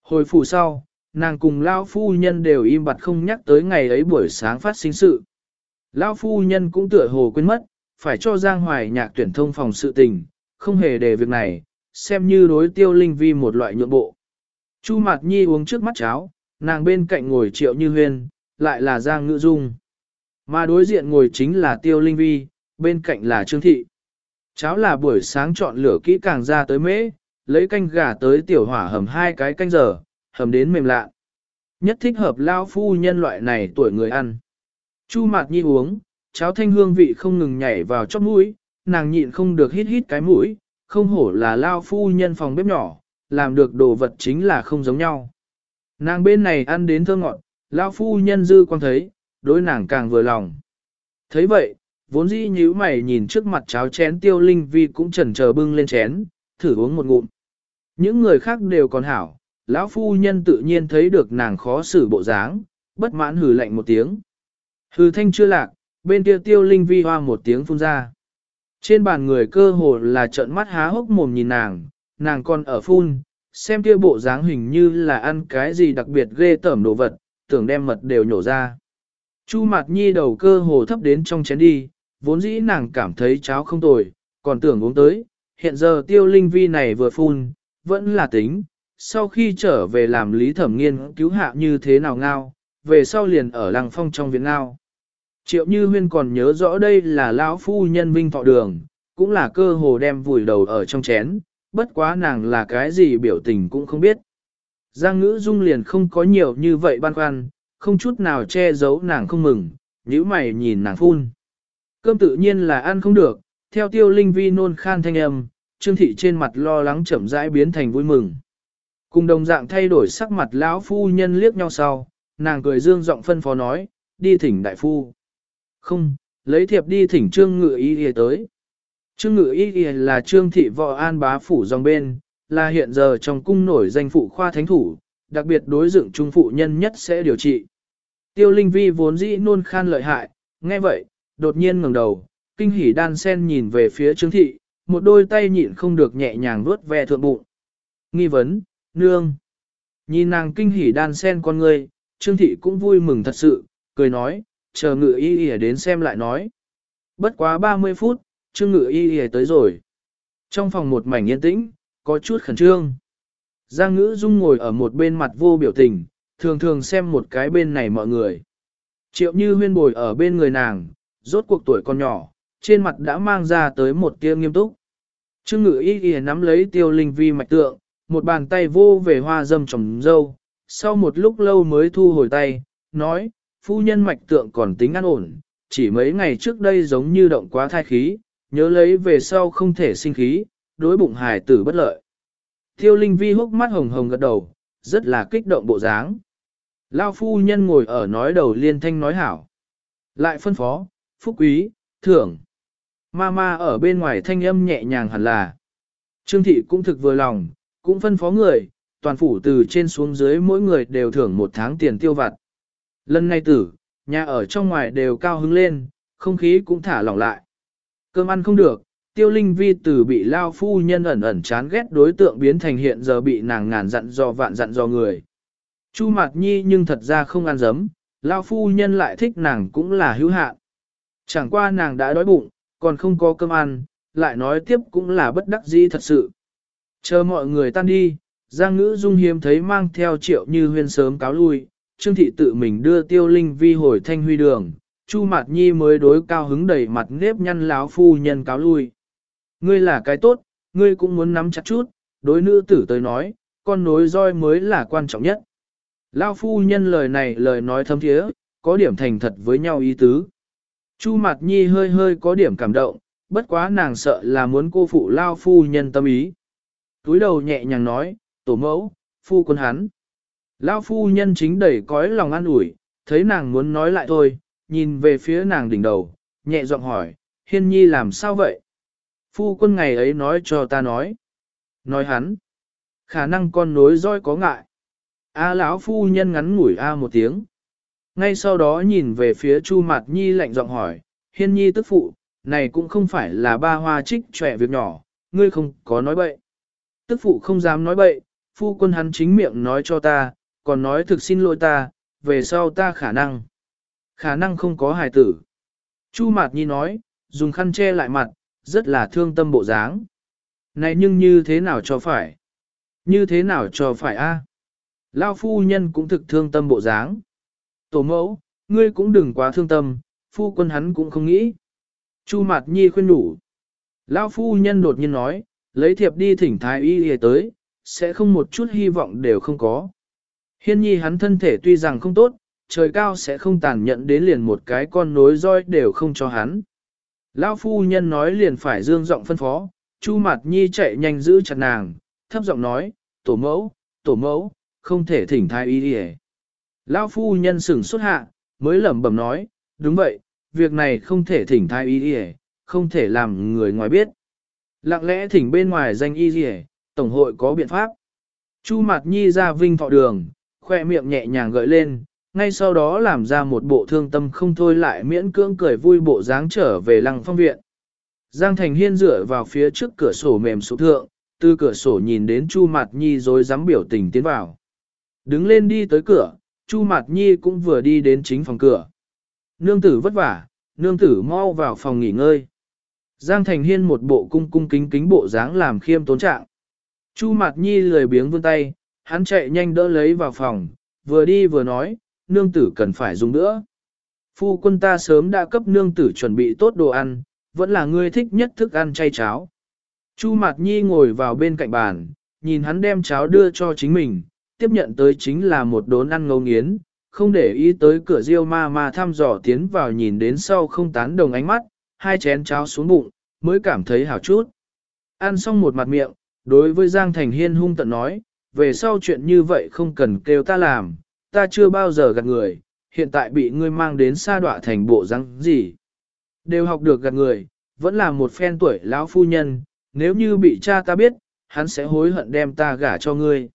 Hồi phủ sau, nàng cùng lão phu nhân đều im bặt không nhắc tới ngày ấy buổi sáng phát sinh sự. Lão phu nhân cũng tựa hồ quên mất, phải cho Giang Hoài Nhạc tuyển thông phòng sự tình, không hề để việc này, xem như đối Tiêu Linh Vi một loại nhượng bộ. Chu Mạt Nhi uống trước mắt cháo, nàng bên cạnh ngồi triệu như huyên, lại là Giang Ngữ Dung. Mà đối diện ngồi chính là Tiêu Linh Vi, bên cạnh là Trương Thị. Cháo là buổi sáng chọn lửa kỹ càng ra tới mễ, lấy canh gà tới tiểu hỏa hầm hai cái canh giờ, hầm đến mềm lạ. Nhất thích hợp lao phu nhân loại này tuổi người ăn. Chu Mạt Nhi uống, cháo thanh hương vị không ngừng nhảy vào chóp mũi, nàng nhịn không được hít hít cái mũi, không hổ là lao phu nhân phòng bếp nhỏ, làm được đồ vật chính là không giống nhau. Nàng bên này ăn đến thơ ngọt, lao phu nhân dư quan thấy, đối nàng càng vừa lòng. thấy vậy, vốn dĩ nhíu mày nhìn trước mặt cháo chén tiêu linh vi cũng chần chờ bưng lên chén, thử uống một ngụm. Những người khác đều còn hảo, lão phu nhân tự nhiên thấy được nàng khó xử bộ dáng, bất mãn hừ lạnh một tiếng. Hừ thanh chưa lạc, bên kia tiêu linh vi hoa một tiếng phun ra. Trên bàn người cơ hồ là trợn mắt há hốc mồm nhìn nàng, nàng còn ở phun, xem kia bộ dáng hình như là ăn cái gì đặc biệt ghê tởm đồ vật, tưởng đem mật đều nhổ ra. Chu mặt Nhi đầu cơ hồ thấp đến trong chén đi, vốn dĩ nàng cảm thấy cháo không tồi, còn tưởng uống tới, hiện giờ tiêu linh vi này vừa phun, vẫn là tính, sau khi trở về làm lý thẩm nghiên cứu hạ như thế nào ngao, về sau liền ở lăng phong trong viện ngao. Triệu Như Huyên còn nhớ rõ đây là lão phu nhân vinh thọ đường, cũng là cơ hồ đem vùi đầu ở trong chén, bất quá nàng là cái gì biểu tình cũng không biết. Giang ngữ dung liền không có nhiều như vậy băn khoăn, không chút nào che giấu nàng không mừng, nhíu mày nhìn nàng phun. Cơm tự nhiên là ăn không được, theo tiêu linh vi nôn khan thanh âm, trương thị trên mặt lo lắng chậm rãi biến thành vui mừng. Cùng đồng dạng thay đổi sắc mặt lão phu nhân liếc nhau sau, nàng cười dương giọng phân phó nói, đi thỉnh đại phu. Không, lấy thiệp đi thỉnh trương ngự y y tới. Trương ngự y y là trương thị vợ an bá phủ dòng bên, là hiện giờ trong cung nổi danh phụ khoa thánh thủ, đặc biệt đối dựng trung phụ nhân nhất sẽ điều trị. Tiêu Linh Vi vốn dĩ nôn khan lợi hại, nghe vậy, đột nhiên ngẩng đầu, kinh hỉ đan sen nhìn về phía Trương Thị, một đôi tay nhịn không được nhẹ nhàng vuốt ve thượng bụng. Nghi vấn, nương. Nhìn nàng kinh hỉ đan sen con người, Trương Thị cũng vui mừng thật sự, cười nói, chờ ngự y y đến xem lại nói. Bất quá 30 phút, Trương ngự y y tới rồi. Trong phòng một mảnh yên tĩnh, có chút khẩn trương. Giang ngữ dung ngồi ở một bên mặt vô biểu tình, thường thường xem một cái bên này mọi người. Triệu như huyên bồi ở bên người nàng, rốt cuộc tuổi còn nhỏ, trên mặt đã mang ra tới một tia nghiêm túc. Trương ngự y y nắm lấy tiêu linh vi mạch tượng, một bàn tay vô về hoa dâm trồng dâu, sau một lúc lâu mới thu hồi tay, nói, phu nhân mạch tượng còn tính an ổn, chỉ mấy ngày trước đây giống như động quá thai khí, nhớ lấy về sau không thể sinh khí, đối bụng hài tử bất lợi. Tiêu Linh Vi hốc mắt hồng hồng gật đầu, rất là kích động bộ dáng. Lao phu nhân ngồi ở nói đầu liên thanh nói hảo. Lại phân phó, phúc quý, thưởng. Ma ma ở bên ngoài thanh âm nhẹ nhàng hẳn là. Trương thị cũng thực vừa lòng, cũng phân phó người, toàn phủ từ trên xuống dưới mỗi người đều thưởng một tháng tiền tiêu vặt. Lần này tử, nhà ở trong ngoài đều cao hứng lên, không khí cũng thả lỏng lại. Cơm ăn không được, tiêu linh vi từ bị lao phu nhân ẩn ẩn chán ghét đối tượng biến thành hiện giờ bị nàng ngàn dặn do vạn dặn do người. Chu Mạt Nhi nhưng thật ra không ăn dấm, lao phu nhân lại thích nàng cũng là hữu hạn. Chẳng qua nàng đã đói bụng, còn không có cơm ăn, lại nói tiếp cũng là bất đắc dĩ thật sự. Chờ mọi người tan đi, Giang Ngữ Dung hiếm thấy mang theo triệu như huyên sớm cáo lui, Trương Thị tự mình đưa tiêu linh vi hồi thanh huy đường, Chu Mạt Nhi mới đối cao hứng đầy mặt nếp nhăn láo phu nhân cáo lui. Ngươi là cái tốt, ngươi cũng muốn nắm chặt chút, đối nữ tử tới nói, con nối roi mới là quan trọng nhất. Lao phu nhân lời này lời nói thâm thiế, có điểm thành thật với nhau ý tứ. Chu Mạt Nhi hơi hơi có điểm cảm động, bất quá nàng sợ là muốn cô phụ Lao phu nhân tâm ý. Túi đầu nhẹ nhàng nói, tổ mẫu, phu quân hắn. Lao phu nhân chính đẩy cõi lòng an ủi, thấy nàng muốn nói lại thôi, nhìn về phía nàng đỉnh đầu, nhẹ giọng hỏi, hiên nhi làm sao vậy? Phu quân ngày ấy nói cho ta nói. Nói hắn. Khả năng con nối roi có ngại. A lão phu nhân ngắn ngủi a một tiếng. Ngay sau đó nhìn về phía Chu Mạt Nhi lạnh giọng hỏi, hiên nhi tức phụ, này cũng không phải là ba hoa trích trẻ việc nhỏ, ngươi không có nói bậy. Tức phụ không dám nói bậy, phu quân hắn chính miệng nói cho ta, còn nói thực xin lỗi ta, về sau ta khả năng. Khả năng không có hài tử. Chu Mạt Nhi nói, dùng khăn che lại mặt, rất là thương tâm bộ dáng. Này nhưng như thế nào cho phải? Như thế nào cho phải a? Lao phu nhân cũng thực thương tâm bộ dáng. Tổ mẫu, ngươi cũng đừng quá thương tâm, phu quân hắn cũng không nghĩ. Chu Mạt Nhi khuyên đủ. Lao phu nhân đột nhiên nói, lấy thiệp đi thỉnh thái y y tới, sẽ không một chút hy vọng đều không có. Hiên nhi hắn thân thể tuy rằng không tốt, trời cao sẽ không tàn nhẫn đến liền một cái con nối roi đều không cho hắn. Lão phu nhân nói liền phải dương giọng phân phó, Chu Mạt Nhi chạy nhanh giữ chặt nàng, thấp giọng nói, tổ mẫu, tổ mẫu, không thể thỉnh thai y đi Lão phu nhân sửng xuất hạ, mới lẩm bẩm nói, đúng vậy, việc này không thể thỉnh thai y đi không thể làm người ngoài biết. Lặng lẽ thỉnh bên ngoài danh y gì tổng hội có biện pháp. Chu mặt Nhi ra vinh thọ đường, khoe miệng nhẹ nhàng gợi lên, ngay sau đó làm ra một bộ thương tâm không thôi lại miễn cưỡng cười vui bộ dáng trở về lăng phong viện. Giang Thành Hiên dựa vào phía trước cửa sổ mềm sụp thượng, từ cửa sổ nhìn đến Chu Mạt Nhi rồi dám biểu tình tiến vào. Đứng lên đi tới cửa, Chu Mạt Nhi cũng vừa đi đến chính phòng cửa. Nương tử vất vả, nương tử mau vào phòng nghỉ ngơi. Giang Thành Hiên một bộ cung cung kính kính bộ dáng làm khiêm tốn trạng. Chu Mạt Nhi lười biếng vươn tay, hắn chạy nhanh đỡ lấy vào phòng, vừa đi vừa nói, nương tử cần phải dùng nữa. Phu quân ta sớm đã cấp nương tử chuẩn bị tốt đồ ăn, vẫn là ngươi thích nhất thức ăn chay cháo. Chu Mạt Nhi ngồi vào bên cạnh bàn, nhìn hắn đem cháo đưa cho chính mình, tiếp nhận tới chính là một đốn ăn ngấu nghiến, không để ý tới cửa riêu ma ma thăm dò tiến vào nhìn đến sau không tán đồng ánh mắt, hai chén cháo xuống bụng, mới cảm thấy hảo chút. Ăn xong một mặt miệng, đối với Giang Thành Hiên hung tận nói, về sau chuyện như vậy không cần kêu ta làm, ta chưa bao giờ gạt người, hiện tại bị ngươi mang đến xa đọa thành bộ răng gì. Đều học được gạt người, vẫn là một phen tuổi lão phu nhân, nếu như bị cha ta biết, hắn sẽ hối hận đem ta gả cho ngươi.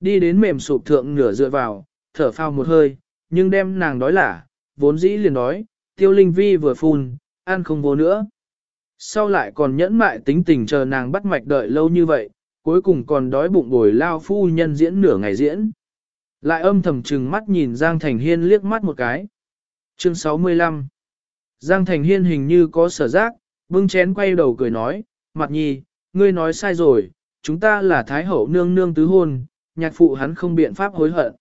Đi đến mềm sụp thượng nửa dựa vào, thở phao một hơi, nhưng đem nàng đói lả, vốn dĩ liền đói, tiêu linh vi vừa phun, ăn không vô nữa. Sau lại còn nhẫn mại tính tình chờ nàng bắt mạch đợi lâu như vậy, cuối cùng còn đói bụng bồi lao phu nhân diễn nửa ngày diễn. Lại âm thầm trừng mắt nhìn Giang Thành Hiên liếc mắt một cái. Chương 65 Giang Thành Hiên hình như có sở giác, bưng chén quay đầu cười nói, mặt nhi, ngươi nói sai rồi, chúng ta là Thái Hậu nương nương tứ hôn, nhạc phụ hắn không biện pháp hối hận.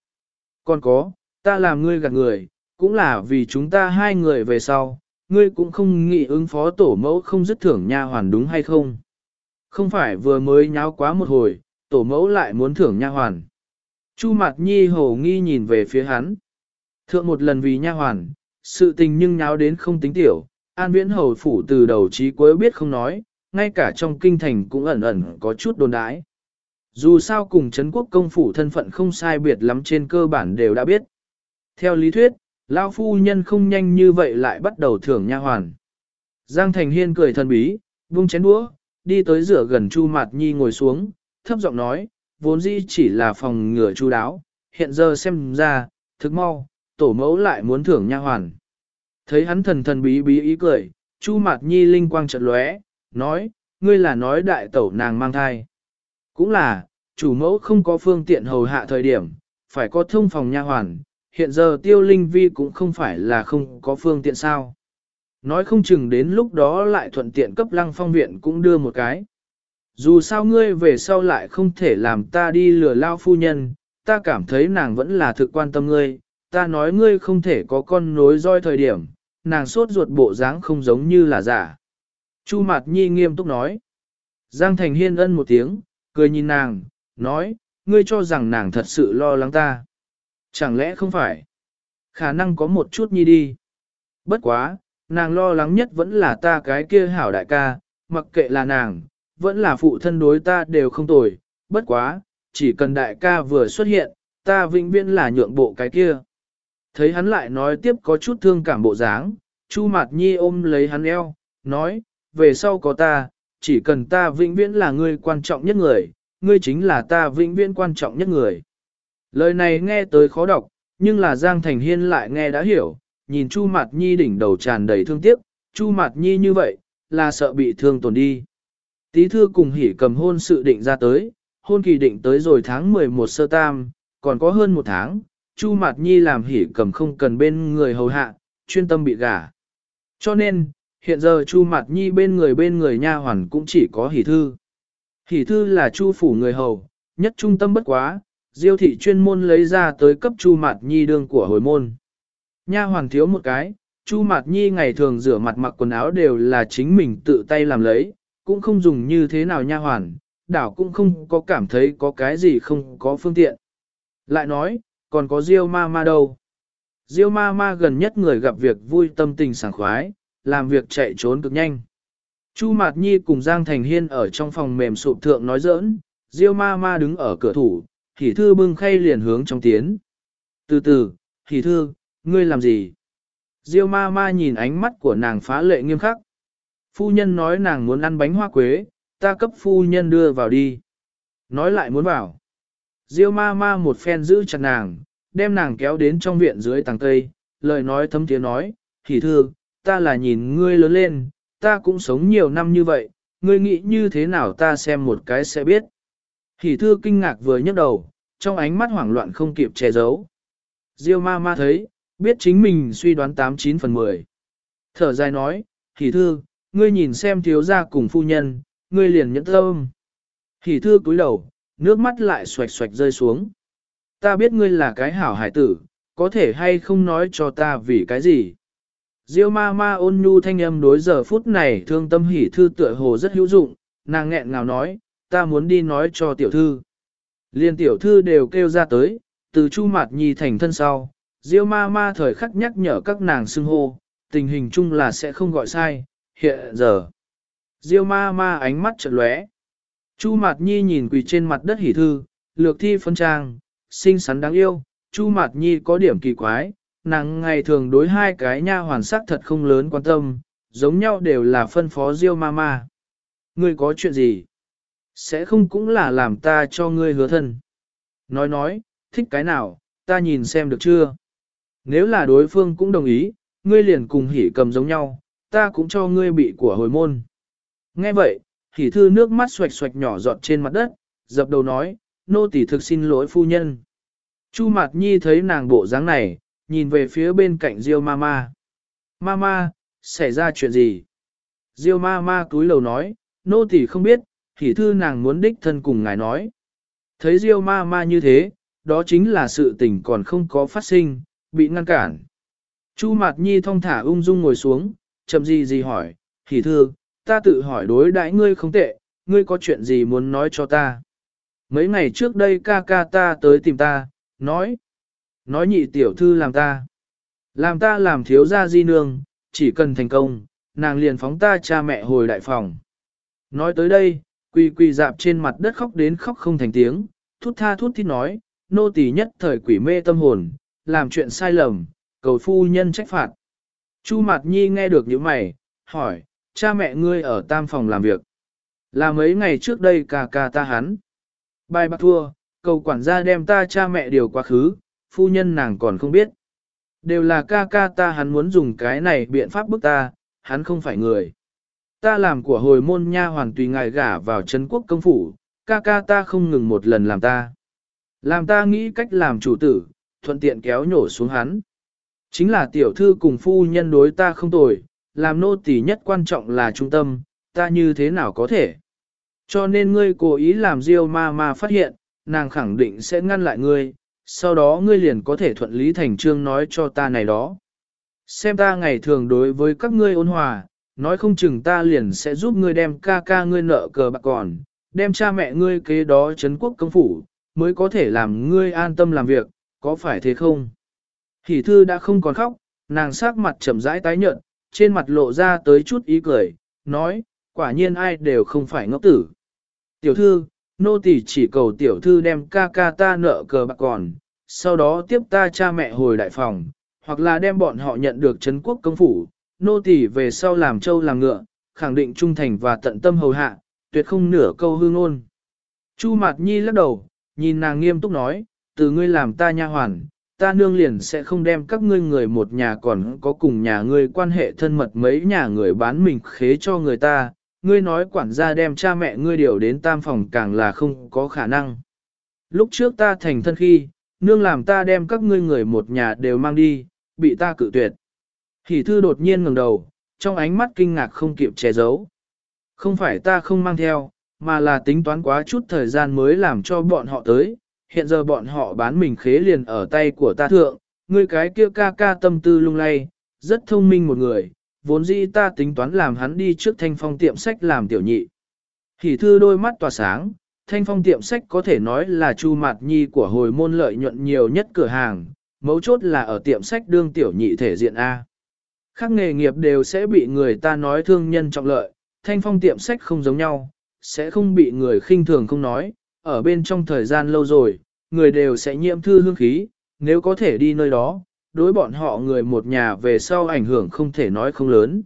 Còn có, ta làm ngươi gạt người, cũng là vì chúng ta hai người về sau, ngươi cũng không nghĩ ứng phó tổ mẫu không dứt thưởng nha hoàn đúng hay không. Không phải vừa mới nháo quá một hồi, tổ mẫu lại muốn thưởng nha hoàn. Chu mặt Nhi hồ nghi nhìn về phía hắn. Thượng một lần vì nha hoàn, sự tình nhưng nháo đến không tính tiểu, an viễn hầu phủ từ đầu chí cuối biết không nói, ngay cả trong kinh thành cũng ẩn ẩn có chút đồn đái. Dù sao cùng Trấn quốc công phủ thân phận không sai biệt lắm trên cơ bản đều đã biết. Theo lý thuyết, Lao phu nhân không nhanh như vậy lại bắt đầu thưởng nha hoàn. Giang Thành Hiên cười thần bí, vung chén đũa, đi tới rửa gần Chu Mạt Nhi ngồi xuống, thấp giọng nói, vốn dĩ chỉ là phòng ngừa chu đáo, hiện giờ xem ra, thức mau, tổ mẫu lại muốn thưởng nha hoàn. Thấy hắn thần thần bí bí ý cười, Chu Mạt Nhi linh quang chợt lóe, nói, ngươi là nói đại tẩu nàng mang thai. Cũng là, chủ mẫu không có phương tiện hầu hạ thời điểm, phải có thông phòng nha hoàn, hiện giờ tiêu linh vi cũng không phải là không có phương tiện sao. Nói không chừng đến lúc đó lại thuận tiện cấp lăng phong viện cũng đưa một cái. Dù sao ngươi về sau lại không thể làm ta đi lừa lao phu nhân, ta cảm thấy nàng vẫn là thực quan tâm ngươi, ta nói ngươi không thể có con nối roi thời điểm, nàng sốt ruột bộ dáng không giống như là giả. Chu Mạt Nhi nghiêm túc nói. Giang Thành Hiên ân một tiếng, cười nhìn nàng, nói, ngươi cho rằng nàng thật sự lo lắng ta. Chẳng lẽ không phải? Khả năng có một chút nhi đi. Bất quá, nàng lo lắng nhất vẫn là ta cái kia hảo đại ca, mặc kệ là nàng, vẫn là phụ thân đối ta đều không tồi. Bất quá, chỉ cần đại ca vừa xuất hiện, ta vĩnh viễn là nhượng bộ cái kia. Thấy hắn lại nói tiếp có chút thương cảm bộ dáng, Chu Mạt Nhi ôm lấy hắn eo, nói, về sau có ta, chỉ cần ta vĩnh viễn là người quan trọng nhất người, ngươi chính là ta vĩnh viễn quan trọng nhất người. Lời này nghe tới khó đọc, nhưng là Giang Thành Hiên lại nghe đã hiểu, nhìn Chu Mạt Nhi đỉnh đầu tràn đầy thương tiếc, Chu Mạt Nhi như vậy, là sợ bị thương tổn đi. Tí thư cùng hỉ cầm hôn sự định ra tới, hôn kỳ định tới rồi tháng 11 sơ tam, còn có hơn một tháng, Chu Mạt Nhi làm hỉ cầm không cần bên người hầu hạ, chuyên tâm bị gả. Cho nên, hiện giờ Chu Mạt Nhi bên người bên người nha hoàn cũng chỉ có hỉ thư. Hỷ thư là Chu phủ người hầu, nhất trung tâm bất quá, diêu thị chuyên môn lấy ra tới cấp Chu Mạt Nhi đương của hồi môn. Nha hoàn thiếu một cái, Chu Mạt Nhi ngày thường rửa mặt mặc quần áo đều là chính mình tự tay làm lấy, cũng không dùng như thế nào nha hoàn, đảo cũng không có cảm thấy có cái gì không có phương tiện. Lại nói, còn có Diêu ma ma đâu. Diêu ma ma gần nhất người gặp việc vui tâm tình sảng khoái, làm việc chạy trốn cực nhanh. Chu Mạt Nhi cùng Giang Thành Hiên ở trong phòng mềm sụp thượng nói giỡn, Diêu ma ma đứng ở cửa thủ, hỉ thư bưng khay liền hướng trong tiến. Từ từ, hỉ thư, ngươi làm gì? Diêu ma ma nhìn ánh mắt của nàng phá lệ nghiêm khắc. Phu nhân nói nàng muốn ăn bánh hoa quế, ta cấp phu nhân đưa vào đi. Nói lại muốn vào. Diêu ma ma một phen giữ chặt nàng, đem nàng kéo đến trong viện dưới tàng cây, lời nói thấm tiếng nói, hỉ thư, ta là nhìn ngươi lớn lên, ta cũng sống nhiều năm như vậy, ngươi nghĩ như thế nào ta xem một cái sẽ biết. Hỷ thư kinh ngạc vừa nhấc đầu, trong ánh mắt hoảng loạn không kịp che giấu. Diêu ma ma thấy, biết chính mình suy đoán 89 phần 10. Thở dài nói, hỷ thư, ngươi nhìn xem thiếu gia cùng phu nhân, ngươi liền nhẫn tâm. Hỷ thư cúi đầu, nước mắt lại xoạch xoạch rơi xuống. Ta biết ngươi là cái hảo hải tử, có thể hay không nói cho ta vì cái gì. Diêu ma ma ôn nhu thanh âm đối giờ phút này thương tâm hỉ thư tựa hồ rất hữu dụng, nàng nghẹn ngào nói, ta muốn đi nói cho tiểu thư. Liên tiểu thư đều kêu ra tới, từ chu mặt nhi thành thân sau, Diêu ma ma thời khắc nhắc nhở các nàng xưng hô, tình hình chung là sẽ không gọi sai, hiện giờ. Diêu ma ma ánh mắt chợt lóe. Chu Mạt Nhi nhìn quỳ trên mặt đất hỉ thư, lược thi phân trang, xinh xắn đáng yêu, Chu Mạt Nhi có điểm kỳ quái, nàng ngày thường đối hai cái nha hoàn sắc thật không lớn quan tâm, giống nhau đều là phân phó Diêu ma ma. Ngươi có chuyện gì? Sẽ không cũng là làm ta cho ngươi hứa thân. Nói nói, thích cái nào, ta nhìn xem được chưa? Nếu là đối phương cũng đồng ý, ngươi liền cùng hỉ cầm giống nhau, ta cũng cho ngươi bị của hồi môn. Nghe vậy, hỉ thư nước mắt xoạch xoạch nhỏ giọt trên mặt đất, dập đầu nói, nô tỳ thực xin lỗi phu nhân. Chu Mạt Nhi thấy nàng bộ dáng này, nhìn về phía bên cạnh Diêu Mama. Mama, xảy ra chuyện gì? Diêu Mama cúi lầu nói, nô tỳ không biết, Thì thư nàng muốn đích thân cùng ngài nói. Thấy Diêu Mama như thế, đó chính là sự tình còn không có phát sinh, bị ngăn cản. Chu Mạt Nhi thong thả ung dung ngồi xuống, chậm gì gì hỏi, Thì thư, ta tự hỏi đối đãi ngươi không tệ, ngươi có chuyện gì muốn nói cho ta. Mấy ngày trước đây ca ca ta tới tìm ta, nói, nói nhị tiểu thư làm ta. Làm ta làm thiếu gia di nương, chỉ cần thành công, nàng liền phóng ta cha mẹ hồi đại phòng. Nói tới đây, quỳ quỳ dạp trên mặt đất khóc đến khóc không thành tiếng, thút tha thút thít nói, nô tỳ nhất thời quỷ mê tâm hồn, làm chuyện sai lầm, cầu phu nhân trách phạt. Chu Mạt Nhi nghe được những mày, hỏi, cha mẹ ngươi ở tam phòng làm việc. Là mấy ngày trước đây cà cà ta hắn. Bài bạc thua, cầu quản gia đem ta cha mẹ điều quá khứ, phu nhân nàng còn không biết. Đều là ca ca ta hắn muốn dùng cái này biện pháp bức ta, hắn không phải người. Ta làm của hồi môn nha hoàng tùy ngài gả vào Trấn quốc công phủ, ca ca ta không ngừng một lần làm ta. Làm ta nghĩ cách làm chủ tử, thuận tiện kéo nhổ xuống hắn. Chính là tiểu thư cùng phu nhân đối ta không tồi, làm nô tỳ nhất quan trọng là trung tâm, ta như thế nào có thể. Cho nên ngươi cố ý làm Diêu ma ma phát hiện, nàng khẳng định sẽ ngăn lại ngươi, sau đó ngươi liền có thể thuận lý thành trương nói cho ta này đó. Xem ta ngày thường đối với các ngươi ôn hòa, nói không chừng ta liền sẽ giúp ngươi đem ca ca ngươi nợ cờ bạc còn, đem cha mẹ ngươi kế đó chấn quốc công phủ, mới có thể làm ngươi an tâm làm việc, có phải thế không? Hỷ thư đã không còn khóc, nàng sắc mặt chậm rãi tái nhợt, trên mặt lộ ra tới chút ý cười, nói, quả nhiên ai đều không phải ngốc tử. Tiểu thư, nô tỳ chỉ cầu tiểu thư đem ca ca ta nợ cờ bạc còn, sau đó tiếp ta cha mẹ hồi đại phòng, hoặc là đem bọn họ nhận được Trấn quốc công phủ, nô tỳ về sau làm châu làm ngựa, khẳng định trung thành và tận tâm hầu hạ, tuyệt không nửa câu hương ôn. Chu Mạt Nhi lắc đầu, nhìn nàng nghiêm túc nói, từ ngươi làm ta nha hoàn, ta nương liền sẽ không đem các ngươi người một nhà còn có cùng nhà ngươi quan hệ thân mật mấy nhà người bán mình khế cho người ta, ngươi nói quản gia đem cha mẹ ngươi điều đến tam phòng càng là không có khả năng. Lúc trước ta thành thân khi, nương làm ta đem các ngươi người một nhà đều mang đi, bị ta cự tuyệt. Hỷ thư đột nhiên ngẩng đầu, trong ánh mắt kinh ngạc không kịp che giấu. Không phải ta không mang theo, mà là tính toán quá chút thời gian mới làm cho bọn họ tới, hiện giờ bọn họ bán mình khế liền ở tay của ta thượng, ngươi cái kia ca ca tâm tư lung lay, rất thông minh một người, vốn dĩ ta tính toán làm hắn đi trước thanh phong tiệm sách làm tiểu nhị. Hỷ thư đôi mắt tỏa sáng, thanh phong tiệm sách có thể nói là chu mạt nhi của hồi môn lợi nhuận nhiều nhất cửa hàng, mấu chốt là ở tiệm sách đương tiểu nhị thể diện A. Khác nghề nghiệp đều sẽ bị người ta nói thương nhân trọng lợi, thanh phong tiệm sách không giống nhau, sẽ không bị người khinh thường không nói, ở bên trong thời gian lâu rồi, người đều sẽ nhiễm thư hương khí, nếu có thể đi nơi đó, đối bọn họ người một nhà về sau ảnh hưởng không thể nói không lớn.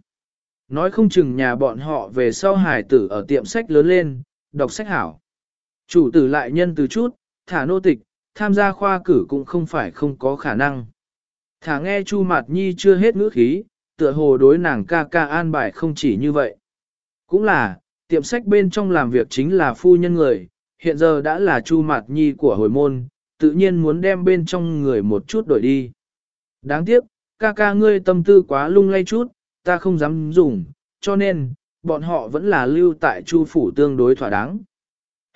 Nói không chừng nhà bọn họ về sau hài tử ở tiệm sách lớn lên, đọc sách hảo. Chủ tử lại nhân từ chút, thả nô tịch, tham gia khoa cử cũng không phải không có khả năng. Thả nghe Chu Mạt Nhi chưa hết ngữ khí, tựa hồ đối nàng ca ca an bài không chỉ như vậy. Cũng là, tiệm sách bên trong làm việc chính là phu nhân người, hiện giờ đã là chu mạt nhi của hồi môn, tự nhiên muốn đem bên trong người một chút đổi đi. Đáng tiếc, ca ca ngươi tâm tư quá lung lay chút, ta không dám dùng, cho nên, bọn họ vẫn là lưu tại chu phủ tương đối thỏa đáng.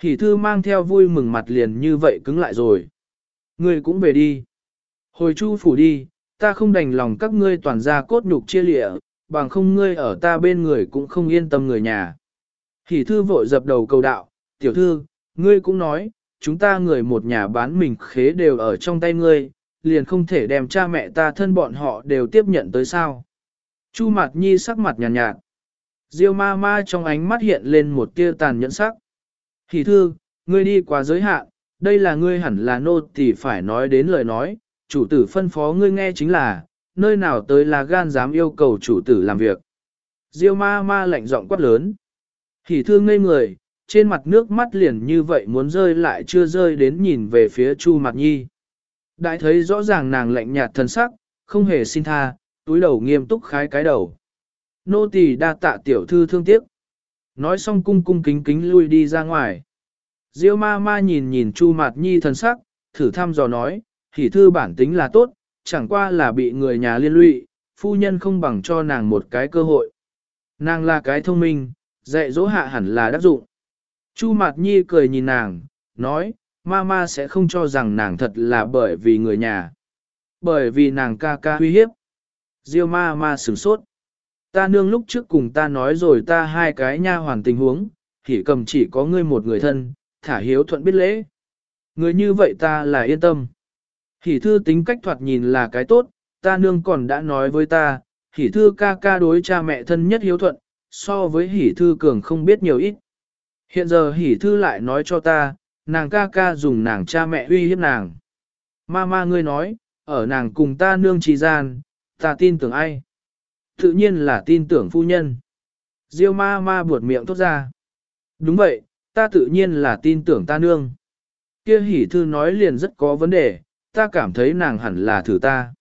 Hỷ thư mang theo vui mừng mặt liền như vậy cứng lại rồi. Ngươi cũng về đi. Hồi chu phủ đi, ta không đành lòng các ngươi toàn ra cốt nhục chia lịa, bằng không ngươi ở ta bên người cũng không yên tâm người nhà. Hỷ thư vội dập đầu cầu đạo, tiểu thư, ngươi cũng nói, chúng ta người một nhà bán mình khế đều ở trong tay ngươi, liền không thể đem cha mẹ ta thân bọn họ đều tiếp nhận tới sao. Chu mặt nhi sắc mặt nhàn nhạt, nhạt. Diêu ma ma trong ánh mắt hiện lên một tia tàn nhẫn sắc. Hỷ thư, ngươi đi quá giới hạn, đây là ngươi hẳn là nô thì phải nói đến lời nói, chủ tử phân phó ngươi nghe chính là, nơi nào tới là gan dám yêu cầu chủ tử làm việc. Diêu ma ma lạnh giọng quát lớn. Hỷ thư ngây người, trên mặt nước mắt liền như vậy muốn rơi lại chưa rơi đến nhìn về phía Chu Mạt Nhi. Đại thấy rõ ràng nàng lạnh nhạt thân sắc, không hề xin tha, túi đầu nghiêm túc khái cái đầu. Nô tỳ đa tạ tiểu thư thương tiếc. Nói xong cung cung kính kính lui đi ra ngoài. Diêu ma ma nhìn nhìn Chu Mạt Nhi thần sắc, thử thăm dò nói, hỷ thư bản tính là tốt, chẳng qua là bị người nhà liên lụy, phu nhân không bằng cho nàng một cái cơ hội. Nàng là cái thông minh, dạy dỗ hạ hẳn là đắc dụng. Chu Mạt Nhi cười nhìn nàng, nói, Mama sẽ không cho rằng nàng thật là bởi vì người nhà. Bởi vì nàng ca ca uy hiếp. Diêu ma ma sửng sốt. Ta nương lúc trước cùng ta nói rồi ta hai cái nha hoàn tình huống, thì cầm chỉ có ngươi một người thân, thả hiếu thuận biết lễ. Người như vậy ta là yên tâm. Hỉ thư tính cách thoạt nhìn là cái tốt, ta nương còn đã nói với ta, Hỉ thư ca ca đối cha mẹ thân nhất hiếu thuận, so với hỷ thư cường không biết nhiều ít. Hiện giờ hỷ thư lại nói cho ta, nàng ca ca dùng nàng cha mẹ uy hiếp nàng. Ma ma ngươi nói, ở nàng cùng ta nương trì gian, ta tin tưởng ai? Tự nhiên là tin tưởng phu nhân. Diêu ma ma buột miệng tốt ra. Đúng vậy, ta tự nhiên là tin tưởng ta nương. Kia hỉ thư nói liền rất có vấn đề, ta cảm thấy nàng hẳn là thử ta.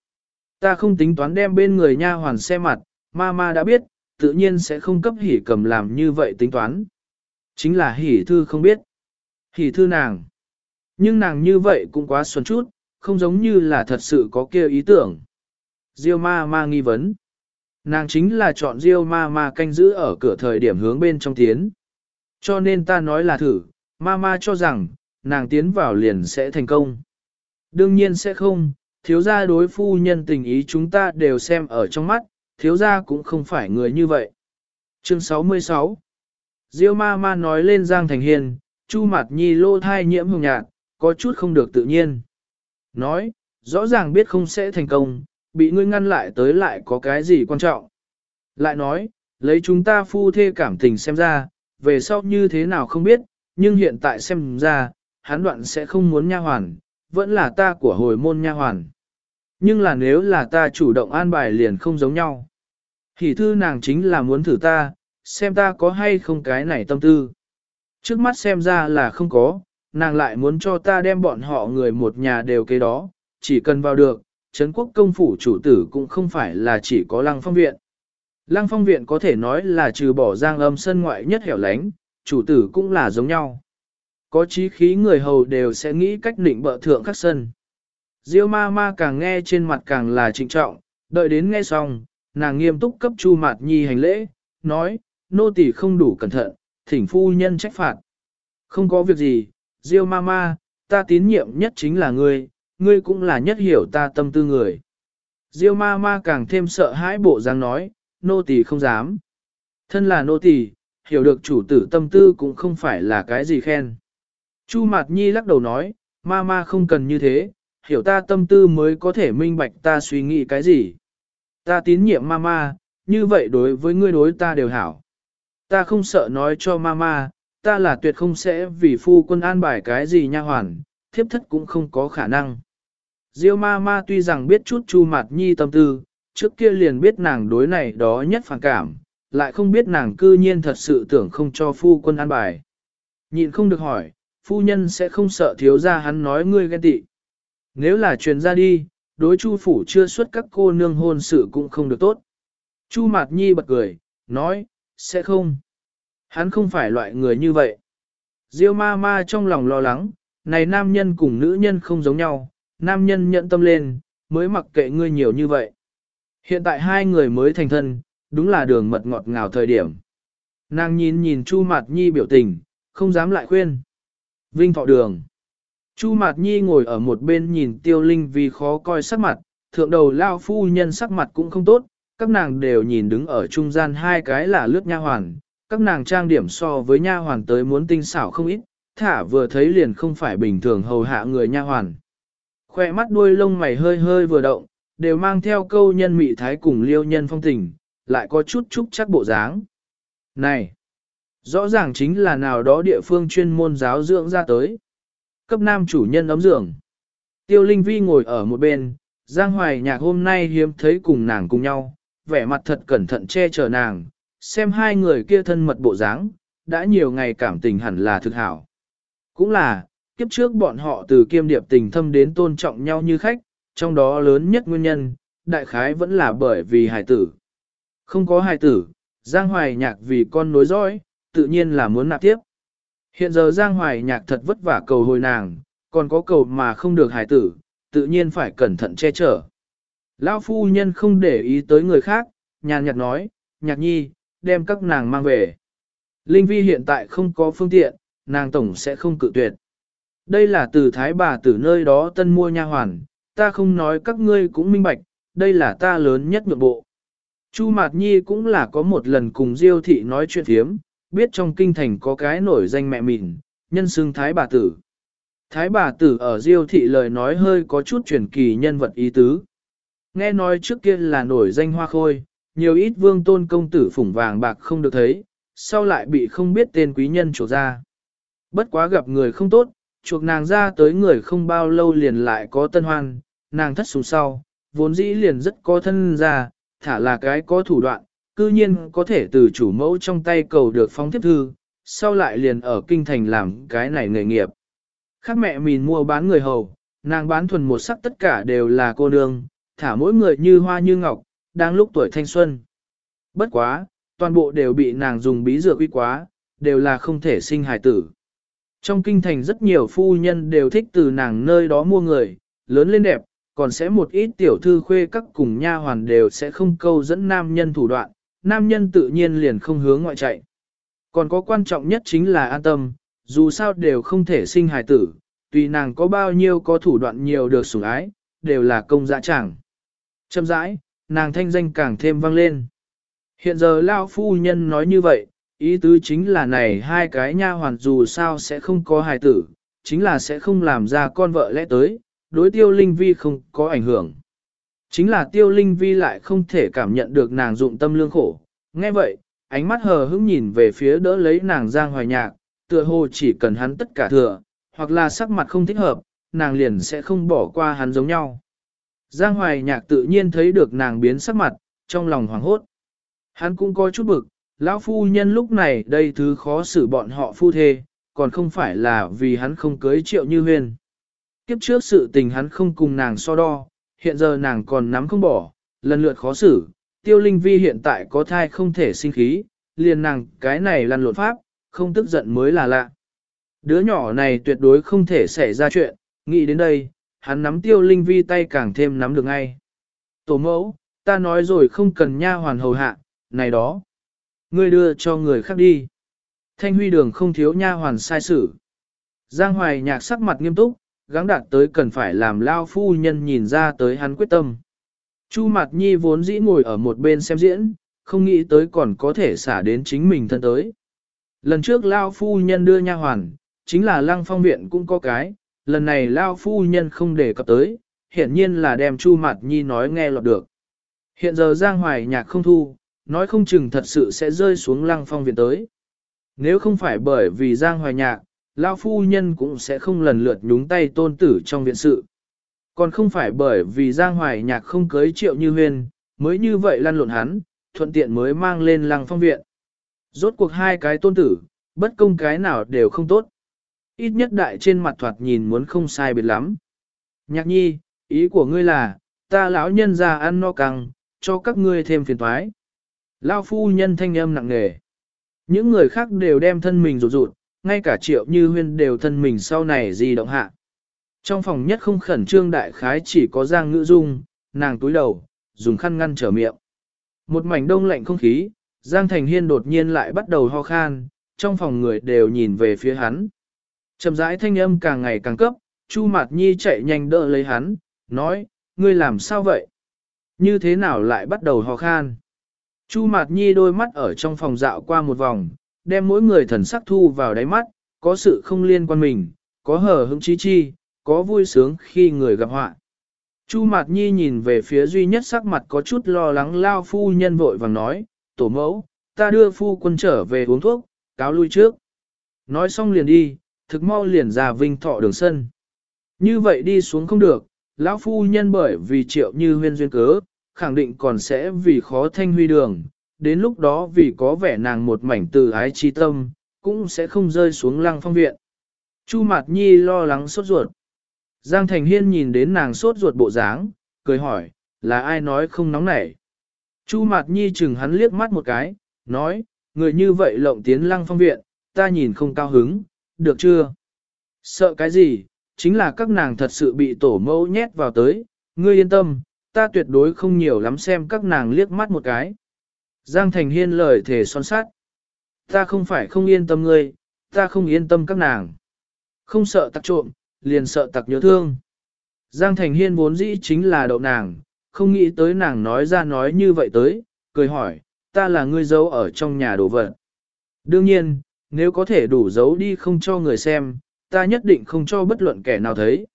Ta không tính toán đem bên người nha hoàn xe mặt, ma ma đã biết, tự nhiên sẽ không cấp hỉ cầm làm như vậy tính toán. Chính là hỉ thư không biết. Hỉ thư nàng. Nhưng nàng như vậy cũng quá xuân chút, không giống như là thật sự có kia ý tưởng. Diêu ma ma nghi vấn. Nàng chính là chọn Diêu ma ma canh giữ ở cửa thời điểm hướng bên trong tiến. Cho nên ta nói là thử, ma ma cho rằng, nàng tiến vào liền sẽ thành công. Đương nhiên sẽ không, thiếu gia đối phu nhân tình ý chúng ta đều xem ở trong mắt, thiếu gia cũng không phải người như vậy. Chương 66 Diêu ma ma nói lên Giang Thành Hiền, Chu mặt nhi lô thai nhiễm hồng nhạt, có chút không được tự nhiên. Nói, rõ ràng biết không sẽ thành công, bị ngươi ngăn lại tới lại có cái gì quan trọng. Lại nói, lấy chúng ta phu thê cảm tình xem ra, về sau như thế nào không biết, nhưng hiện tại xem ra, hắn đoạn sẽ không muốn nha hoàn, vẫn là ta của hồi môn nha hoàn. Nhưng là nếu là ta chủ động an bài liền không giống nhau. Hỷ thư nàng chính là muốn thử ta, xem ta có hay không cái này tâm tư. Trước mắt xem ra là không có, nàng lại muốn cho ta đem bọn họ người một nhà đều kế đó, chỉ cần vào được, Trấn quốc công phủ chủ tử cũng không phải là chỉ có lăng phong viện. Lăng phong viện có thể nói là trừ bỏ giang âm sân ngoại nhất hẻo lánh, chủ tử cũng là giống nhau. Có chí khí người hầu đều sẽ nghĩ cách định bợ thượng các sân. Diêu ma ma càng nghe trên mặt càng là trịnh trọng, đợi đến nghe xong, nàng nghiêm túc cấp chu mạt nhi hành lễ, nói, nô tỳ không đủ cẩn thận, thỉnh phu nhân trách phạt. Không có việc gì, Diêu ma ma, ta tín nhiệm nhất chính là ngươi, ngươi cũng là nhất hiểu ta tâm tư người. Diêu ma ma càng thêm sợ hãi bộ dáng nói, nô tỳ không dám. Thân là nô tỳ, hiểu được chủ tử tâm tư cũng không phải là cái gì khen. Chu Mạt Nhi lắc đầu nói, ma ma không cần như thế, hiểu ta tâm tư mới có thể minh bạch ta suy nghĩ cái gì. Ta tín nhiệm ma ma, như vậy đối với ngươi đối ta đều hảo. Ta không sợ nói cho Mama, ta là tuyệt không sẽ vì phu quân an bài cái gì nha hoàn, thiếp thất cũng không có khả năng. Diêu ma ma tuy rằng biết chút Chu Mạt Nhi tâm tư, trước kia liền biết nàng đối này đó nhất phản cảm, lại không biết nàng cư nhiên thật sự tưởng không cho phu quân an bài. Nhịn không được hỏi, phu nhân sẽ không sợ thiếu ra hắn nói ngươi ghen tị. Nếu là truyền ra đi, đối chu phủ chưa xuất các cô nương hôn sự cũng không được tốt. Chu Mạt Nhi bật cười, nói, sẽ không. Hắn không phải loại người như vậy. Diêu ma ma trong lòng lo lắng, này nam nhân cùng nữ nhân không giống nhau, nam nhân nhận tâm lên, mới mặc kệ ngươi nhiều như vậy. Hiện tại hai người mới thành thân, đúng là đường mật ngọt ngào thời điểm. Nàng nhìn nhìn Chu Mạt Nhi biểu tình, không dám lại khuyên. Vinh thọ đường. Chu Mạt Nhi ngồi ở một bên nhìn tiêu linh vì khó coi sắc mặt, thượng đầu lao phu nhân sắc mặt cũng không tốt, các nàng đều nhìn đứng ở trung gian hai cái là lướt nha hoàn, các nàng trang điểm so với nha hoàn tới muốn tinh xảo không ít, thả vừa thấy liền không phải bình thường hầu hạ người nha hoàn. Khoe mắt đuôi lông mày hơi hơi vừa động, đều mang theo câu nhân mị thái cùng liêu nhân phong tình, lại có chút chút chắc bộ dáng. Này! Rõ ràng chính là nào đó địa phương chuyên môn giáo dưỡng ra tới. Cấp nam chủ nhân ấm dưỡng. Tiêu Linh Vi ngồi ở một bên, Giang Hoài Nhạc hôm nay hiếm thấy cùng nàng cùng nhau, vẻ mặt thật cẩn thận che chở nàng, xem hai người kia thân mật bộ dáng, đã nhiều ngày cảm tình hẳn là thực hảo. Cũng là, kiếp trước bọn họ từ kiêm điệp tình thâm đến tôn trọng nhau như khách, trong đó lớn nhất nguyên nhân, đại khái vẫn là bởi vì hài tử. Không có hài tử, Giang Hoài Nhạc vì con nối dõi, tự nhiên là muốn nạp tiếp. Hiện giờ Giang Hoài Nhạc thật vất vả cầu hồi nàng, còn có cầu mà không được hài tử, tự nhiên phải cẩn thận che chở. Lão phu nhân không để ý tới người khác, nhàn nhạt nói, nhạc nhi, đem các nàng mang về. Linh vi hiện tại không có phương tiện, nàng tổng sẽ không cự tuyệt. Đây là từ thái bà từ nơi đó tân mua nha hoàn, ta không nói các ngươi cũng minh bạch, đây là ta lớn nhất nhượng bộ. Chu Mạt Nhi cũng là có một lần cùng Diêu thị nói chuyện thiếm, biết trong kinh thành có cái nổi danh mẹ mìn, nhân xưng thái bà tử. Thái bà tử ở Diêu thị lời nói hơi có chút truyền kỳ nhân vật ý tứ. Nghe nói trước kia là nổi danh hoa khôi, nhiều ít vương tôn công tử phủng vàng bạc không được thấy, sau lại bị không biết tên quý nhân trổ ra. Bất quá gặp người không tốt, chuộc nàng ra tới người không bao lâu liền lại có tân hoan, nàng thất xuống sau, vốn dĩ liền rất có thân ra, thả là cái có thủ đoạn, cư nhiên có thể từ chủ mẫu trong tay cầu được phóng tiếp thư, sau lại liền ở kinh thành làm cái này nghề nghiệp. Khác mẹ mình mua bán người hầu, nàng bán thuần một sắc tất cả đều là cô nương, thả mỗi người như hoa như ngọc, đang lúc tuổi thanh xuân. Bất quá, toàn bộ đều bị nàng dùng bí dược uy quá, đều là không thể sinh hài tử. Trong kinh thành rất nhiều phu nhân đều thích từ nàng nơi đó mua người, lớn lên đẹp, còn sẽ một ít tiểu thư khuê các cùng nha hoàn đều sẽ không câu dẫn nam nhân thủ đoạn, nam nhân tự nhiên liền không hướng ngoại chạy. Còn có quan trọng nhất chính là an tâm, dù sao đều không thể sinh hài tử, tùy nàng có bao nhiêu có thủ đoạn nhiều được sủng ái, đều là công dạ chẳng. Châm rãi, nàng thanh danh càng thêm vang lên. Hiện giờ Lao Phu Nhân nói như vậy, ý tứ chính là này hai cái nha hoàn dù sao sẽ không có hài tử, chính là sẽ không làm ra con vợ lẽ tới, đối tiêu linh vi không có ảnh hưởng. Chính là tiêu linh vi lại không thể cảm nhận được nàng dụng tâm lương khổ. Nghe vậy, ánh mắt hờ hững nhìn về phía đỡ lấy nàng giang hoài nhạc, tựa hồ chỉ cần hắn tất cả thừa, hoặc là sắc mặt không thích hợp, nàng liền sẽ không bỏ qua hắn giống nhau. Giang hoài nhạc tự nhiên thấy được nàng biến sắc mặt, trong lòng hoảng hốt. Hắn cũng có chút bực, lão phu nhân lúc này đây thứ khó xử bọn họ phu thê, còn không phải là vì hắn không cưới triệu như huyền. Kiếp trước sự tình hắn không cùng nàng so đo, hiện giờ nàng còn nắm không bỏ, lần lượt khó xử, tiêu linh vi hiện tại có thai không thể sinh khí, liền nàng cái này lăn lộn pháp, không tức giận mới là lạ. Đứa nhỏ này tuyệt đối không thể xảy ra chuyện, nghĩ đến đây, hắn nắm tiêu linh vi tay càng thêm nắm được ngay. Tổ mẫu, ta nói rồi không cần nha hoàn hầu hạ, này đó. Ngươi đưa cho người khác đi. Thanh huy đường không thiếu nha hoàn sai sử. Giang hoài nhạc sắc mặt nghiêm túc, gắng đạt tới cần phải làm lao phu nhân nhìn ra tới hắn quyết tâm. Chu Mạt Nhi vốn dĩ ngồi ở một bên xem diễn, không nghĩ tới còn có thể xả đến chính mình thân tới. Lần trước lao phu nhân đưa nha hoàn, chính là lăng phong viện cũng có cái, lần này lao phu nhân không để cập tới, hiển nhiên là đem Chu Mạt Nhi nói nghe lọt được. Hiện giờ Giang Hoài nhạc không thu, nói không chừng thật sự sẽ rơi xuống lăng phong viện tới. Nếu không phải bởi vì Giang Hoài nhạc, Lao phu nhân cũng sẽ không lần lượt nhúng tay tôn tử trong viện sự. Còn không phải bởi vì Giang Hoài Nhạc không cưới triệu như huyên, mới như vậy lăn lộn hắn, thuận tiện mới mang lên lăng phong viện. Rốt cuộc hai cái tôn tử, bất công cái nào đều không tốt. Ít nhất đại trên mặt thoạt nhìn muốn không sai biệt lắm. Nhạc nhi, ý của ngươi là, ta lão nhân ra ăn no căng, cho các ngươi thêm phiền thoái. Lao phu nhân thanh âm nặng nề. Những người khác đều đem thân mình rụt rụt, ngay cả triệu như huyên đều thân mình sau này di động hạ. Trong phòng nhất không khẩn trương đại khái chỉ có giang ngữ dung, nàng túi đầu, dùng khăn ngăn trở miệng. Một mảnh đông lạnh không khí, Giang Thành Hiên đột nhiên lại bắt đầu ho khan, trong phòng người đều nhìn về phía hắn. Chầm rãi thanh âm càng ngày càng cấp, Chu Mạt Nhi chạy nhanh đỡ lấy hắn, nói, ngươi làm sao vậy? Như thế nào lại bắt đầu ho khan? Chu Mạt Nhi đôi mắt ở trong phòng dạo qua một vòng, đem mỗi người thần sắc thu vào đáy mắt, có sự không liên quan mình, có hờ hững chi chi, có vui sướng khi người gặp họa. Chu Mạt Nhi nhìn về phía duy nhất sắc mặt có chút lo lắng lao phu nhân vội vàng nói, tổ mẫu, ta đưa phu quân trở về uống thuốc, cáo lui trước. Nói xong liền đi, thực mau liền ra vinh thọ đường sân. Như vậy đi xuống không được, lão phu nhân bởi vì triệu như huyên duyên cớ, khẳng định còn sẽ vì khó thanh huy đường, đến lúc đó vì có vẻ nàng một mảnh từ ái chi tâm, cũng sẽ không rơi xuống lăng phong viện. Chu Mạt Nhi lo lắng sốt ruột. Giang Thành Hiên nhìn đến nàng sốt ruột bộ dáng, cười hỏi, là ai nói không nóng nảy. Chu Mạt Nhi chừng hắn liếc mắt một cái, nói, người như vậy lộng tiến lăng phong viện, ta nhìn không cao hứng, được chưa? Sợ cái gì, chính là các nàng thật sự bị tổ mẫu nhét vào tới, ngươi yên tâm, ta tuyệt đối không nhiều lắm xem các nàng liếc mắt một cái. Giang Thành Hiên lời thể son sát. Ta không phải không yên tâm ngươi, ta không yên tâm các nàng. Không sợ tặc trộm, liền sợ tặc nhớ thương. Giang Thành Hiên vốn dĩ chính là đậu nàng, không nghĩ tới nàng nói ra nói như vậy tới, cười hỏi, ta là ngươi giấu ở trong nhà đồ vật. Đương nhiên, nếu có thể đủ giấu đi không cho người xem, ta nhất định không cho bất luận kẻ nào thấy.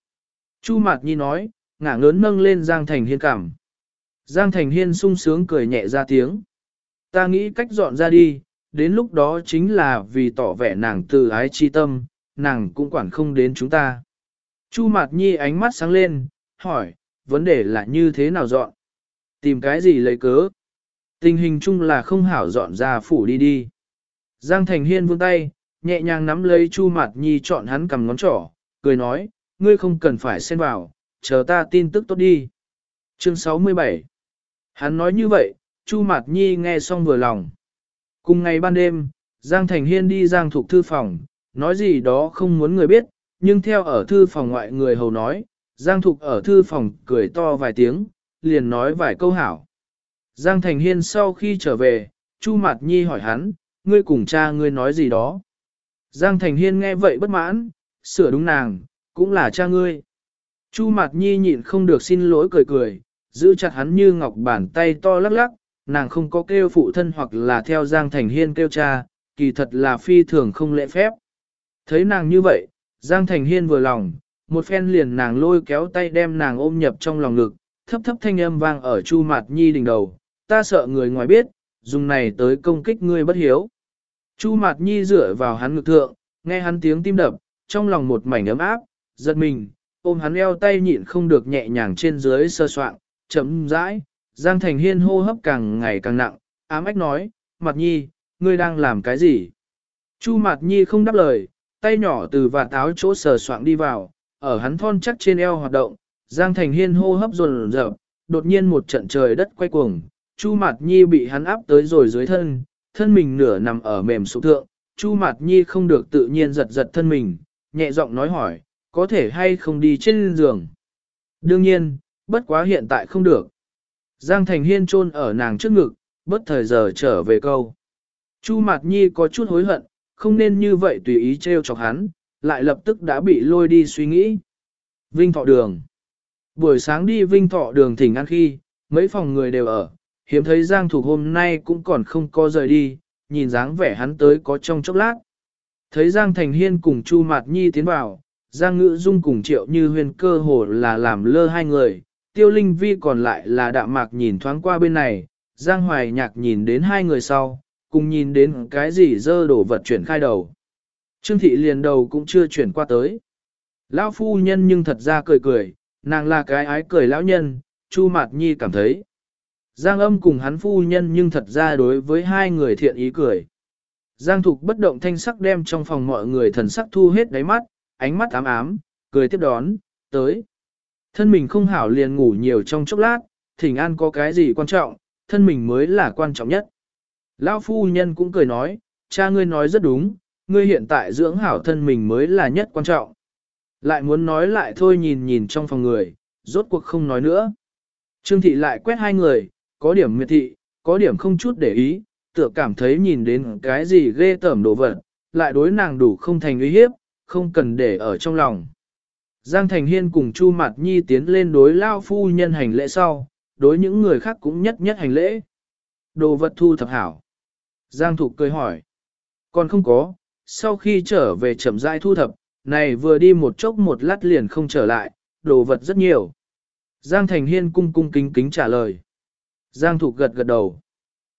Chu Mạt Nhi nói, ngả ngớn nâng lên Giang Thành Hiên cảm. Giang Thành Hiên sung sướng cười nhẹ ra tiếng. Ta nghĩ cách dọn ra đi, đến lúc đó chính là vì tỏ vẻ nàng từ ái chi tâm, nàng cũng quản không đến chúng ta. Chu Mạt Nhi ánh mắt sáng lên, hỏi, vấn đề là như thế nào dọn? Tìm cái gì lấy cớ? Tình hình chung là không hảo dọn ra phủ đi đi. Giang Thành Hiên vươn tay, nhẹ nhàng nắm lấy Chu Mạt Nhi chọn hắn cầm ngón trỏ, cười nói, ngươi không cần phải xen vào, chờ ta tin tức tốt đi. Chương 67 Hắn nói như vậy, Chu Mạt Nhi nghe xong vừa lòng. Cùng ngày ban đêm, Giang Thành Hiên đi Giang Thục thư phòng, nói gì đó không muốn người biết, nhưng theo ở thư phòng ngoại người hầu nói, Giang Thục ở thư phòng cười to vài tiếng, liền nói vài câu hảo. Giang Thành Hiên sau khi trở về, Chu Mạt Nhi hỏi hắn, ngươi cùng cha ngươi nói gì đó. Giang Thành Hiên nghe vậy bất mãn, sửa đúng nàng, cũng là cha ngươi. Chu Mạt Nhi nhịn không được xin lỗi cười cười, giữ chặt hắn như ngọc bàn tay to lắc lắc, nàng không có kêu phụ thân hoặc là theo Giang Thành Hiên kêu cha, kỳ thật là phi thường không lễ phép. Thấy nàng như vậy, Giang Thành Hiên vừa lòng, một phen liền nàng lôi kéo tay đem nàng ôm nhập trong lòng ngực, thấp thấp thanh âm vang ở Chu Mạt Nhi đỉnh đầu, ta sợ người ngoài biết, dùng này tới công kích ngươi bất hiếu. Chu Mạt Nhi dựa vào hắn ngực thượng, nghe hắn tiếng tim đập, trong lòng một mảnh ấm áp, giật mình, ôm hắn eo tay nhịn không được nhẹ nhàng trên dưới sơ soạn, chậm rãi, Giang Thành Hiên hô hấp càng ngày càng nặng, ám ách nói, Mạt Nhi, ngươi đang làm cái gì? Chu Mạt Nhi không đáp lời, tay nhỏ từ và táo chỗ sờ soạn đi vào, ở hắn thon chắc trên eo hoạt động, Giang Thành Hiên hô hấp dồn dập, đột nhiên một trận trời đất quay cuồng, Chu Mạt Nhi bị hắn áp tới rồi dưới thân, thân mình nửa nằm ở mềm sụp thượng, Chu Mạt Nhi không được tự nhiên giật giật thân mình, nhẹ giọng nói hỏi, có thể hay không đi trên giường? Đương nhiên, bất quá hiện tại không được. Giang Thành Hiên chôn ở nàng trước ngực, bất thời giờ trở về câu. Chu Mạt Nhi có chút hối hận, không nên như vậy tùy ý trêu chọc hắn, lại lập tức đã bị lôi đi suy nghĩ. Vinh Thọ Đường Buổi sáng đi Vinh Thọ Đường thỉnh ăn khi, mấy phòng người đều ở, hiếm thấy Giang Thục hôm nay cũng còn không có rời đi, nhìn dáng vẻ hắn tới có trong chốc lát. Thấy Giang Thành Hiên cùng Chu Mạt Nhi tiến vào, Giang Ngữ Dung cùng Triệu Như Huyền cơ hồ là làm lơ hai người, Tiêu Linh Vi còn lại là đạm mạc nhìn thoáng qua bên này, Giang Hoài Nhạc nhìn đến hai người sau, cùng nhìn đến cái gì dơ đổ vật chuyển khai đầu. Trương Thị liền đầu cũng chưa chuyển qua tới. Lão phu nhân nhưng thật ra cười cười, nàng là cái ái cười lão nhân, Chu Mạt Nhi cảm thấy. Giang âm cùng hắn phu nhân nhưng thật ra đối với hai người thiện ý cười. Giang Thục bất động thanh sắc đem trong phòng mọi người thần sắc thu hết đáy mắt, ánh mắt ám ám, cười tiếp đón, tới. Thân mình không hảo liền ngủ nhiều trong chốc lát, thỉnh an có cái gì quan trọng, thân mình mới là quan trọng nhất. Lão phu nhân cũng cười nói, cha ngươi nói rất đúng, ngươi hiện tại dưỡng hảo thân mình mới là nhất quan trọng. Lại muốn nói lại thôi nhìn nhìn trong phòng người, rốt cuộc không nói nữa. Trương thị lại quét hai người, có điểm miệt thị, có điểm không chút để ý, tựa cảm thấy nhìn đến cái gì ghê tởm đồ vật, lại đối nàng đủ không thành uy hiếp, không cần để ở trong lòng. Giang Thành Hiên cùng Chu Mạt Nhi tiến lên đối lao phu nhân hành lễ sau, đối những người khác cũng nhất nhất hành lễ. Đồ vật thu thập hảo. Giang Thục cười hỏi. Còn không có, sau khi trở về chậm rãi thu thập, này vừa đi một chốc một lát liền không trở lại, đồ vật rất nhiều. Giang Thành Hiên cung cung kính kính trả lời. Giang Thục gật gật đầu.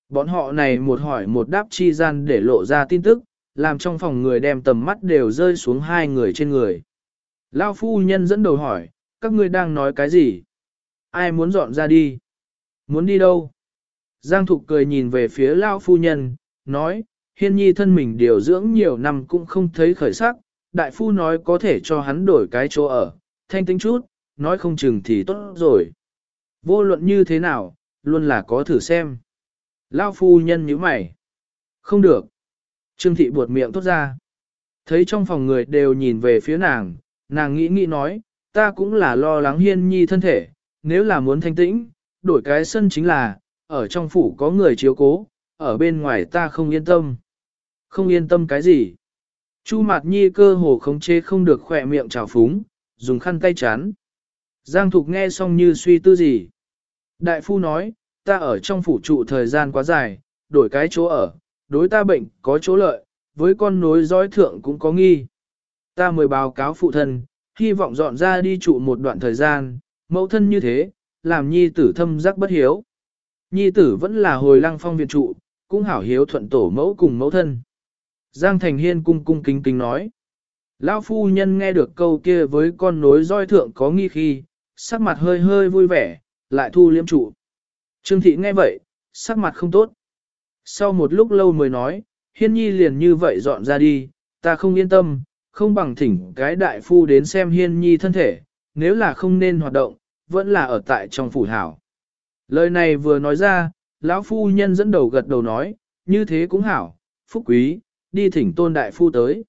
Bọn họ này một hỏi một đáp chi gian để lộ ra tin tức, làm trong phòng người đem tầm mắt đều rơi xuống hai người trên người. Lao phu nhân dẫn đầu hỏi, các ngươi đang nói cái gì? Ai muốn dọn ra đi? Muốn đi đâu? Giang Thục cười nhìn về phía Lao phu nhân, nói, hiên nhi thân mình điều dưỡng nhiều năm cũng không thấy khởi sắc, đại phu nói có thể cho hắn đổi cái chỗ ở, thanh tính chút, nói không chừng thì tốt rồi. Vô luận như thế nào, luôn là có thử xem. Lao phu nhân nhíu mày. Không được. Trương thị buột miệng tốt ra. Thấy trong phòng người đều nhìn về phía nàng, nàng nghĩ nghĩ nói, ta cũng là lo lắng hiên nhi thân thể, nếu là muốn thanh tĩnh, đổi cái sân chính là, ở trong phủ có người chiếu cố, ở bên ngoài ta không yên tâm. Không yên tâm cái gì? Chu Mạt Nhi cơ hồ khống chế không được khỏe miệng trào phúng, dùng khăn tay chán. Giang Thục nghe xong như suy tư gì. Đại phu nói, ta ở trong phủ trụ thời gian quá dài, đổi cái chỗ ở, đối ta bệnh có chỗ lợi, với con nối dõi thượng cũng có nghi. Ta mới báo cáo phụ thân, hy vọng dọn ra đi trụ một đoạn thời gian, mẫu thân như thế, làm nhi tử thâm giác bất hiếu. Nhi tử vẫn là hồi lăng phong viện trụ, cũng hảo hiếu thuận tổ mẫu cùng mẫu thân. Giang Thành Hiên cung cung kính kính nói. Lão phu nhân nghe được câu kia với con nối roi thượng có nghi khi, sắc mặt hơi hơi vui vẻ, lại thu liêm trụ. Trương thị nghe vậy, sắc mặt không tốt. Sau một lúc lâu mới nói, hiên nhi liền như vậy dọn ra đi, ta không yên tâm, không bằng thỉnh cái đại phu đến xem hiên nhi thân thể, nếu là không nên hoạt động, vẫn là ở tại trong phủ hảo. Lời này vừa nói ra, lão phu nhân dẫn đầu gật đầu nói, như thế cũng hảo, phúc quý, đi thỉnh tôn đại phu tới.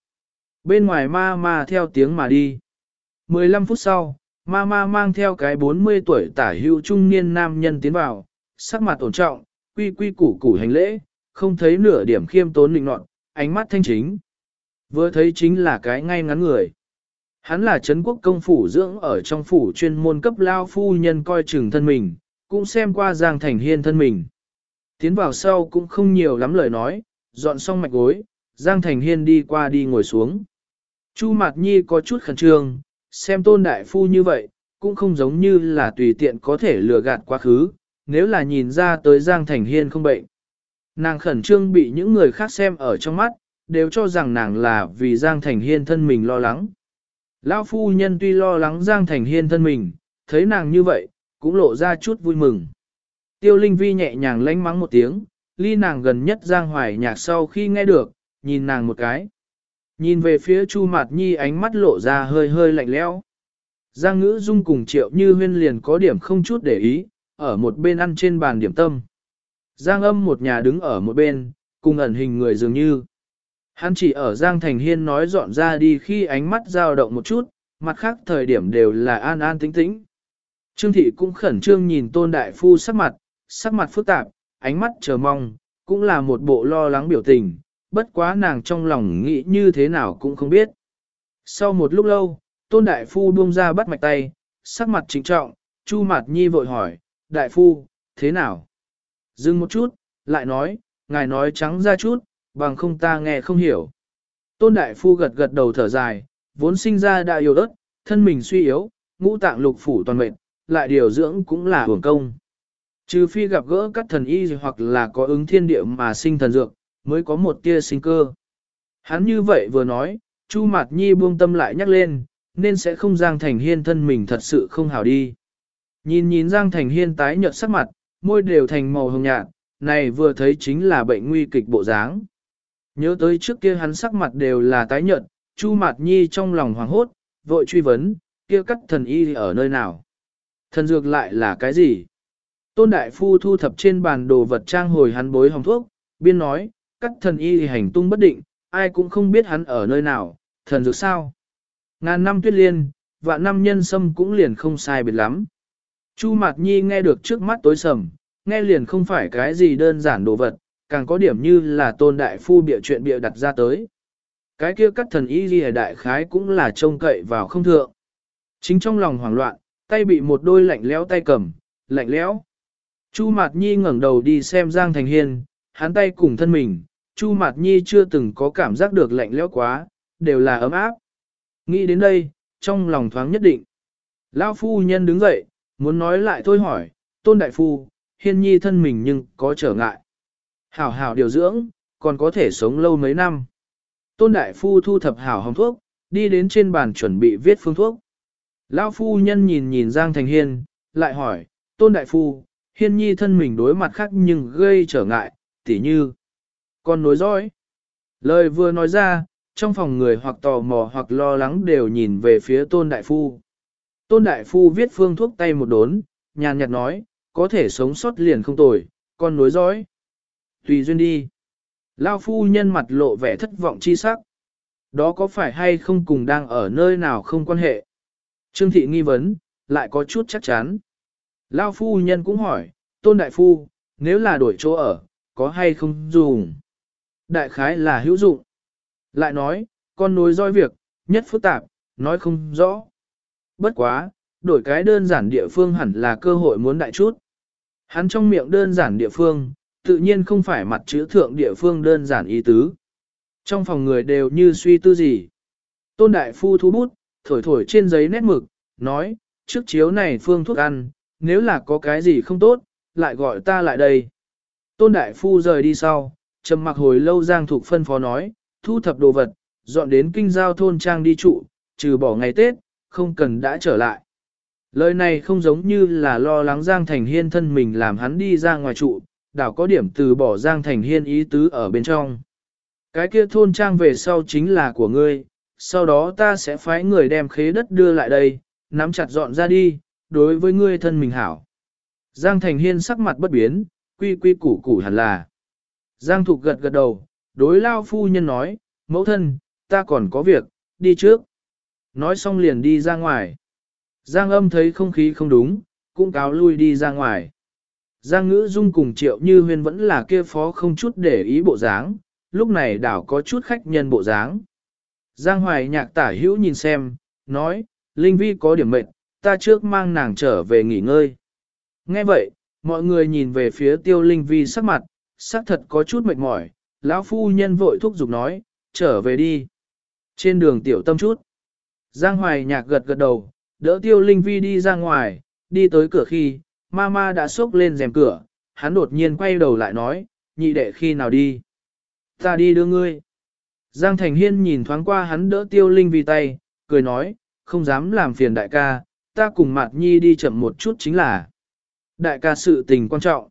Bên ngoài ma ma theo tiếng mà đi. 15 phút sau, ma ma mang theo cái 40 tuổi tả hữu trung niên nam nhân tiến vào, sắc mặt ổn trọng, quy quy củ củ hành lễ, không thấy nửa điểm khiêm tốn định nọt, ánh mắt thanh chính. Vừa thấy chính là cái ngay ngắn người. Hắn là Trấn quốc công phủ dưỡng ở trong phủ chuyên môn cấp lao phu nhân coi chừng thân mình, cũng xem qua Giang Thành Hiên thân mình. Tiến vào sau cũng không nhiều lắm lời nói, dọn xong mạch gối, Giang Thành Hiên đi qua đi ngồi xuống. Chu Mạt Nhi có chút khẩn trương, xem tôn đại phu như vậy, cũng không giống như là tùy tiện có thể lừa gạt quá khứ, nếu là nhìn ra tới Giang Thành Hiên không bệnh. Nàng khẩn trương bị những người khác xem ở trong mắt, đều cho rằng nàng là vì Giang Thành Hiên thân mình lo lắng. Lão phu nhân tuy lo lắng Giang Thành Hiên thân mình, thấy nàng như vậy, cũng lộ ra chút vui mừng. Tiêu Linh Vi nhẹ nhàng lánh mắng một tiếng, ly nàng gần nhất Giang Hoài nhạc sau khi nghe được, nhìn nàng một cái. Nhìn về phía Chu Mạt Nhi ánh mắt lộ ra hơi hơi lạnh lẽo. Giang Ngữ Dung cùng Triệu Như Huyên liền có điểm không chút để ý, ở một bên ăn trên bàn điểm tâm. Giang âm một nhà đứng ở một bên, cùng ẩn hình người dường như. Hắn chỉ ở Giang Thành Hiên nói dọn ra đi khi ánh mắt dao động một chút, mặt khác thời điểm đều là an an tĩnh tĩnh. Trương thị cũng khẩn trương nhìn tôn đại phu sắc mặt, sắc mặt phức tạp, ánh mắt chờ mong, cũng là một bộ lo lắng biểu tình, bất quá nàng trong lòng nghĩ như thế nào cũng không biết. Sau một lúc lâu, tôn đại phu buông ra bắt mạch tay, sắc mặt trịnh trọng, chu mạt nhi vội hỏi, đại phu, thế nào? Dừng một chút, lại nói, ngài nói trắng ra chút, bằng không ta nghe không hiểu. Tôn đại phu gật gật đầu thở dài, vốn sinh ra đã yếu ớt, thân mình suy yếu, ngũ tạng lục phủ toàn mệnh, lại điều dưỡng cũng là hưởng công. Trừ phi gặp gỡ các thần y hoặc là có ứng thiên địa mà sinh thần dược, mới có một tia sinh cơ. Hắn như vậy vừa nói, Chu Mạt Nhi buông tâm lại nhắc lên, nên sẽ không Giang Thành Hiên thân mình thật sự không hảo đi. Nhìn nhìn Giang Thành Hiên tái nhợt sắc mặt, môi đều thành màu hồng nhạt, này vừa thấy chính là bệnh nguy kịch bộ dáng. Nhớ tới trước kia hắn sắc mặt đều là tái nhợt, Chu Mạt Nhi trong lòng hoảng hốt, vội truy vấn, kia cắt thần y ở nơi nào? Thần dược lại là cái gì? Tôn Đại Phu thu thập trên bàn đồ vật trang hồi hắn bối hồng thuốc, biên nói, cắt thần y hành tung bất định, ai cũng không biết hắn ở nơi nào, thần dược sao. Ngàn năm tuyết liên, vạn năm nhân sâm cũng liền không sai biệt lắm. Chu Mạt Nhi nghe được trước mắt tối sầm, nghe liền không phải cái gì đơn giản đồ vật, càng có điểm như là tôn đại phu bịa chuyện bịa đặt ra tới. Cái kia cắt thần y ghi đại khái cũng là trông cậy vào không thượng. Chính trong lòng hoảng loạn, tay bị một đôi lạnh lẽo tay cầm, lạnh lẽo. Chu Mạt Nhi ngẩng đầu đi xem Giang Thành Hiên, hắn tay cùng thân mình, Chu Mạt Nhi chưa từng có cảm giác được lạnh lẽo quá, đều là ấm áp. Nghĩ đến đây, trong lòng thoáng nhất định. Lão phu nhân đứng dậy, muốn nói lại thôi hỏi, tôn đại phu, hiên nhi thân mình nhưng có trở ngại. Hảo hảo điều dưỡng, còn có thể sống lâu mấy năm. Tôn đại phu thu thập hảo hồng thuốc, đi đến trên bàn chuẩn bị viết phương thuốc. Lão phu nhân nhìn nhìn Giang Thành Hiên, lại hỏi, tôn đại phu, hiên nhi thân mình đối mặt khác nhưng gây trở ngại, tỉ như, con nối dõi. Lời vừa nói ra, trong phòng người hoặc tò mò hoặc lo lắng đều nhìn về phía tôn đại phu. Tôn đại phu viết phương thuốc tay một đốn, nhàn nhạt nói, có thể sống sót liền không tồi, con nối dõi. Tùy duyên đi. Lao phu nhân mặt lộ vẻ thất vọng chi sắc. Đó có phải hay không cùng đang ở nơi nào không quan hệ? Trương thị nghi vấn, lại có chút chắc chắn. Lao phu nhân cũng hỏi, tôn đại phu, nếu là đổi chỗ ở, có hay không dùng? Đại khái là hữu dụng. Lại nói, con nối roi việc, nhất phức tạp, nói không rõ. Bất quá, đổi cái đơn giản địa phương hẳn là cơ hội muốn đại chút. Hắn trong miệng đơn giản địa phương, tự nhiên không phải mặt chữ thượng địa phương đơn giản ý tứ. Trong phòng người đều như suy tư gì. Tôn Đại Phu thu bút, thổi thổi trên giấy nét mực, nói, trước chiếu này phương thuốc ăn, nếu là có cái gì không tốt, lại gọi ta lại đây. Tôn Đại Phu rời đi sau, trầm mặc hồi lâu Giang Thục phân phó nói, thu thập đồ vật, dọn đến kinh giao thôn trang đi trụ, trừ bỏ ngày Tết, không cần đã trở lại. Lời này không giống như là lo lắng Giang Thành Hiên thân mình làm hắn đi ra ngoài trụ, đảo có điểm từ bỏ Giang Thành Hiên ý tứ ở bên trong. Cái kia thôn trang về sau chính là của ngươi, sau đó ta sẽ phái người đem khế đất đưa lại đây, nắm chặt dọn ra đi, đối với ngươi thân mình hảo. Giang Thành Hiên sắc mặt bất biến, quy quy củ củ hẳn là. Giang Thục gật gật đầu, đối lao phu nhân nói, mẫu thân, ta còn có việc, đi trước. Nói xong liền đi ra ngoài. Giang âm thấy không khí không đúng, cũng cáo lui đi ra ngoài. Giang ngữ dung cùng triệu như huyên vẫn là kia phó không chút để ý bộ dáng, lúc này đảo có chút khách nhân bộ dáng. Giang hoài nhạc tả hữu nhìn xem, nói, Linh Vi có điểm mệnh, ta trước mang nàng trở về nghỉ ngơi. Nghe vậy, mọi người nhìn về phía tiêu Linh Vi sắc mặt, xác thật có chút mệt mỏi, lão phu nhân vội thúc giục nói, trở về đi. Trên đường tiểu tâm chút. Giang hoài nhạc gật gật đầu, đỡ tiêu Linh Vi đi ra ngoài, đi tới cửa khi, Mama đã xốc lên rèm cửa, hắn đột nhiên quay đầu lại nói, nhị đệ khi nào đi. Ta đi đưa ngươi. Giang Thành Hiên nhìn thoáng qua hắn đỡ tiêu linh vi tay, cười nói, không dám làm phiền đại ca, ta cùng mặt nhi đi chậm một chút chính là. Đại ca sự tình quan trọng.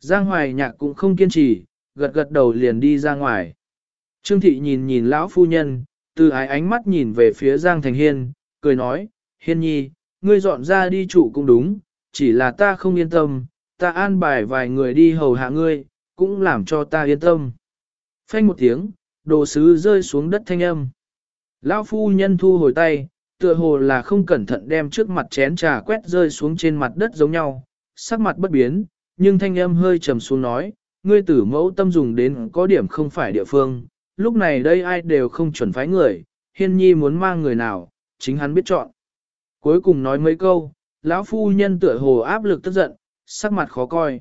Giang Hoài Nhạc cũng không kiên trì, gật gật đầu liền đi ra ngoài. Trương Thị nhìn nhìn lão phu nhân, từ ái ánh mắt nhìn về phía Giang Thành Hiên, cười nói, Hiên nhi, ngươi dọn ra đi trụ cũng đúng, chỉ là ta không yên tâm, ta an bài vài người đi hầu hạ ngươi, cũng làm cho ta yên tâm. Phanh một tiếng, đồ sứ rơi xuống đất thanh âm. Lão phu nhân thu hồi tay, tựa hồ là không cẩn thận đem trước mặt chén trà quét rơi xuống trên mặt đất giống nhau, sắc mặt bất biến, nhưng thanh âm hơi trầm xuống nói, ngươi tử mẫu tâm dùng đến có điểm không phải địa phương, lúc này đây ai đều không chuẩn phái người, hiên nhi muốn mang người nào, chính hắn biết chọn. Cuối cùng nói mấy câu, lão phu nhân tựa hồ áp lực tức giận, sắc mặt khó coi.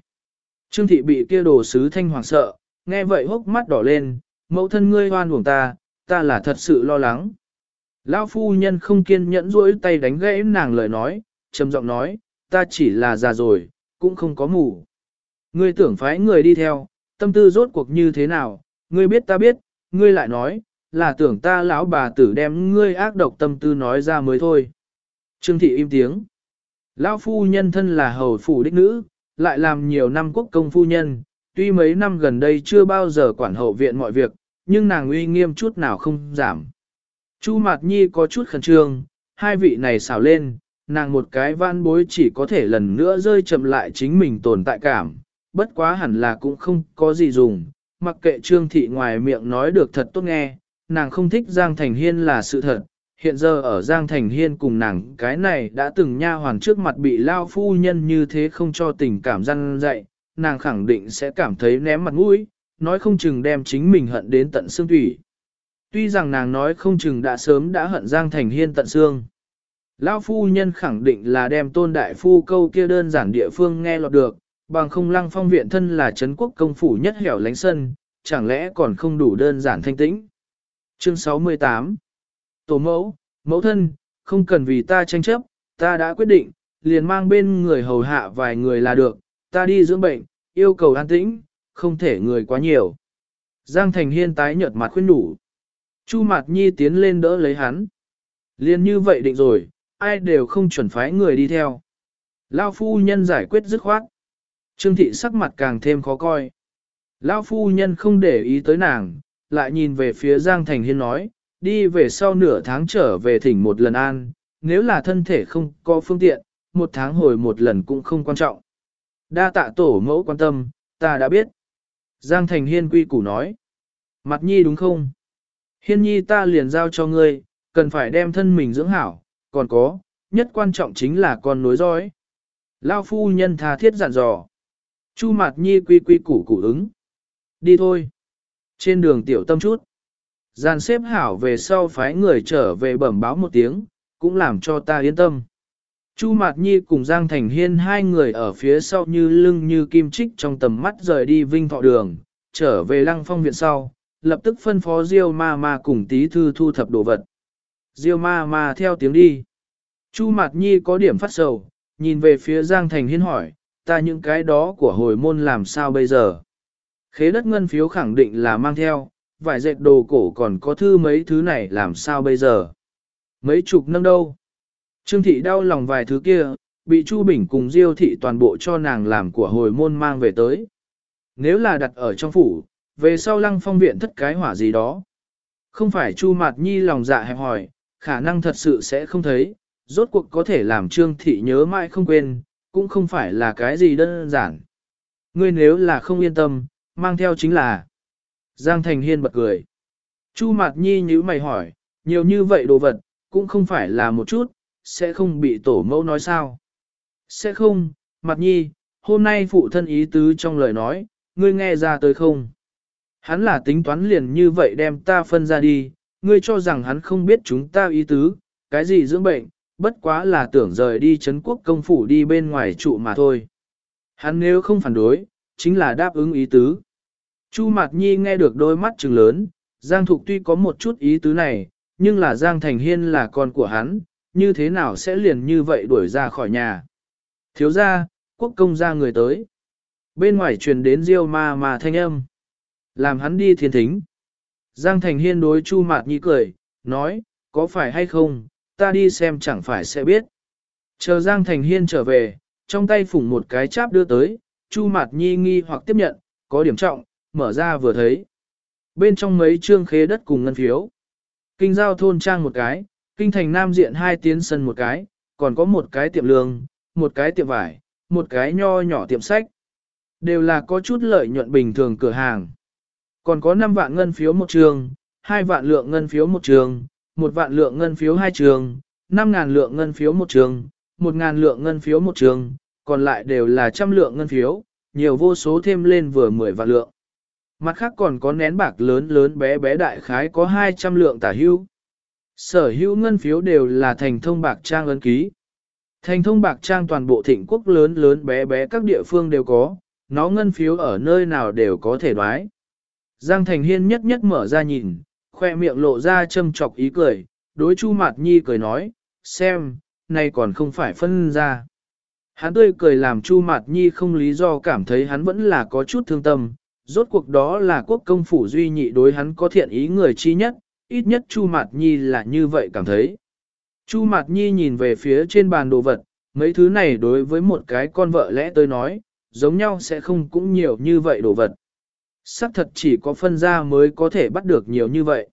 Trương thị bị kia đồ sứ thanh hoàng sợ, nghe vậy hốc mắt đỏ lên, mẫu thân ngươi hoan uổng ta, ta là thật sự lo lắng. Lão phu nhân không kiên nhẫn duỗi tay đánh gãy nàng lời nói, trầm giọng nói, ta chỉ là già rồi, cũng không có mù. Ngươi tưởng phái người đi theo, tâm tư rốt cuộc như thế nào, ngươi biết ta biết, ngươi lại nói, là tưởng ta lão bà tử đem ngươi ác độc tâm tư nói ra mới thôi. Trương thị im tiếng. Lão phu nhân thân là hầu phủ đích nữ, lại làm nhiều năm quốc công phu nhân, tuy mấy năm gần đây chưa bao giờ quản hậu viện mọi việc, nhưng nàng uy nghiêm chút nào không giảm. Chu Mạt Nhi có chút khẩn trương, hai vị này xảo lên, nàng một cái van bối chỉ có thể lần nữa rơi chậm lại chính mình tồn tại cảm, bất quá hẳn là cũng không có gì dùng, mặc kệ Trương Thị ngoài miệng nói được thật tốt nghe, nàng không thích Giang Thành Hiên là sự thật. Hiện giờ ở Giang Thành Hiên cùng nàng cái này đã từng nha hoàn trước mặt bị lao phu nhân như thế không cho tình cảm răn dạy, nàng khẳng định sẽ cảm thấy ném mặt mũi, nói không chừng đem chính mình hận đến tận xương thủy. Tuy rằng nàng nói không chừng đã sớm đã hận Giang Thành Hiên tận xương. Lão phu nhân khẳng định là đem tôn đại phu câu kia đơn giản địa phương nghe lọt được, bằng không lăng phong viện thân là Trấn quốc công phủ nhất hẻo lánh sân, chẳng lẽ còn không đủ đơn giản thanh tĩnh. Chương 68 Tổ mẫu, mẫu thân, không cần vì ta tranh chấp, ta đã quyết định, liền mang bên người hầu hạ vài người là được, ta đi dưỡng bệnh, yêu cầu an tĩnh, không thể người quá nhiều. Giang Thành Hiên tái nhợt mặt khuyên đủ. Chu Mạt Nhi tiến lên đỡ lấy hắn. Liên như vậy định rồi, ai đều không chuẩn phái người đi theo. Lao phu nhân giải quyết dứt khoát. Trương thị sắc mặt càng thêm khó coi. Lao phu nhân không để ý tới nàng, lại nhìn về phía Giang Thành Hiên nói, đi về sau nửa tháng trở về thỉnh một lần an, nếu là thân thể không có phương tiện, một tháng hồi một lần cũng không quan trọng. Đa tạ tổ mẫu quan tâm, ta đã biết. Giang Thành Hiên quy củ nói. Mặt nhi đúng không? Hiên nhi ta liền giao cho ngươi, cần phải đem thân mình dưỡng hảo, còn có, nhất quan trọng chính là con nối dõi. Lao phu nhân tha thiết dặn dò. Chu mạt nhi quy quy củ củ ứng. Đi thôi. Trên đường tiểu tâm chút. Gian xếp hảo về sau phái người trở về bẩm báo một tiếng, cũng làm cho ta yên tâm. Chu Mạt Nhi cùng Giang Thành Hiên hai người ở phía sau như lưng như kim trích trong tầm mắt rời đi vinh thọ đường, trở về lăng phong viện sau, lập tức phân phó Diêu ma ma cùng tí thư thu thập đồ vật. Diêu ma ma theo tiếng đi. Chu Mạt Nhi có điểm phát sầu, nhìn về phía Giang Thành Hiên hỏi, ta những cái đó của hồi môn làm sao bây giờ? Khế đất ngân phiếu khẳng định là mang theo, vải dệt đồ cổ còn có thư mấy thứ này làm sao bây giờ? Mấy chục nâng đâu? Trương thị đau lòng vài thứ kia, bị Chu Bình cùng Diêu thị toàn bộ cho nàng làm của hồi môn mang về tới. Nếu là đặt ở trong phủ, về sau lăng phong viện thất cái hỏa gì đó. Không phải Chu Mạt Nhi lòng dạ hẹp hỏi, khả năng thật sự sẽ không thấy, rốt cuộc có thể làm Trương thị nhớ mãi không quên, cũng không phải là cái gì đơn giản. Ngươi nếu là không yên tâm, mang theo chính là. Giang Thành Hiên bật cười. Chu Mạt Nhi nhíu mày hỏi, nhiều như vậy đồ vật, cũng không phải là một chút, sẽ không bị tổ mẫu nói sao. Sẽ không, Mạt nhi, hôm nay phụ thân ý tứ trong lời nói, ngươi nghe ra tới không? Hắn là tính toán liền như vậy đem ta phân ra đi, ngươi cho rằng hắn không biết chúng ta ý tứ, cái gì dưỡng bệnh, bất quá là tưởng rời đi Trấn quốc công phủ đi bên ngoài trụ mà thôi. Hắn nếu không phản đối, chính là đáp ứng ý tứ. Chu Mạt Nhi nghe được đôi mắt trừng lớn, Giang Thục tuy có một chút ý tứ này, nhưng là Giang Thành Hiên là con của hắn, như thế nào sẽ liền như vậy đuổi ra khỏi nhà. Thiếu ra, quốc công ra người tới. Bên ngoài truyền đến diêu ma mà thanh âm. Làm hắn đi thiên thính. Giang Thành Hiên đối Chu Mạt Nhi cười, nói, có phải hay không, ta đi xem chẳng phải sẽ biết. Chờ Giang Thành Hiên trở về, trong tay phủng một cái cháp đưa tới, Chu Mạt Nhi nghi hoặc tiếp nhận, có điểm trọng, mở ra vừa thấy. Bên trong mấy trương khế đất cùng ngân phiếu. Kinh giao thôn trang một cái, kinh thành nam diện hai tiến sân một cái, còn có một cái tiệm lương, một cái tiệm vải, một cái nho nhỏ tiệm sách. Đều là có chút lợi nhuận bình thường cửa hàng. Còn có 5 vạn ngân phiếu một trường, 2 vạn lượng ngân phiếu một trường, 1 vạn lượng ngân phiếu hai trường, 5 ngàn lượng ngân phiếu một trường, 1 ngàn lượng ngân phiếu một trường, còn lại đều là trăm lượng ngân phiếu, nhiều vô số thêm lên vừa 10 vạn lượng. Mặt khác còn có nén bạc lớn lớn bé bé đại khái có 200 lượng tả hưu. Sở hữu ngân phiếu đều là thành thông bạc trang ấn ký. Thành thông bạc trang toàn bộ thịnh quốc lớn lớn bé bé các địa phương đều có, nó ngân phiếu ở nơi nào đều có thể đoái. Giang Thành Hiên nhất nhất mở ra nhìn, khoe miệng lộ ra châm chọc ý cười, đối Chu Mạt Nhi cười nói, xem, này còn không phải phân ra. Hắn tươi cười làm Chu Mạt Nhi không lý do cảm thấy hắn vẫn là có chút thương tâm, rốt cuộc đó là quốc công phủ duy nhị đối hắn có thiện ý người chi nhất, ít nhất Chu Mạt Nhi là như vậy cảm thấy. Chu Mạt Nhi nhìn về phía trên bàn đồ vật, mấy thứ này đối với một cái con vợ lẽ tôi nói, giống nhau sẽ không cũng nhiều như vậy đồ vật. Sắc thật chỉ có phân ra mới có thể bắt được nhiều như vậy.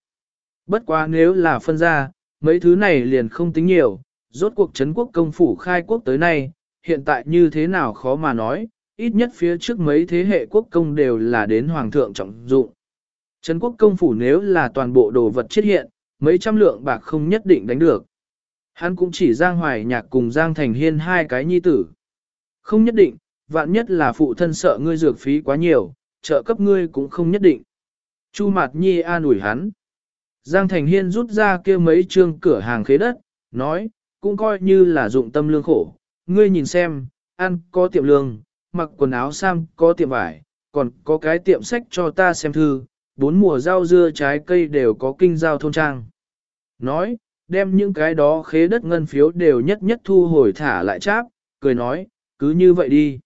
Bất quá nếu là phân ra, mấy thứ này liền không tính nhiều, rốt cuộc Trấn quốc công phủ khai quốc tới nay, hiện tại như thế nào khó mà nói, ít nhất phía trước mấy thế hệ quốc công đều là đến hoàng thượng trọng dụng. Trấn quốc công phủ nếu là toàn bộ đồ vật chết hiện, mấy trăm lượng bạc không nhất định đánh được. Hắn cũng chỉ Giang Hoài Nhạc cùng Giang Thành Hiên hai cái nhi tử. Không nhất định, vạn nhất là phụ thân sợ ngươi dược phí quá nhiều, trợ cấp ngươi cũng không nhất định. Chu Mạt Nhi an ủi hắn. Giang Thành Hiên rút ra kia mấy trương cửa hàng khế đất, nói, cũng coi như là dụng tâm lương khổ. Ngươi nhìn xem, ăn có tiệm lương, mặc quần áo sam có tiệm vải, còn có cái tiệm sách cho ta xem thư, bốn mùa rau dưa trái cây đều có kinh giao thôn trang. Nói, đem những cái đó khế đất ngân phiếu đều nhất nhất thu hồi thả lại cháp, cười nói, cứ như vậy đi.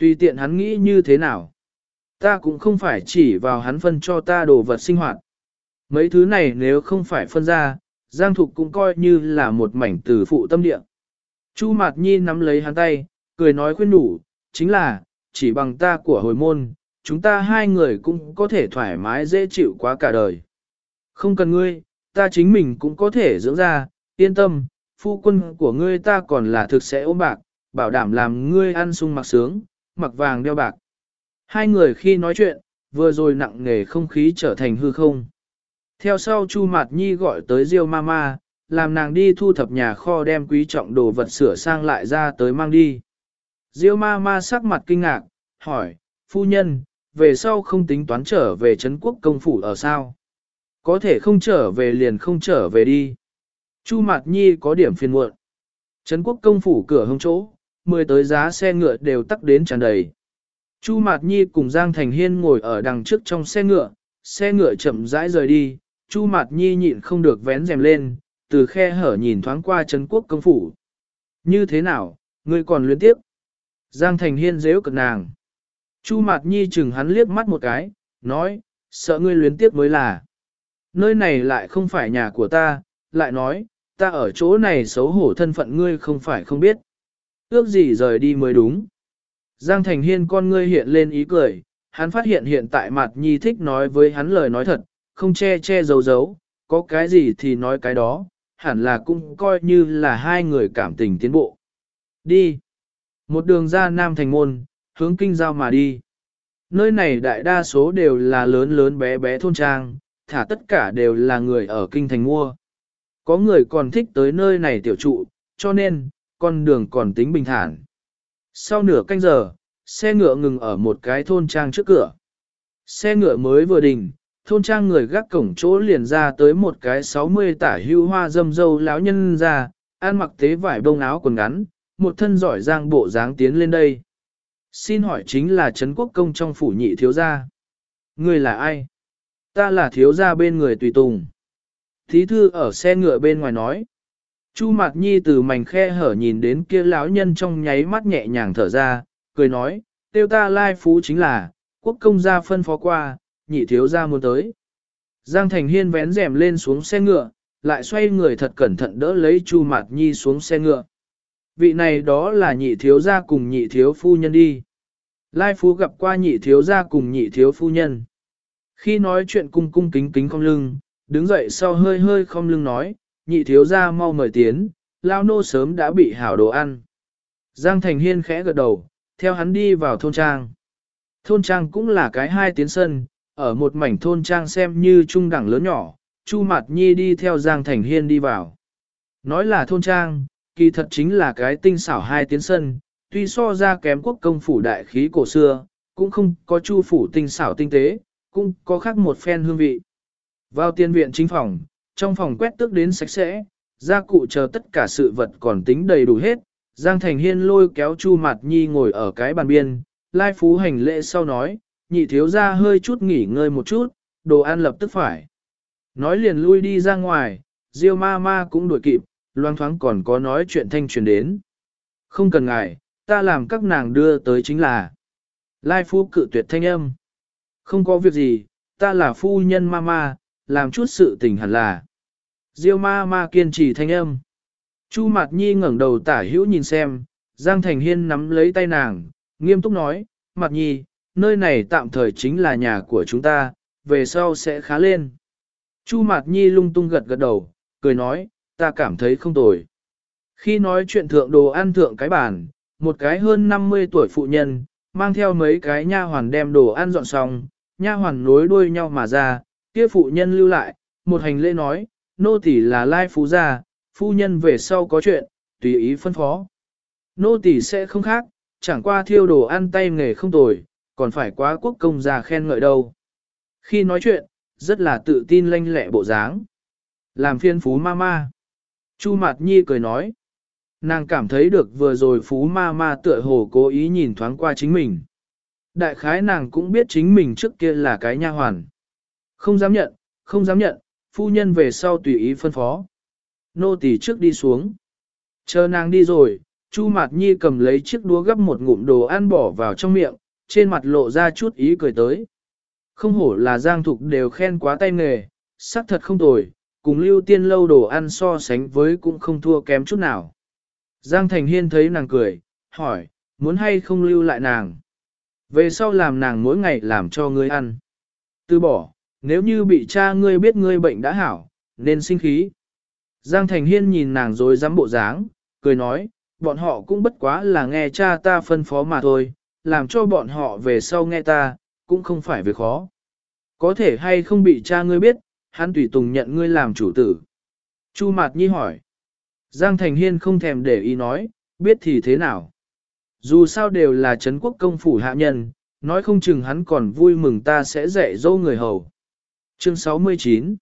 Tùy tiện hắn nghĩ như thế nào. Ta cũng không phải chỉ vào hắn phân cho ta đồ vật sinh hoạt. Mấy thứ này nếu không phải phân ra, Giang Thục cũng coi như là một mảnh từ phụ tâm địa. Chu Mạt Nhi nắm lấy hắn tay, cười nói khuyên đủ, chính là, chỉ bằng ta của hồi môn, chúng ta hai người cũng có thể thoải mái dễ chịu quá cả đời. Không cần ngươi, ta chính mình cũng có thể dưỡng ra, yên tâm, phu quân của ngươi ta còn là thực sẽ ôm bạc, bảo đảm làm ngươi ăn sung mặc sướng, mặc vàng đeo bạc. Hai người khi nói chuyện, vừa rồi nặng nề không khí trở thành hư không. Theo sau Chu Mạt Nhi gọi tới Diêu Mama, làm nàng đi thu thập nhà kho đem quý trọng đồ vật sửa sang lại ra tới mang đi. Diêu Mama sắc mặt kinh ngạc, hỏi, phu nhân, về sau không tính toán trở về Trấn quốc công phủ ở sao? Có thể không trở về liền không trở về đi. Chu Mạt Nhi có điểm phiền muộn. Trấn quốc công phủ cửa hông chỗ, mười tới giá xe ngựa đều tắc đến tràn đầy. Chu Mạt Nhi cùng Giang Thành Hiên ngồi ở đằng trước trong xe ngựa, xe ngựa chậm rãi rời đi, Chu Mạt Nhi nhịn không được vén rèm lên, từ khe hở nhìn thoáng qua Trấn quốc công phủ. Như thế nào, ngươi còn luyến tiếp? Giang Thành Hiên dễu cực nàng. Chu Mạt Nhi chừng hắn liếc mắt một cái, nói, sợ ngươi luyến tiếp mới là. Nơi này lại không phải nhà của ta, lại nói, ta ở chỗ này xấu hổ thân phận ngươi không phải không biết. Ước gì rời đi mới đúng. Giang Thành Hiên con ngươi hiện lên ý cười, hắn phát hiện hiện tại Mạt nhi thích nói với hắn lời nói thật, không che che giấu giấu, có cái gì thì nói cái đó, hẳn là cũng coi như là hai người cảm tình tiến bộ. Đi. Một đường ra Nam Thành Môn, hướng kinh giao mà đi. Nơi này đại đa số đều là lớn lớn bé bé thôn trang, thả tất cả đều là người ở kinh thành mua. Có người còn thích tới nơi này tiểu trụ, cho nên, con đường còn tính bình thản. Sau nửa canh giờ, xe ngựa ngừng ở một cái thôn trang trước cửa. Xe ngựa mới vừa đình, thôn trang người gác cổng chỗ liền ra tới một cái 60 tả hưu hoa dâm dâu lão nhân ra, ăn mặc tế vải bông áo quần ngắn, một thân giỏi giang bộ dáng tiến lên đây. Xin hỏi chính là Trấn Quốc Công trong phủ nhị thiếu gia. Người là ai? Ta là thiếu gia bên người tùy tùng. Thí thư ở xe ngựa bên ngoài nói. Chu Mạt Nhi từ mảnh khe hở nhìn đến kia lão nhân trong nháy mắt nhẹ nhàng thở ra, cười nói, tiêu ta lai phú chính là, quốc công gia phân phó qua, nhị thiếu gia muốn tới. Giang Thành Hiên vén rèm lên xuống xe ngựa, lại xoay người thật cẩn thận đỡ lấy Chu Mạt Nhi xuống xe ngựa. Vị này đó là nhị thiếu gia cùng nhị thiếu phu nhân đi. Lai Phú gặp qua nhị thiếu gia cùng nhị thiếu phu nhân. Khi nói chuyện cung cung kính kính không lưng, đứng dậy sau hơi hơi không lưng nói, nhị thiếu gia mau mời tiến, lao nô sớm đã bị hảo đồ ăn. Giang Thành Hiên khẽ gật đầu, theo hắn đi vào thôn trang. Thôn trang cũng là cái hai tiến sân, ở một mảnh thôn trang xem như trung đẳng lớn nhỏ, Chu Mạt Nhi đi theo Giang Thành Hiên đi vào. Nói là thôn trang, kỳ thật chính là cái tinh xảo hai tiến sân, tuy so ra kém quốc công phủ đại khí cổ xưa, cũng không có chu phủ tinh xảo tinh tế, cũng có khác một phen hương vị. Vào tiên viện chính phòng, trong phòng quét tước đến sạch sẽ, gia cụ chờ tất cả sự vật còn tính đầy đủ hết, Giang Thành Hiên lôi kéo Chu Mạt Nhi ngồi ở cái bàn biên, Lai Phú hành lễ sau nói, nhị thiếu ra hơi chút nghỉ ngơi một chút, đồ ăn lập tức phải. Nói liền lui đi ra ngoài, Diêu ma ma cũng đuổi kịp, loang thoáng còn có nói chuyện thanh truyền đến. Không cần ngại, ta làm các nàng đưa tới chính là. Lai Phú cự tuyệt thanh âm. Không có việc gì, ta là phu nhân Ma Ma, làm chút sự tình hẳn là. Diêu ma ma kiên trì thanh âm. Chu Mạt Nhi ngẩng đầu tả hữu nhìn xem, Giang Thành Hiên nắm lấy tay nàng, nghiêm túc nói, Mạt Nhi, nơi này tạm thời chính là nhà của chúng ta, về sau sẽ khá lên. Chu Mạt Nhi lung tung gật gật đầu, cười nói, ta cảm thấy không tồi. Khi nói chuyện thượng đồ ăn thượng cái bàn, một cái hơn 50 tuổi phụ nhân, mang theo mấy cái nha hoàn đem đồ ăn dọn xong, nha hoàn nối đuôi nhau mà ra, kia phụ nhân lưu lại, một hành lễ nói, nô tỳ là lai phú gia, phu nhân về sau có chuyện, tùy ý phân phó. Nô tỳ sẽ không khác, chẳng qua thiêu đồ ăn tay nghề không tồi, còn phải quá quốc công gia khen ngợi đâu. Khi nói chuyện, rất là tự tin lanh lẹ bộ dáng. Làm phiên phú ma ma. Chu Mạt Nhi cười nói. Nàng cảm thấy được vừa rồi phú ma ma tựa hồ cố ý nhìn thoáng qua chính mình. Đại khái nàng cũng biết chính mình trước kia là cái nha hoàn. Không dám nhận, không dám nhận, phu nhân về sau tùy ý phân phó. Nô tỳ trước đi xuống. Chờ nàng đi rồi, Chu Mạt Nhi cầm lấy chiếc đũa gấp một ngụm đồ ăn bỏ vào trong miệng, trên mặt lộ ra chút ý cười tới. Không hổ là giang thục đều khen quá tay nghề, sắc thật không tồi, cùng lưu tiên lâu đồ ăn so sánh với cũng không thua kém chút nào. Giang Thành Hiên thấy nàng cười, hỏi, muốn hay không lưu lại nàng? Về sau làm nàng mỗi ngày làm cho ngươi ăn. Từ bỏ, nếu như bị cha ngươi biết ngươi bệnh đã hảo, nên sinh khí. Giang Thành Hiên nhìn nàng rồi dám bộ dáng, cười nói, bọn họ cũng bất quá là nghe cha ta phân phó mà thôi, làm cho bọn họ về sau nghe ta, cũng không phải việc khó. Có thể hay không bị cha ngươi biết, hắn tùy tùng nhận ngươi làm chủ tử. Chu Mạt Nhi hỏi. Giang Thành Hiên không thèm để ý nói, biết thì thế nào. Dù sao đều là Trấn quốc công phủ hạ nhân, nói không chừng hắn còn vui mừng ta sẽ dạy dỗ người hầu. Chương 69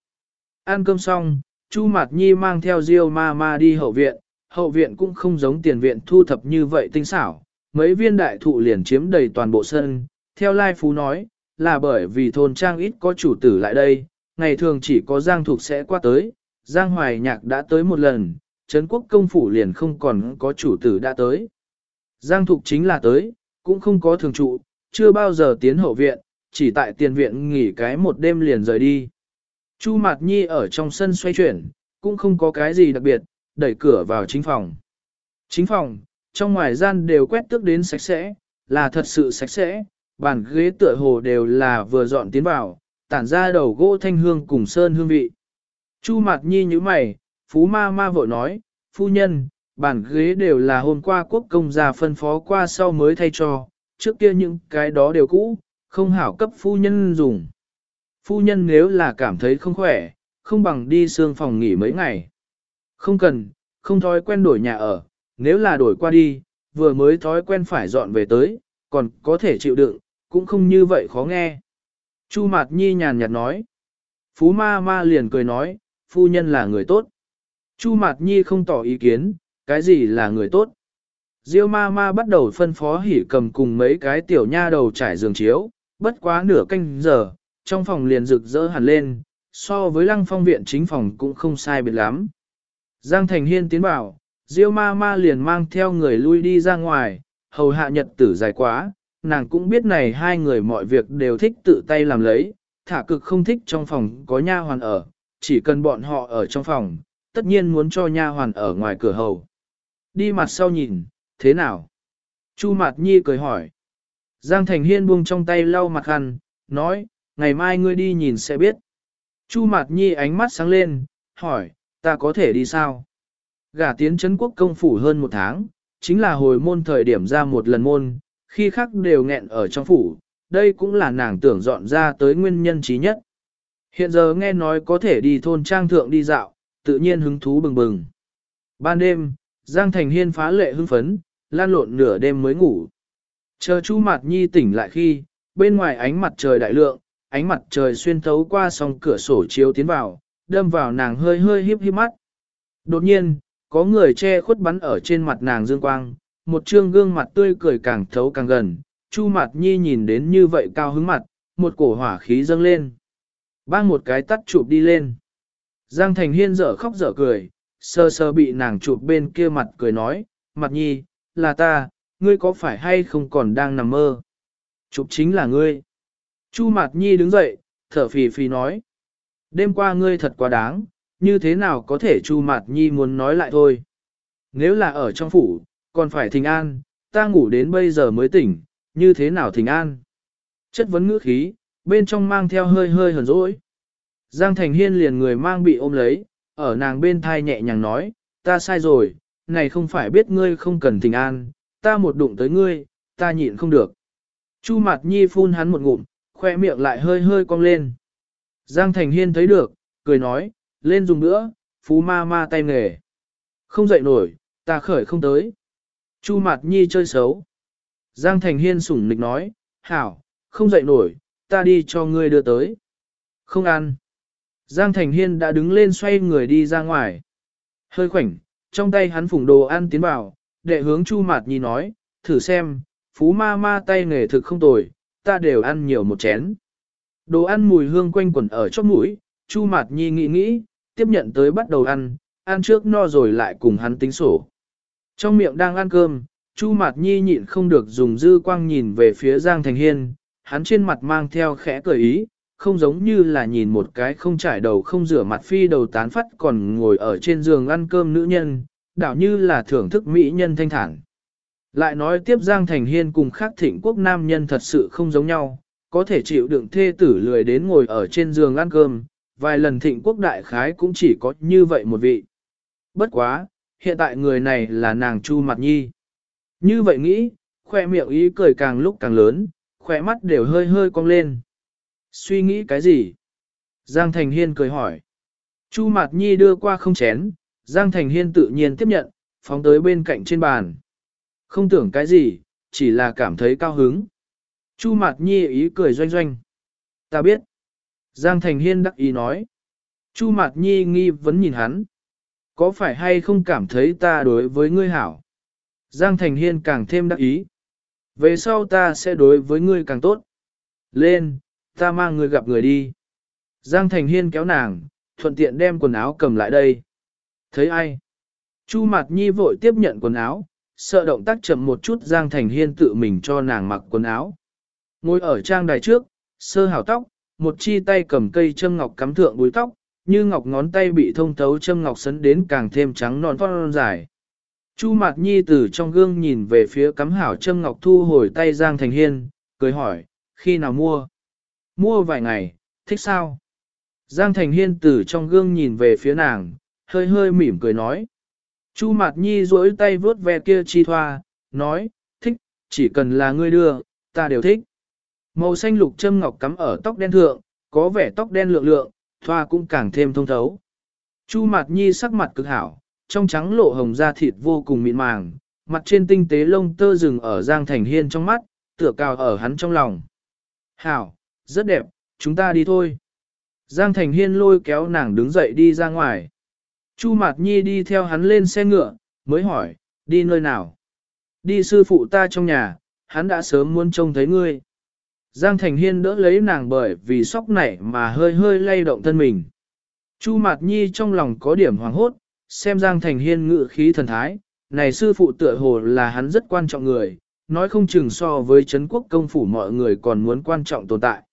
Ăn cơm xong, Chu Mạt Nhi mang theo Diêu ma ma đi hậu viện, hậu viện cũng không giống tiền viện thu thập như vậy tinh xảo, mấy viên đại thụ liền chiếm đầy toàn bộ sân, theo Lai Phú nói, là bởi vì thôn trang ít có chủ tử lại đây, ngày thường chỉ có Giang Thục sẽ qua tới, Giang Hoài Nhạc đã tới một lần, Trấn Quốc công phủ liền không còn có chủ tử đã tới. Giang Thục chính là tới, cũng không có thường trụ, chưa bao giờ tiến hậu viện, chỉ tại tiền viện nghỉ cái một đêm liền rời đi. Chu Mạt Nhi ở trong sân xoay chuyển, cũng không có cái gì đặc biệt, đẩy cửa vào chính phòng. Chính phòng, trong ngoài gian đều quét tước đến sạch sẽ, là thật sự sạch sẽ, bàn ghế tựa hồ đều là vừa dọn tiến vào, tản ra đầu gỗ thanh hương cùng sơn hương vị. Chu Mạt Nhi như mày, Phú Ma Ma vội nói, phu nhân, bàn ghế đều là hôm qua quốc công gia phân phó qua sau mới thay cho, trước kia những cái đó đều cũ, không hảo cấp phu nhân dùng. Phu nhân nếu là cảm thấy không khỏe, không bằng đi xương phòng nghỉ mấy ngày. Không cần, không thói quen đổi nhà ở, nếu là đổi qua đi, vừa mới thói quen phải dọn về tới, còn có thể chịu đựng, cũng không như vậy khó nghe. Chu Mạt Nhi nhàn nhạt nói. Phú ma ma liền cười nói, phu nhân là người tốt. Chu Mạt Nhi không tỏ ý kiến, cái gì là người tốt. Diêu ma ma bắt đầu phân phó hỉ cầm cùng mấy cái tiểu nha đầu trải giường chiếu, bất quá nửa canh giờ, trong phòng liền rực rỡ hẳn lên, so với lăng phong viện chính phòng cũng không sai biệt lắm. Giang Thành Hiên tiến bảo, Diêu ma ma liền mang theo người lui đi ra ngoài, hầu hạ nhật tử dài quá, nàng cũng biết này hai người mọi việc đều thích tự tay làm lấy, thả cực không thích trong phòng có nha hoàn ở, chỉ cần bọn họ ở trong phòng, tất nhiên muốn cho nha hoàn ở ngoài cửa hầu. Đi mặt sau nhìn, thế nào? Chu Mạt Nhi cười hỏi. Giang Thành Hiên buông trong tay lau mặt khăn, nói, ngày mai ngươi đi nhìn sẽ biết. Chu Mạt Nhi ánh mắt sáng lên, hỏi, ta có thể đi sao? Gả tiến Trấn quốc công phủ hơn một tháng, chính là hồi môn thời điểm ra một lần môn, khi khác đều nghẹn ở trong phủ, đây cũng là nàng tưởng dọn ra tới nguyên nhân trí nhất. Hiện giờ nghe nói có thể đi thôn trang thượng đi dạo, tự nhiên hứng thú bừng bừng. Ban đêm, Giang Thành Hiên phá lệ hưng phấn, lan lộn nửa đêm mới ngủ. Chờ Chu Mạt Nhi tỉnh lại khi, bên ngoài ánh mặt trời đại lượng, ánh mặt trời xuyên thấu qua song cửa sổ chiếu tiến vào, đâm vào nàng hơi hơi híp híp mắt. Đột nhiên, có người che khuất bắn ở trên mặt nàng dương quang, một trương gương mặt tươi cười càng thấu càng gần, Chu Mạt Nhi nhìn đến như vậy cao hứng mặt, một cổ hỏa khí dâng lên. Bang một cái tắt chụp đi lên. Giang Thành Hiên dở khóc dở cười, sơ sơ bị nàng chụp bên kia mặt cười nói, Mặt Nhi, là ta, ngươi có phải hay không còn đang nằm mơ? Chụp chính là ngươi. Chu Mạt Nhi đứng dậy, thở phì phì nói. Đêm qua ngươi thật quá đáng, như thế nào có thể Chu Mạt Nhi muốn nói lại thôi. Nếu là ở trong phủ, còn phải thình an, ta ngủ đến bây giờ mới tỉnh, như thế nào thình an. Chất vấn ngữ khí, bên trong mang theo hơi hơi hờn dỗi. Giang Thành Hiên liền người mang bị ôm lấy, ở nàng bên thai nhẹ nhàng nói, ta sai rồi, này không phải biết ngươi không cần thình an, ta một đụng tới ngươi, ta nhịn không được. Chu Mạt Nhi phun hắn một ngụm, khoe miệng lại hơi hơi cong lên. Giang Thành Hiên thấy được, cười nói, lên dùng nữa, phú ma ma tay nghề. Không dậy nổi, ta khởi không tới. Chu Mạt Nhi chơi xấu. Giang Thành Hiên sủng nịch nói, hảo, không dậy nổi, ta đi cho ngươi đưa tới. Không ăn. Giang Thành Hiên đã đứng lên xoay người đi ra ngoài. Hơi khoảnh, trong tay hắn phủng đồ ăn tiến vào, đệ hướng Chu Mạt Nhi nói, thử xem, phú ma ma tay nghề thực không tồi, ta đều ăn nhiều một chén. Đồ ăn mùi hương quanh quẩn ở chóp mũi, Chu Mạt Nhi nghĩ nghĩ, tiếp nhận tới bắt đầu ăn, ăn trước no rồi lại cùng hắn tính sổ. Trong miệng đang ăn cơm, Chu Mạt Nhi nhịn không được dùng dư quang nhìn về phía Giang Thành Hiên, hắn trên mặt mang theo khẽ cười ý, không giống như là nhìn một cái không trải đầu không rửa mặt phi đầu tán phát còn ngồi ở trên giường ăn cơm nữ nhân, đảo như là thưởng thức mỹ nhân thanh thản. Lại nói tiếp Giang Thành Hiên cùng khác thịnh quốc nam nhân thật sự không giống nhau, có thể chịu đựng thê tử lười đến ngồi ở trên giường ăn cơm, vài lần thịnh quốc đại khái cũng chỉ có như vậy một vị. Bất quá, hiện tại người này là nàng Chu Mặt Nhi. Như vậy nghĩ, khoe miệng ý cười càng lúc càng lớn, khoe mắt đều hơi hơi cong lên. Suy nghĩ cái gì? Giang Thành Hiên cười hỏi. Chu Mạt Nhi đưa qua không chén, Giang Thành Hiên tự nhiên tiếp nhận, phóng tới bên cạnh trên bàn. Không tưởng cái gì, chỉ là cảm thấy cao hứng. Chu Mạt Nhi ý cười doanh doanh. Ta biết. Giang Thành Hiên đắc ý nói. Chu Mạt Nhi nghi vấn nhìn hắn. Có phải hay không cảm thấy ta đối với ngươi hảo? Giang Thành Hiên càng thêm đắc ý. Về sau ta sẽ đối với ngươi càng tốt. Lên, ta mang ngươi gặp người đi. Giang Thành Hiên kéo nàng, thuận tiện đem quần áo cầm lại đây. Thấy ai? Chu Mạt Nhi vội tiếp nhận quần áo, sợ động tác chậm một chút Giang Thành Hiên tự mình cho nàng mặc quần áo. Ngồi ở trang đài trước, sơ hảo tóc, một chi tay cầm cây châm ngọc cắm thượng búi tóc, như ngọc ngón tay bị thông thấu châm ngọc sấn đến càng thêm trắng non non dài. Chu Mạt Nhi từ trong gương nhìn về phía cắm hảo châm ngọc thu hồi tay Giang Thành Hiên, cười hỏi, khi nào mua? Mua vài ngày, thích sao? Giang Thành Hiên từ trong gương nhìn về phía nàng, hơi hơi mỉm cười nói. Chu Mạt Nhi duỗi tay vớt ve kia chi thoa, nói, thích, chỉ cần là ngươi đưa, ta đều thích. Màu xanh lục châm ngọc cắm ở tóc đen thượng, có vẻ tóc đen lượng lượng, thoa cũng càng thêm thông thấu. Chu Mạt Nhi sắc mặt cực hảo, trong trắng lộ hồng da thịt vô cùng mịn màng, mặt trên tinh tế lông tơ rừng ở Giang Thành Hiên trong mắt, tựa cao ở hắn trong lòng. Hảo, rất đẹp, chúng ta đi thôi. Giang Thành Hiên lôi kéo nàng đứng dậy đi ra ngoài. Chu Mạt Nhi đi theo hắn lên xe ngựa, mới hỏi, đi nơi nào? Đi sư phụ ta trong nhà, hắn đã sớm muốn trông thấy ngươi. Giang Thành Hiên đỡ lấy nàng bởi vì sóc nảy mà hơi hơi lay động thân mình. Chu Mạt Nhi trong lòng có điểm hoàng hốt, xem Giang Thành Hiên ngự khí thần thái, này sư phụ tựa hồ là hắn rất quan trọng người, nói không chừng so với Trấn quốc công phủ mọi người còn muốn quan trọng tồn tại.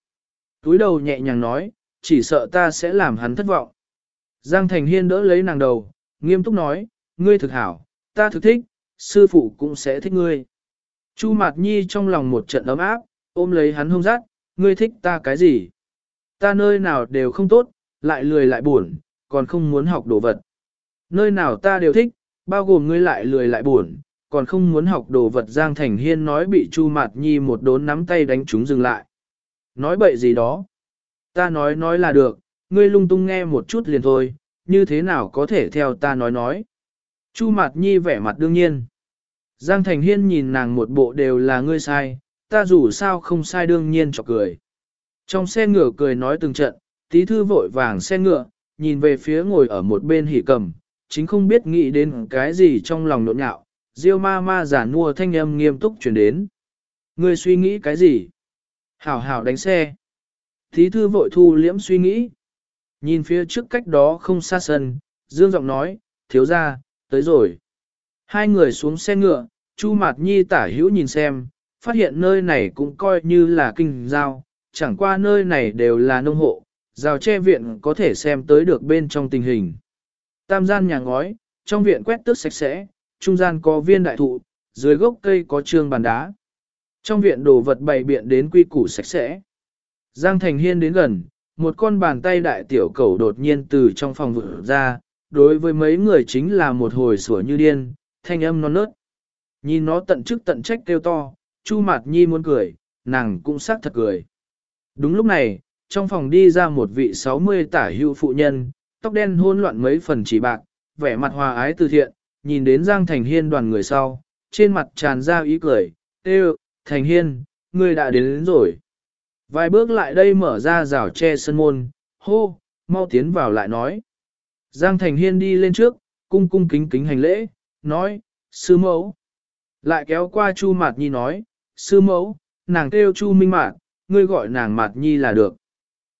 Túi đầu nhẹ nhàng nói, chỉ sợ ta sẽ làm hắn thất vọng. Giang Thành Hiên đỡ lấy nàng đầu, nghiêm túc nói, ngươi thực hảo, ta thực thích, sư phụ cũng sẽ thích ngươi. Chu Mạt Nhi trong lòng một trận ấm áp, ôm lấy hắn hông rát, ngươi thích ta cái gì? Ta nơi nào đều không tốt, lại lười lại buồn, còn không muốn học đồ vật. Nơi nào ta đều thích, bao gồm ngươi lại lười lại buồn, còn không muốn học đồ vật Giang Thành Hiên nói bị Chu Mạt Nhi một đốn nắm tay đánh chúng dừng lại. Nói bậy gì đó? Ta nói nói là được, ngươi lung tung nghe một chút liền thôi, như thế nào có thể theo ta nói nói. Chu Mạt Nhi vẻ mặt đương nhiên. Giang Thành Hiên nhìn nàng một bộ đều là ngươi sai, ta dù sao không sai đương nhiên cho cười. Trong xe ngựa cười nói từng trận, tí thư vội vàng xe ngựa, nhìn về phía ngồi ở một bên hỉ cầm, chính không biết nghĩ đến cái gì trong lòng nộn nhạo, diêu ma ma giả nua thanh âm nghiêm túc chuyển đến. Ngươi suy nghĩ cái gì? Hảo hảo đánh xe. Tí thư vội thu liễm suy nghĩ. Nhìn phía trước cách đó không xa sân, dương giọng nói, thiếu ra, tới rồi. Hai người xuống xe ngựa, Chu Mạt Nhi tả hữu nhìn xem, phát hiện nơi này cũng coi như là kinh giao, chẳng qua nơi này đều là nông hộ, rào che viện có thể xem tới được bên trong tình hình. Tam gian nhà ngói, trong viện quét tước sạch sẽ, trung gian có viên đại thụ, dưới gốc cây có trương bàn đá. Trong viện đồ vật bày biện đến quy củ sạch sẽ. Giang Thành Hiên đến gần, một con bàn tay đại tiểu cầu đột nhiên từ trong phòng vỡ ra, đối với mấy người chính là một hồi sủa như điên, thanh âm non nớt. Nhìn nó tận chức tận trách kêu to, Chu Mạt Nhi muốn cười, nàng cũng sắc thật cười. Đúng lúc này, trong phòng đi ra một vị 60 tả hữu phụ nhân, tóc đen hôn loạn mấy phần chỉ bạc, vẻ mặt hòa ái từ thiện, nhìn đến Giang Thành Hiên đoàn người sau, trên mặt tràn ra ý cười, Ê Thành Hiên, ngươi đã đến, đến rồi. Vài bước lại đây mở ra rào tre sân môn, hô, mau tiến vào lại nói. Giang Thành Hiên đi lên trước, cung cung kính kính hành lễ, nói, sư mẫu. Lại kéo qua Chu Mạt Nhi nói, sư mẫu, nàng kêu Chu Minh Mạt, ngươi gọi nàng Mạt Nhi là được.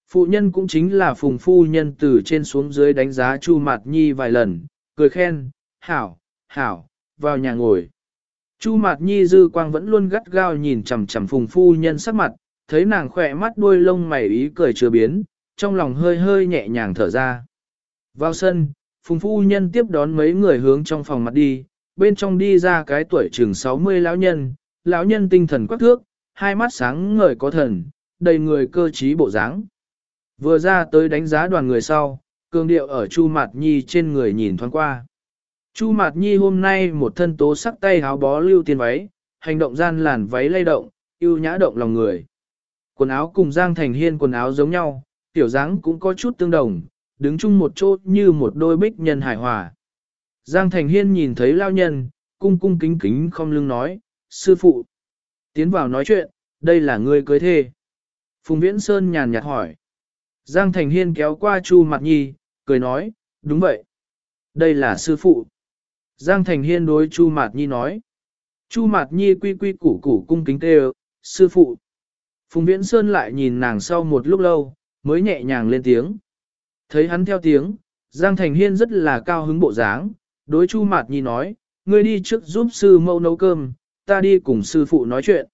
Phụ nhân cũng chính là phùng phu nhân từ trên xuống dưới đánh giá Chu Mạt Nhi vài lần, cười khen, hảo, hảo, vào nhà ngồi. Chu Mạt Nhi dư quang vẫn luôn gắt gao nhìn chằm chằm phùng phu nhân sắc mặt, thấy nàng khỏe mắt đuôi lông mày ý cười chưa biến, trong lòng hơi hơi nhẹ nhàng thở ra. Vào sân, phùng phu nhân tiếp đón mấy người hướng trong phòng mặt đi, bên trong đi ra cái tuổi chừng 60 lão nhân, lão nhân tinh thần quắc thước, hai mắt sáng ngời có thần, đầy người cơ trí bộ dáng. Vừa ra tới đánh giá đoàn người sau, cường điệu ở Chu Mạt Nhi trên người nhìn thoáng qua. Chu Mạt Nhi hôm nay một thân tố sắc tay háo bó lưu tiền váy, hành động gian làn váy lay động, yêu nhã động lòng người. Quần áo cùng Giang Thành Hiên quần áo giống nhau, tiểu dáng cũng có chút tương đồng, đứng chung một chỗ như một đôi bích nhân hài hòa. Giang Thành Hiên nhìn thấy lao nhân, cung cung kính kính không lưng nói, sư phụ. Tiến vào nói chuyện, đây là người cưới thê. Phùng Viễn Sơn nhàn nhạt hỏi. Giang Thành Hiên kéo qua Chu Mạt Nhi, cười nói, đúng vậy. Đây là sư phụ. Giang Thành Hiên đối Chu Mạt Nhi nói. Chu Mạt Nhi quy quy củ củ cung kính tê sư phụ. Phùng Viễn Sơn lại nhìn nàng sau một lúc lâu, mới nhẹ nhàng lên tiếng. Thấy hắn theo tiếng, Giang Thành Hiên rất là cao hứng bộ dáng, đối Chu Mạt Nhi nói, ngươi đi trước giúp sư mâu nấu cơm, ta đi cùng sư phụ nói chuyện.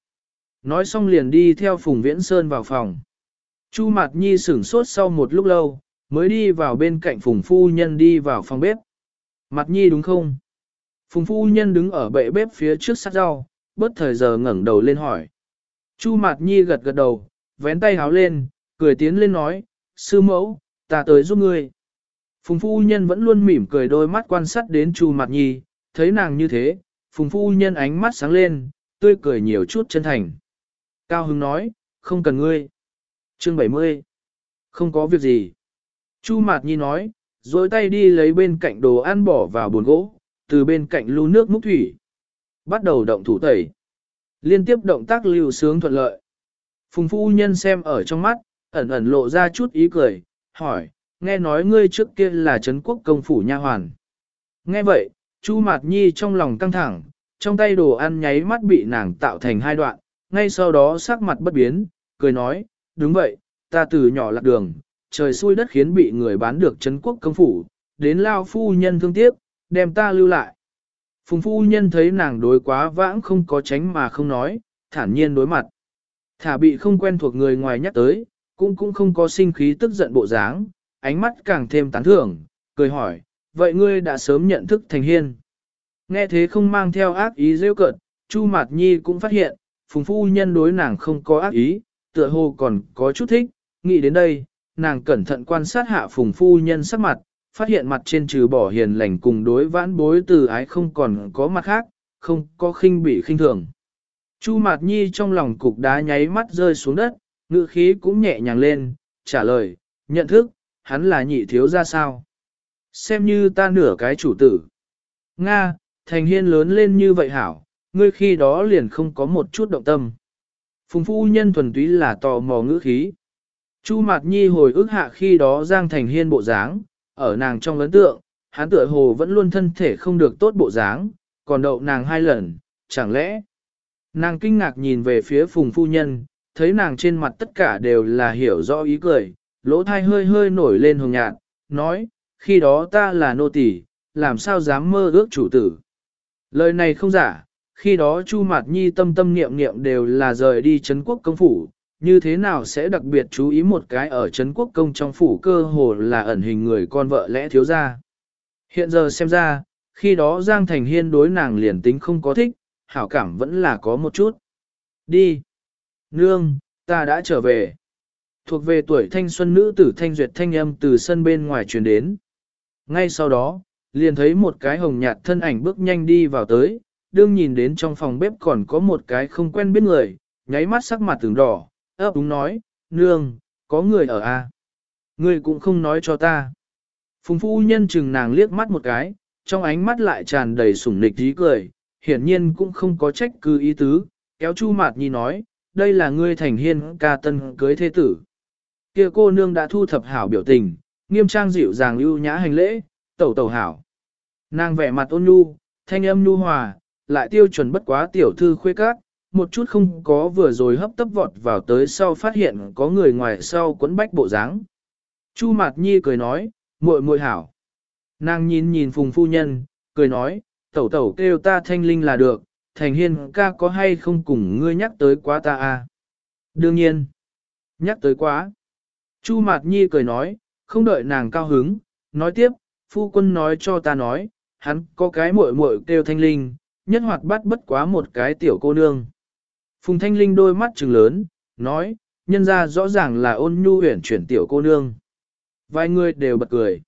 Nói xong liền đi theo Phùng Viễn Sơn vào phòng. Chu Mạt Nhi sửng sốt sau một lúc lâu, mới đi vào bên cạnh Phùng Phu Nhân đi vào phòng bếp. Mặt Nhi đúng không? Phùng Phu Nhân đứng ở bệ bếp phía trước sát rau, bất thời giờ ngẩng đầu lên hỏi. Chu Mạt Nhi gật gật đầu, vén tay háo lên, cười tiến lên nói, sư mẫu, ta tới giúp ngươi. Phùng Phu Nhân vẫn luôn mỉm cười đôi mắt quan sát đến Chu Mạt Nhi, thấy nàng như thế, Phùng Phu Nhân ánh mắt sáng lên, tươi cười nhiều chút chân thành. Cao Hưng nói, không cần ngươi. Chương 70. Không có việc gì. Chu Mạt Nhi nói, rồi tay đi lấy bên cạnh đồ ăn bỏ vào bồn gỗ, từ bên cạnh lưu nước múc thủy. Bắt đầu động thủ tẩy. Liên tiếp động tác lưu sướng thuận lợi. Phùng phu nhân xem ở trong mắt, ẩn ẩn lộ ra chút ý cười, hỏi, nghe nói ngươi trước kia là Trấn quốc công phủ nha hoàn. Nghe vậy, Chu Mạt Nhi trong lòng căng thẳng, trong tay đồ ăn nháy mắt bị nàng tạo thành hai đoạn, ngay sau đó sắc mặt bất biến, cười nói, đúng vậy, ta từ nhỏ lạc đường, trời xui đất khiến bị người bán được Trấn quốc công phủ, đến lao phu nhân thương tiếc, đem ta lưu lại. Phùng phu nhân thấy nàng đối quá vãng không có tránh mà không nói, thản nhiên đối mặt. Thả bị không quen thuộc người ngoài nhắc tới, cũng cũng không có sinh khí tức giận bộ dáng, ánh mắt càng thêm tán thưởng, cười hỏi, vậy ngươi đã sớm nhận thức thành hiên. Nghe thế không mang theo ác ý rêu cợt, Chu Mạt Nhi cũng phát hiện, phùng phu nhân đối nàng không có ác ý, tựa hồ còn có chút thích, nghĩ đến đây, nàng cẩn thận quan sát hạ phùng phu nhân sắc mặt, phát hiện mặt trên trừ bỏ hiền lành cùng đối vãn bối từ ái không còn có mặt khác, không có khinh bị khinh thường. Chu Mạt Nhi trong lòng cục đá nháy mắt rơi xuống đất, ngữ khí cũng nhẹ nhàng lên, trả lời, nhận thức, hắn là nhị thiếu ra sao. Xem như ta nửa cái chủ tử. Nga, thành hiên lớn lên như vậy hảo, ngươi khi đó liền không có một chút động tâm. Phùng phu nhân thuần túy là tò mò ngữ khí. Chu Mạt Nhi hồi ức hạ khi đó Giang Thành Hiên bộ dáng, ở nàng trong ấn tượng, hắn tựa hồ vẫn luôn thân thể không được tốt bộ dáng, còn đậu nàng hai lần, chẳng lẽ? Nàng kinh ngạc nhìn về phía phùng phu nhân, thấy nàng trên mặt tất cả đều là hiểu rõ ý cười, lỗ thai hơi hơi nổi lên hồng nhạt, nói, khi đó ta là nô tỳ, làm sao dám mơ ước chủ tử. Lời này không giả, khi đó Chu Mạt Nhi tâm tâm niệm niệm đều là rời đi Trấn quốc công phủ, như thế nào sẽ đặc biệt chú ý một cái ở Trấn quốc công trong phủ cơ hồ là ẩn hình người con vợ lẽ thiếu gia. Hiện giờ xem ra, khi đó Giang Thành Hiên đối nàng liền tính không có thích, hảo cảm vẫn là có một chút. Đi. Nương, ta đã trở về. Thuộc về tuổi thanh xuân nữ tử thanh duyệt thanh âm từ sân bên ngoài truyền đến. Ngay sau đó, liền thấy một cái hồng nhạt thân ảnh bước nhanh đi vào tới, đương nhìn đến trong phòng bếp còn có một cái không quen biết người, nháy mắt sắc mặt từng đỏ, ấp úng nói, nương, có người ở a Ngươi cũng không nói cho ta. Phùng phu nhân chừng nàng liếc mắt một cái, trong ánh mắt lại tràn đầy sủng nịch dí cười, hiển nhiên cũng không có trách cứ ý tứ, kéo Chu Mạt Nhi nói, đây là ngươi thành hiên ca tân cưới thế tử. Kia cô nương đã thu thập hảo biểu tình, nghiêm trang dịu dàng ưu nhã hành lễ, tẩu tẩu hảo. Nàng vẻ mặt ôn nhu, thanh âm nhu hòa, lại tiêu chuẩn bất quá tiểu thư khuê các, một chút không có vừa rồi hấp tấp vọt vào tới sau phát hiện có người ngoài sau quấn bách bộ dáng. Chu Mạt Nhi cười nói, muội muội hảo. Nàng nhìn nhìn phùng phu nhân, cười nói, tẩu tẩu kêu ta thanh linh là được, thành hiên ca có hay không cùng ngươi nhắc tới quá ta à? Đương nhiên, nhắc tới quá. Chu Mạt Nhi cười nói, không đợi nàng cao hứng, nói tiếp, phu quân nói cho ta nói, hắn có cái muội muội kêu thanh linh, nhất hoạt bắt bất quá một cái tiểu cô nương. Phùng thanh linh đôi mắt trừng lớn, nói, nhân ra rõ ràng là ôn nhu huyển chuyển tiểu cô nương. Vài người đều bật cười.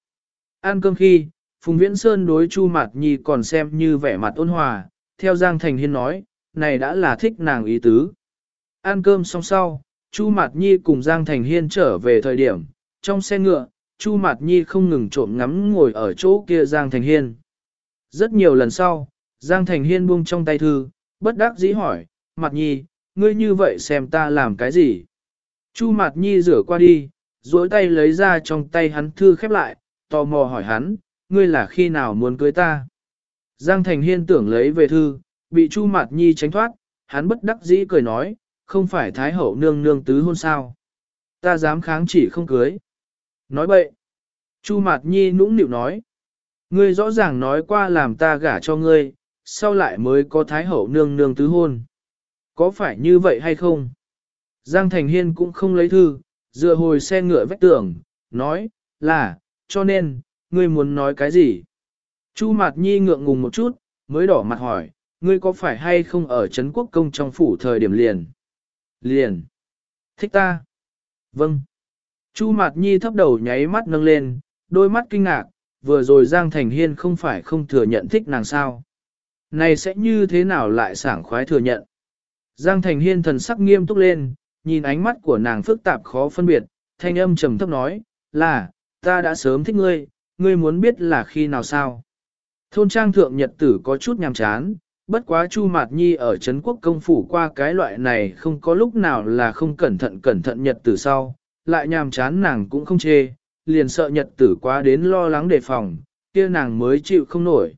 Ăn cơm khi, Phùng Viễn Sơn đối Chu Mạt Nhi còn xem như vẻ mặt ôn hòa, theo Giang Thành Hiên nói, này đã là thích nàng ý tứ. Ăn cơm xong sau, Chu Mạt Nhi cùng Giang Thành Hiên trở về thời điểm, trong xe ngựa, Chu Mạt Nhi không ngừng trộm ngắm ngồi ở chỗ kia Giang Thành Hiên. Rất nhiều lần sau, Giang Thành Hiên buông trong tay thư, bất đắc dĩ hỏi, Mạt Nhi, ngươi như vậy xem ta làm cái gì? Chu Mạt Nhi rửa qua đi, duỗi tay lấy ra trong tay hắn thư khép lại, tò mò hỏi hắn, ngươi là khi nào muốn cưới ta? Giang Thành Hiên tưởng lấy về thư, bị Chu Mạt Nhi tránh thoát, hắn bất đắc dĩ cười nói, không phải Thái Hậu nương nương tứ hôn sao? Ta dám kháng chỉ không cưới. Nói bậy. Chu Mạt Nhi nũng nịu nói. Ngươi rõ ràng nói qua làm ta gả cho ngươi, sau lại mới có Thái Hậu nương nương tứ hôn. Có phải như vậy hay không? Giang Thành Hiên cũng không lấy thư, dựa hồi xe ngựa vách tường, nói, là, cho nên, ngươi muốn nói cái gì? Chu Mạt Nhi ngượng ngùng một chút, mới đỏ mặt hỏi, ngươi có phải hay không ở Trấn Quốc Công trong phủ thời điểm liền? Liền. Thích ta? Vâng. Chu Mạt Nhi thấp đầu nháy mắt nâng lên, đôi mắt kinh ngạc, vừa rồi Giang Thành Hiên không phải không thừa nhận thích nàng sao? Này sẽ như thế nào lại sảng khoái thừa nhận? Giang Thành Hiên thần sắc nghiêm túc lên, nhìn ánh mắt của nàng phức tạp khó phân biệt, thanh âm trầm thấp nói, là, ta đã sớm thích ngươi, ngươi muốn biết là khi nào sao. Thôn trang thượng nhật tử có chút nhàm chán, bất quá Chu Mạt Nhi ở Trấn Quốc công phủ qua cái loại này không có lúc nào là không cẩn thận cẩn thận nhật tử sau, lại nhàm chán nàng cũng không chê, liền sợ nhật tử quá đến lo lắng đề phòng, kia nàng mới chịu không nổi.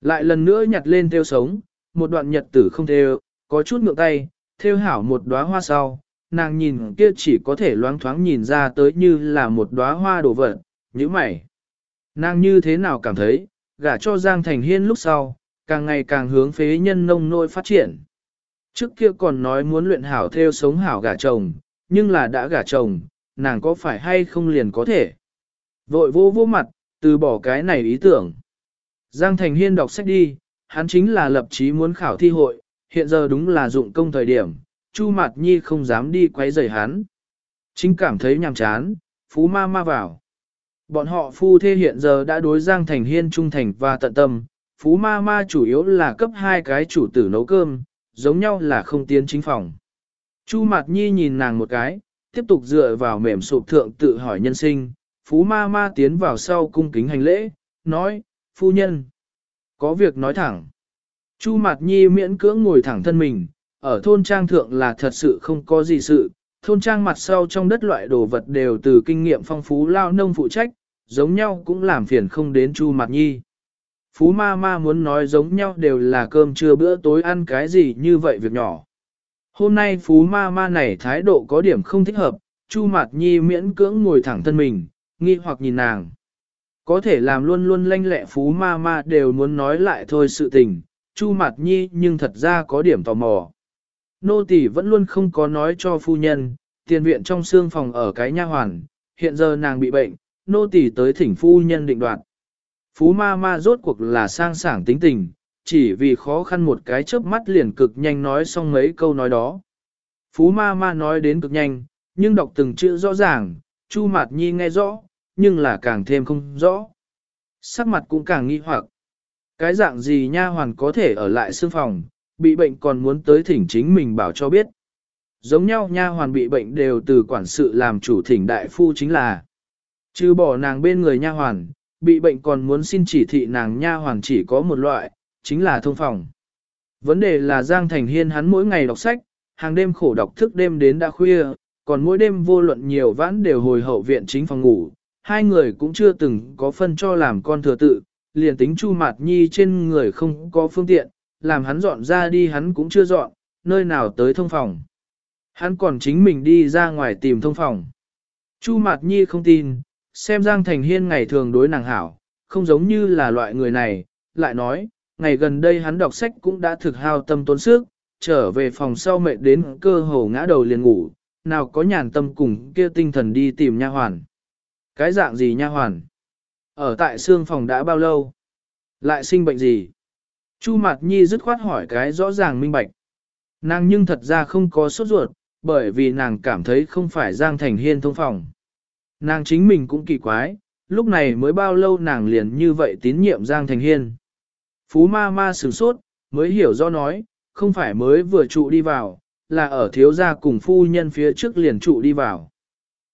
Lại lần nữa nhặt lên theo sống, một đoạn nhật tử không theo, có chút ngượng tay, theo hảo một đóa hoa sau, nàng nhìn kia chỉ có thể loáng thoáng nhìn ra tới như là một đóa hoa đổ vật, như mày. Nàng như thế nào cảm thấy, gả cho Giang Thành Hiên lúc sau, càng ngày càng hướng phế nhân nông nôi phát triển. Trước kia còn nói muốn luyện hảo theo sống hảo gả chồng, nhưng là đã gả chồng, nàng có phải hay không liền có thể. Vội vô vô mặt, từ bỏ cái này ý tưởng. Giang Thành Hiên đọc sách đi, hắn chính là lập chí muốn khảo thi hội, hiện giờ đúng là dụng công thời điểm, Chu Mạt Nhi không dám đi quấy rầy hắn. Chính cảm thấy nhàm chán, Phú Ma Ma vào. Bọn họ phu thê hiện giờ đã đối Giang Thành Hiên trung thành và tận tâm, Phú Ma Ma chủ yếu là cấp hai cái chủ tử nấu cơm, giống nhau là không tiến chính phòng. Chu Mạt Nhi nhìn nàng một cái, tiếp tục dựa vào mềm sụp thượng tự hỏi nhân sinh, Phú Ma Ma tiến vào sau cung kính hành lễ, nói, phu nhân, có việc nói thẳng. Chu Mạt Nhi miễn cưỡng ngồi thẳng thân mình, ở thôn trang thượng là thật sự không có gì sự, thôn trang mặt sau trong đất loại đồ vật đều từ kinh nghiệm phong phú lao nông phụ trách, giống nhau cũng làm phiền không đến Chu Mạt Nhi. Phú ma ma muốn nói giống nhau đều là cơm trưa bữa tối ăn cái gì như vậy việc nhỏ. Hôm nay Phú ma ma này thái độ có điểm không thích hợp, Chu Mạt Nhi miễn cưỡng ngồi thẳng thân mình, nghi hoặc nhìn nàng. Có thể làm luôn luôn lanh lẹ Phú ma ma đều muốn nói lại thôi sự tình, Chu Mạt Nhi nhưng thật ra có điểm tò mò. Nô tỳ vẫn luôn không có nói cho phu nhân, tiền viện trong xương phòng ở cái nha hoàn, hiện giờ nàng bị bệnh, nô tỳ tới thỉnh phu nhân định đoạt. Phú ma ma rốt cuộc là sang sảng tính tình, chỉ vì khó khăn một cái chớp mắt liền cực nhanh nói xong mấy câu nói đó. Phú ma ma nói đến cực nhanh, nhưng đọc từng chữ rõ ràng, Chu Mạt Nhi nghe rõ, nhưng là càng thêm không rõ. Sắc mặt cũng càng nghi hoặc. Cái dạng gì nha hoàn có thể ở lại xương phòng, bị bệnh còn muốn tới thỉnh chính mình bảo cho biết. Giống nhau nha hoàn bị bệnh đều từ quản sự làm chủ thỉnh đại phu chính là. Trừ bỏ nàng bên người nha hoàn, bị bệnh còn muốn xin chỉ thị nàng nha hoàn chỉ có một loại, chính là thông phòng. Vấn đề là Giang Thành Hiên hắn mỗi ngày đọc sách, hàng đêm khổ đọc thức đêm đến đã khuya, còn mỗi đêm vô luận nhiều vãn đều hồi hậu viện chính phòng ngủ, hai người cũng chưa từng có phân cho làm con thừa tự, liền tính Chu Mạt Nhi trên người không có phương tiện, làm hắn dọn ra đi hắn cũng chưa dọn, nơi nào tới thông phòng. Hắn còn chính mình đi ra ngoài tìm thông phòng. Chu Mạt Nhi không tin, xem Giang Thành Hiên ngày thường đối nàng hảo, không giống như là loại người này, lại nói, ngày gần đây hắn đọc sách cũng đã thực hao tâm tốn sức, trở về phòng sau mệt đến cơ hồ ngã đầu liền ngủ, nào có nhàn tâm cùng kia tinh thần đi tìm nha hoàn. Cái dạng gì nha hoàn? Ở tại xương phòng đã bao lâu? Lại sinh bệnh gì? Chu Mạt Nhi dứt khoát hỏi cái rõ ràng minh bạch. Nàng nhưng thật ra không có sốt ruột, bởi vì nàng cảm thấy không phải Giang Thành Hiên thông phòng. Nàng chính mình cũng kỳ quái, lúc này mới bao lâu nàng liền như vậy tín nhiệm Giang Thành Hiên. Phú ma ma sửng sốt, mới hiểu do nói, không phải mới vừa trụ đi vào, là ở thiếu gia cùng phu nhân phía trước liền trụ đi vào.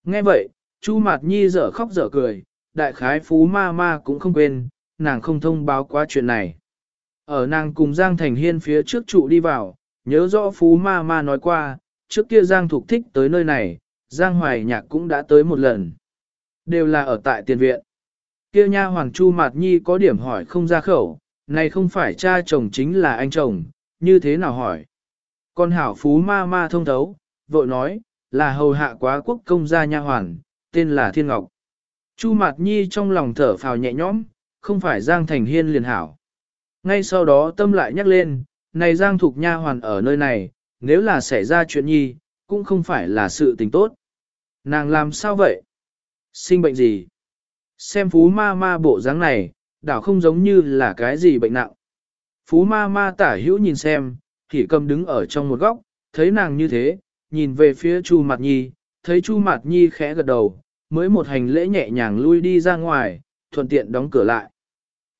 Nghe vậy, Chu Mạt Nhi dở khóc dở cười, đại khái phú ma ma cũng không quên, nàng không thông báo quá chuyện này. Ở nàng cùng Giang Thành Hiên phía trước trụ đi vào, nhớ rõ phú ma ma nói qua, trước kia Giang Thục thích tới nơi này, Giang Hoài Nhạc cũng đã tới một lần. Đều là ở tại tiền viện. Kia nha Hoàng Chu Mạt Nhi có điểm hỏi không ra khẩu, này không phải cha chồng chính là anh chồng, như thế nào hỏi. Con hảo phú ma ma thông thấu, vội nói, là hầu hạ quá quốc công gia nha hoàn, tên là Thiên Ngọc. Chu Mạt Nhi trong lòng thở phào nhẹ nhõm, không phải Giang Thành Hiên liền hảo. Ngay sau đó tâm lại nhắc lên, này Giang Thục Nha hoàn ở nơi này, nếu là xảy ra chuyện nhi, cũng không phải là sự tình tốt. Nàng làm sao vậy? Sinh bệnh gì? Xem phú ma ma bộ dáng này, đảo không giống như là cái gì bệnh nặng. Phú ma ma tả hữu nhìn xem, thì cầm đứng ở trong một góc, thấy nàng như thế, nhìn về phía Chu Mạt Nhi, thấy Chu Mạt Nhi khẽ gật đầu, mới một hành lễ nhẹ nhàng lui đi ra ngoài, thuận tiện đóng cửa lại.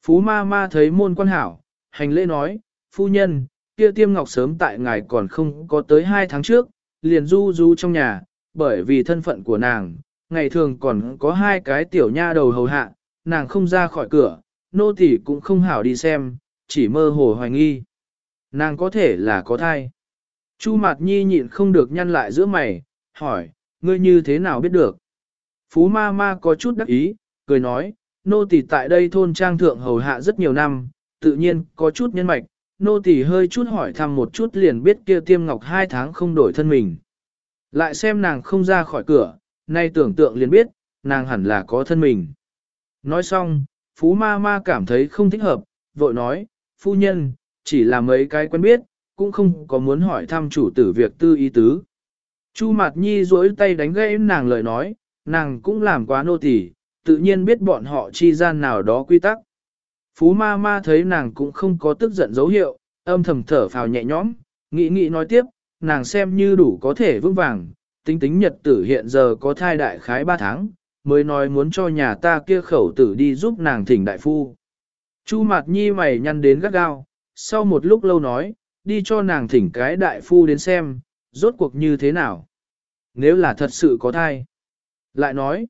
Phú ma ma thấy môn quan hảo, hành lễ nói, phu nhân, kia tiêm ngọc sớm tại ngài còn không có tới hai tháng trước, liền du du trong nhà, bởi vì thân phận của nàng, ngày thường còn có hai cái tiểu nha đầu hầu hạ, nàng không ra khỏi cửa, nô tỳ cũng không hảo đi xem, chỉ mơ hồ hoài nghi. Nàng có thể là có thai. Chu Mạt Nhi nhịn không được nhăn lại giữa mày, hỏi, ngươi như thế nào biết được? Phú ma ma có chút đắc ý, cười nói, nô tỳ tại đây thôn trang thượng hầu hạ rất nhiều năm, tự nhiên có chút nhân mạch, nô tỳ hơi chút hỏi thăm một chút liền biết kia tiêm ngọc hai tháng không đổi thân mình. Lại xem nàng không ra khỏi cửa, nay tưởng tượng liền biết, nàng hẳn là có thân mình. Nói xong, Phú ma ma cảm thấy không thích hợp, vội nói, phu nhân, chỉ là mấy cái quen biết, cũng không có muốn hỏi thăm chủ tử việc tư ý tứ. Chu Mạt Nhi duỗi tay đánh gãy nàng lời nói, nàng cũng làm quá nô tỳ, tự nhiên biết bọn họ chi gian nào đó quy tắc. Phú ma ma thấy nàng cũng không có tức giận dấu hiệu, âm thầm thở phào nhẹ nhõm, nghĩ nghĩ nói tiếp, nàng xem như đủ có thể vững vàng, tính tính nhật tử hiện giờ có thai đại khái 3 tháng, mới nói muốn cho nhà ta kia khẩu tử đi giúp nàng thỉnh đại phu. Chu Mạt Nhi mày nhăn đến gắt gao, sau một lúc lâu nói, đi cho nàng thỉnh cái đại phu đến xem, rốt cuộc như thế nào. Nếu là thật sự có thai. Lại nói,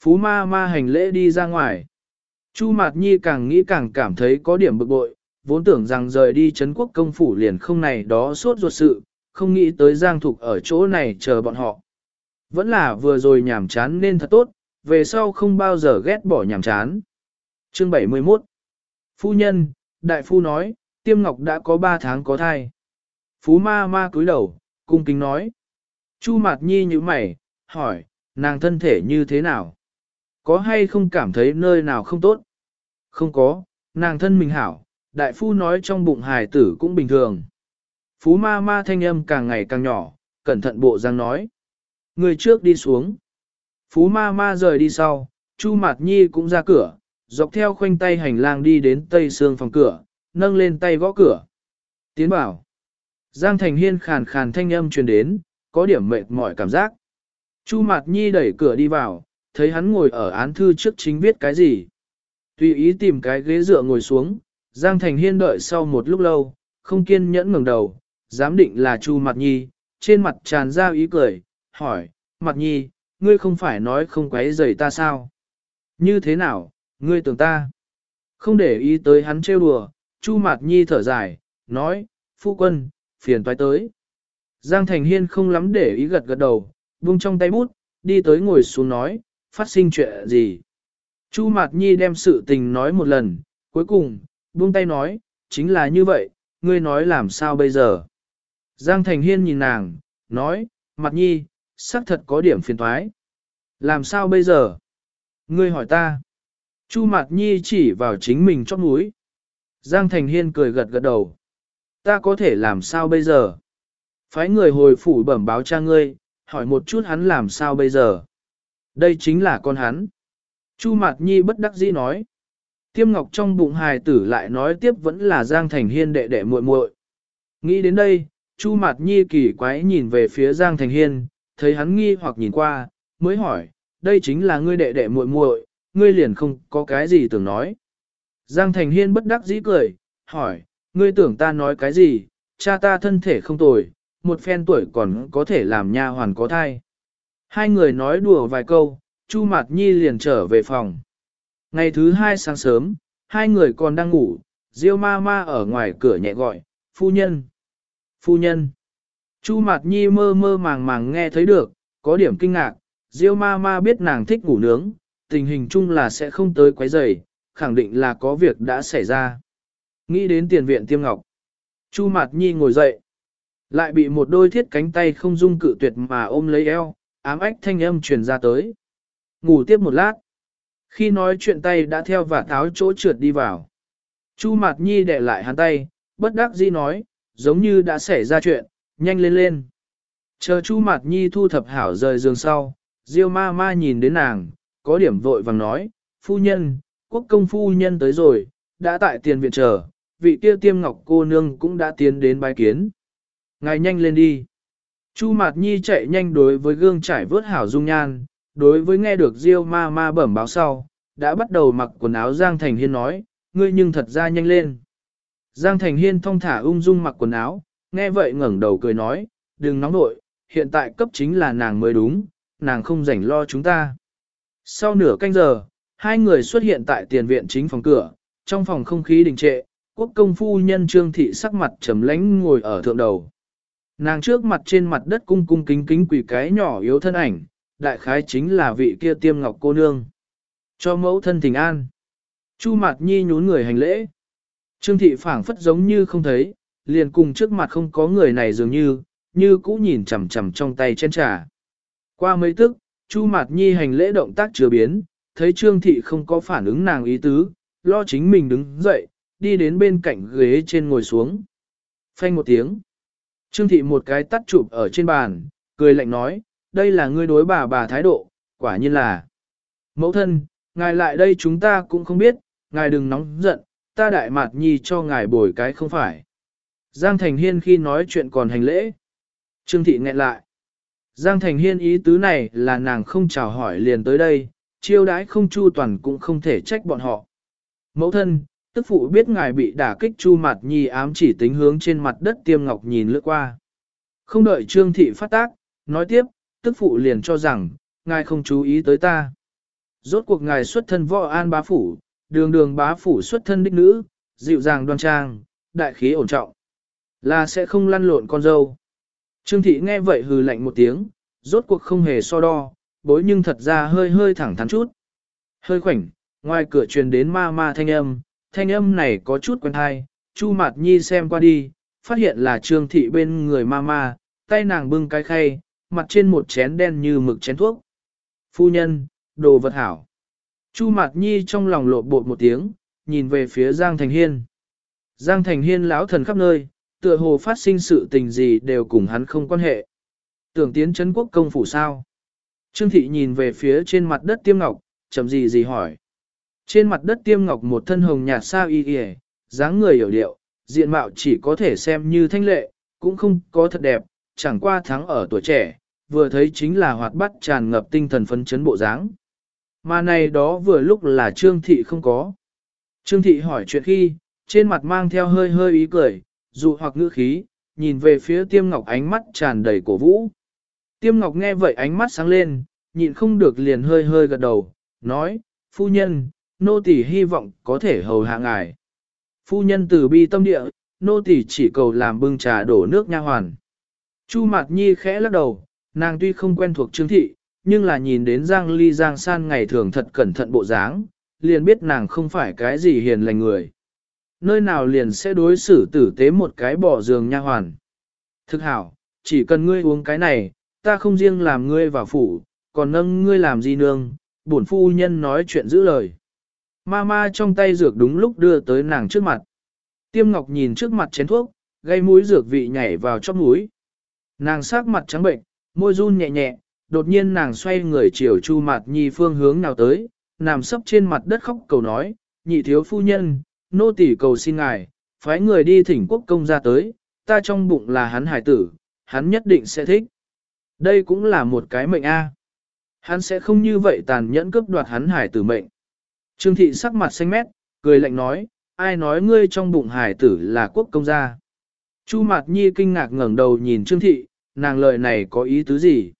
Phú ma ma hành lễ đi ra ngoài. Chu Mạt Nhi càng nghĩ càng cảm thấy có điểm bực bội, vốn tưởng rằng rời đi Trấn quốc công phủ liền không này đó suốt ruột sự, không nghĩ tới Giang Thục ở chỗ này chờ bọn họ. Vẫn là vừa rồi nhảm chán nên thật tốt, về sau không bao giờ ghét bỏ nhảm chán. Chương 71 Phu nhân, đại phu nói, tiêm ngọc đã có 3 tháng có thai. Phú ma ma cúi đầu, cung kính nói. Chu Mạt Nhi như mày, hỏi, nàng thân thể như thế nào? Có hay không cảm thấy nơi nào không tốt? Không có, nàng thân mình hảo, đại phu nói trong bụng hài tử cũng bình thường. Phú ma ma thanh âm càng ngày càng nhỏ, cẩn thận bộ răng nói. Người trước đi xuống. Phú ma ma rời đi sau, Chu Mạt Nhi cũng ra cửa, dọc theo khoanh tay hành lang đi đến tây xương phòng cửa, nâng lên tay gõ cửa. Tiến bảo. Giang Thành Hiên khàn khàn thanh âm truyền đến, có điểm mệt mỏi cảm giác. Chu Mạt Nhi đẩy cửa đi vào, thấy hắn ngồi ở án thư trước chính viết cái gì. Tùy ý tìm cái ghế dựa ngồi xuống, Giang Thành Hiên đợi sau một lúc lâu, không kiên nhẫn ngẩng đầu, dám định là Chu Mạt Nhi, trên mặt tràn ra ý cười, hỏi, Mạt nhi, ngươi không phải nói không quấy rầy ta sao? Như thế nào, ngươi tưởng ta? Không để ý tới hắn trêu đùa, Chu Mạt Nhi thở dài, nói, phu quân, phiền toái tới. Giang Thành Hiên không lắm để ý gật gật đầu, buông trong tay bút, đi tới ngồi xuống nói, phát sinh chuyện gì. Chu Mạt Nhi đem sự tình nói một lần, cuối cùng, buông tay nói, chính là như vậy, ngươi nói làm sao bây giờ. Giang Thành Hiên nhìn nàng, nói, Mạt Nhi, xác thật có điểm phiền toái. Làm sao bây giờ? Ngươi hỏi ta. Chu Mạt Nhi chỉ vào chính mình chót mũi. Giang Thành Hiên cười gật gật đầu. Ta có thể làm sao bây giờ? Phái người hồi phủ bẩm báo cha ngươi, hỏi một chút hắn làm sao bây giờ? Đây chính là con hắn. Chu Mạt Nhi bất đắc dĩ nói. Tiêm ngọc trong bụng hài tử lại nói tiếp vẫn là Giang Thành Hiên đệ đệ muội muội. Nghĩ đến đây, Chu Mạt Nhi kỳ quái nhìn về phía Giang Thành Hiên, thấy hắn nghi hoặc nhìn qua, mới hỏi, đây chính là ngươi đệ đệ muội muội, ngươi liền không có cái gì tưởng nói. Giang Thành Hiên bất đắc dĩ cười, hỏi, ngươi tưởng ta nói cái gì, cha ta thân thể không tồi, một phen tuổi còn có thể làm nha hoàn có thai. Hai người nói đùa vài câu, Chu Mạt Nhi liền trở về phòng. Ngày thứ hai sáng sớm, hai người còn đang ngủ, Diêu ma ma ở ngoài cửa nhẹ gọi, phu nhân, phu nhân. Chu Mạt Nhi mơ mơ màng màng nghe thấy được, có điểm kinh ngạc, Diêu ma ma biết nàng thích ngủ nướng, tình hình chung là sẽ không tới quấy rầy, khẳng định là có việc đã xảy ra. Nghĩ đến tiền viện tiêm ngọc. Chu Mạt Nhi ngồi dậy. Lại bị một đôi thiết cánh tay không dung cự tuyệt mà ôm lấy eo, ám ách thanh âm truyền ra tới. Ngủ tiếp một lát. Khi nói chuyện tay đã theo và tháo chỗ trượt đi vào. Chu Mạt Nhi để lại hắn tay, bất đắc dĩ nói, giống như đã xảy ra chuyện, nhanh lên lên. Chờ Chu Mạt Nhi thu thập hảo rời giường sau, Diêu ma ma nhìn đến nàng, có điểm vội vàng nói, phu nhân, quốc công phu nhân tới rồi, đã tại tiền viện chờ, vị kia tiêm ngọc cô nương cũng đã tiến đến bái kiến. Ngài nhanh lên đi. Chu Mạt Nhi chạy nhanh đối với gương trải vớt hảo dung nhan, đối với nghe được Diêu ma ma bẩm báo sau, đã bắt đầu mặc quần áo Giang Thành Hiên nói, ngươi nhưng thật ra nhanh lên. Giang Thành Hiên thong thả ung dung mặc quần áo, nghe vậy ngẩng đầu cười nói, đừng nóng nội, hiện tại cấp chính là nàng mới đúng, nàng không rảnh lo chúng ta. Sau nửa canh giờ, hai người xuất hiện tại tiền viện chính phòng cửa, trong phòng không khí đình trệ, quốc công phu nhân trương thị sắc mặt trầm lánh ngồi ở thượng đầu. Nàng trước mặt trên mặt đất cung cung kính kính quỷ cái nhỏ yếu thân ảnh, đại khái chính là vị kia tiêm ngọc cô nương. Cho mẫu thân thỉnh an. Chu mặt nhi nhún người hành lễ. Trương thị phảng phất giống như không thấy, liền cùng trước mặt không có người này dường như, như cũ nhìn chằm chằm trong tay chén trà. Qua mấy tức, Chu Mạt Nhi hành lễ động tác chưa biến, thấy Trương Thị không có phản ứng nàng ý tứ, lo chính mình đứng dậy, đi đến bên cạnh ghế trên ngồi xuống. Phanh một tiếng. Trương Thị một cái tắt chụp ở trên bàn, cười lạnh nói, đây là ngươi đối bà bà thái độ, quả nhiên là. Mẫu thân, ngài lại đây chúng ta cũng không biết, ngài đừng nóng giận, ta đại mạt nhi cho ngài bồi cái không phải. Giang Thành Hiên khi nói chuyện còn hành lễ. Trương Thị nghẹn lại. Giang Thành Hiên ý tứ này là nàng không chào hỏi liền tới đây, chiêu đãi không chu toàn cũng không thể trách bọn họ. Mẫu thân, tức phụ biết ngài bị đả kích chu mặt nhi ám chỉ tính hướng trên mặt đất tiêm ngọc nhìn lướt qua. Không đợi trương thị phát tác, nói tiếp, tức phụ liền cho rằng, ngài không chú ý tới ta. Rốt cuộc ngài xuất thân võ an bá phủ, đường đường bá phủ xuất thân đích nữ, dịu dàng đoan trang, đại khí ổn trọng. Là sẽ không lăn lộn con dâu. Trương thị nghe vậy hừ lạnh một tiếng, rốt cuộc không hề so đo, bối nhưng thật ra hơi hơi thẳng thắn chút. Hơi khoảnh, ngoài cửa truyền đến ma ma thanh âm, thanh âm này có chút quen thai, Chu Mạt Nhi xem qua đi, phát hiện là Trương thị bên người ma ma, tay nàng bưng cái khay, mặt trên một chén đen như mực chén thuốc. Phu nhân, đồ vật hảo. Chu Mạt Nhi trong lòng lộ bột một tiếng, nhìn về phía Giang Thành Hiên. Giang Thành Hiên lão thần khắp nơi, tựa hồ phát sinh sự tình gì đều cùng hắn không quan hệ. Tưởng tiến Trấn quốc công phủ sao? Trương thị nhìn về phía trên mặt đất tiêm ngọc, chậm gì gì hỏi. Trên mặt đất tiêm ngọc một thân hồng nhạt sao y y, dáng người hiểu điệu, diện mạo chỉ có thể xem như thanh lệ, cũng không có thật đẹp, chẳng qua thắng ở tuổi trẻ, vừa thấy chính là hoạt bát tràn ngập tinh thần phấn chấn bộ dáng. Mà này đó vừa lúc là Trương thị không có. Trương thị hỏi chuyện khi, trên mặt mang theo hơi hơi ý cười, dụ hoặc ngữ khí, nhìn về phía tiêm ngọc ánh mắt tràn đầy cổ vũ. Tiêm ngọc nghe vậy ánh mắt sáng lên, nhịn không được liền hơi hơi gật đầu, nói, phu nhân, nô tỳ hy vọng có thể hầu hạ ngài. Phu nhân từ bi tâm địa, nô tỳ chỉ cầu làm bưng trà đổ nước nha hoàn. Chu Mạt Nhi khẽ lắc đầu, nàng tuy không quen thuộc Trương Thị, nhưng là nhìn đến Giang Ly Giang San ngày thường thật cẩn thận bộ dáng, liền biết nàng không phải cái gì hiền lành người. Nơi nào liền sẽ đối xử tử tế một cái bỏ giường nha hoàn. Thực hảo, chỉ cần ngươi uống cái này, ta không riêng làm ngươi vào phủ, còn nâng ngươi làm gì nương, bổn phu nhân nói chuyện giữ lời. Ma ma trong tay dược đúng lúc đưa tới nàng trước mặt. Tiêm Ngọc nhìn trước mặt chén thuốc, gây mũi dược vị nhảy vào chóp mũi. Nàng sắc mặt trắng bệnh, môi run nhẹ nhẹ, đột nhiên nàng xoay người chiều Chu Mạt Nhi phương hướng nào tới, nằm sấp trên mặt đất khóc cầu nói, nhị thiếu phu nhân, nô tỳ cầu xin ngài, phái người đi thỉnh quốc công ra tới, ta trong bụng là hắn hải tử, hắn nhất định sẽ thích. Đây cũng là một cái mệnh A. Hắn sẽ không như vậy tàn nhẫn cướp đoạt hắn hải tử mệnh. Trương thị sắc mặt xanh mét, cười lạnh nói, ai nói ngươi trong bụng hải tử là quốc công gia. Chu Mạt Nhi kinh ngạc ngẩng đầu nhìn Trương thị, nàng lời này có ý tứ gì?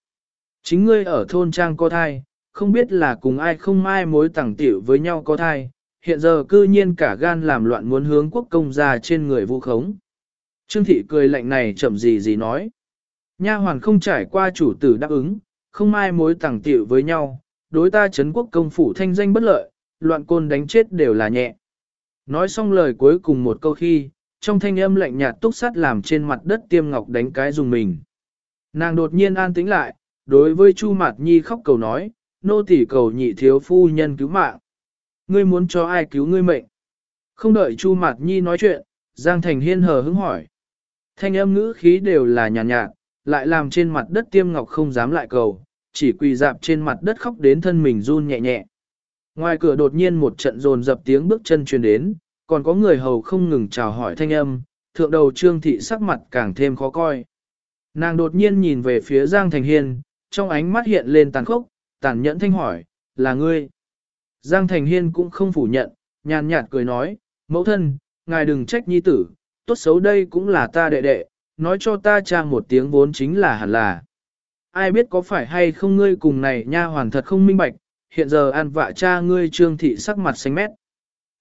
Chính ngươi ở thôn trang có thai, không biết là cùng ai không ai mối tẳng tiểu với nhau có thai, hiện giờ cư nhiên cả gan làm loạn muốn hướng quốc công gia trên người vu khống. Trương thị cười lạnh này chậm gì gì nói. Nha hoàn không trải qua chủ tử đáp ứng, không ai mối tẳng tiểu với nhau, đối ta chấn quốc công phủ thanh danh bất lợi, loạn côn đánh chết đều là nhẹ. Nói xong lời cuối cùng một câu khi, trong thanh âm lạnh nhạt túc sát làm trên mặt đất tiêm ngọc đánh cái dùng mình. Nàng đột nhiên an tĩnh lại, đối với Chu Mạt Nhi khóc cầu nói, nô tỉ cầu nhị thiếu phu nhân cứu mạng. Ngươi muốn cho ai cứu ngươi mệnh? Không đợi Chu Mạt Nhi nói chuyện, Giang Thành Hiên hờ hứng hỏi. Thanh âm ngữ khí đều là nhàn nhạt, nhạt, lại làm trên mặt đất tiêm ngọc không dám lại cầu, chỉ quỳ dạp trên mặt đất khóc đến thân mình run nhẹ nhẹ. Ngoài cửa đột nhiên một trận rồn dập tiếng bước chân truyền đến, còn có người hầu không ngừng chào hỏi thanh âm, thượng đầu trương thị sắc mặt càng thêm khó coi. Nàng đột nhiên nhìn về phía Giang Thành Hiên, trong ánh mắt hiện lên tàn khốc, tàn nhẫn thanh hỏi, là ngươi. Giang Thành Hiên cũng không phủ nhận, nhàn nhạt cười nói, mẫu thân, ngài đừng trách nhi tử, tốt xấu đây cũng là ta đệ đệ, nói cho ta trang một tiếng vốn chính là hẳn là. Ai biết có phải hay không ngươi cùng này nha hoàn thật không minh bạch, hiện giờ an vạ cha ngươi trương thị sắc mặt xanh mét.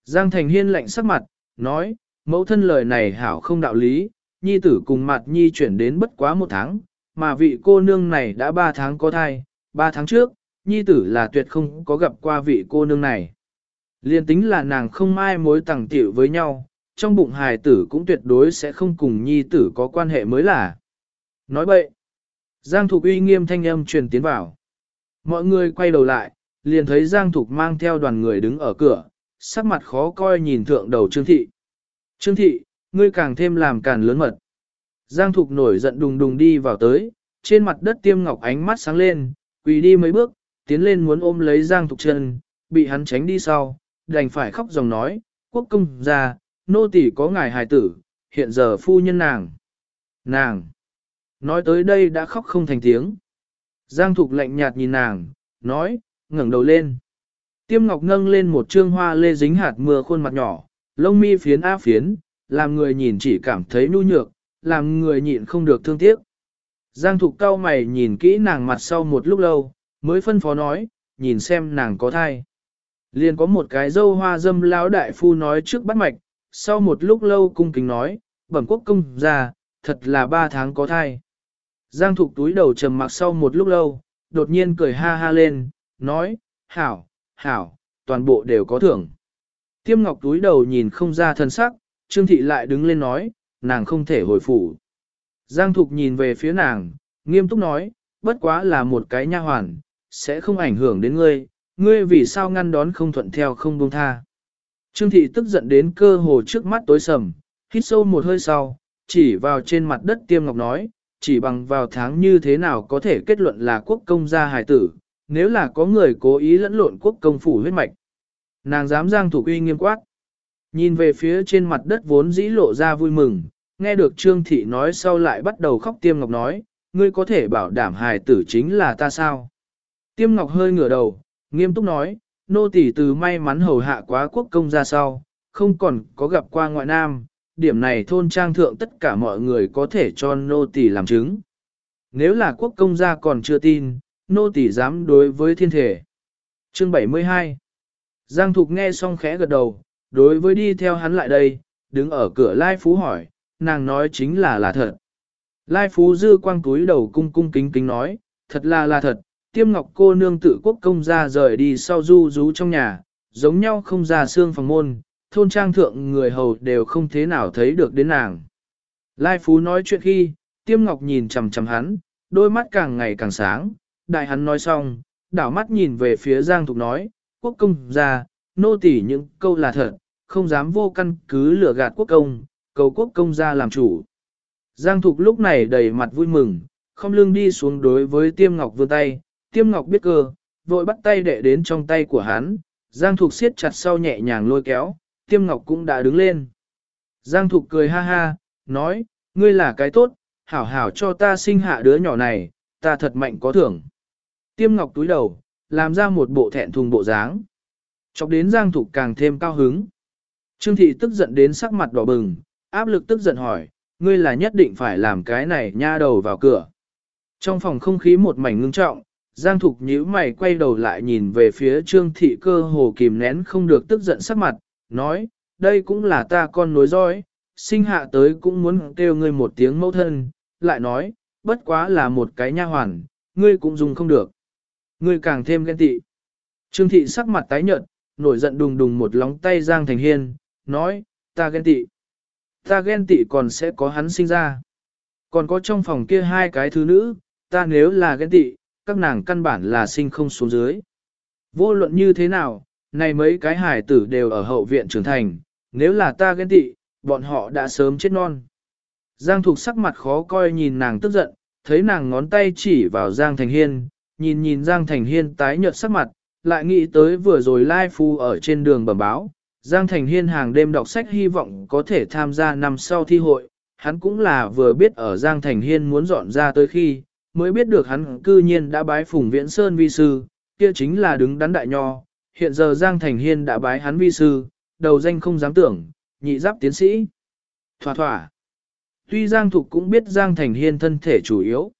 Giang Thành Hiên lạnh sắc mặt, nói, mẫu thân lời này hảo không đạo lý, nhi tử cùng mặt nhi chuyển đến bất quá một tháng, mà vị cô nương này đã ba tháng có thai, ba tháng trước, nhi tử là tuyệt không có gặp qua vị cô nương này. Liên tính là nàng không mai mối tẳng tiểu với nhau, trong bụng hài tử cũng tuyệt đối sẽ không cùng nhi tử có quan hệ mới là. Nói bậy, Giang Thục uy nghiêm thanh âm truyền tiến vào. Mọi người quay đầu lại, liền thấy Giang Thục mang theo đoàn người đứng ở cửa, sắc mặt khó coi nhìn thượng đầu Trương Thị. Trương Thị, ngươi càng thêm làm càng lớn mật. Giang Thục nổi giận đùng đùng đi vào tới, trên mặt đất tiêm ngọc ánh mắt sáng lên, quỳ đi mấy bước, tiến lên muốn ôm lấy Giang Thục chân, bị hắn tránh đi sau, đành phải khóc dòng nói, quốc công ra, nô tỳ có ngài hài tử, hiện giờ phu nhân nàng. Nàng! Nói tới đây đã khóc không thành tiếng. Giang Thục lạnh nhạt nhìn nàng, nói, ngẩng đầu lên. Tiêm Ngọc nâng lên một trương hoa lê dính hạt mưa khuôn mặt nhỏ, lông mi phiến á phiến, làm người nhìn chỉ cảm thấy nu nhược, làm người nhịn không được thương tiếc. Giang Thục cao mày nhìn kỹ nàng mặt sau một lúc lâu, mới phân phó nói, nhìn xem nàng có thai. Liền có một cái dâu hoa dâm lão đại phu nói trước bắt mạch, sau một lúc lâu cung kính nói, bẩm quốc công ra, thật là ba tháng có thai. Giang Thục túi đầu trầm mặc sau một lúc lâu, đột nhiên cười ha ha lên, nói, hảo, hảo, toàn bộ đều có thưởng. Tiêm ngọc túi đầu nhìn không ra thân sắc, Trương Thị lại đứng lên nói, nàng không thể hồi phủ. Giang Thục nhìn về phía nàng, nghiêm túc nói, bất quá là một cái nha hoàn, sẽ không ảnh hưởng đến ngươi, ngươi vì sao ngăn đón không thuận theo không buông tha. Trương Thị tức giận đến cơ hồ trước mắt tối sầm, hít sâu một hơi sau, chỉ vào trên mặt đất tiêm ngọc nói, chỉ bằng vào tháng như thế nào có thể kết luận là quốc công gia hài tử, nếu là có người cố ý lẫn lộn quốc công phủ huyết mạch. Nàng dám giang thủ uy nghiêm quát. Nhìn về phía trên mặt đất vốn dĩ lộ ra vui mừng, nghe được Trương Thị nói sau lại bắt đầu khóc Tiêm Ngọc nói, ngươi có thể bảo đảm hài tử chính là ta sao? Tiêm Ngọc hơi ngửa đầu, nghiêm túc nói, nô tỳ từ may mắn hầu hạ quá quốc công ra sau, không còn có gặp qua ngoại nam, điểm này thôn trang thượng tất cả mọi người có thể cho nô tỳ làm chứng. Nếu là quốc công gia còn chưa tin, nô tỳ dám đối với thiên thể. Chương 72 Giang Thục nghe xong khẽ gật đầu, đối với đi theo hắn lại đây, đứng ở cửa Lai Phú hỏi, nàng nói chính là là thật. Lai Phú dư quang túi đầu cung cung kính kính nói, thật là là thật, tiêm ngọc cô nương tự quốc công ra rời đi sau du rú trong nhà, giống nhau không ra xương phòng môn, thôn trang thượng người hầu đều không thế nào thấy được đến nàng. Lai Phú nói chuyện khi, tiêm ngọc nhìn chằm chằm hắn, đôi mắt càng ngày càng sáng, đại hắn nói xong, đảo mắt nhìn về phía Giang Thục nói, quốc công ra, nô tỉ những câu là thật, không dám vô căn cứ lừa gạt quốc công, cầu quốc công ra làm chủ. Giang Thục lúc này đầy mặt vui mừng, không lưng đi xuống đối với Tiêm Ngọc vươn tay, Tiêm Ngọc biết cơ, vội bắt tay đệ đến trong tay của hắn, Giang Thục siết chặt sau nhẹ nhàng lôi kéo, Tiêm Ngọc cũng đã đứng lên. Giang Thục cười ha ha, nói, ngươi là cái tốt, hảo hảo cho ta sinh hạ đứa nhỏ này, ta thật mạnh có thưởng. Tiêm Ngọc túi đầu, làm ra một bộ thẹn thùng bộ dáng. Chọc đến Giang Thục càng thêm cao hứng. Trương Thị tức giận đến sắc mặt đỏ bừng, áp lực tức giận hỏi, ngươi là nhất định phải làm cái này nha đầu vào cửa. Trong phòng không khí một mảnh ngưng trọng, Giang Thục nhíu mày quay đầu lại nhìn về phía Trương Thị cơ hồ kìm nén không được tức giận sắc mặt, nói, đây cũng là ta con nối dõi, sinh hạ tới cũng muốn kêu ngươi một tiếng mẫu thân, lại nói, bất quá là một cái nha hoàn, ngươi cũng dùng không được. Ngươi càng thêm ghen tị. Trương Thị sắc mặt tái nhợt, nổi giận đùng đùng một lóng tay Giang Thành Hiên, nói, ta ghen tị. Ta ghen tị còn sẽ có hắn sinh ra. Còn có trong phòng kia hai cái thứ nữ, ta nếu là ghen tị, các nàng căn bản là sinh không xuống dưới. Vô luận như thế nào, này mấy cái hải tử đều ở hậu viện trưởng thành, nếu là ta ghen tị, bọn họ đã sớm chết non. Giang Thục sắc mặt khó coi nhìn nàng tức giận, thấy nàng ngón tay chỉ vào Giang Thành Hiên, nhìn nhìn Giang Thành Hiên tái nhợt sắc mặt, lại nghĩ tới vừa rồi Lai Phu ở trên đường bẩm báo, Giang Thành Hiên hàng đêm đọc sách hy vọng có thể tham gia năm sau thi hội, hắn cũng là vừa biết ở Giang Thành Hiên muốn dọn ra tới khi, mới biết được hắn cư nhiên đã bái Phùng Viễn Sơn vi sư, kia chính là đứng đắn đại nho, hiện giờ Giang Thành Hiên đã bái hắn vi sư, đầu danh không dám tưởng, nhị giáp tiến sĩ. Thỏa thỏa. Tuy Giang Thục cũng biết Giang Thành Hiên thân thể chủ yếu,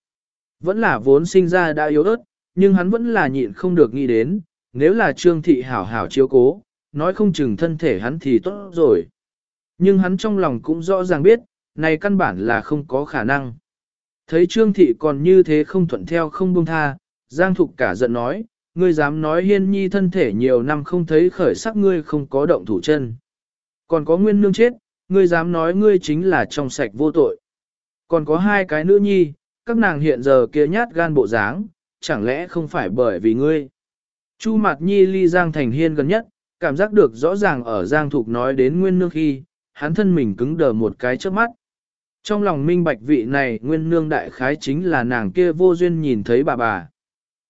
vẫn là vốn sinh ra đã yếu ớt, nhưng hắn vẫn là nhịn không được nghĩ đến, nếu là Trương Thị hảo hảo chiếu cố, nói không chừng thân thể hắn thì tốt rồi. Nhưng hắn trong lòng cũng rõ ràng biết, này căn bản là không có khả năng. Thấy Trương Thị còn như thế không thuận theo không buông tha, Giang Thục cả giận nói, ngươi dám nói hiên nhi thân thể nhiều năm không thấy khởi sắc ngươi không có động thủ chân. Còn có nguyên nương chết, ngươi dám nói ngươi chính là trong sạch vô tội. Còn có hai cái nữ nhi, các nàng hiện giờ kia nhát gan bộ dáng, chẳng lẽ không phải bởi vì ngươi. Chu Mạt Nhi ly Giang Thành Hiên gần nhất, cảm giác được rõ ràng ở Giang Thục nói đến nguyên nương khi, hắn thân mình cứng đờ một cái trước mắt. Trong lòng minh bạch vị này nguyên nương đại khái chính là nàng kia vô duyên nhìn thấy bà bà.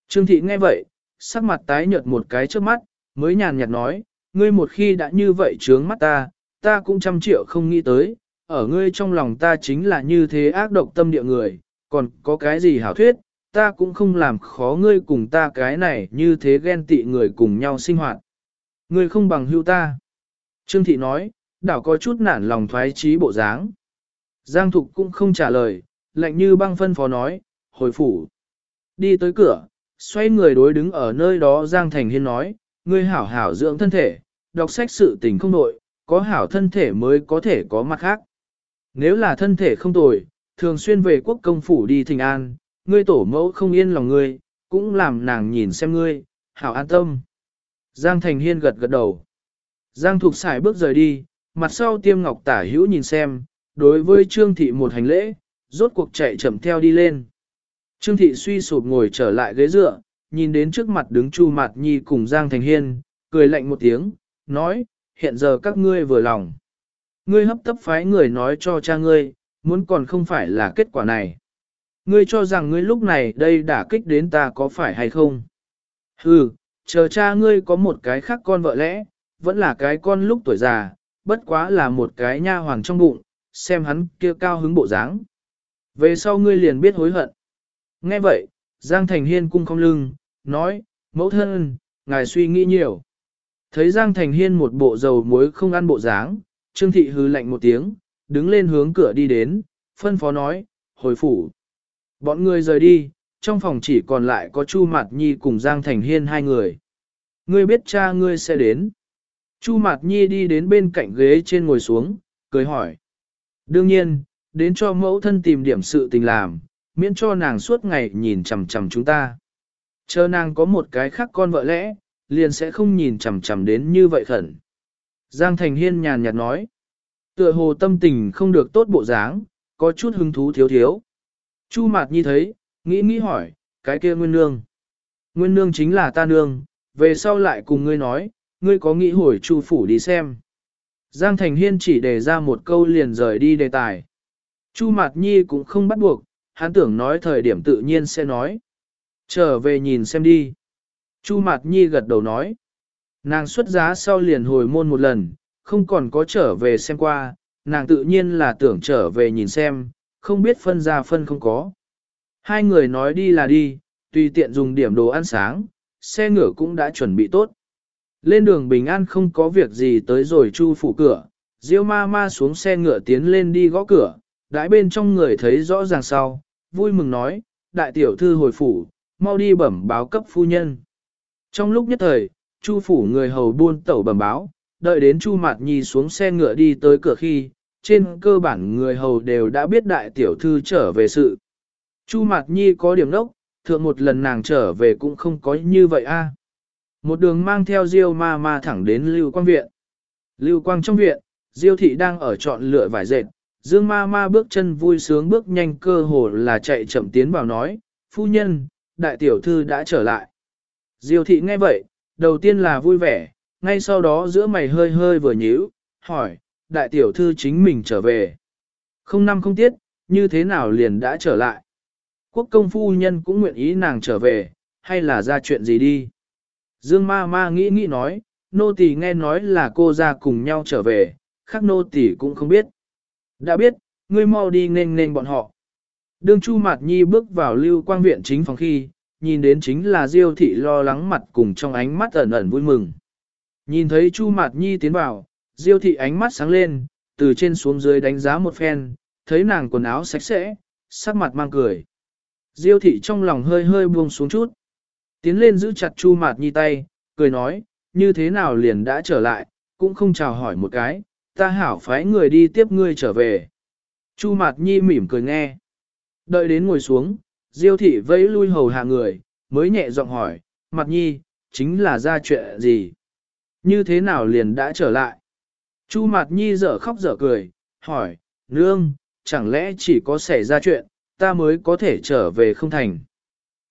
Trương Thị nghe vậy, sắc mặt tái nhợt một cái trước mắt, mới nhàn nhạt nói, ngươi một khi đã như vậy trướng mắt ta, ta cũng trăm triệu không nghĩ tới, ở ngươi trong lòng ta chính là như thế ác độc tâm địa người, còn có cái gì hảo thuyết, ta cũng không làm khó ngươi cùng ta cái này như thế ghen tị người cùng nhau sinh hoạt. Ngươi không bằng hưu ta. Trương Thị nói, đảo có chút nản lòng thoái trí bộ dáng. Giang Thục cũng không trả lời, lạnh như băng phân phó nói, hồi phủ. Đi tới cửa, xoay người đối đứng ở nơi đó Giang Thành Hiên nói, ngươi hảo hảo dưỡng thân thể, đọc sách sự tình không nội, có hảo thân thể mới có thể có mặt khác. Nếu là thân thể không tồi, thường xuyên về quốc công phủ đi thình an, ngươi tổ mẫu không yên lòng ngươi, cũng làm nàng nhìn xem ngươi, hảo an tâm. Giang Thành Hiên gật gật đầu. Giang Thục xài bước rời đi, mặt sau tiêm ngọc tả hữu nhìn xem, đối với Trương Thị một hành lễ, rốt cuộc chạy chậm theo đi lên. Trương Thị suy sụp ngồi trở lại ghế dựa, nhìn đến trước mặt đứng Chu Mạt Nhi cùng Giang Thành Hiên, cười lạnh một tiếng, nói, hiện giờ các ngươi vừa lòng. Ngươi hấp tấp phái người nói cho cha ngươi, muốn còn không phải là kết quả này. Ngươi cho rằng ngươi lúc này đây đã kích đến ta có phải hay không? Hừ, chờ cha ngươi có một cái khác con vợ lẽ, vẫn là cái con lúc tuổi già, bất quá là một cái nha hoàng trong bụng, xem hắn kia cao hứng bộ dáng. Về sau ngươi liền biết hối hận. Nghe vậy, Giang Thành Hiên cung không lưng, nói, mẫu thân, ngài suy nghĩ nhiều. Thấy Giang Thành Hiên một bộ dầu muối không ăn bộ dáng, Trương Thị hứ lạnh một tiếng, đứng lên hướng cửa đi đến, phân phó nói, hồi phủ. Bọn người rời đi, trong phòng chỉ còn lại có Chu Mạt Nhi cùng Giang Thành Hiên hai người. Ngươi biết cha ngươi sẽ đến. Chu Mạt Nhi đi đến bên cạnh ghế trên ngồi xuống, cười hỏi. Đương nhiên, đến cho mẫu thân tìm điểm sự tình làm, miễn cho nàng suốt ngày nhìn chằm chằm chúng ta. Chờ nàng có một cái khác con vợ lẽ, liền sẽ không nhìn chằm chằm đến như vậy khẩn. Giang Thành Hiên nhàn nhạt nói. Tựa hồ tâm tình không được tốt bộ dáng, có chút hứng thú thiếu thiếu. Chu Mạt Nhi thấy, nghĩ nghĩ hỏi, cái kia nguyên nương. Nguyên nương chính là ta nương, về sau lại cùng ngươi nói, ngươi có nghĩ hồi chu phủ đi xem. Giang Thành Hiên chỉ đề ra một câu liền rời đi đề tài. Chu Mạt Nhi cũng không bắt buộc, hắn tưởng nói thời điểm tự nhiên sẽ nói. Trở về nhìn xem đi. Chu Mạt Nhi gật đầu nói. Nàng xuất giá sau liền hồi môn một lần, không còn có trở về xem qua, nàng tự nhiên là tưởng trở về nhìn xem, không biết phân ra phân không có. Hai người nói đi là đi, tùy tiện dùng điểm đồ ăn sáng, xe ngựa cũng đã chuẩn bị tốt. Lên đường bình an không có việc gì tới rồi chu phủ cửa, Diêu ma ma xuống xe ngựa tiến lên đi gõ cửa, đãi bên trong người thấy rõ ràng sau, vui mừng nói, đại tiểu thư hồi phủ, mau đi bẩm báo cấp phu nhân. Trong lúc nhất thời, chu phủ người hầu buôn tẩu bẩm báo, đợi đến chu mạt nhi xuống xe ngựa đi tới cửa khi, trên cơ bản người hầu đều đã biết đại tiểu thư trở về sự. Chu mạt nhi có điểm nốc thượng một lần nàng trở về cũng không có như vậy a. Một đường mang theo Diêu ma ma thẳng đến Lưu Quang Viện. Lưu Quang trong viện, Diêu thị đang ở chọn lựa vải dệt, Dương ma ma bước chân vui sướng bước nhanh cơ hồ là chạy chậm tiến vào nói, phu nhân, đại tiểu thư đã trở lại. Diêu thị nghe vậy, đầu tiên là vui vẻ, ngay sau đó giữa mày hơi hơi vừa nhíu, hỏi, đại tiểu thư chính mình trở về. Không năm không tiết, như thế nào liền đã trở lại. Quốc công phu nhân cũng nguyện ý nàng trở về, hay là ra chuyện gì đi. Dương ma ma nghĩ nghĩ nói, nô tỳ nghe nói là cô ra cùng nhau trở về, khác nô tỳ cũng không biết. Đã biết, ngươi mau đi nên nên bọn họ. Đương Chu Mạt Nhi bước vào lưu quang viện chính phòng khi, nhìn đến chính là Diêu thị lo lắng mặt cùng trong ánh mắt ẩn ẩn vui mừng. Nhìn thấy Chu Mạt Nhi tiến vào, Diêu thị ánh mắt sáng lên, từ trên xuống dưới đánh giá một phen, thấy nàng quần áo sạch sẽ, sắc mặt mang cười. Diêu thị trong lòng hơi hơi buông xuống chút. Tiến lên giữ chặt Chu Mạt Nhi tay, cười nói, như thế nào liền đã trở lại, cũng không chào hỏi một cái, ta hảo phái người đi tiếp ngươi trở về. Chu Mạt Nhi mỉm cười nghe. Đợi đến ngồi xuống, Diêu thị vẫy lui hầu hạ người, mới nhẹ giọng hỏi, Mạt Nhi, chính là ra chuyện gì? Như thế nào liền đã trở lại? Chu Mạt Nhi dở khóc dở cười, hỏi, nương, chẳng lẽ chỉ có xảy ra chuyện, ta mới có thể trở về không thành?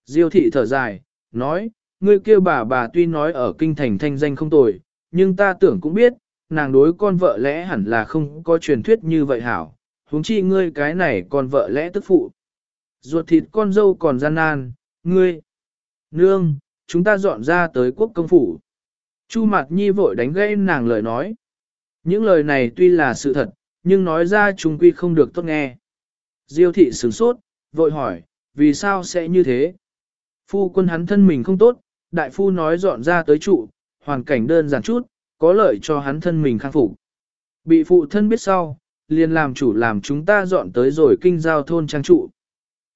Diêu thị thở dài, nói, ngươi kêu bà bà tuy nói ở kinh thành thanh danh không tồi, nhưng ta tưởng cũng biết, nàng đối con vợ lẽ hẳn là không có truyền thuyết như vậy hảo, huống chi ngươi cái này con vợ lẽ tức phụ. Ruột thịt con dâu còn gian nan, ngươi, nương, chúng ta dọn ra tới quốc công phủ. Chu Mạt Nhi vội đánh gây nàng lời nói. Những lời này tuy là sự thật, nhưng nói ra chúng quy không được tốt nghe. Diêu thị sửng sốt, vội hỏi, vì sao sẽ như thế? Phu quân hắn thân mình không tốt, đại phu nói dọn ra tới trụ, hoàn cảnh đơn giản chút, có lợi cho hắn thân mình khang phục. Bị phụ thân biết sau, liền làm chủ làm chúng ta dọn tới rồi kinh giao thôn trang trụ.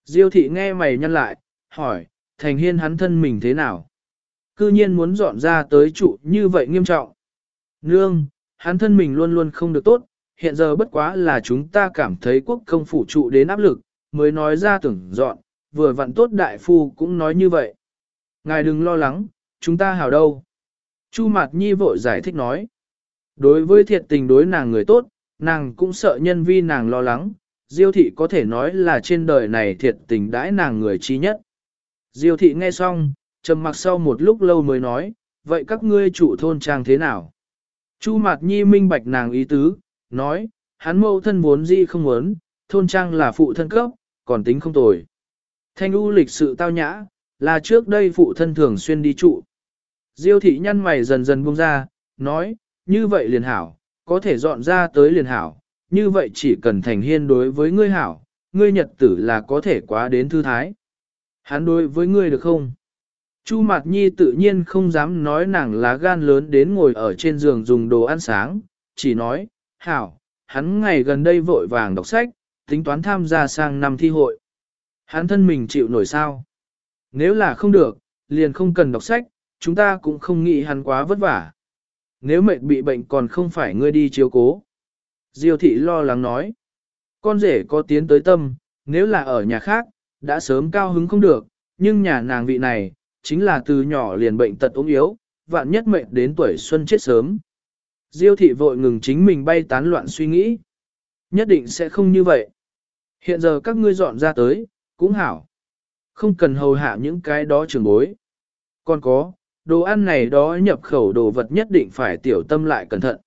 Diêu thị nghe mày nhăn lại, hỏi, thành hiên hắn thân mình thế nào? Cư nhiên muốn dọn ra tới trụ như vậy nghiêm trọng. Nương, hắn thân mình luôn luôn không được tốt, hiện giờ bất quá là chúng ta cảm thấy quốc công phủ trụ đến áp lực, mới nói ra tưởng dọn, vừa vặn tốt đại phu cũng nói như vậy. Ngài đừng lo lắng, chúng ta hảo đâu. Chu Mạt Nhi vội giải thích nói. Đối với thiệt tình đối nàng người tốt, nàng cũng sợ nhân vi nàng lo lắng, Diêu thị có thể nói là trên đời này thiệt tình đãi nàng người trí nhất. Diêu thị nghe xong, trầm mặc sau một lúc lâu mới nói, vậy các ngươi chủ thôn trang thế nào? Chu Mạt Nhi minh bạch nàng ý tứ, nói, hắn mâu thân vốn gì không muốn, thôn trang là phụ thân cấp, còn tính không tồi. Thanh u lịch sự tao nhã, là trước đây phụ thân thường xuyên đi trụ. Diêu thị nhăn mày dần dần buông ra, nói, như vậy liền hảo, có thể dọn ra tới liền hảo, như vậy chỉ cần thành hiên đối với ngươi hảo, ngươi nhật tử là có thể quá đến thư thái. Hắn đối với ngươi được không? Chu Mạt Nhi tự nhiên không dám nói nàng lá gan lớn đến ngồi ở trên giường dùng đồ ăn sáng, chỉ nói, hảo, hắn ngày gần đây vội vàng đọc sách, tính toán tham gia sang năm thi hội. Hắn thân mình chịu nổi sao? Nếu là không được, liền không cần đọc sách, chúng ta cũng không nghĩ hắn quá vất vả. Nếu mệt bị bệnh còn không phải ngươi đi chiếu cố. Diêu thị lo lắng nói. Con rể có tiến tới tâm, nếu là ở nhà khác, đã sớm cao hứng không được, nhưng nhà nàng vị này, chính là từ nhỏ liền bệnh tật ốm yếu, vạn nhất mệnh đến tuổi xuân chết sớm. Diêu thị vội ngừng chính mình bay tán loạn suy nghĩ. Nhất định sẽ không như vậy. Hiện giờ các ngươi dọn ra tới, cũng hảo. Không cần hầu hạ những cái đó trường bối. Còn có, đồ ăn này đó nhập khẩu đồ vật nhất định phải tiểu tâm lại cẩn thận.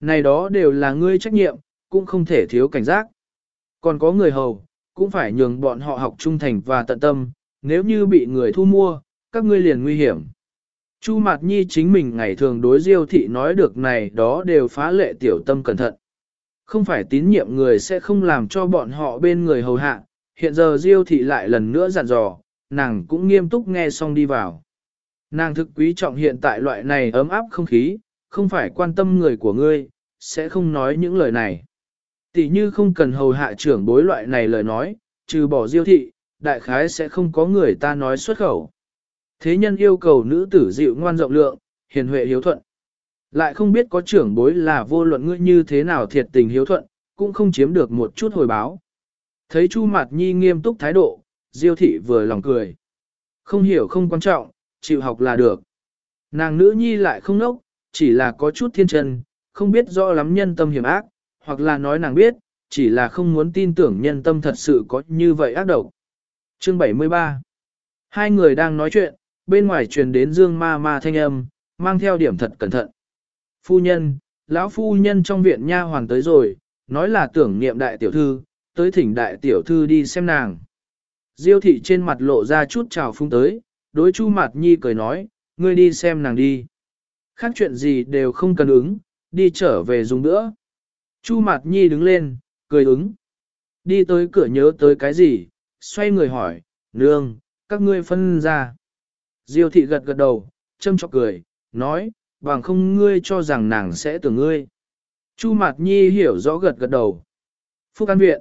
Này đó đều là ngươi trách nhiệm, cũng không thể thiếu cảnh giác. Còn có người hầu, cũng phải nhường bọn họ học trung thành và tận tâm, nếu như bị người thu mua, các ngươi liền nguy hiểm. Chu Mạt Nhi chính mình ngày thường đối diêu thị nói được này đó đều phá lệ tiểu tâm cẩn thận. Không phải tín nhiệm người sẽ không làm cho bọn họ bên người hầu hạ, hiện giờ diêu thị lại lần nữa dặn dò, nàng cũng nghiêm túc nghe xong đi vào. Nàng thực quý trọng hiện tại loại này ấm áp không khí, không phải quan tâm người của ngươi, sẽ không nói những lời này. Tỷ như không cần hầu hạ trưởng bối loại này lời nói, trừ bỏ diêu thị, đại khái sẽ không có người ta nói xuất khẩu. Thế nhân yêu cầu nữ tử dịu ngoan rộng lượng, hiền huệ hiếu thuận. Lại không biết có trưởng bối là vô luận ngươi như thế nào thiệt tình hiếu thuận, cũng không chiếm được một chút hồi báo. Thấy Chu Mạt Nhi nghiêm túc thái độ, Diêu thị vừa lòng cười. Không hiểu không quan trọng, chịu học là được. Nàng nữ nhi lại không nốc, chỉ là có chút thiên chân, không biết rõ lắm nhân tâm hiểm ác, hoặc là nói nàng biết, chỉ là không muốn tin tưởng nhân tâm thật sự có như vậy ác độc. Chương 73 Hai người đang nói chuyện, bên ngoài truyền đến dương ma ma thanh âm, mang theo điểm thật cẩn thận. Phu nhân, lão phu nhân trong viện nha hoàng tới rồi, nói là tưởng niệm đại tiểu thư, tới thỉnh đại tiểu thư đi xem nàng. Diêu thị trên mặt lộ ra chút trào phung tới, đối chu mặt nhi cười nói, ngươi đi xem nàng đi. Khác chuyện gì đều không cần ứng, đi trở về dùng nữa. Chu mặt nhi đứng lên, cười ứng. Đi tới cửa nhớ tới cái gì, xoay người hỏi, nương, các ngươi phân ra. Diêu thị gật gật đầu, châm chọc cười, nói, bằng không ngươi cho rằng nàng sẽ tưởng ngươi. Chu Mạt Nhi hiểu rõ gật gật đầu. Phúc An Viện.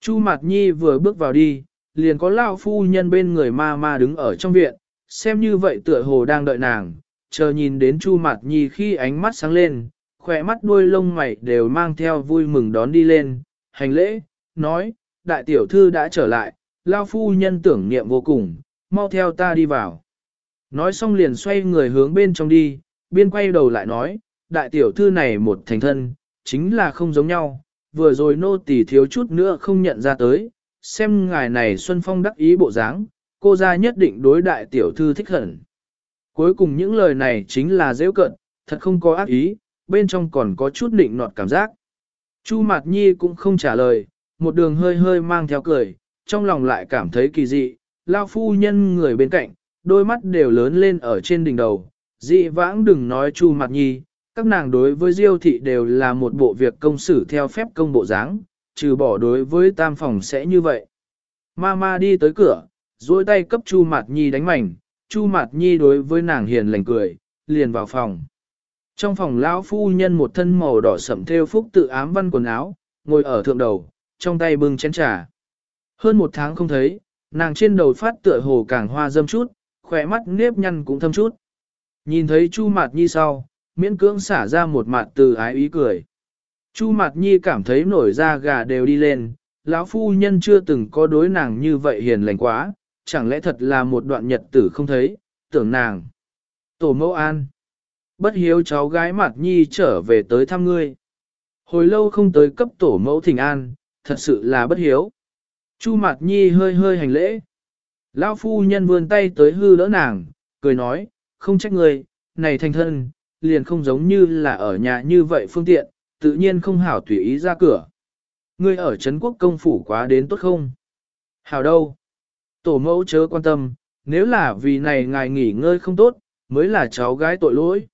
Chu Mạt Nhi vừa bước vào đi, liền có lao phu nhân bên người ma ma đứng ở trong viện, xem như vậy tựa hồ đang đợi nàng, chờ nhìn đến Chu Mạt Nhi khi ánh mắt sáng lên, khỏe mắt đuôi lông mày đều mang theo vui mừng đón đi lên, hành lễ, nói, đại tiểu thư đã trở lại, lao phu nhân tưởng niệm vô cùng, mau theo ta đi vào. Nói xong liền xoay người hướng bên trong đi, biên quay đầu lại nói, đại tiểu thư này một thành thân, chính là không giống nhau, vừa rồi nô tỳ thiếu chút nữa không nhận ra tới, xem ngài này Xuân Phong đắc ý bộ dáng, cô ra nhất định đối đại tiểu thư thích hẳn. Cuối cùng những lời này chính là dễ cận, thật không có ác ý, bên trong còn có chút định nọt cảm giác. Chu Mạt Nhi cũng không trả lời, một đường hơi hơi mang theo cười, trong lòng lại cảm thấy kỳ dị, lao phu nhân người bên cạnh, đôi mắt đều lớn lên ở trên đỉnh đầu, dị vãng đừng nói chu mặt nhi, các nàng đối với diêu thị đều là một bộ việc công xử theo phép công bộ dáng, trừ bỏ đối với tam phòng sẽ như vậy. Mama đi tới cửa, duỗi tay cấp chu mặt nhi đánh mảnh, chu mặt nhi đối với nàng hiền lành cười, liền vào phòng. Trong phòng lão phu nhân một thân màu đỏ sẫm theo phúc tự ám văn quần áo, ngồi ở thượng đầu, trong tay bưng chén trà. Hơn một tháng không thấy, nàng trên đầu phát tựa hồ càng hoa dâm chút, khỏe mắt nếp nhăn cũng thâm chút. Nhìn thấy Chu Mạt Nhi sau, miễn cưỡng xả ra một mặt từ ái ý cười. Chu Mạt Nhi cảm thấy nổi da gà đều đi lên, lão phu nhân chưa từng có đối nàng như vậy hiền lành quá, chẳng lẽ thật là một đoạn nhật tử không thấy, tưởng nàng. Tổ mẫu an. Bất hiếu cháu gái Mạt Nhi trở về tới thăm ngươi. Hồi lâu không tới cấp tổ mẫu thỉnh an, thật sự là bất hiếu. Chu Mạt Nhi hơi hơi hành lễ. Lão phu nhân vươn tay tới hư đỡ nàng, cười nói, không trách người, này thành thân, liền không giống như là ở nhà như vậy phương tiện, tự nhiên không hảo tùy ý ra cửa. Ngươi ở Trấn Quốc công phủ quá đến tốt không? Hảo đâu? Tổ mẫu chớ quan tâm, nếu là vì này ngài nghỉ ngơi không tốt, mới là cháu gái tội lỗi.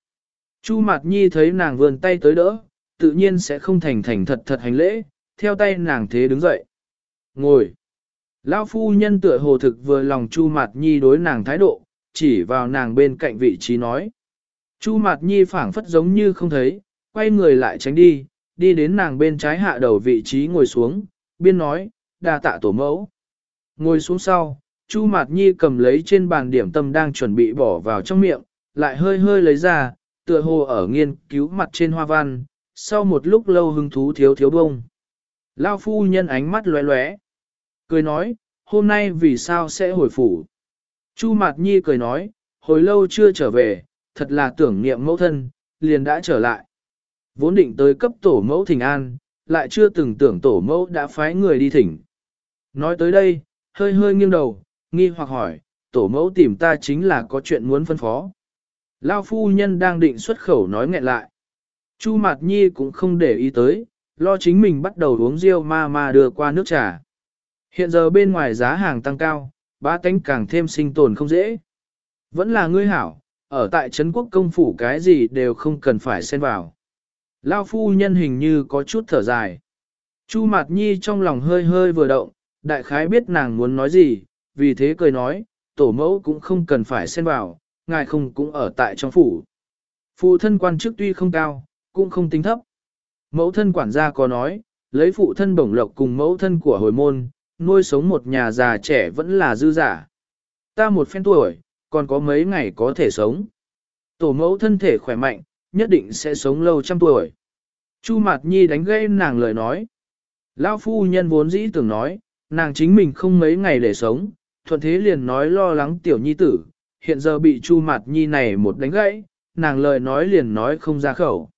Chu Mạt Nhi thấy nàng vươn tay tới đỡ, tự nhiên sẽ không thành thành thật thật hành lễ, theo tay nàng thế đứng dậy. Ngồi. Lão phu nhân tựa hồ thực vừa lòng Chu Mạt Nhi đối nàng thái độ, chỉ vào nàng bên cạnh vị trí nói. Chu Mạt Nhi phảng phất giống như không thấy, quay người lại tránh đi, đi đến nàng bên trái hạ đầu vị trí ngồi xuống, biên nói, đa tạ tổ mẫu. Ngồi xuống sau, Chu Mạt Nhi cầm lấy trên bàn điểm tâm đang chuẩn bị bỏ vào trong miệng, lại hơi hơi lấy ra, tựa hồ ở nghiên cứu mặt trên hoa văn, sau một lúc lâu hứng thú thiếu thiếu bông. Lao phu nhân ánh mắt lóe lóe, cười nói, hôm nay vì sao sẽ hồi phủ. Chu Mạt Nhi cười nói, hồi lâu chưa trở về, thật là tưởng niệm mẫu thân, liền đã trở lại. Vốn định tới cấp tổ mẫu thỉnh an, lại chưa từng tưởng tổ mẫu đã phái người đi thỉnh. Nói tới đây, hơi hơi nghiêng đầu, nghi hoặc hỏi, tổ mẫu tìm ta chính là có chuyện muốn phân phó. Lao phu nhân đang định xuất khẩu nói nghẹn lại. Chu Mạt Nhi cũng không để ý tới, lo chính mình bắt đầu uống rượu ma ma đưa qua nước trà. Hiện giờ bên ngoài giá hàng tăng cao, ba tánh càng thêm sinh tồn không dễ. Vẫn là ngươi hảo, ở tại Trấn Quốc công phủ cái gì đều không cần phải xen vào. Lao phu nhân hình như có chút thở dài. Chu Mạt Nhi trong lòng hơi hơi vừa động, đại khái biết nàng muốn nói gì, vì thế cười nói, tổ mẫu cũng không cần phải xen vào, ngài không cũng ở tại trong phủ. Phụ thân quan chức tuy không cao, cũng không tính thấp. Mẫu thân quản gia có nói, lấy phụ thân bổng lộc cùng mẫu thân của hồi môn, nuôi sống một nhà già trẻ vẫn là dư giả. Ta một phen tuổi, còn có mấy ngày có thể sống. Tổ mẫu thân thể khỏe mạnh, nhất định sẽ sống lâu trăm tuổi. Chu Mạt Nhi đánh gây nàng lời nói. Lão phu nhân vốn dĩ tưởng nói, nàng chính mình không mấy ngày để sống, thuận thế liền nói lo lắng tiểu nhi tử, hiện giờ bị Chu Mạt Nhi này một đánh gãy, nàng lời nói liền nói không ra khẩu.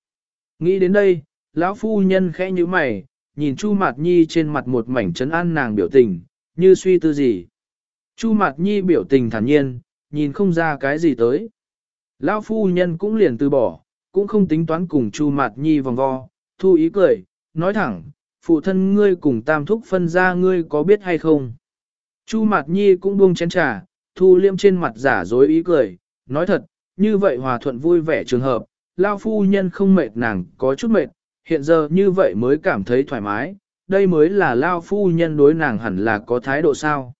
Nghĩ đến đây, lão phu nhân khẽ như mày, nhìn Chu Mạt Nhi trên mặt một mảnh trấn an nàng biểu tình, như suy tư gì. Chu Mạt Nhi biểu tình thản nhiên, nhìn không ra cái gì tới. Lão phu nhân cũng liền từ bỏ, cũng không tính toán cùng Chu Mạt Nhi vòng vo, thu ý cười, nói thẳng, phụ thân ngươi cùng tam thúc phân ra ngươi có biết hay không. Chu Mạt Nhi cũng buông chén trà, thu liêm trên mặt giả dối ý cười, nói thật, như vậy hòa thuận vui vẻ trường hợp, lao phu nhân không mệt nàng có chút mệt, hiện giờ như vậy mới cảm thấy thoải mái, đây mới là lao phu nhân đối nàng hẳn là có thái độ sao.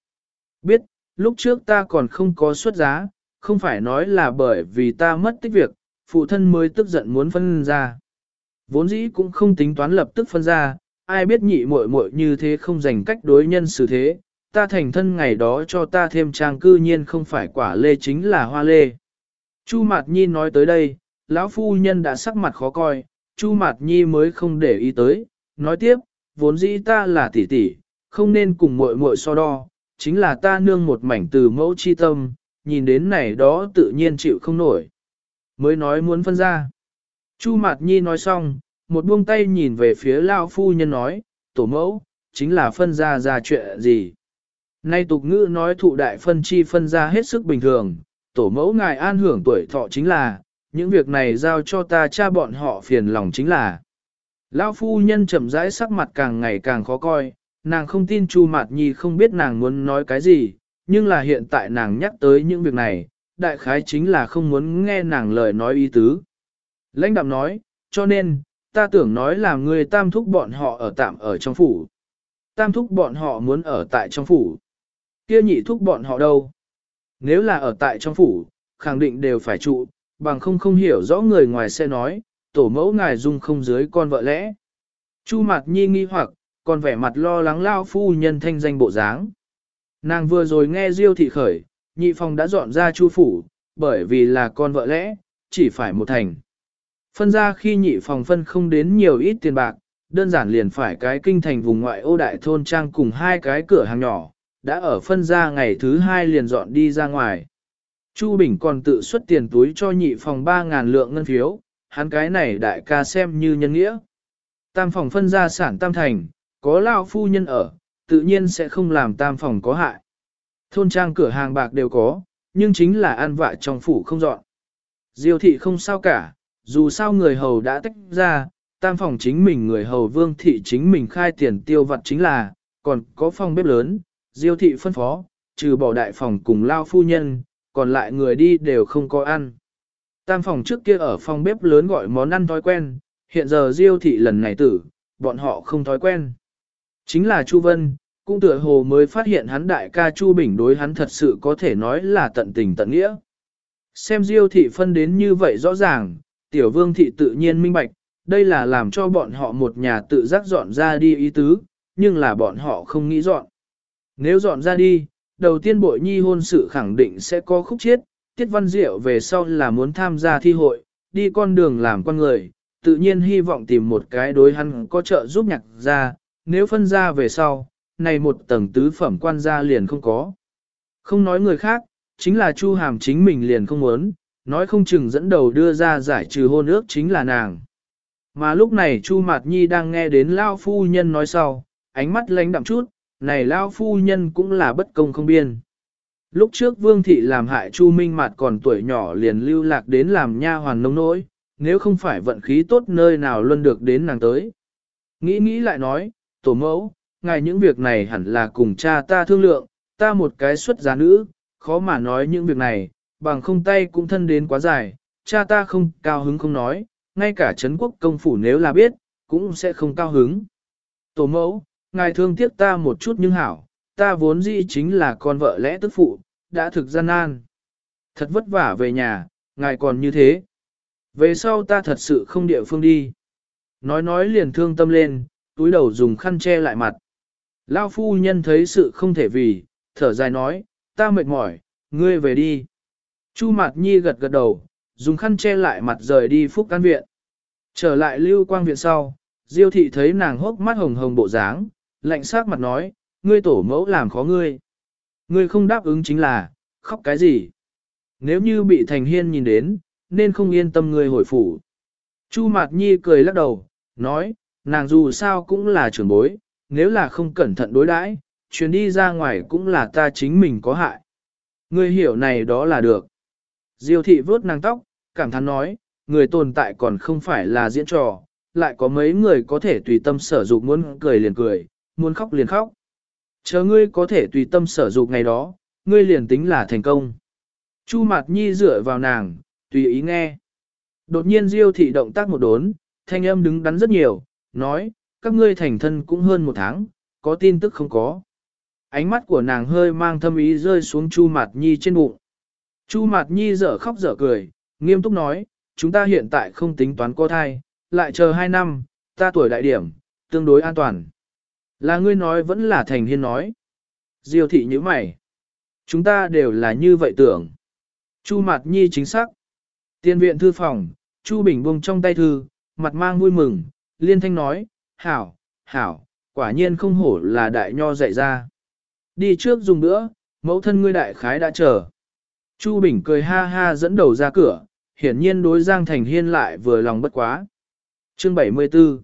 Biết, lúc trước ta còn không có xuất giá, không phải nói là bởi vì ta mất tích việc, phụ thân mới tức giận muốn phân ra. Vốn dĩ cũng không tính toán lập tức phân ra, ai biết nhị muội muội như thế không dành cách đối nhân xử thế, ta thành thân ngày đó cho ta thêm trang cư nhiên không phải quả lê chính là hoa lê. Chu Mạt Nhi nói tới đây, lão phu nhân đã sắc mặt khó coi, Chu Mạt Nhi mới không để ý tới, nói tiếp, vốn dĩ ta là tỷ tỷ, không nên cùng muội muội so đo, chính là ta nương một mảnh từ mẫu chi tâm, nhìn đến này đó tự nhiên chịu không nổi. Mới nói muốn phân ra. Chu Mạt Nhi nói xong, một buông tay nhìn về phía lão phu nhân nói, tổ mẫu, chính là phân ra ra chuyện gì. Nay tục ngữ nói thụ đại phân chi phân ra hết sức bình thường, tổ mẫu ngài an hưởng tuổi thọ chính là, những việc này giao cho ta cha bọn họ phiền lòng chính là. Lão phu nhân chậm rãi sắc mặt càng ngày càng khó coi, nàng không tin Chu Mạt Nhi không biết nàng muốn nói cái gì, nhưng là hiện tại nàng nhắc tới những việc này, đại khái chính là không muốn nghe nàng lời nói ý tứ. Lãnh đạm nói, cho nên, ta tưởng nói là người tam thúc bọn họ ở tạm ở trong phủ. Tam thúc bọn họ muốn ở tại trong phủ. Kia nhị thúc bọn họ đâu? Nếu là ở tại trong phủ, khẳng định đều phải trụ, bằng không không hiểu rõ người ngoài sẽ nói, tổ mẫu ngài dung không dưới con vợ lẽ. Chu mặt nhi nghi hoặc, còn vẻ mặt lo lắng lao phu nhân thanh danh bộ dáng. Nàng vừa rồi nghe Diêu thị khởi, nhị phòng đã dọn ra chu phủ, bởi vì là con vợ lẽ, chỉ phải một thành. Phân ra khi nhị phòng phân không đến nhiều ít tiền bạc, đơn giản liền phải cái kinh thành vùng ngoại ô đại thôn trang cùng hai cái cửa hàng nhỏ, đã ở phân ra ngày thứ hai liền dọn đi ra ngoài. Chu Bình còn tự xuất tiền túi cho nhị phòng 3.000 lượng ngân phiếu, hắn cái này đại ca xem như nhân nghĩa. Tam phòng phân ra sản tam thành, có lao phu nhân ở, tự nhiên sẽ không làm tam phòng có hại. Thôn trang cửa hàng bạc đều có, nhưng chính là ăn vạ trong phủ không dọn. Diêu thị không sao cả, dù sao người hầu đã tách ra, tam phòng chính mình người hầu vương thị chính mình khai tiền tiêu vặt chính là, còn có phòng bếp lớn, diêu thị phân phó, trừ bỏ đại phòng cùng lao phu nhân, còn lại người đi đều không có ăn. Tam phòng trước kia ở phòng bếp lớn gọi món ăn thói quen, hiện giờ diêu thị lần này tử, bọn họ không thói quen. Chính là Chu Vân, cũng tựa hồ mới phát hiện hắn đại ca Chu Bình đối hắn thật sự có thể nói là tận tình tận nghĩa. Xem diêu thị phân đến như vậy rõ ràng, tiểu vương thị tự nhiên minh bạch, đây là làm cho bọn họ một nhà tự giác dọn ra đi ý tứ, nhưng là bọn họ không nghĩ dọn. Nếu dọn ra đi, đầu tiên bội nhi hôn sự khẳng định sẽ có khúc chiết, Tiết Văn Diệu về sau là muốn tham gia thi hội, đi con đường làm con người, tự nhiên hy vọng tìm một cái đối hắn có trợ giúp nhạc ra, nếu phân ra về sau, này một tầng tứ phẩm quan gia liền không có. Không nói người khác, chính là Chu Hàm chính mình liền không muốn, nói không chừng dẫn đầu đưa ra giải trừ hôn ước chính là nàng. Mà lúc này Chu Mạt Nhi đang nghe đến Lao Phu Nhân nói sau, ánh mắt lánh đậm chút, này Lao Phu Nhân cũng là bất công không biên. Lúc trước Vương Thị làm hại Chu Minh Mạt còn tuổi nhỏ liền lưu lạc đến làm nha hoàn nông nỗi, nếu không phải vận khí tốt nơi nào luôn được đến nàng tới. Nghĩ nghĩ lại nói, tổ mẫu, ngài những việc này hẳn là cùng cha ta thương lượng, ta một cái xuất giá nữ, khó mà nói những việc này, bằng không tay cũng thân đến quá dài, cha ta không cao hứng không nói, ngay cả Trấn quốc công phủ nếu là biết, cũng sẽ không cao hứng. Tổ mẫu, ngài thương tiếc ta một chút nhưng hảo, ta vốn dĩ chính là con vợ lẽ tức phụ, đã thực gian nan. Thật vất vả về nhà, ngài còn như thế. Về sau ta thật sự không địa phương đi. Nói nói liền thương tâm lên, túi đầu dùng khăn che lại mặt. Lao phu nhân thấy sự không thể vì, thở dài nói, ta mệt mỏi, ngươi về đi. Chu Mạt Nhi gật gật đầu, dùng khăn che lại mặt rời đi phúc căn viện. Trở lại lưu quang viện sau, Diêu thị thấy nàng hốc mắt hồng hồng bộ dáng, lạnh sắc mặt nói, ngươi tổ mẫu làm khó ngươi. Ngươi không đáp ứng chính là, khóc cái gì? Nếu như bị thành hiên nhìn đến, nên không yên tâm ngươi hồi phủ. Chu Mạt Nhi cười lắc đầu, nói, nàng dù sao cũng là trưởng bối, nếu là không cẩn thận đối đãi, chuyến đi ra ngoài cũng là ta chính mình có hại. Ngươi hiểu này đó là được. Diêu thị vớt nàng tóc, cảm thán nói, người tồn tại còn không phải là diễn trò, lại có mấy người có thể tùy tâm sở dục muốn cười liền cười, muốn khóc liền khóc. Chờ ngươi có thể tùy tâm sở dục ngày đó, ngươi liền tính là thành công. Chu Mạt Nhi dựa vào nàng, tùy ý nghe. Đột nhiên Diêu thị động tác một đốn, thanh âm đứng đắn rất nhiều, nói, các ngươi thành thân cũng hơn một tháng, có tin tức không có. Ánh mắt của nàng hơi mang thâm ý rơi xuống Chu Mạt Nhi trên bụng. Chu Mạt Nhi dở khóc dở cười, nghiêm túc nói, chúng ta hiện tại không tính toán có thai, lại chờ hai năm, ta tuổi đại điểm, tương đối an toàn. Là ngươi nói vẫn là thành hiên nói. Diêu thị như mày. Chúng ta đều là như vậy tưởng. Chu Mạt Nhi chính xác. Tiên viện thư phòng, Chu Bình buông trong tay thư, mặt mang vui mừng, liên thanh nói, hảo, hảo, quả nhiên không hổ là đại nho dạy ra. Đi trước dùng bữa, mẫu thân ngươi đại khái đã chờ. Chu Bình cười ha ha dẫn đầu ra cửa, hiển nhiên đối Giang Thành Hiên lại vừa lòng bất quá. Chương 74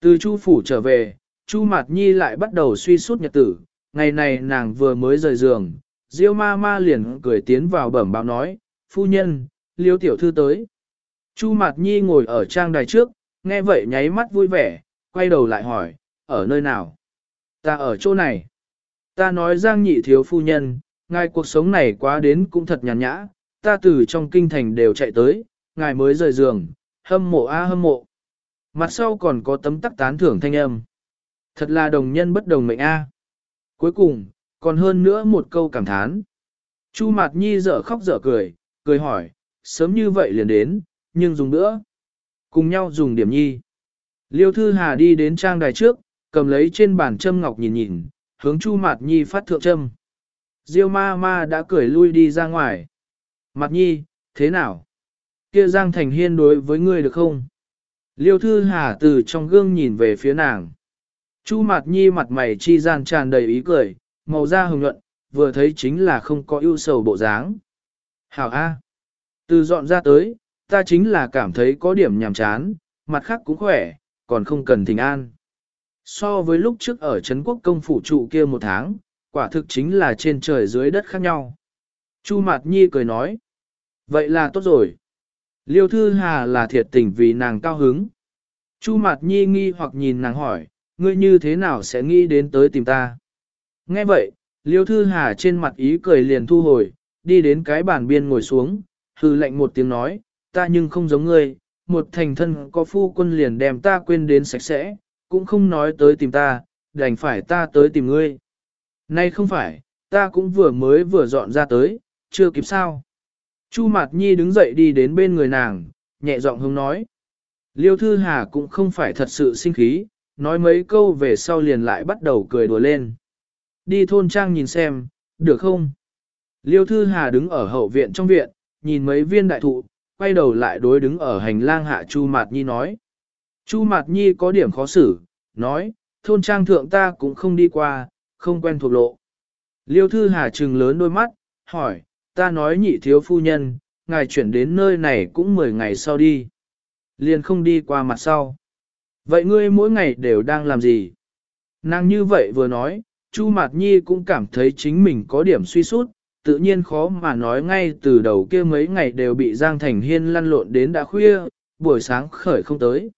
Từ Chu Phủ trở về, Chu Mạt Nhi lại bắt đầu suy sút nhật tử, ngày này nàng vừa mới rời giường, Diêu ma ma liền cười tiến vào bẩm báo nói, phu nhân, liêu tiểu thư tới. Chu Mạt Nhi ngồi ở trang đài trước, nghe vậy nháy mắt vui vẻ, quay đầu lại hỏi, ở nơi nào? Ta ở chỗ này. Ta nói Giang nhị thiếu phu nhân, ngài cuộc sống này quá đến cũng thật nhàn nhã, ta từ trong kinh thành đều chạy tới, ngài mới rời giường, hâm mộ a hâm mộ. Mặt sau còn có tấm tắc tán thưởng thanh âm. Thật là đồng nhân bất đồng mệnh a. Cuối cùng, còn hơn nữa một câu cảm thán. Chu Mạt Nhi dở khóc dở cười, cười hỏi, sớm như vậy liền đến, nhưng dùng nữa. Cùng nhau dùng điểm nhi. Liêu Thư Hà đi đến trang đài trước, cầm lấy trên bàn châm ngọc nhìn nhìn, hướng Chu Mạt Nhi phát thượng châm. Diêu ma ma đã cười lui đi ra ngoài. Mạt Nhi, thế nào? Kia Giang Thành Hiên đối với ngươi được không? Liêu Thư Hà từ trong gương nhìn về phía nàng. Chu Mạt Nhi mặt mày chi gian tràn đầy ý cười, màu da hồng nhuận, vừa thấy chính là không có ưu sầu bộ dáng. Hảo A. Từ dọn ra tới, ta chính là cảm thấy có điểm nhàm chán, mặt khác cũng khỏe, còn không cần thỉnh an. So với lúc trước ở Trấn Quốc công phủ trụ kia một tháng, quả thực chính là trên trời dưới đất khác nhau. Chu Mạt Nhi cười nói, vậy là tốt rồi. Liêu Thư Hà là thiệt tình vì nàng cao hứng. Chu Mạt Nhi nghi hoặc nhìn nàng hỏi, ngươi như thế nào sẽ nghĩ đến tới tìm ta? Nghe vậy, Liêu Thư Hà trên mặt ý cười liền thu hồi, đi đến cái bàn biên ngồi xuống, hư lệnh một tiếng nói, ta nhưng không giống ngươi, một thành thân có phu quân liền đem ta quên đến sạch sẽ, cũng không nói tới tìm ta, đành phải ta tới tìm ngươi. Nay không phải, ta cũng vừa mới vừa dọn ra tới, chưa kịp sao. Chu Mạt Nhi đứng dậy đi đến bên người nàng, nhẹ giọng hướng nói. Liêu Thư Hà cũng không phải thật sự sinh khí, nói mấy câu về sau liền lại bắt đầu cười đùa lên. Đi thôn trang nhìn xem, được không? Liêu Thư Hà đứng ở hậu viện trong viện, nhìn mấy viên đại thụ, quay đầu lại đối đứng ở hành lang hạ Chu Mạt Nhi nói. Chu Mạt Nhi có điểm khó xử, nói, thôn trang thượng ta cũng không đi qua, không quen thuộc lộ. Liêu Thư Hà trừng lớn đôi mắt, hỏi, ta nói nhị thiếu phu nhân, ngài chuyển đến nơi này cũng 10 ngày sau đi. Liền không đi qua mặt sau. Vậy ngươi mỗi ngày đều đang làm gì? Nàng như vậy vừa nói, Chu Mạt Nhi cũng cảm thấy chính mình có điểm suy sút, tự nhiên khó mà nói ngay từ đầu kia mấy ngày đều bị Giang Thành Hiên lăn lộn đến đã khuya, buổi sáng khởi không tới.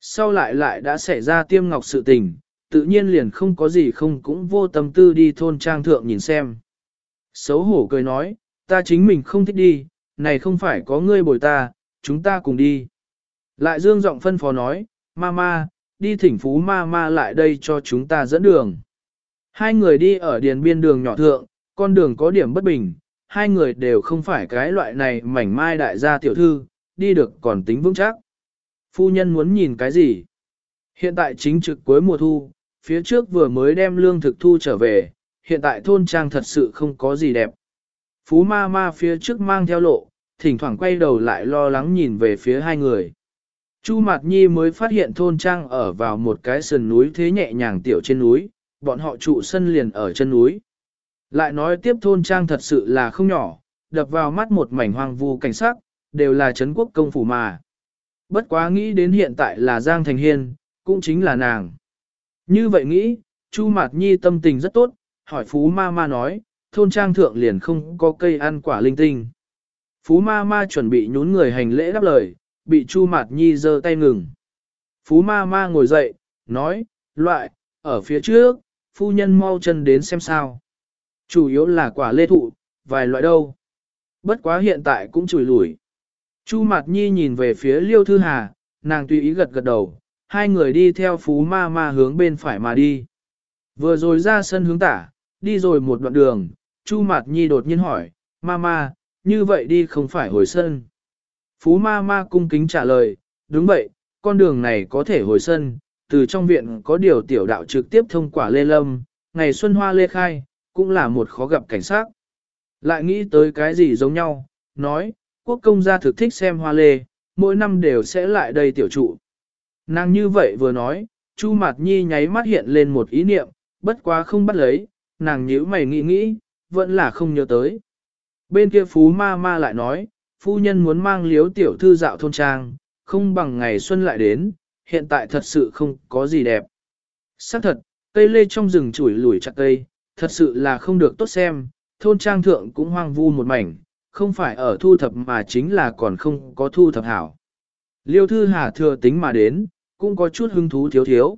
Sau lại lại đã xảy ra tiêm ngọc sự tình, tự nhiên liền không có gì không cũng vô tâm tư đi thôn trang thượng nhìn xem. Xấu hổ cười nói, ta chính mình không thích đi, này không phải có ngươi bồi ta, chúng ta cùng đi. Lại dương giọng phân phó nói, Mama, đi thỉnh phú Mama lại đây cho chúng ta dẫn đường. Hai người đi ở điền biên đường nhỏ thượng, con đường có điểm bất bình, hai người đều không phải cái loại này mảnh mai đại gia tiểu thư, đi được còn tính vững chắc. Phu nhân muốn nhìn cái gì? Hiện tại chính trực cuối mùa thu, phía trước vừa mới đem lương thực thu trở về, hiện tại thôn trang thật sự không có gì đẹp. Phú ma ma phía trước mang theo lộ, thỉnh thoảng quay đầu lại lo lắng nhìn về phía hai người. Chu Mạt Nhi mới phát hiện thôn trang ở vào một cái sườn núi thế nhẹ nhàng tiểu trên núi, bọn họ trụ sân liền ở chân núi. Lại nói tiếp thôn trang thật sự là không nhỏ, đập vào mắt một mảnh hoang vu cảnh sắc, đều là Trấn quốc công phủ mà. Bất quá nghĩ đến hiện tại là Giang Thành Hiên, cũng chính là nàng. Như vậy nghĩ, Chu Mạt Nhi tâm tình rất tốt, hỏi Phú Ma Ma nói, thôn trang thượng liền không có cây ăn quả linh tinh. Phú Ma Ma chuẩn bị nhún người hành lễ đáp lời, bị Chu Mạt Nhi giơ tay ngừng. Phú Ma Ma ngồi dậy, nói, loại, ở phía trước, phu nhân mau chân đến xem sao. Chủ yếu là quả lê thụ, vài loại đâu. Bất quá hiện tại cũng chùi lủi. Chu Mạt Nhi nhìn về phía Liêu Thư Hà, nàng tùy ý gật gật đầu, hai người đi theo Phú Ma Ma hướng bên phải mà đi. Vừa rồi ra sân hướng tả, đi rồi một đoạn đường, Chu Mạt Nhi đột nhiên hỏi, Ma Ma, như vậy đi không phải hồi sân. Phú Ma Ma cung kính trả lời, đúng vậy, con đường này có thể hồi sân, từ trong viện có điều tiểu đạo trực tiếp thông quả Lê Lâm, ngày xuân hoa lê khai, cũng là một khó gặp cảnh sát. Lại nghĩ tới cái gì giống nhau, nói, quốc công gia thực thích xem hoa lê, mỗi năm đều sẽ lại đây tiểu trụ. Nàng như vậy vừa nói, Chu Mạt Nhi nháy mắt hiện lên một ý niệm, bất quá không bắt lấy, nàng nhíu mày nghĩ nghĩ, vẫn là không nhớ tới. Bên kia Phú Ma Ma lại nói, phu nhân muốn mang liếu tiểu thư dạo thôn trang, không bằng ngày xuân lại đến, hiện tại thật sự không có gì đẹp. Xác thật, cây lê trong rừng chủi lủi chặt cây, thật sự là không được tốt xem, thôn trang thượng cũng hoang vu một mảnh, không phải ở thu thập mà chính là còn không có thu thập hảo. Liêu thư hà thừa tính mà đến, cũng có chút hứng thú thiếu thiếu.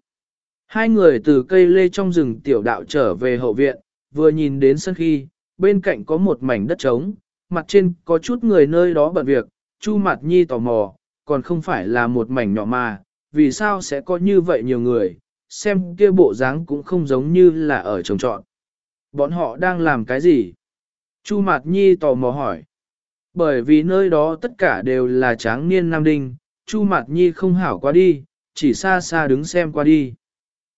Hai người từ cây lê trong rừng tiểu đạo trở về hậu viện, vừa nhìn đến sân khi, bên cạnh có một mảnh đất trống, mặt trên có chút người nơi đó bận việc, Chu Mạt Nhi tò mò, còn không phải là một mảnh nhỏ mà, vì sao sẽ có như vậy nhiều người, xem kia bộ dáng cũng không giống như là ở trồng trọn. Bọn họ đang làm cái gì? Chu Mạt Nhi tò mò hỏi. Bởi vì nơi đó tất cả đều là tráng niên nam đinh, Chu Mạt Nhi không hảo qua đi, chỉ xa xa đứng xem qua đi.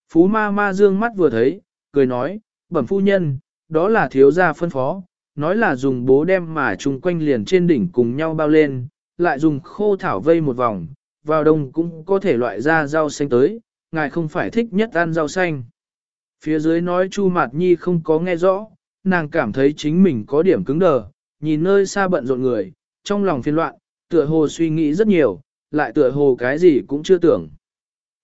Phú ma ma dương mắt vừa thấy, cười nói, bẩm phu nhân, đó là thiếu gia phân phó, nói là dùng bố đem mà chung quanh liền trên đỉnh cùng nhau bao lên, lại dùng khô thảo vây một vòng, vào đông cũng có thể loại ra rau xanh tới, ngài không phải thích nhất ăn rau xanh. Phía dưới nói Chu Mạt Nhi không có nghe rõ, nàng cảm thấy chính mình có điểm cứng đờ, nhìn nơi xa bận rộn người, trong lòng phiền loạn, tựa hồ suy nghĩ rất nhiều, lại tựa hồ cái gì cũng chưa tưởng.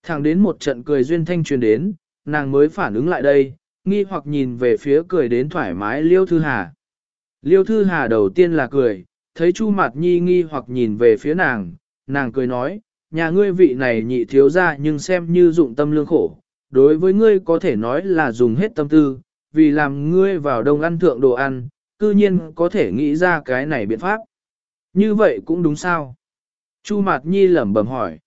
Thẳng đến một trận cười duyên thanh truyền đến, nàng mới phản ứng lại đây, nghi hoặc nhìn về phía cười đến thoải mái Liêu Thư Hà. Liêu Thư Hà đầu tiên là cười, thấy Chu Mạt Nhi nghi hoặc nhìn về phía nàng, nàng cười nói, nhà ngươi vị này nhị thiếu ra nhưng xem như dụng tâm lương khổ, đối với ngươi có thể nói là dùng hết tâm tư, vì làm ngươi vào đông ăn thượng đồ ăn, cư nhiên có thể nghĩ ra cái này biện pháp. Như vậy cũng đúng sao? Chu Mạt Nhi lẩm bẩm hỏi.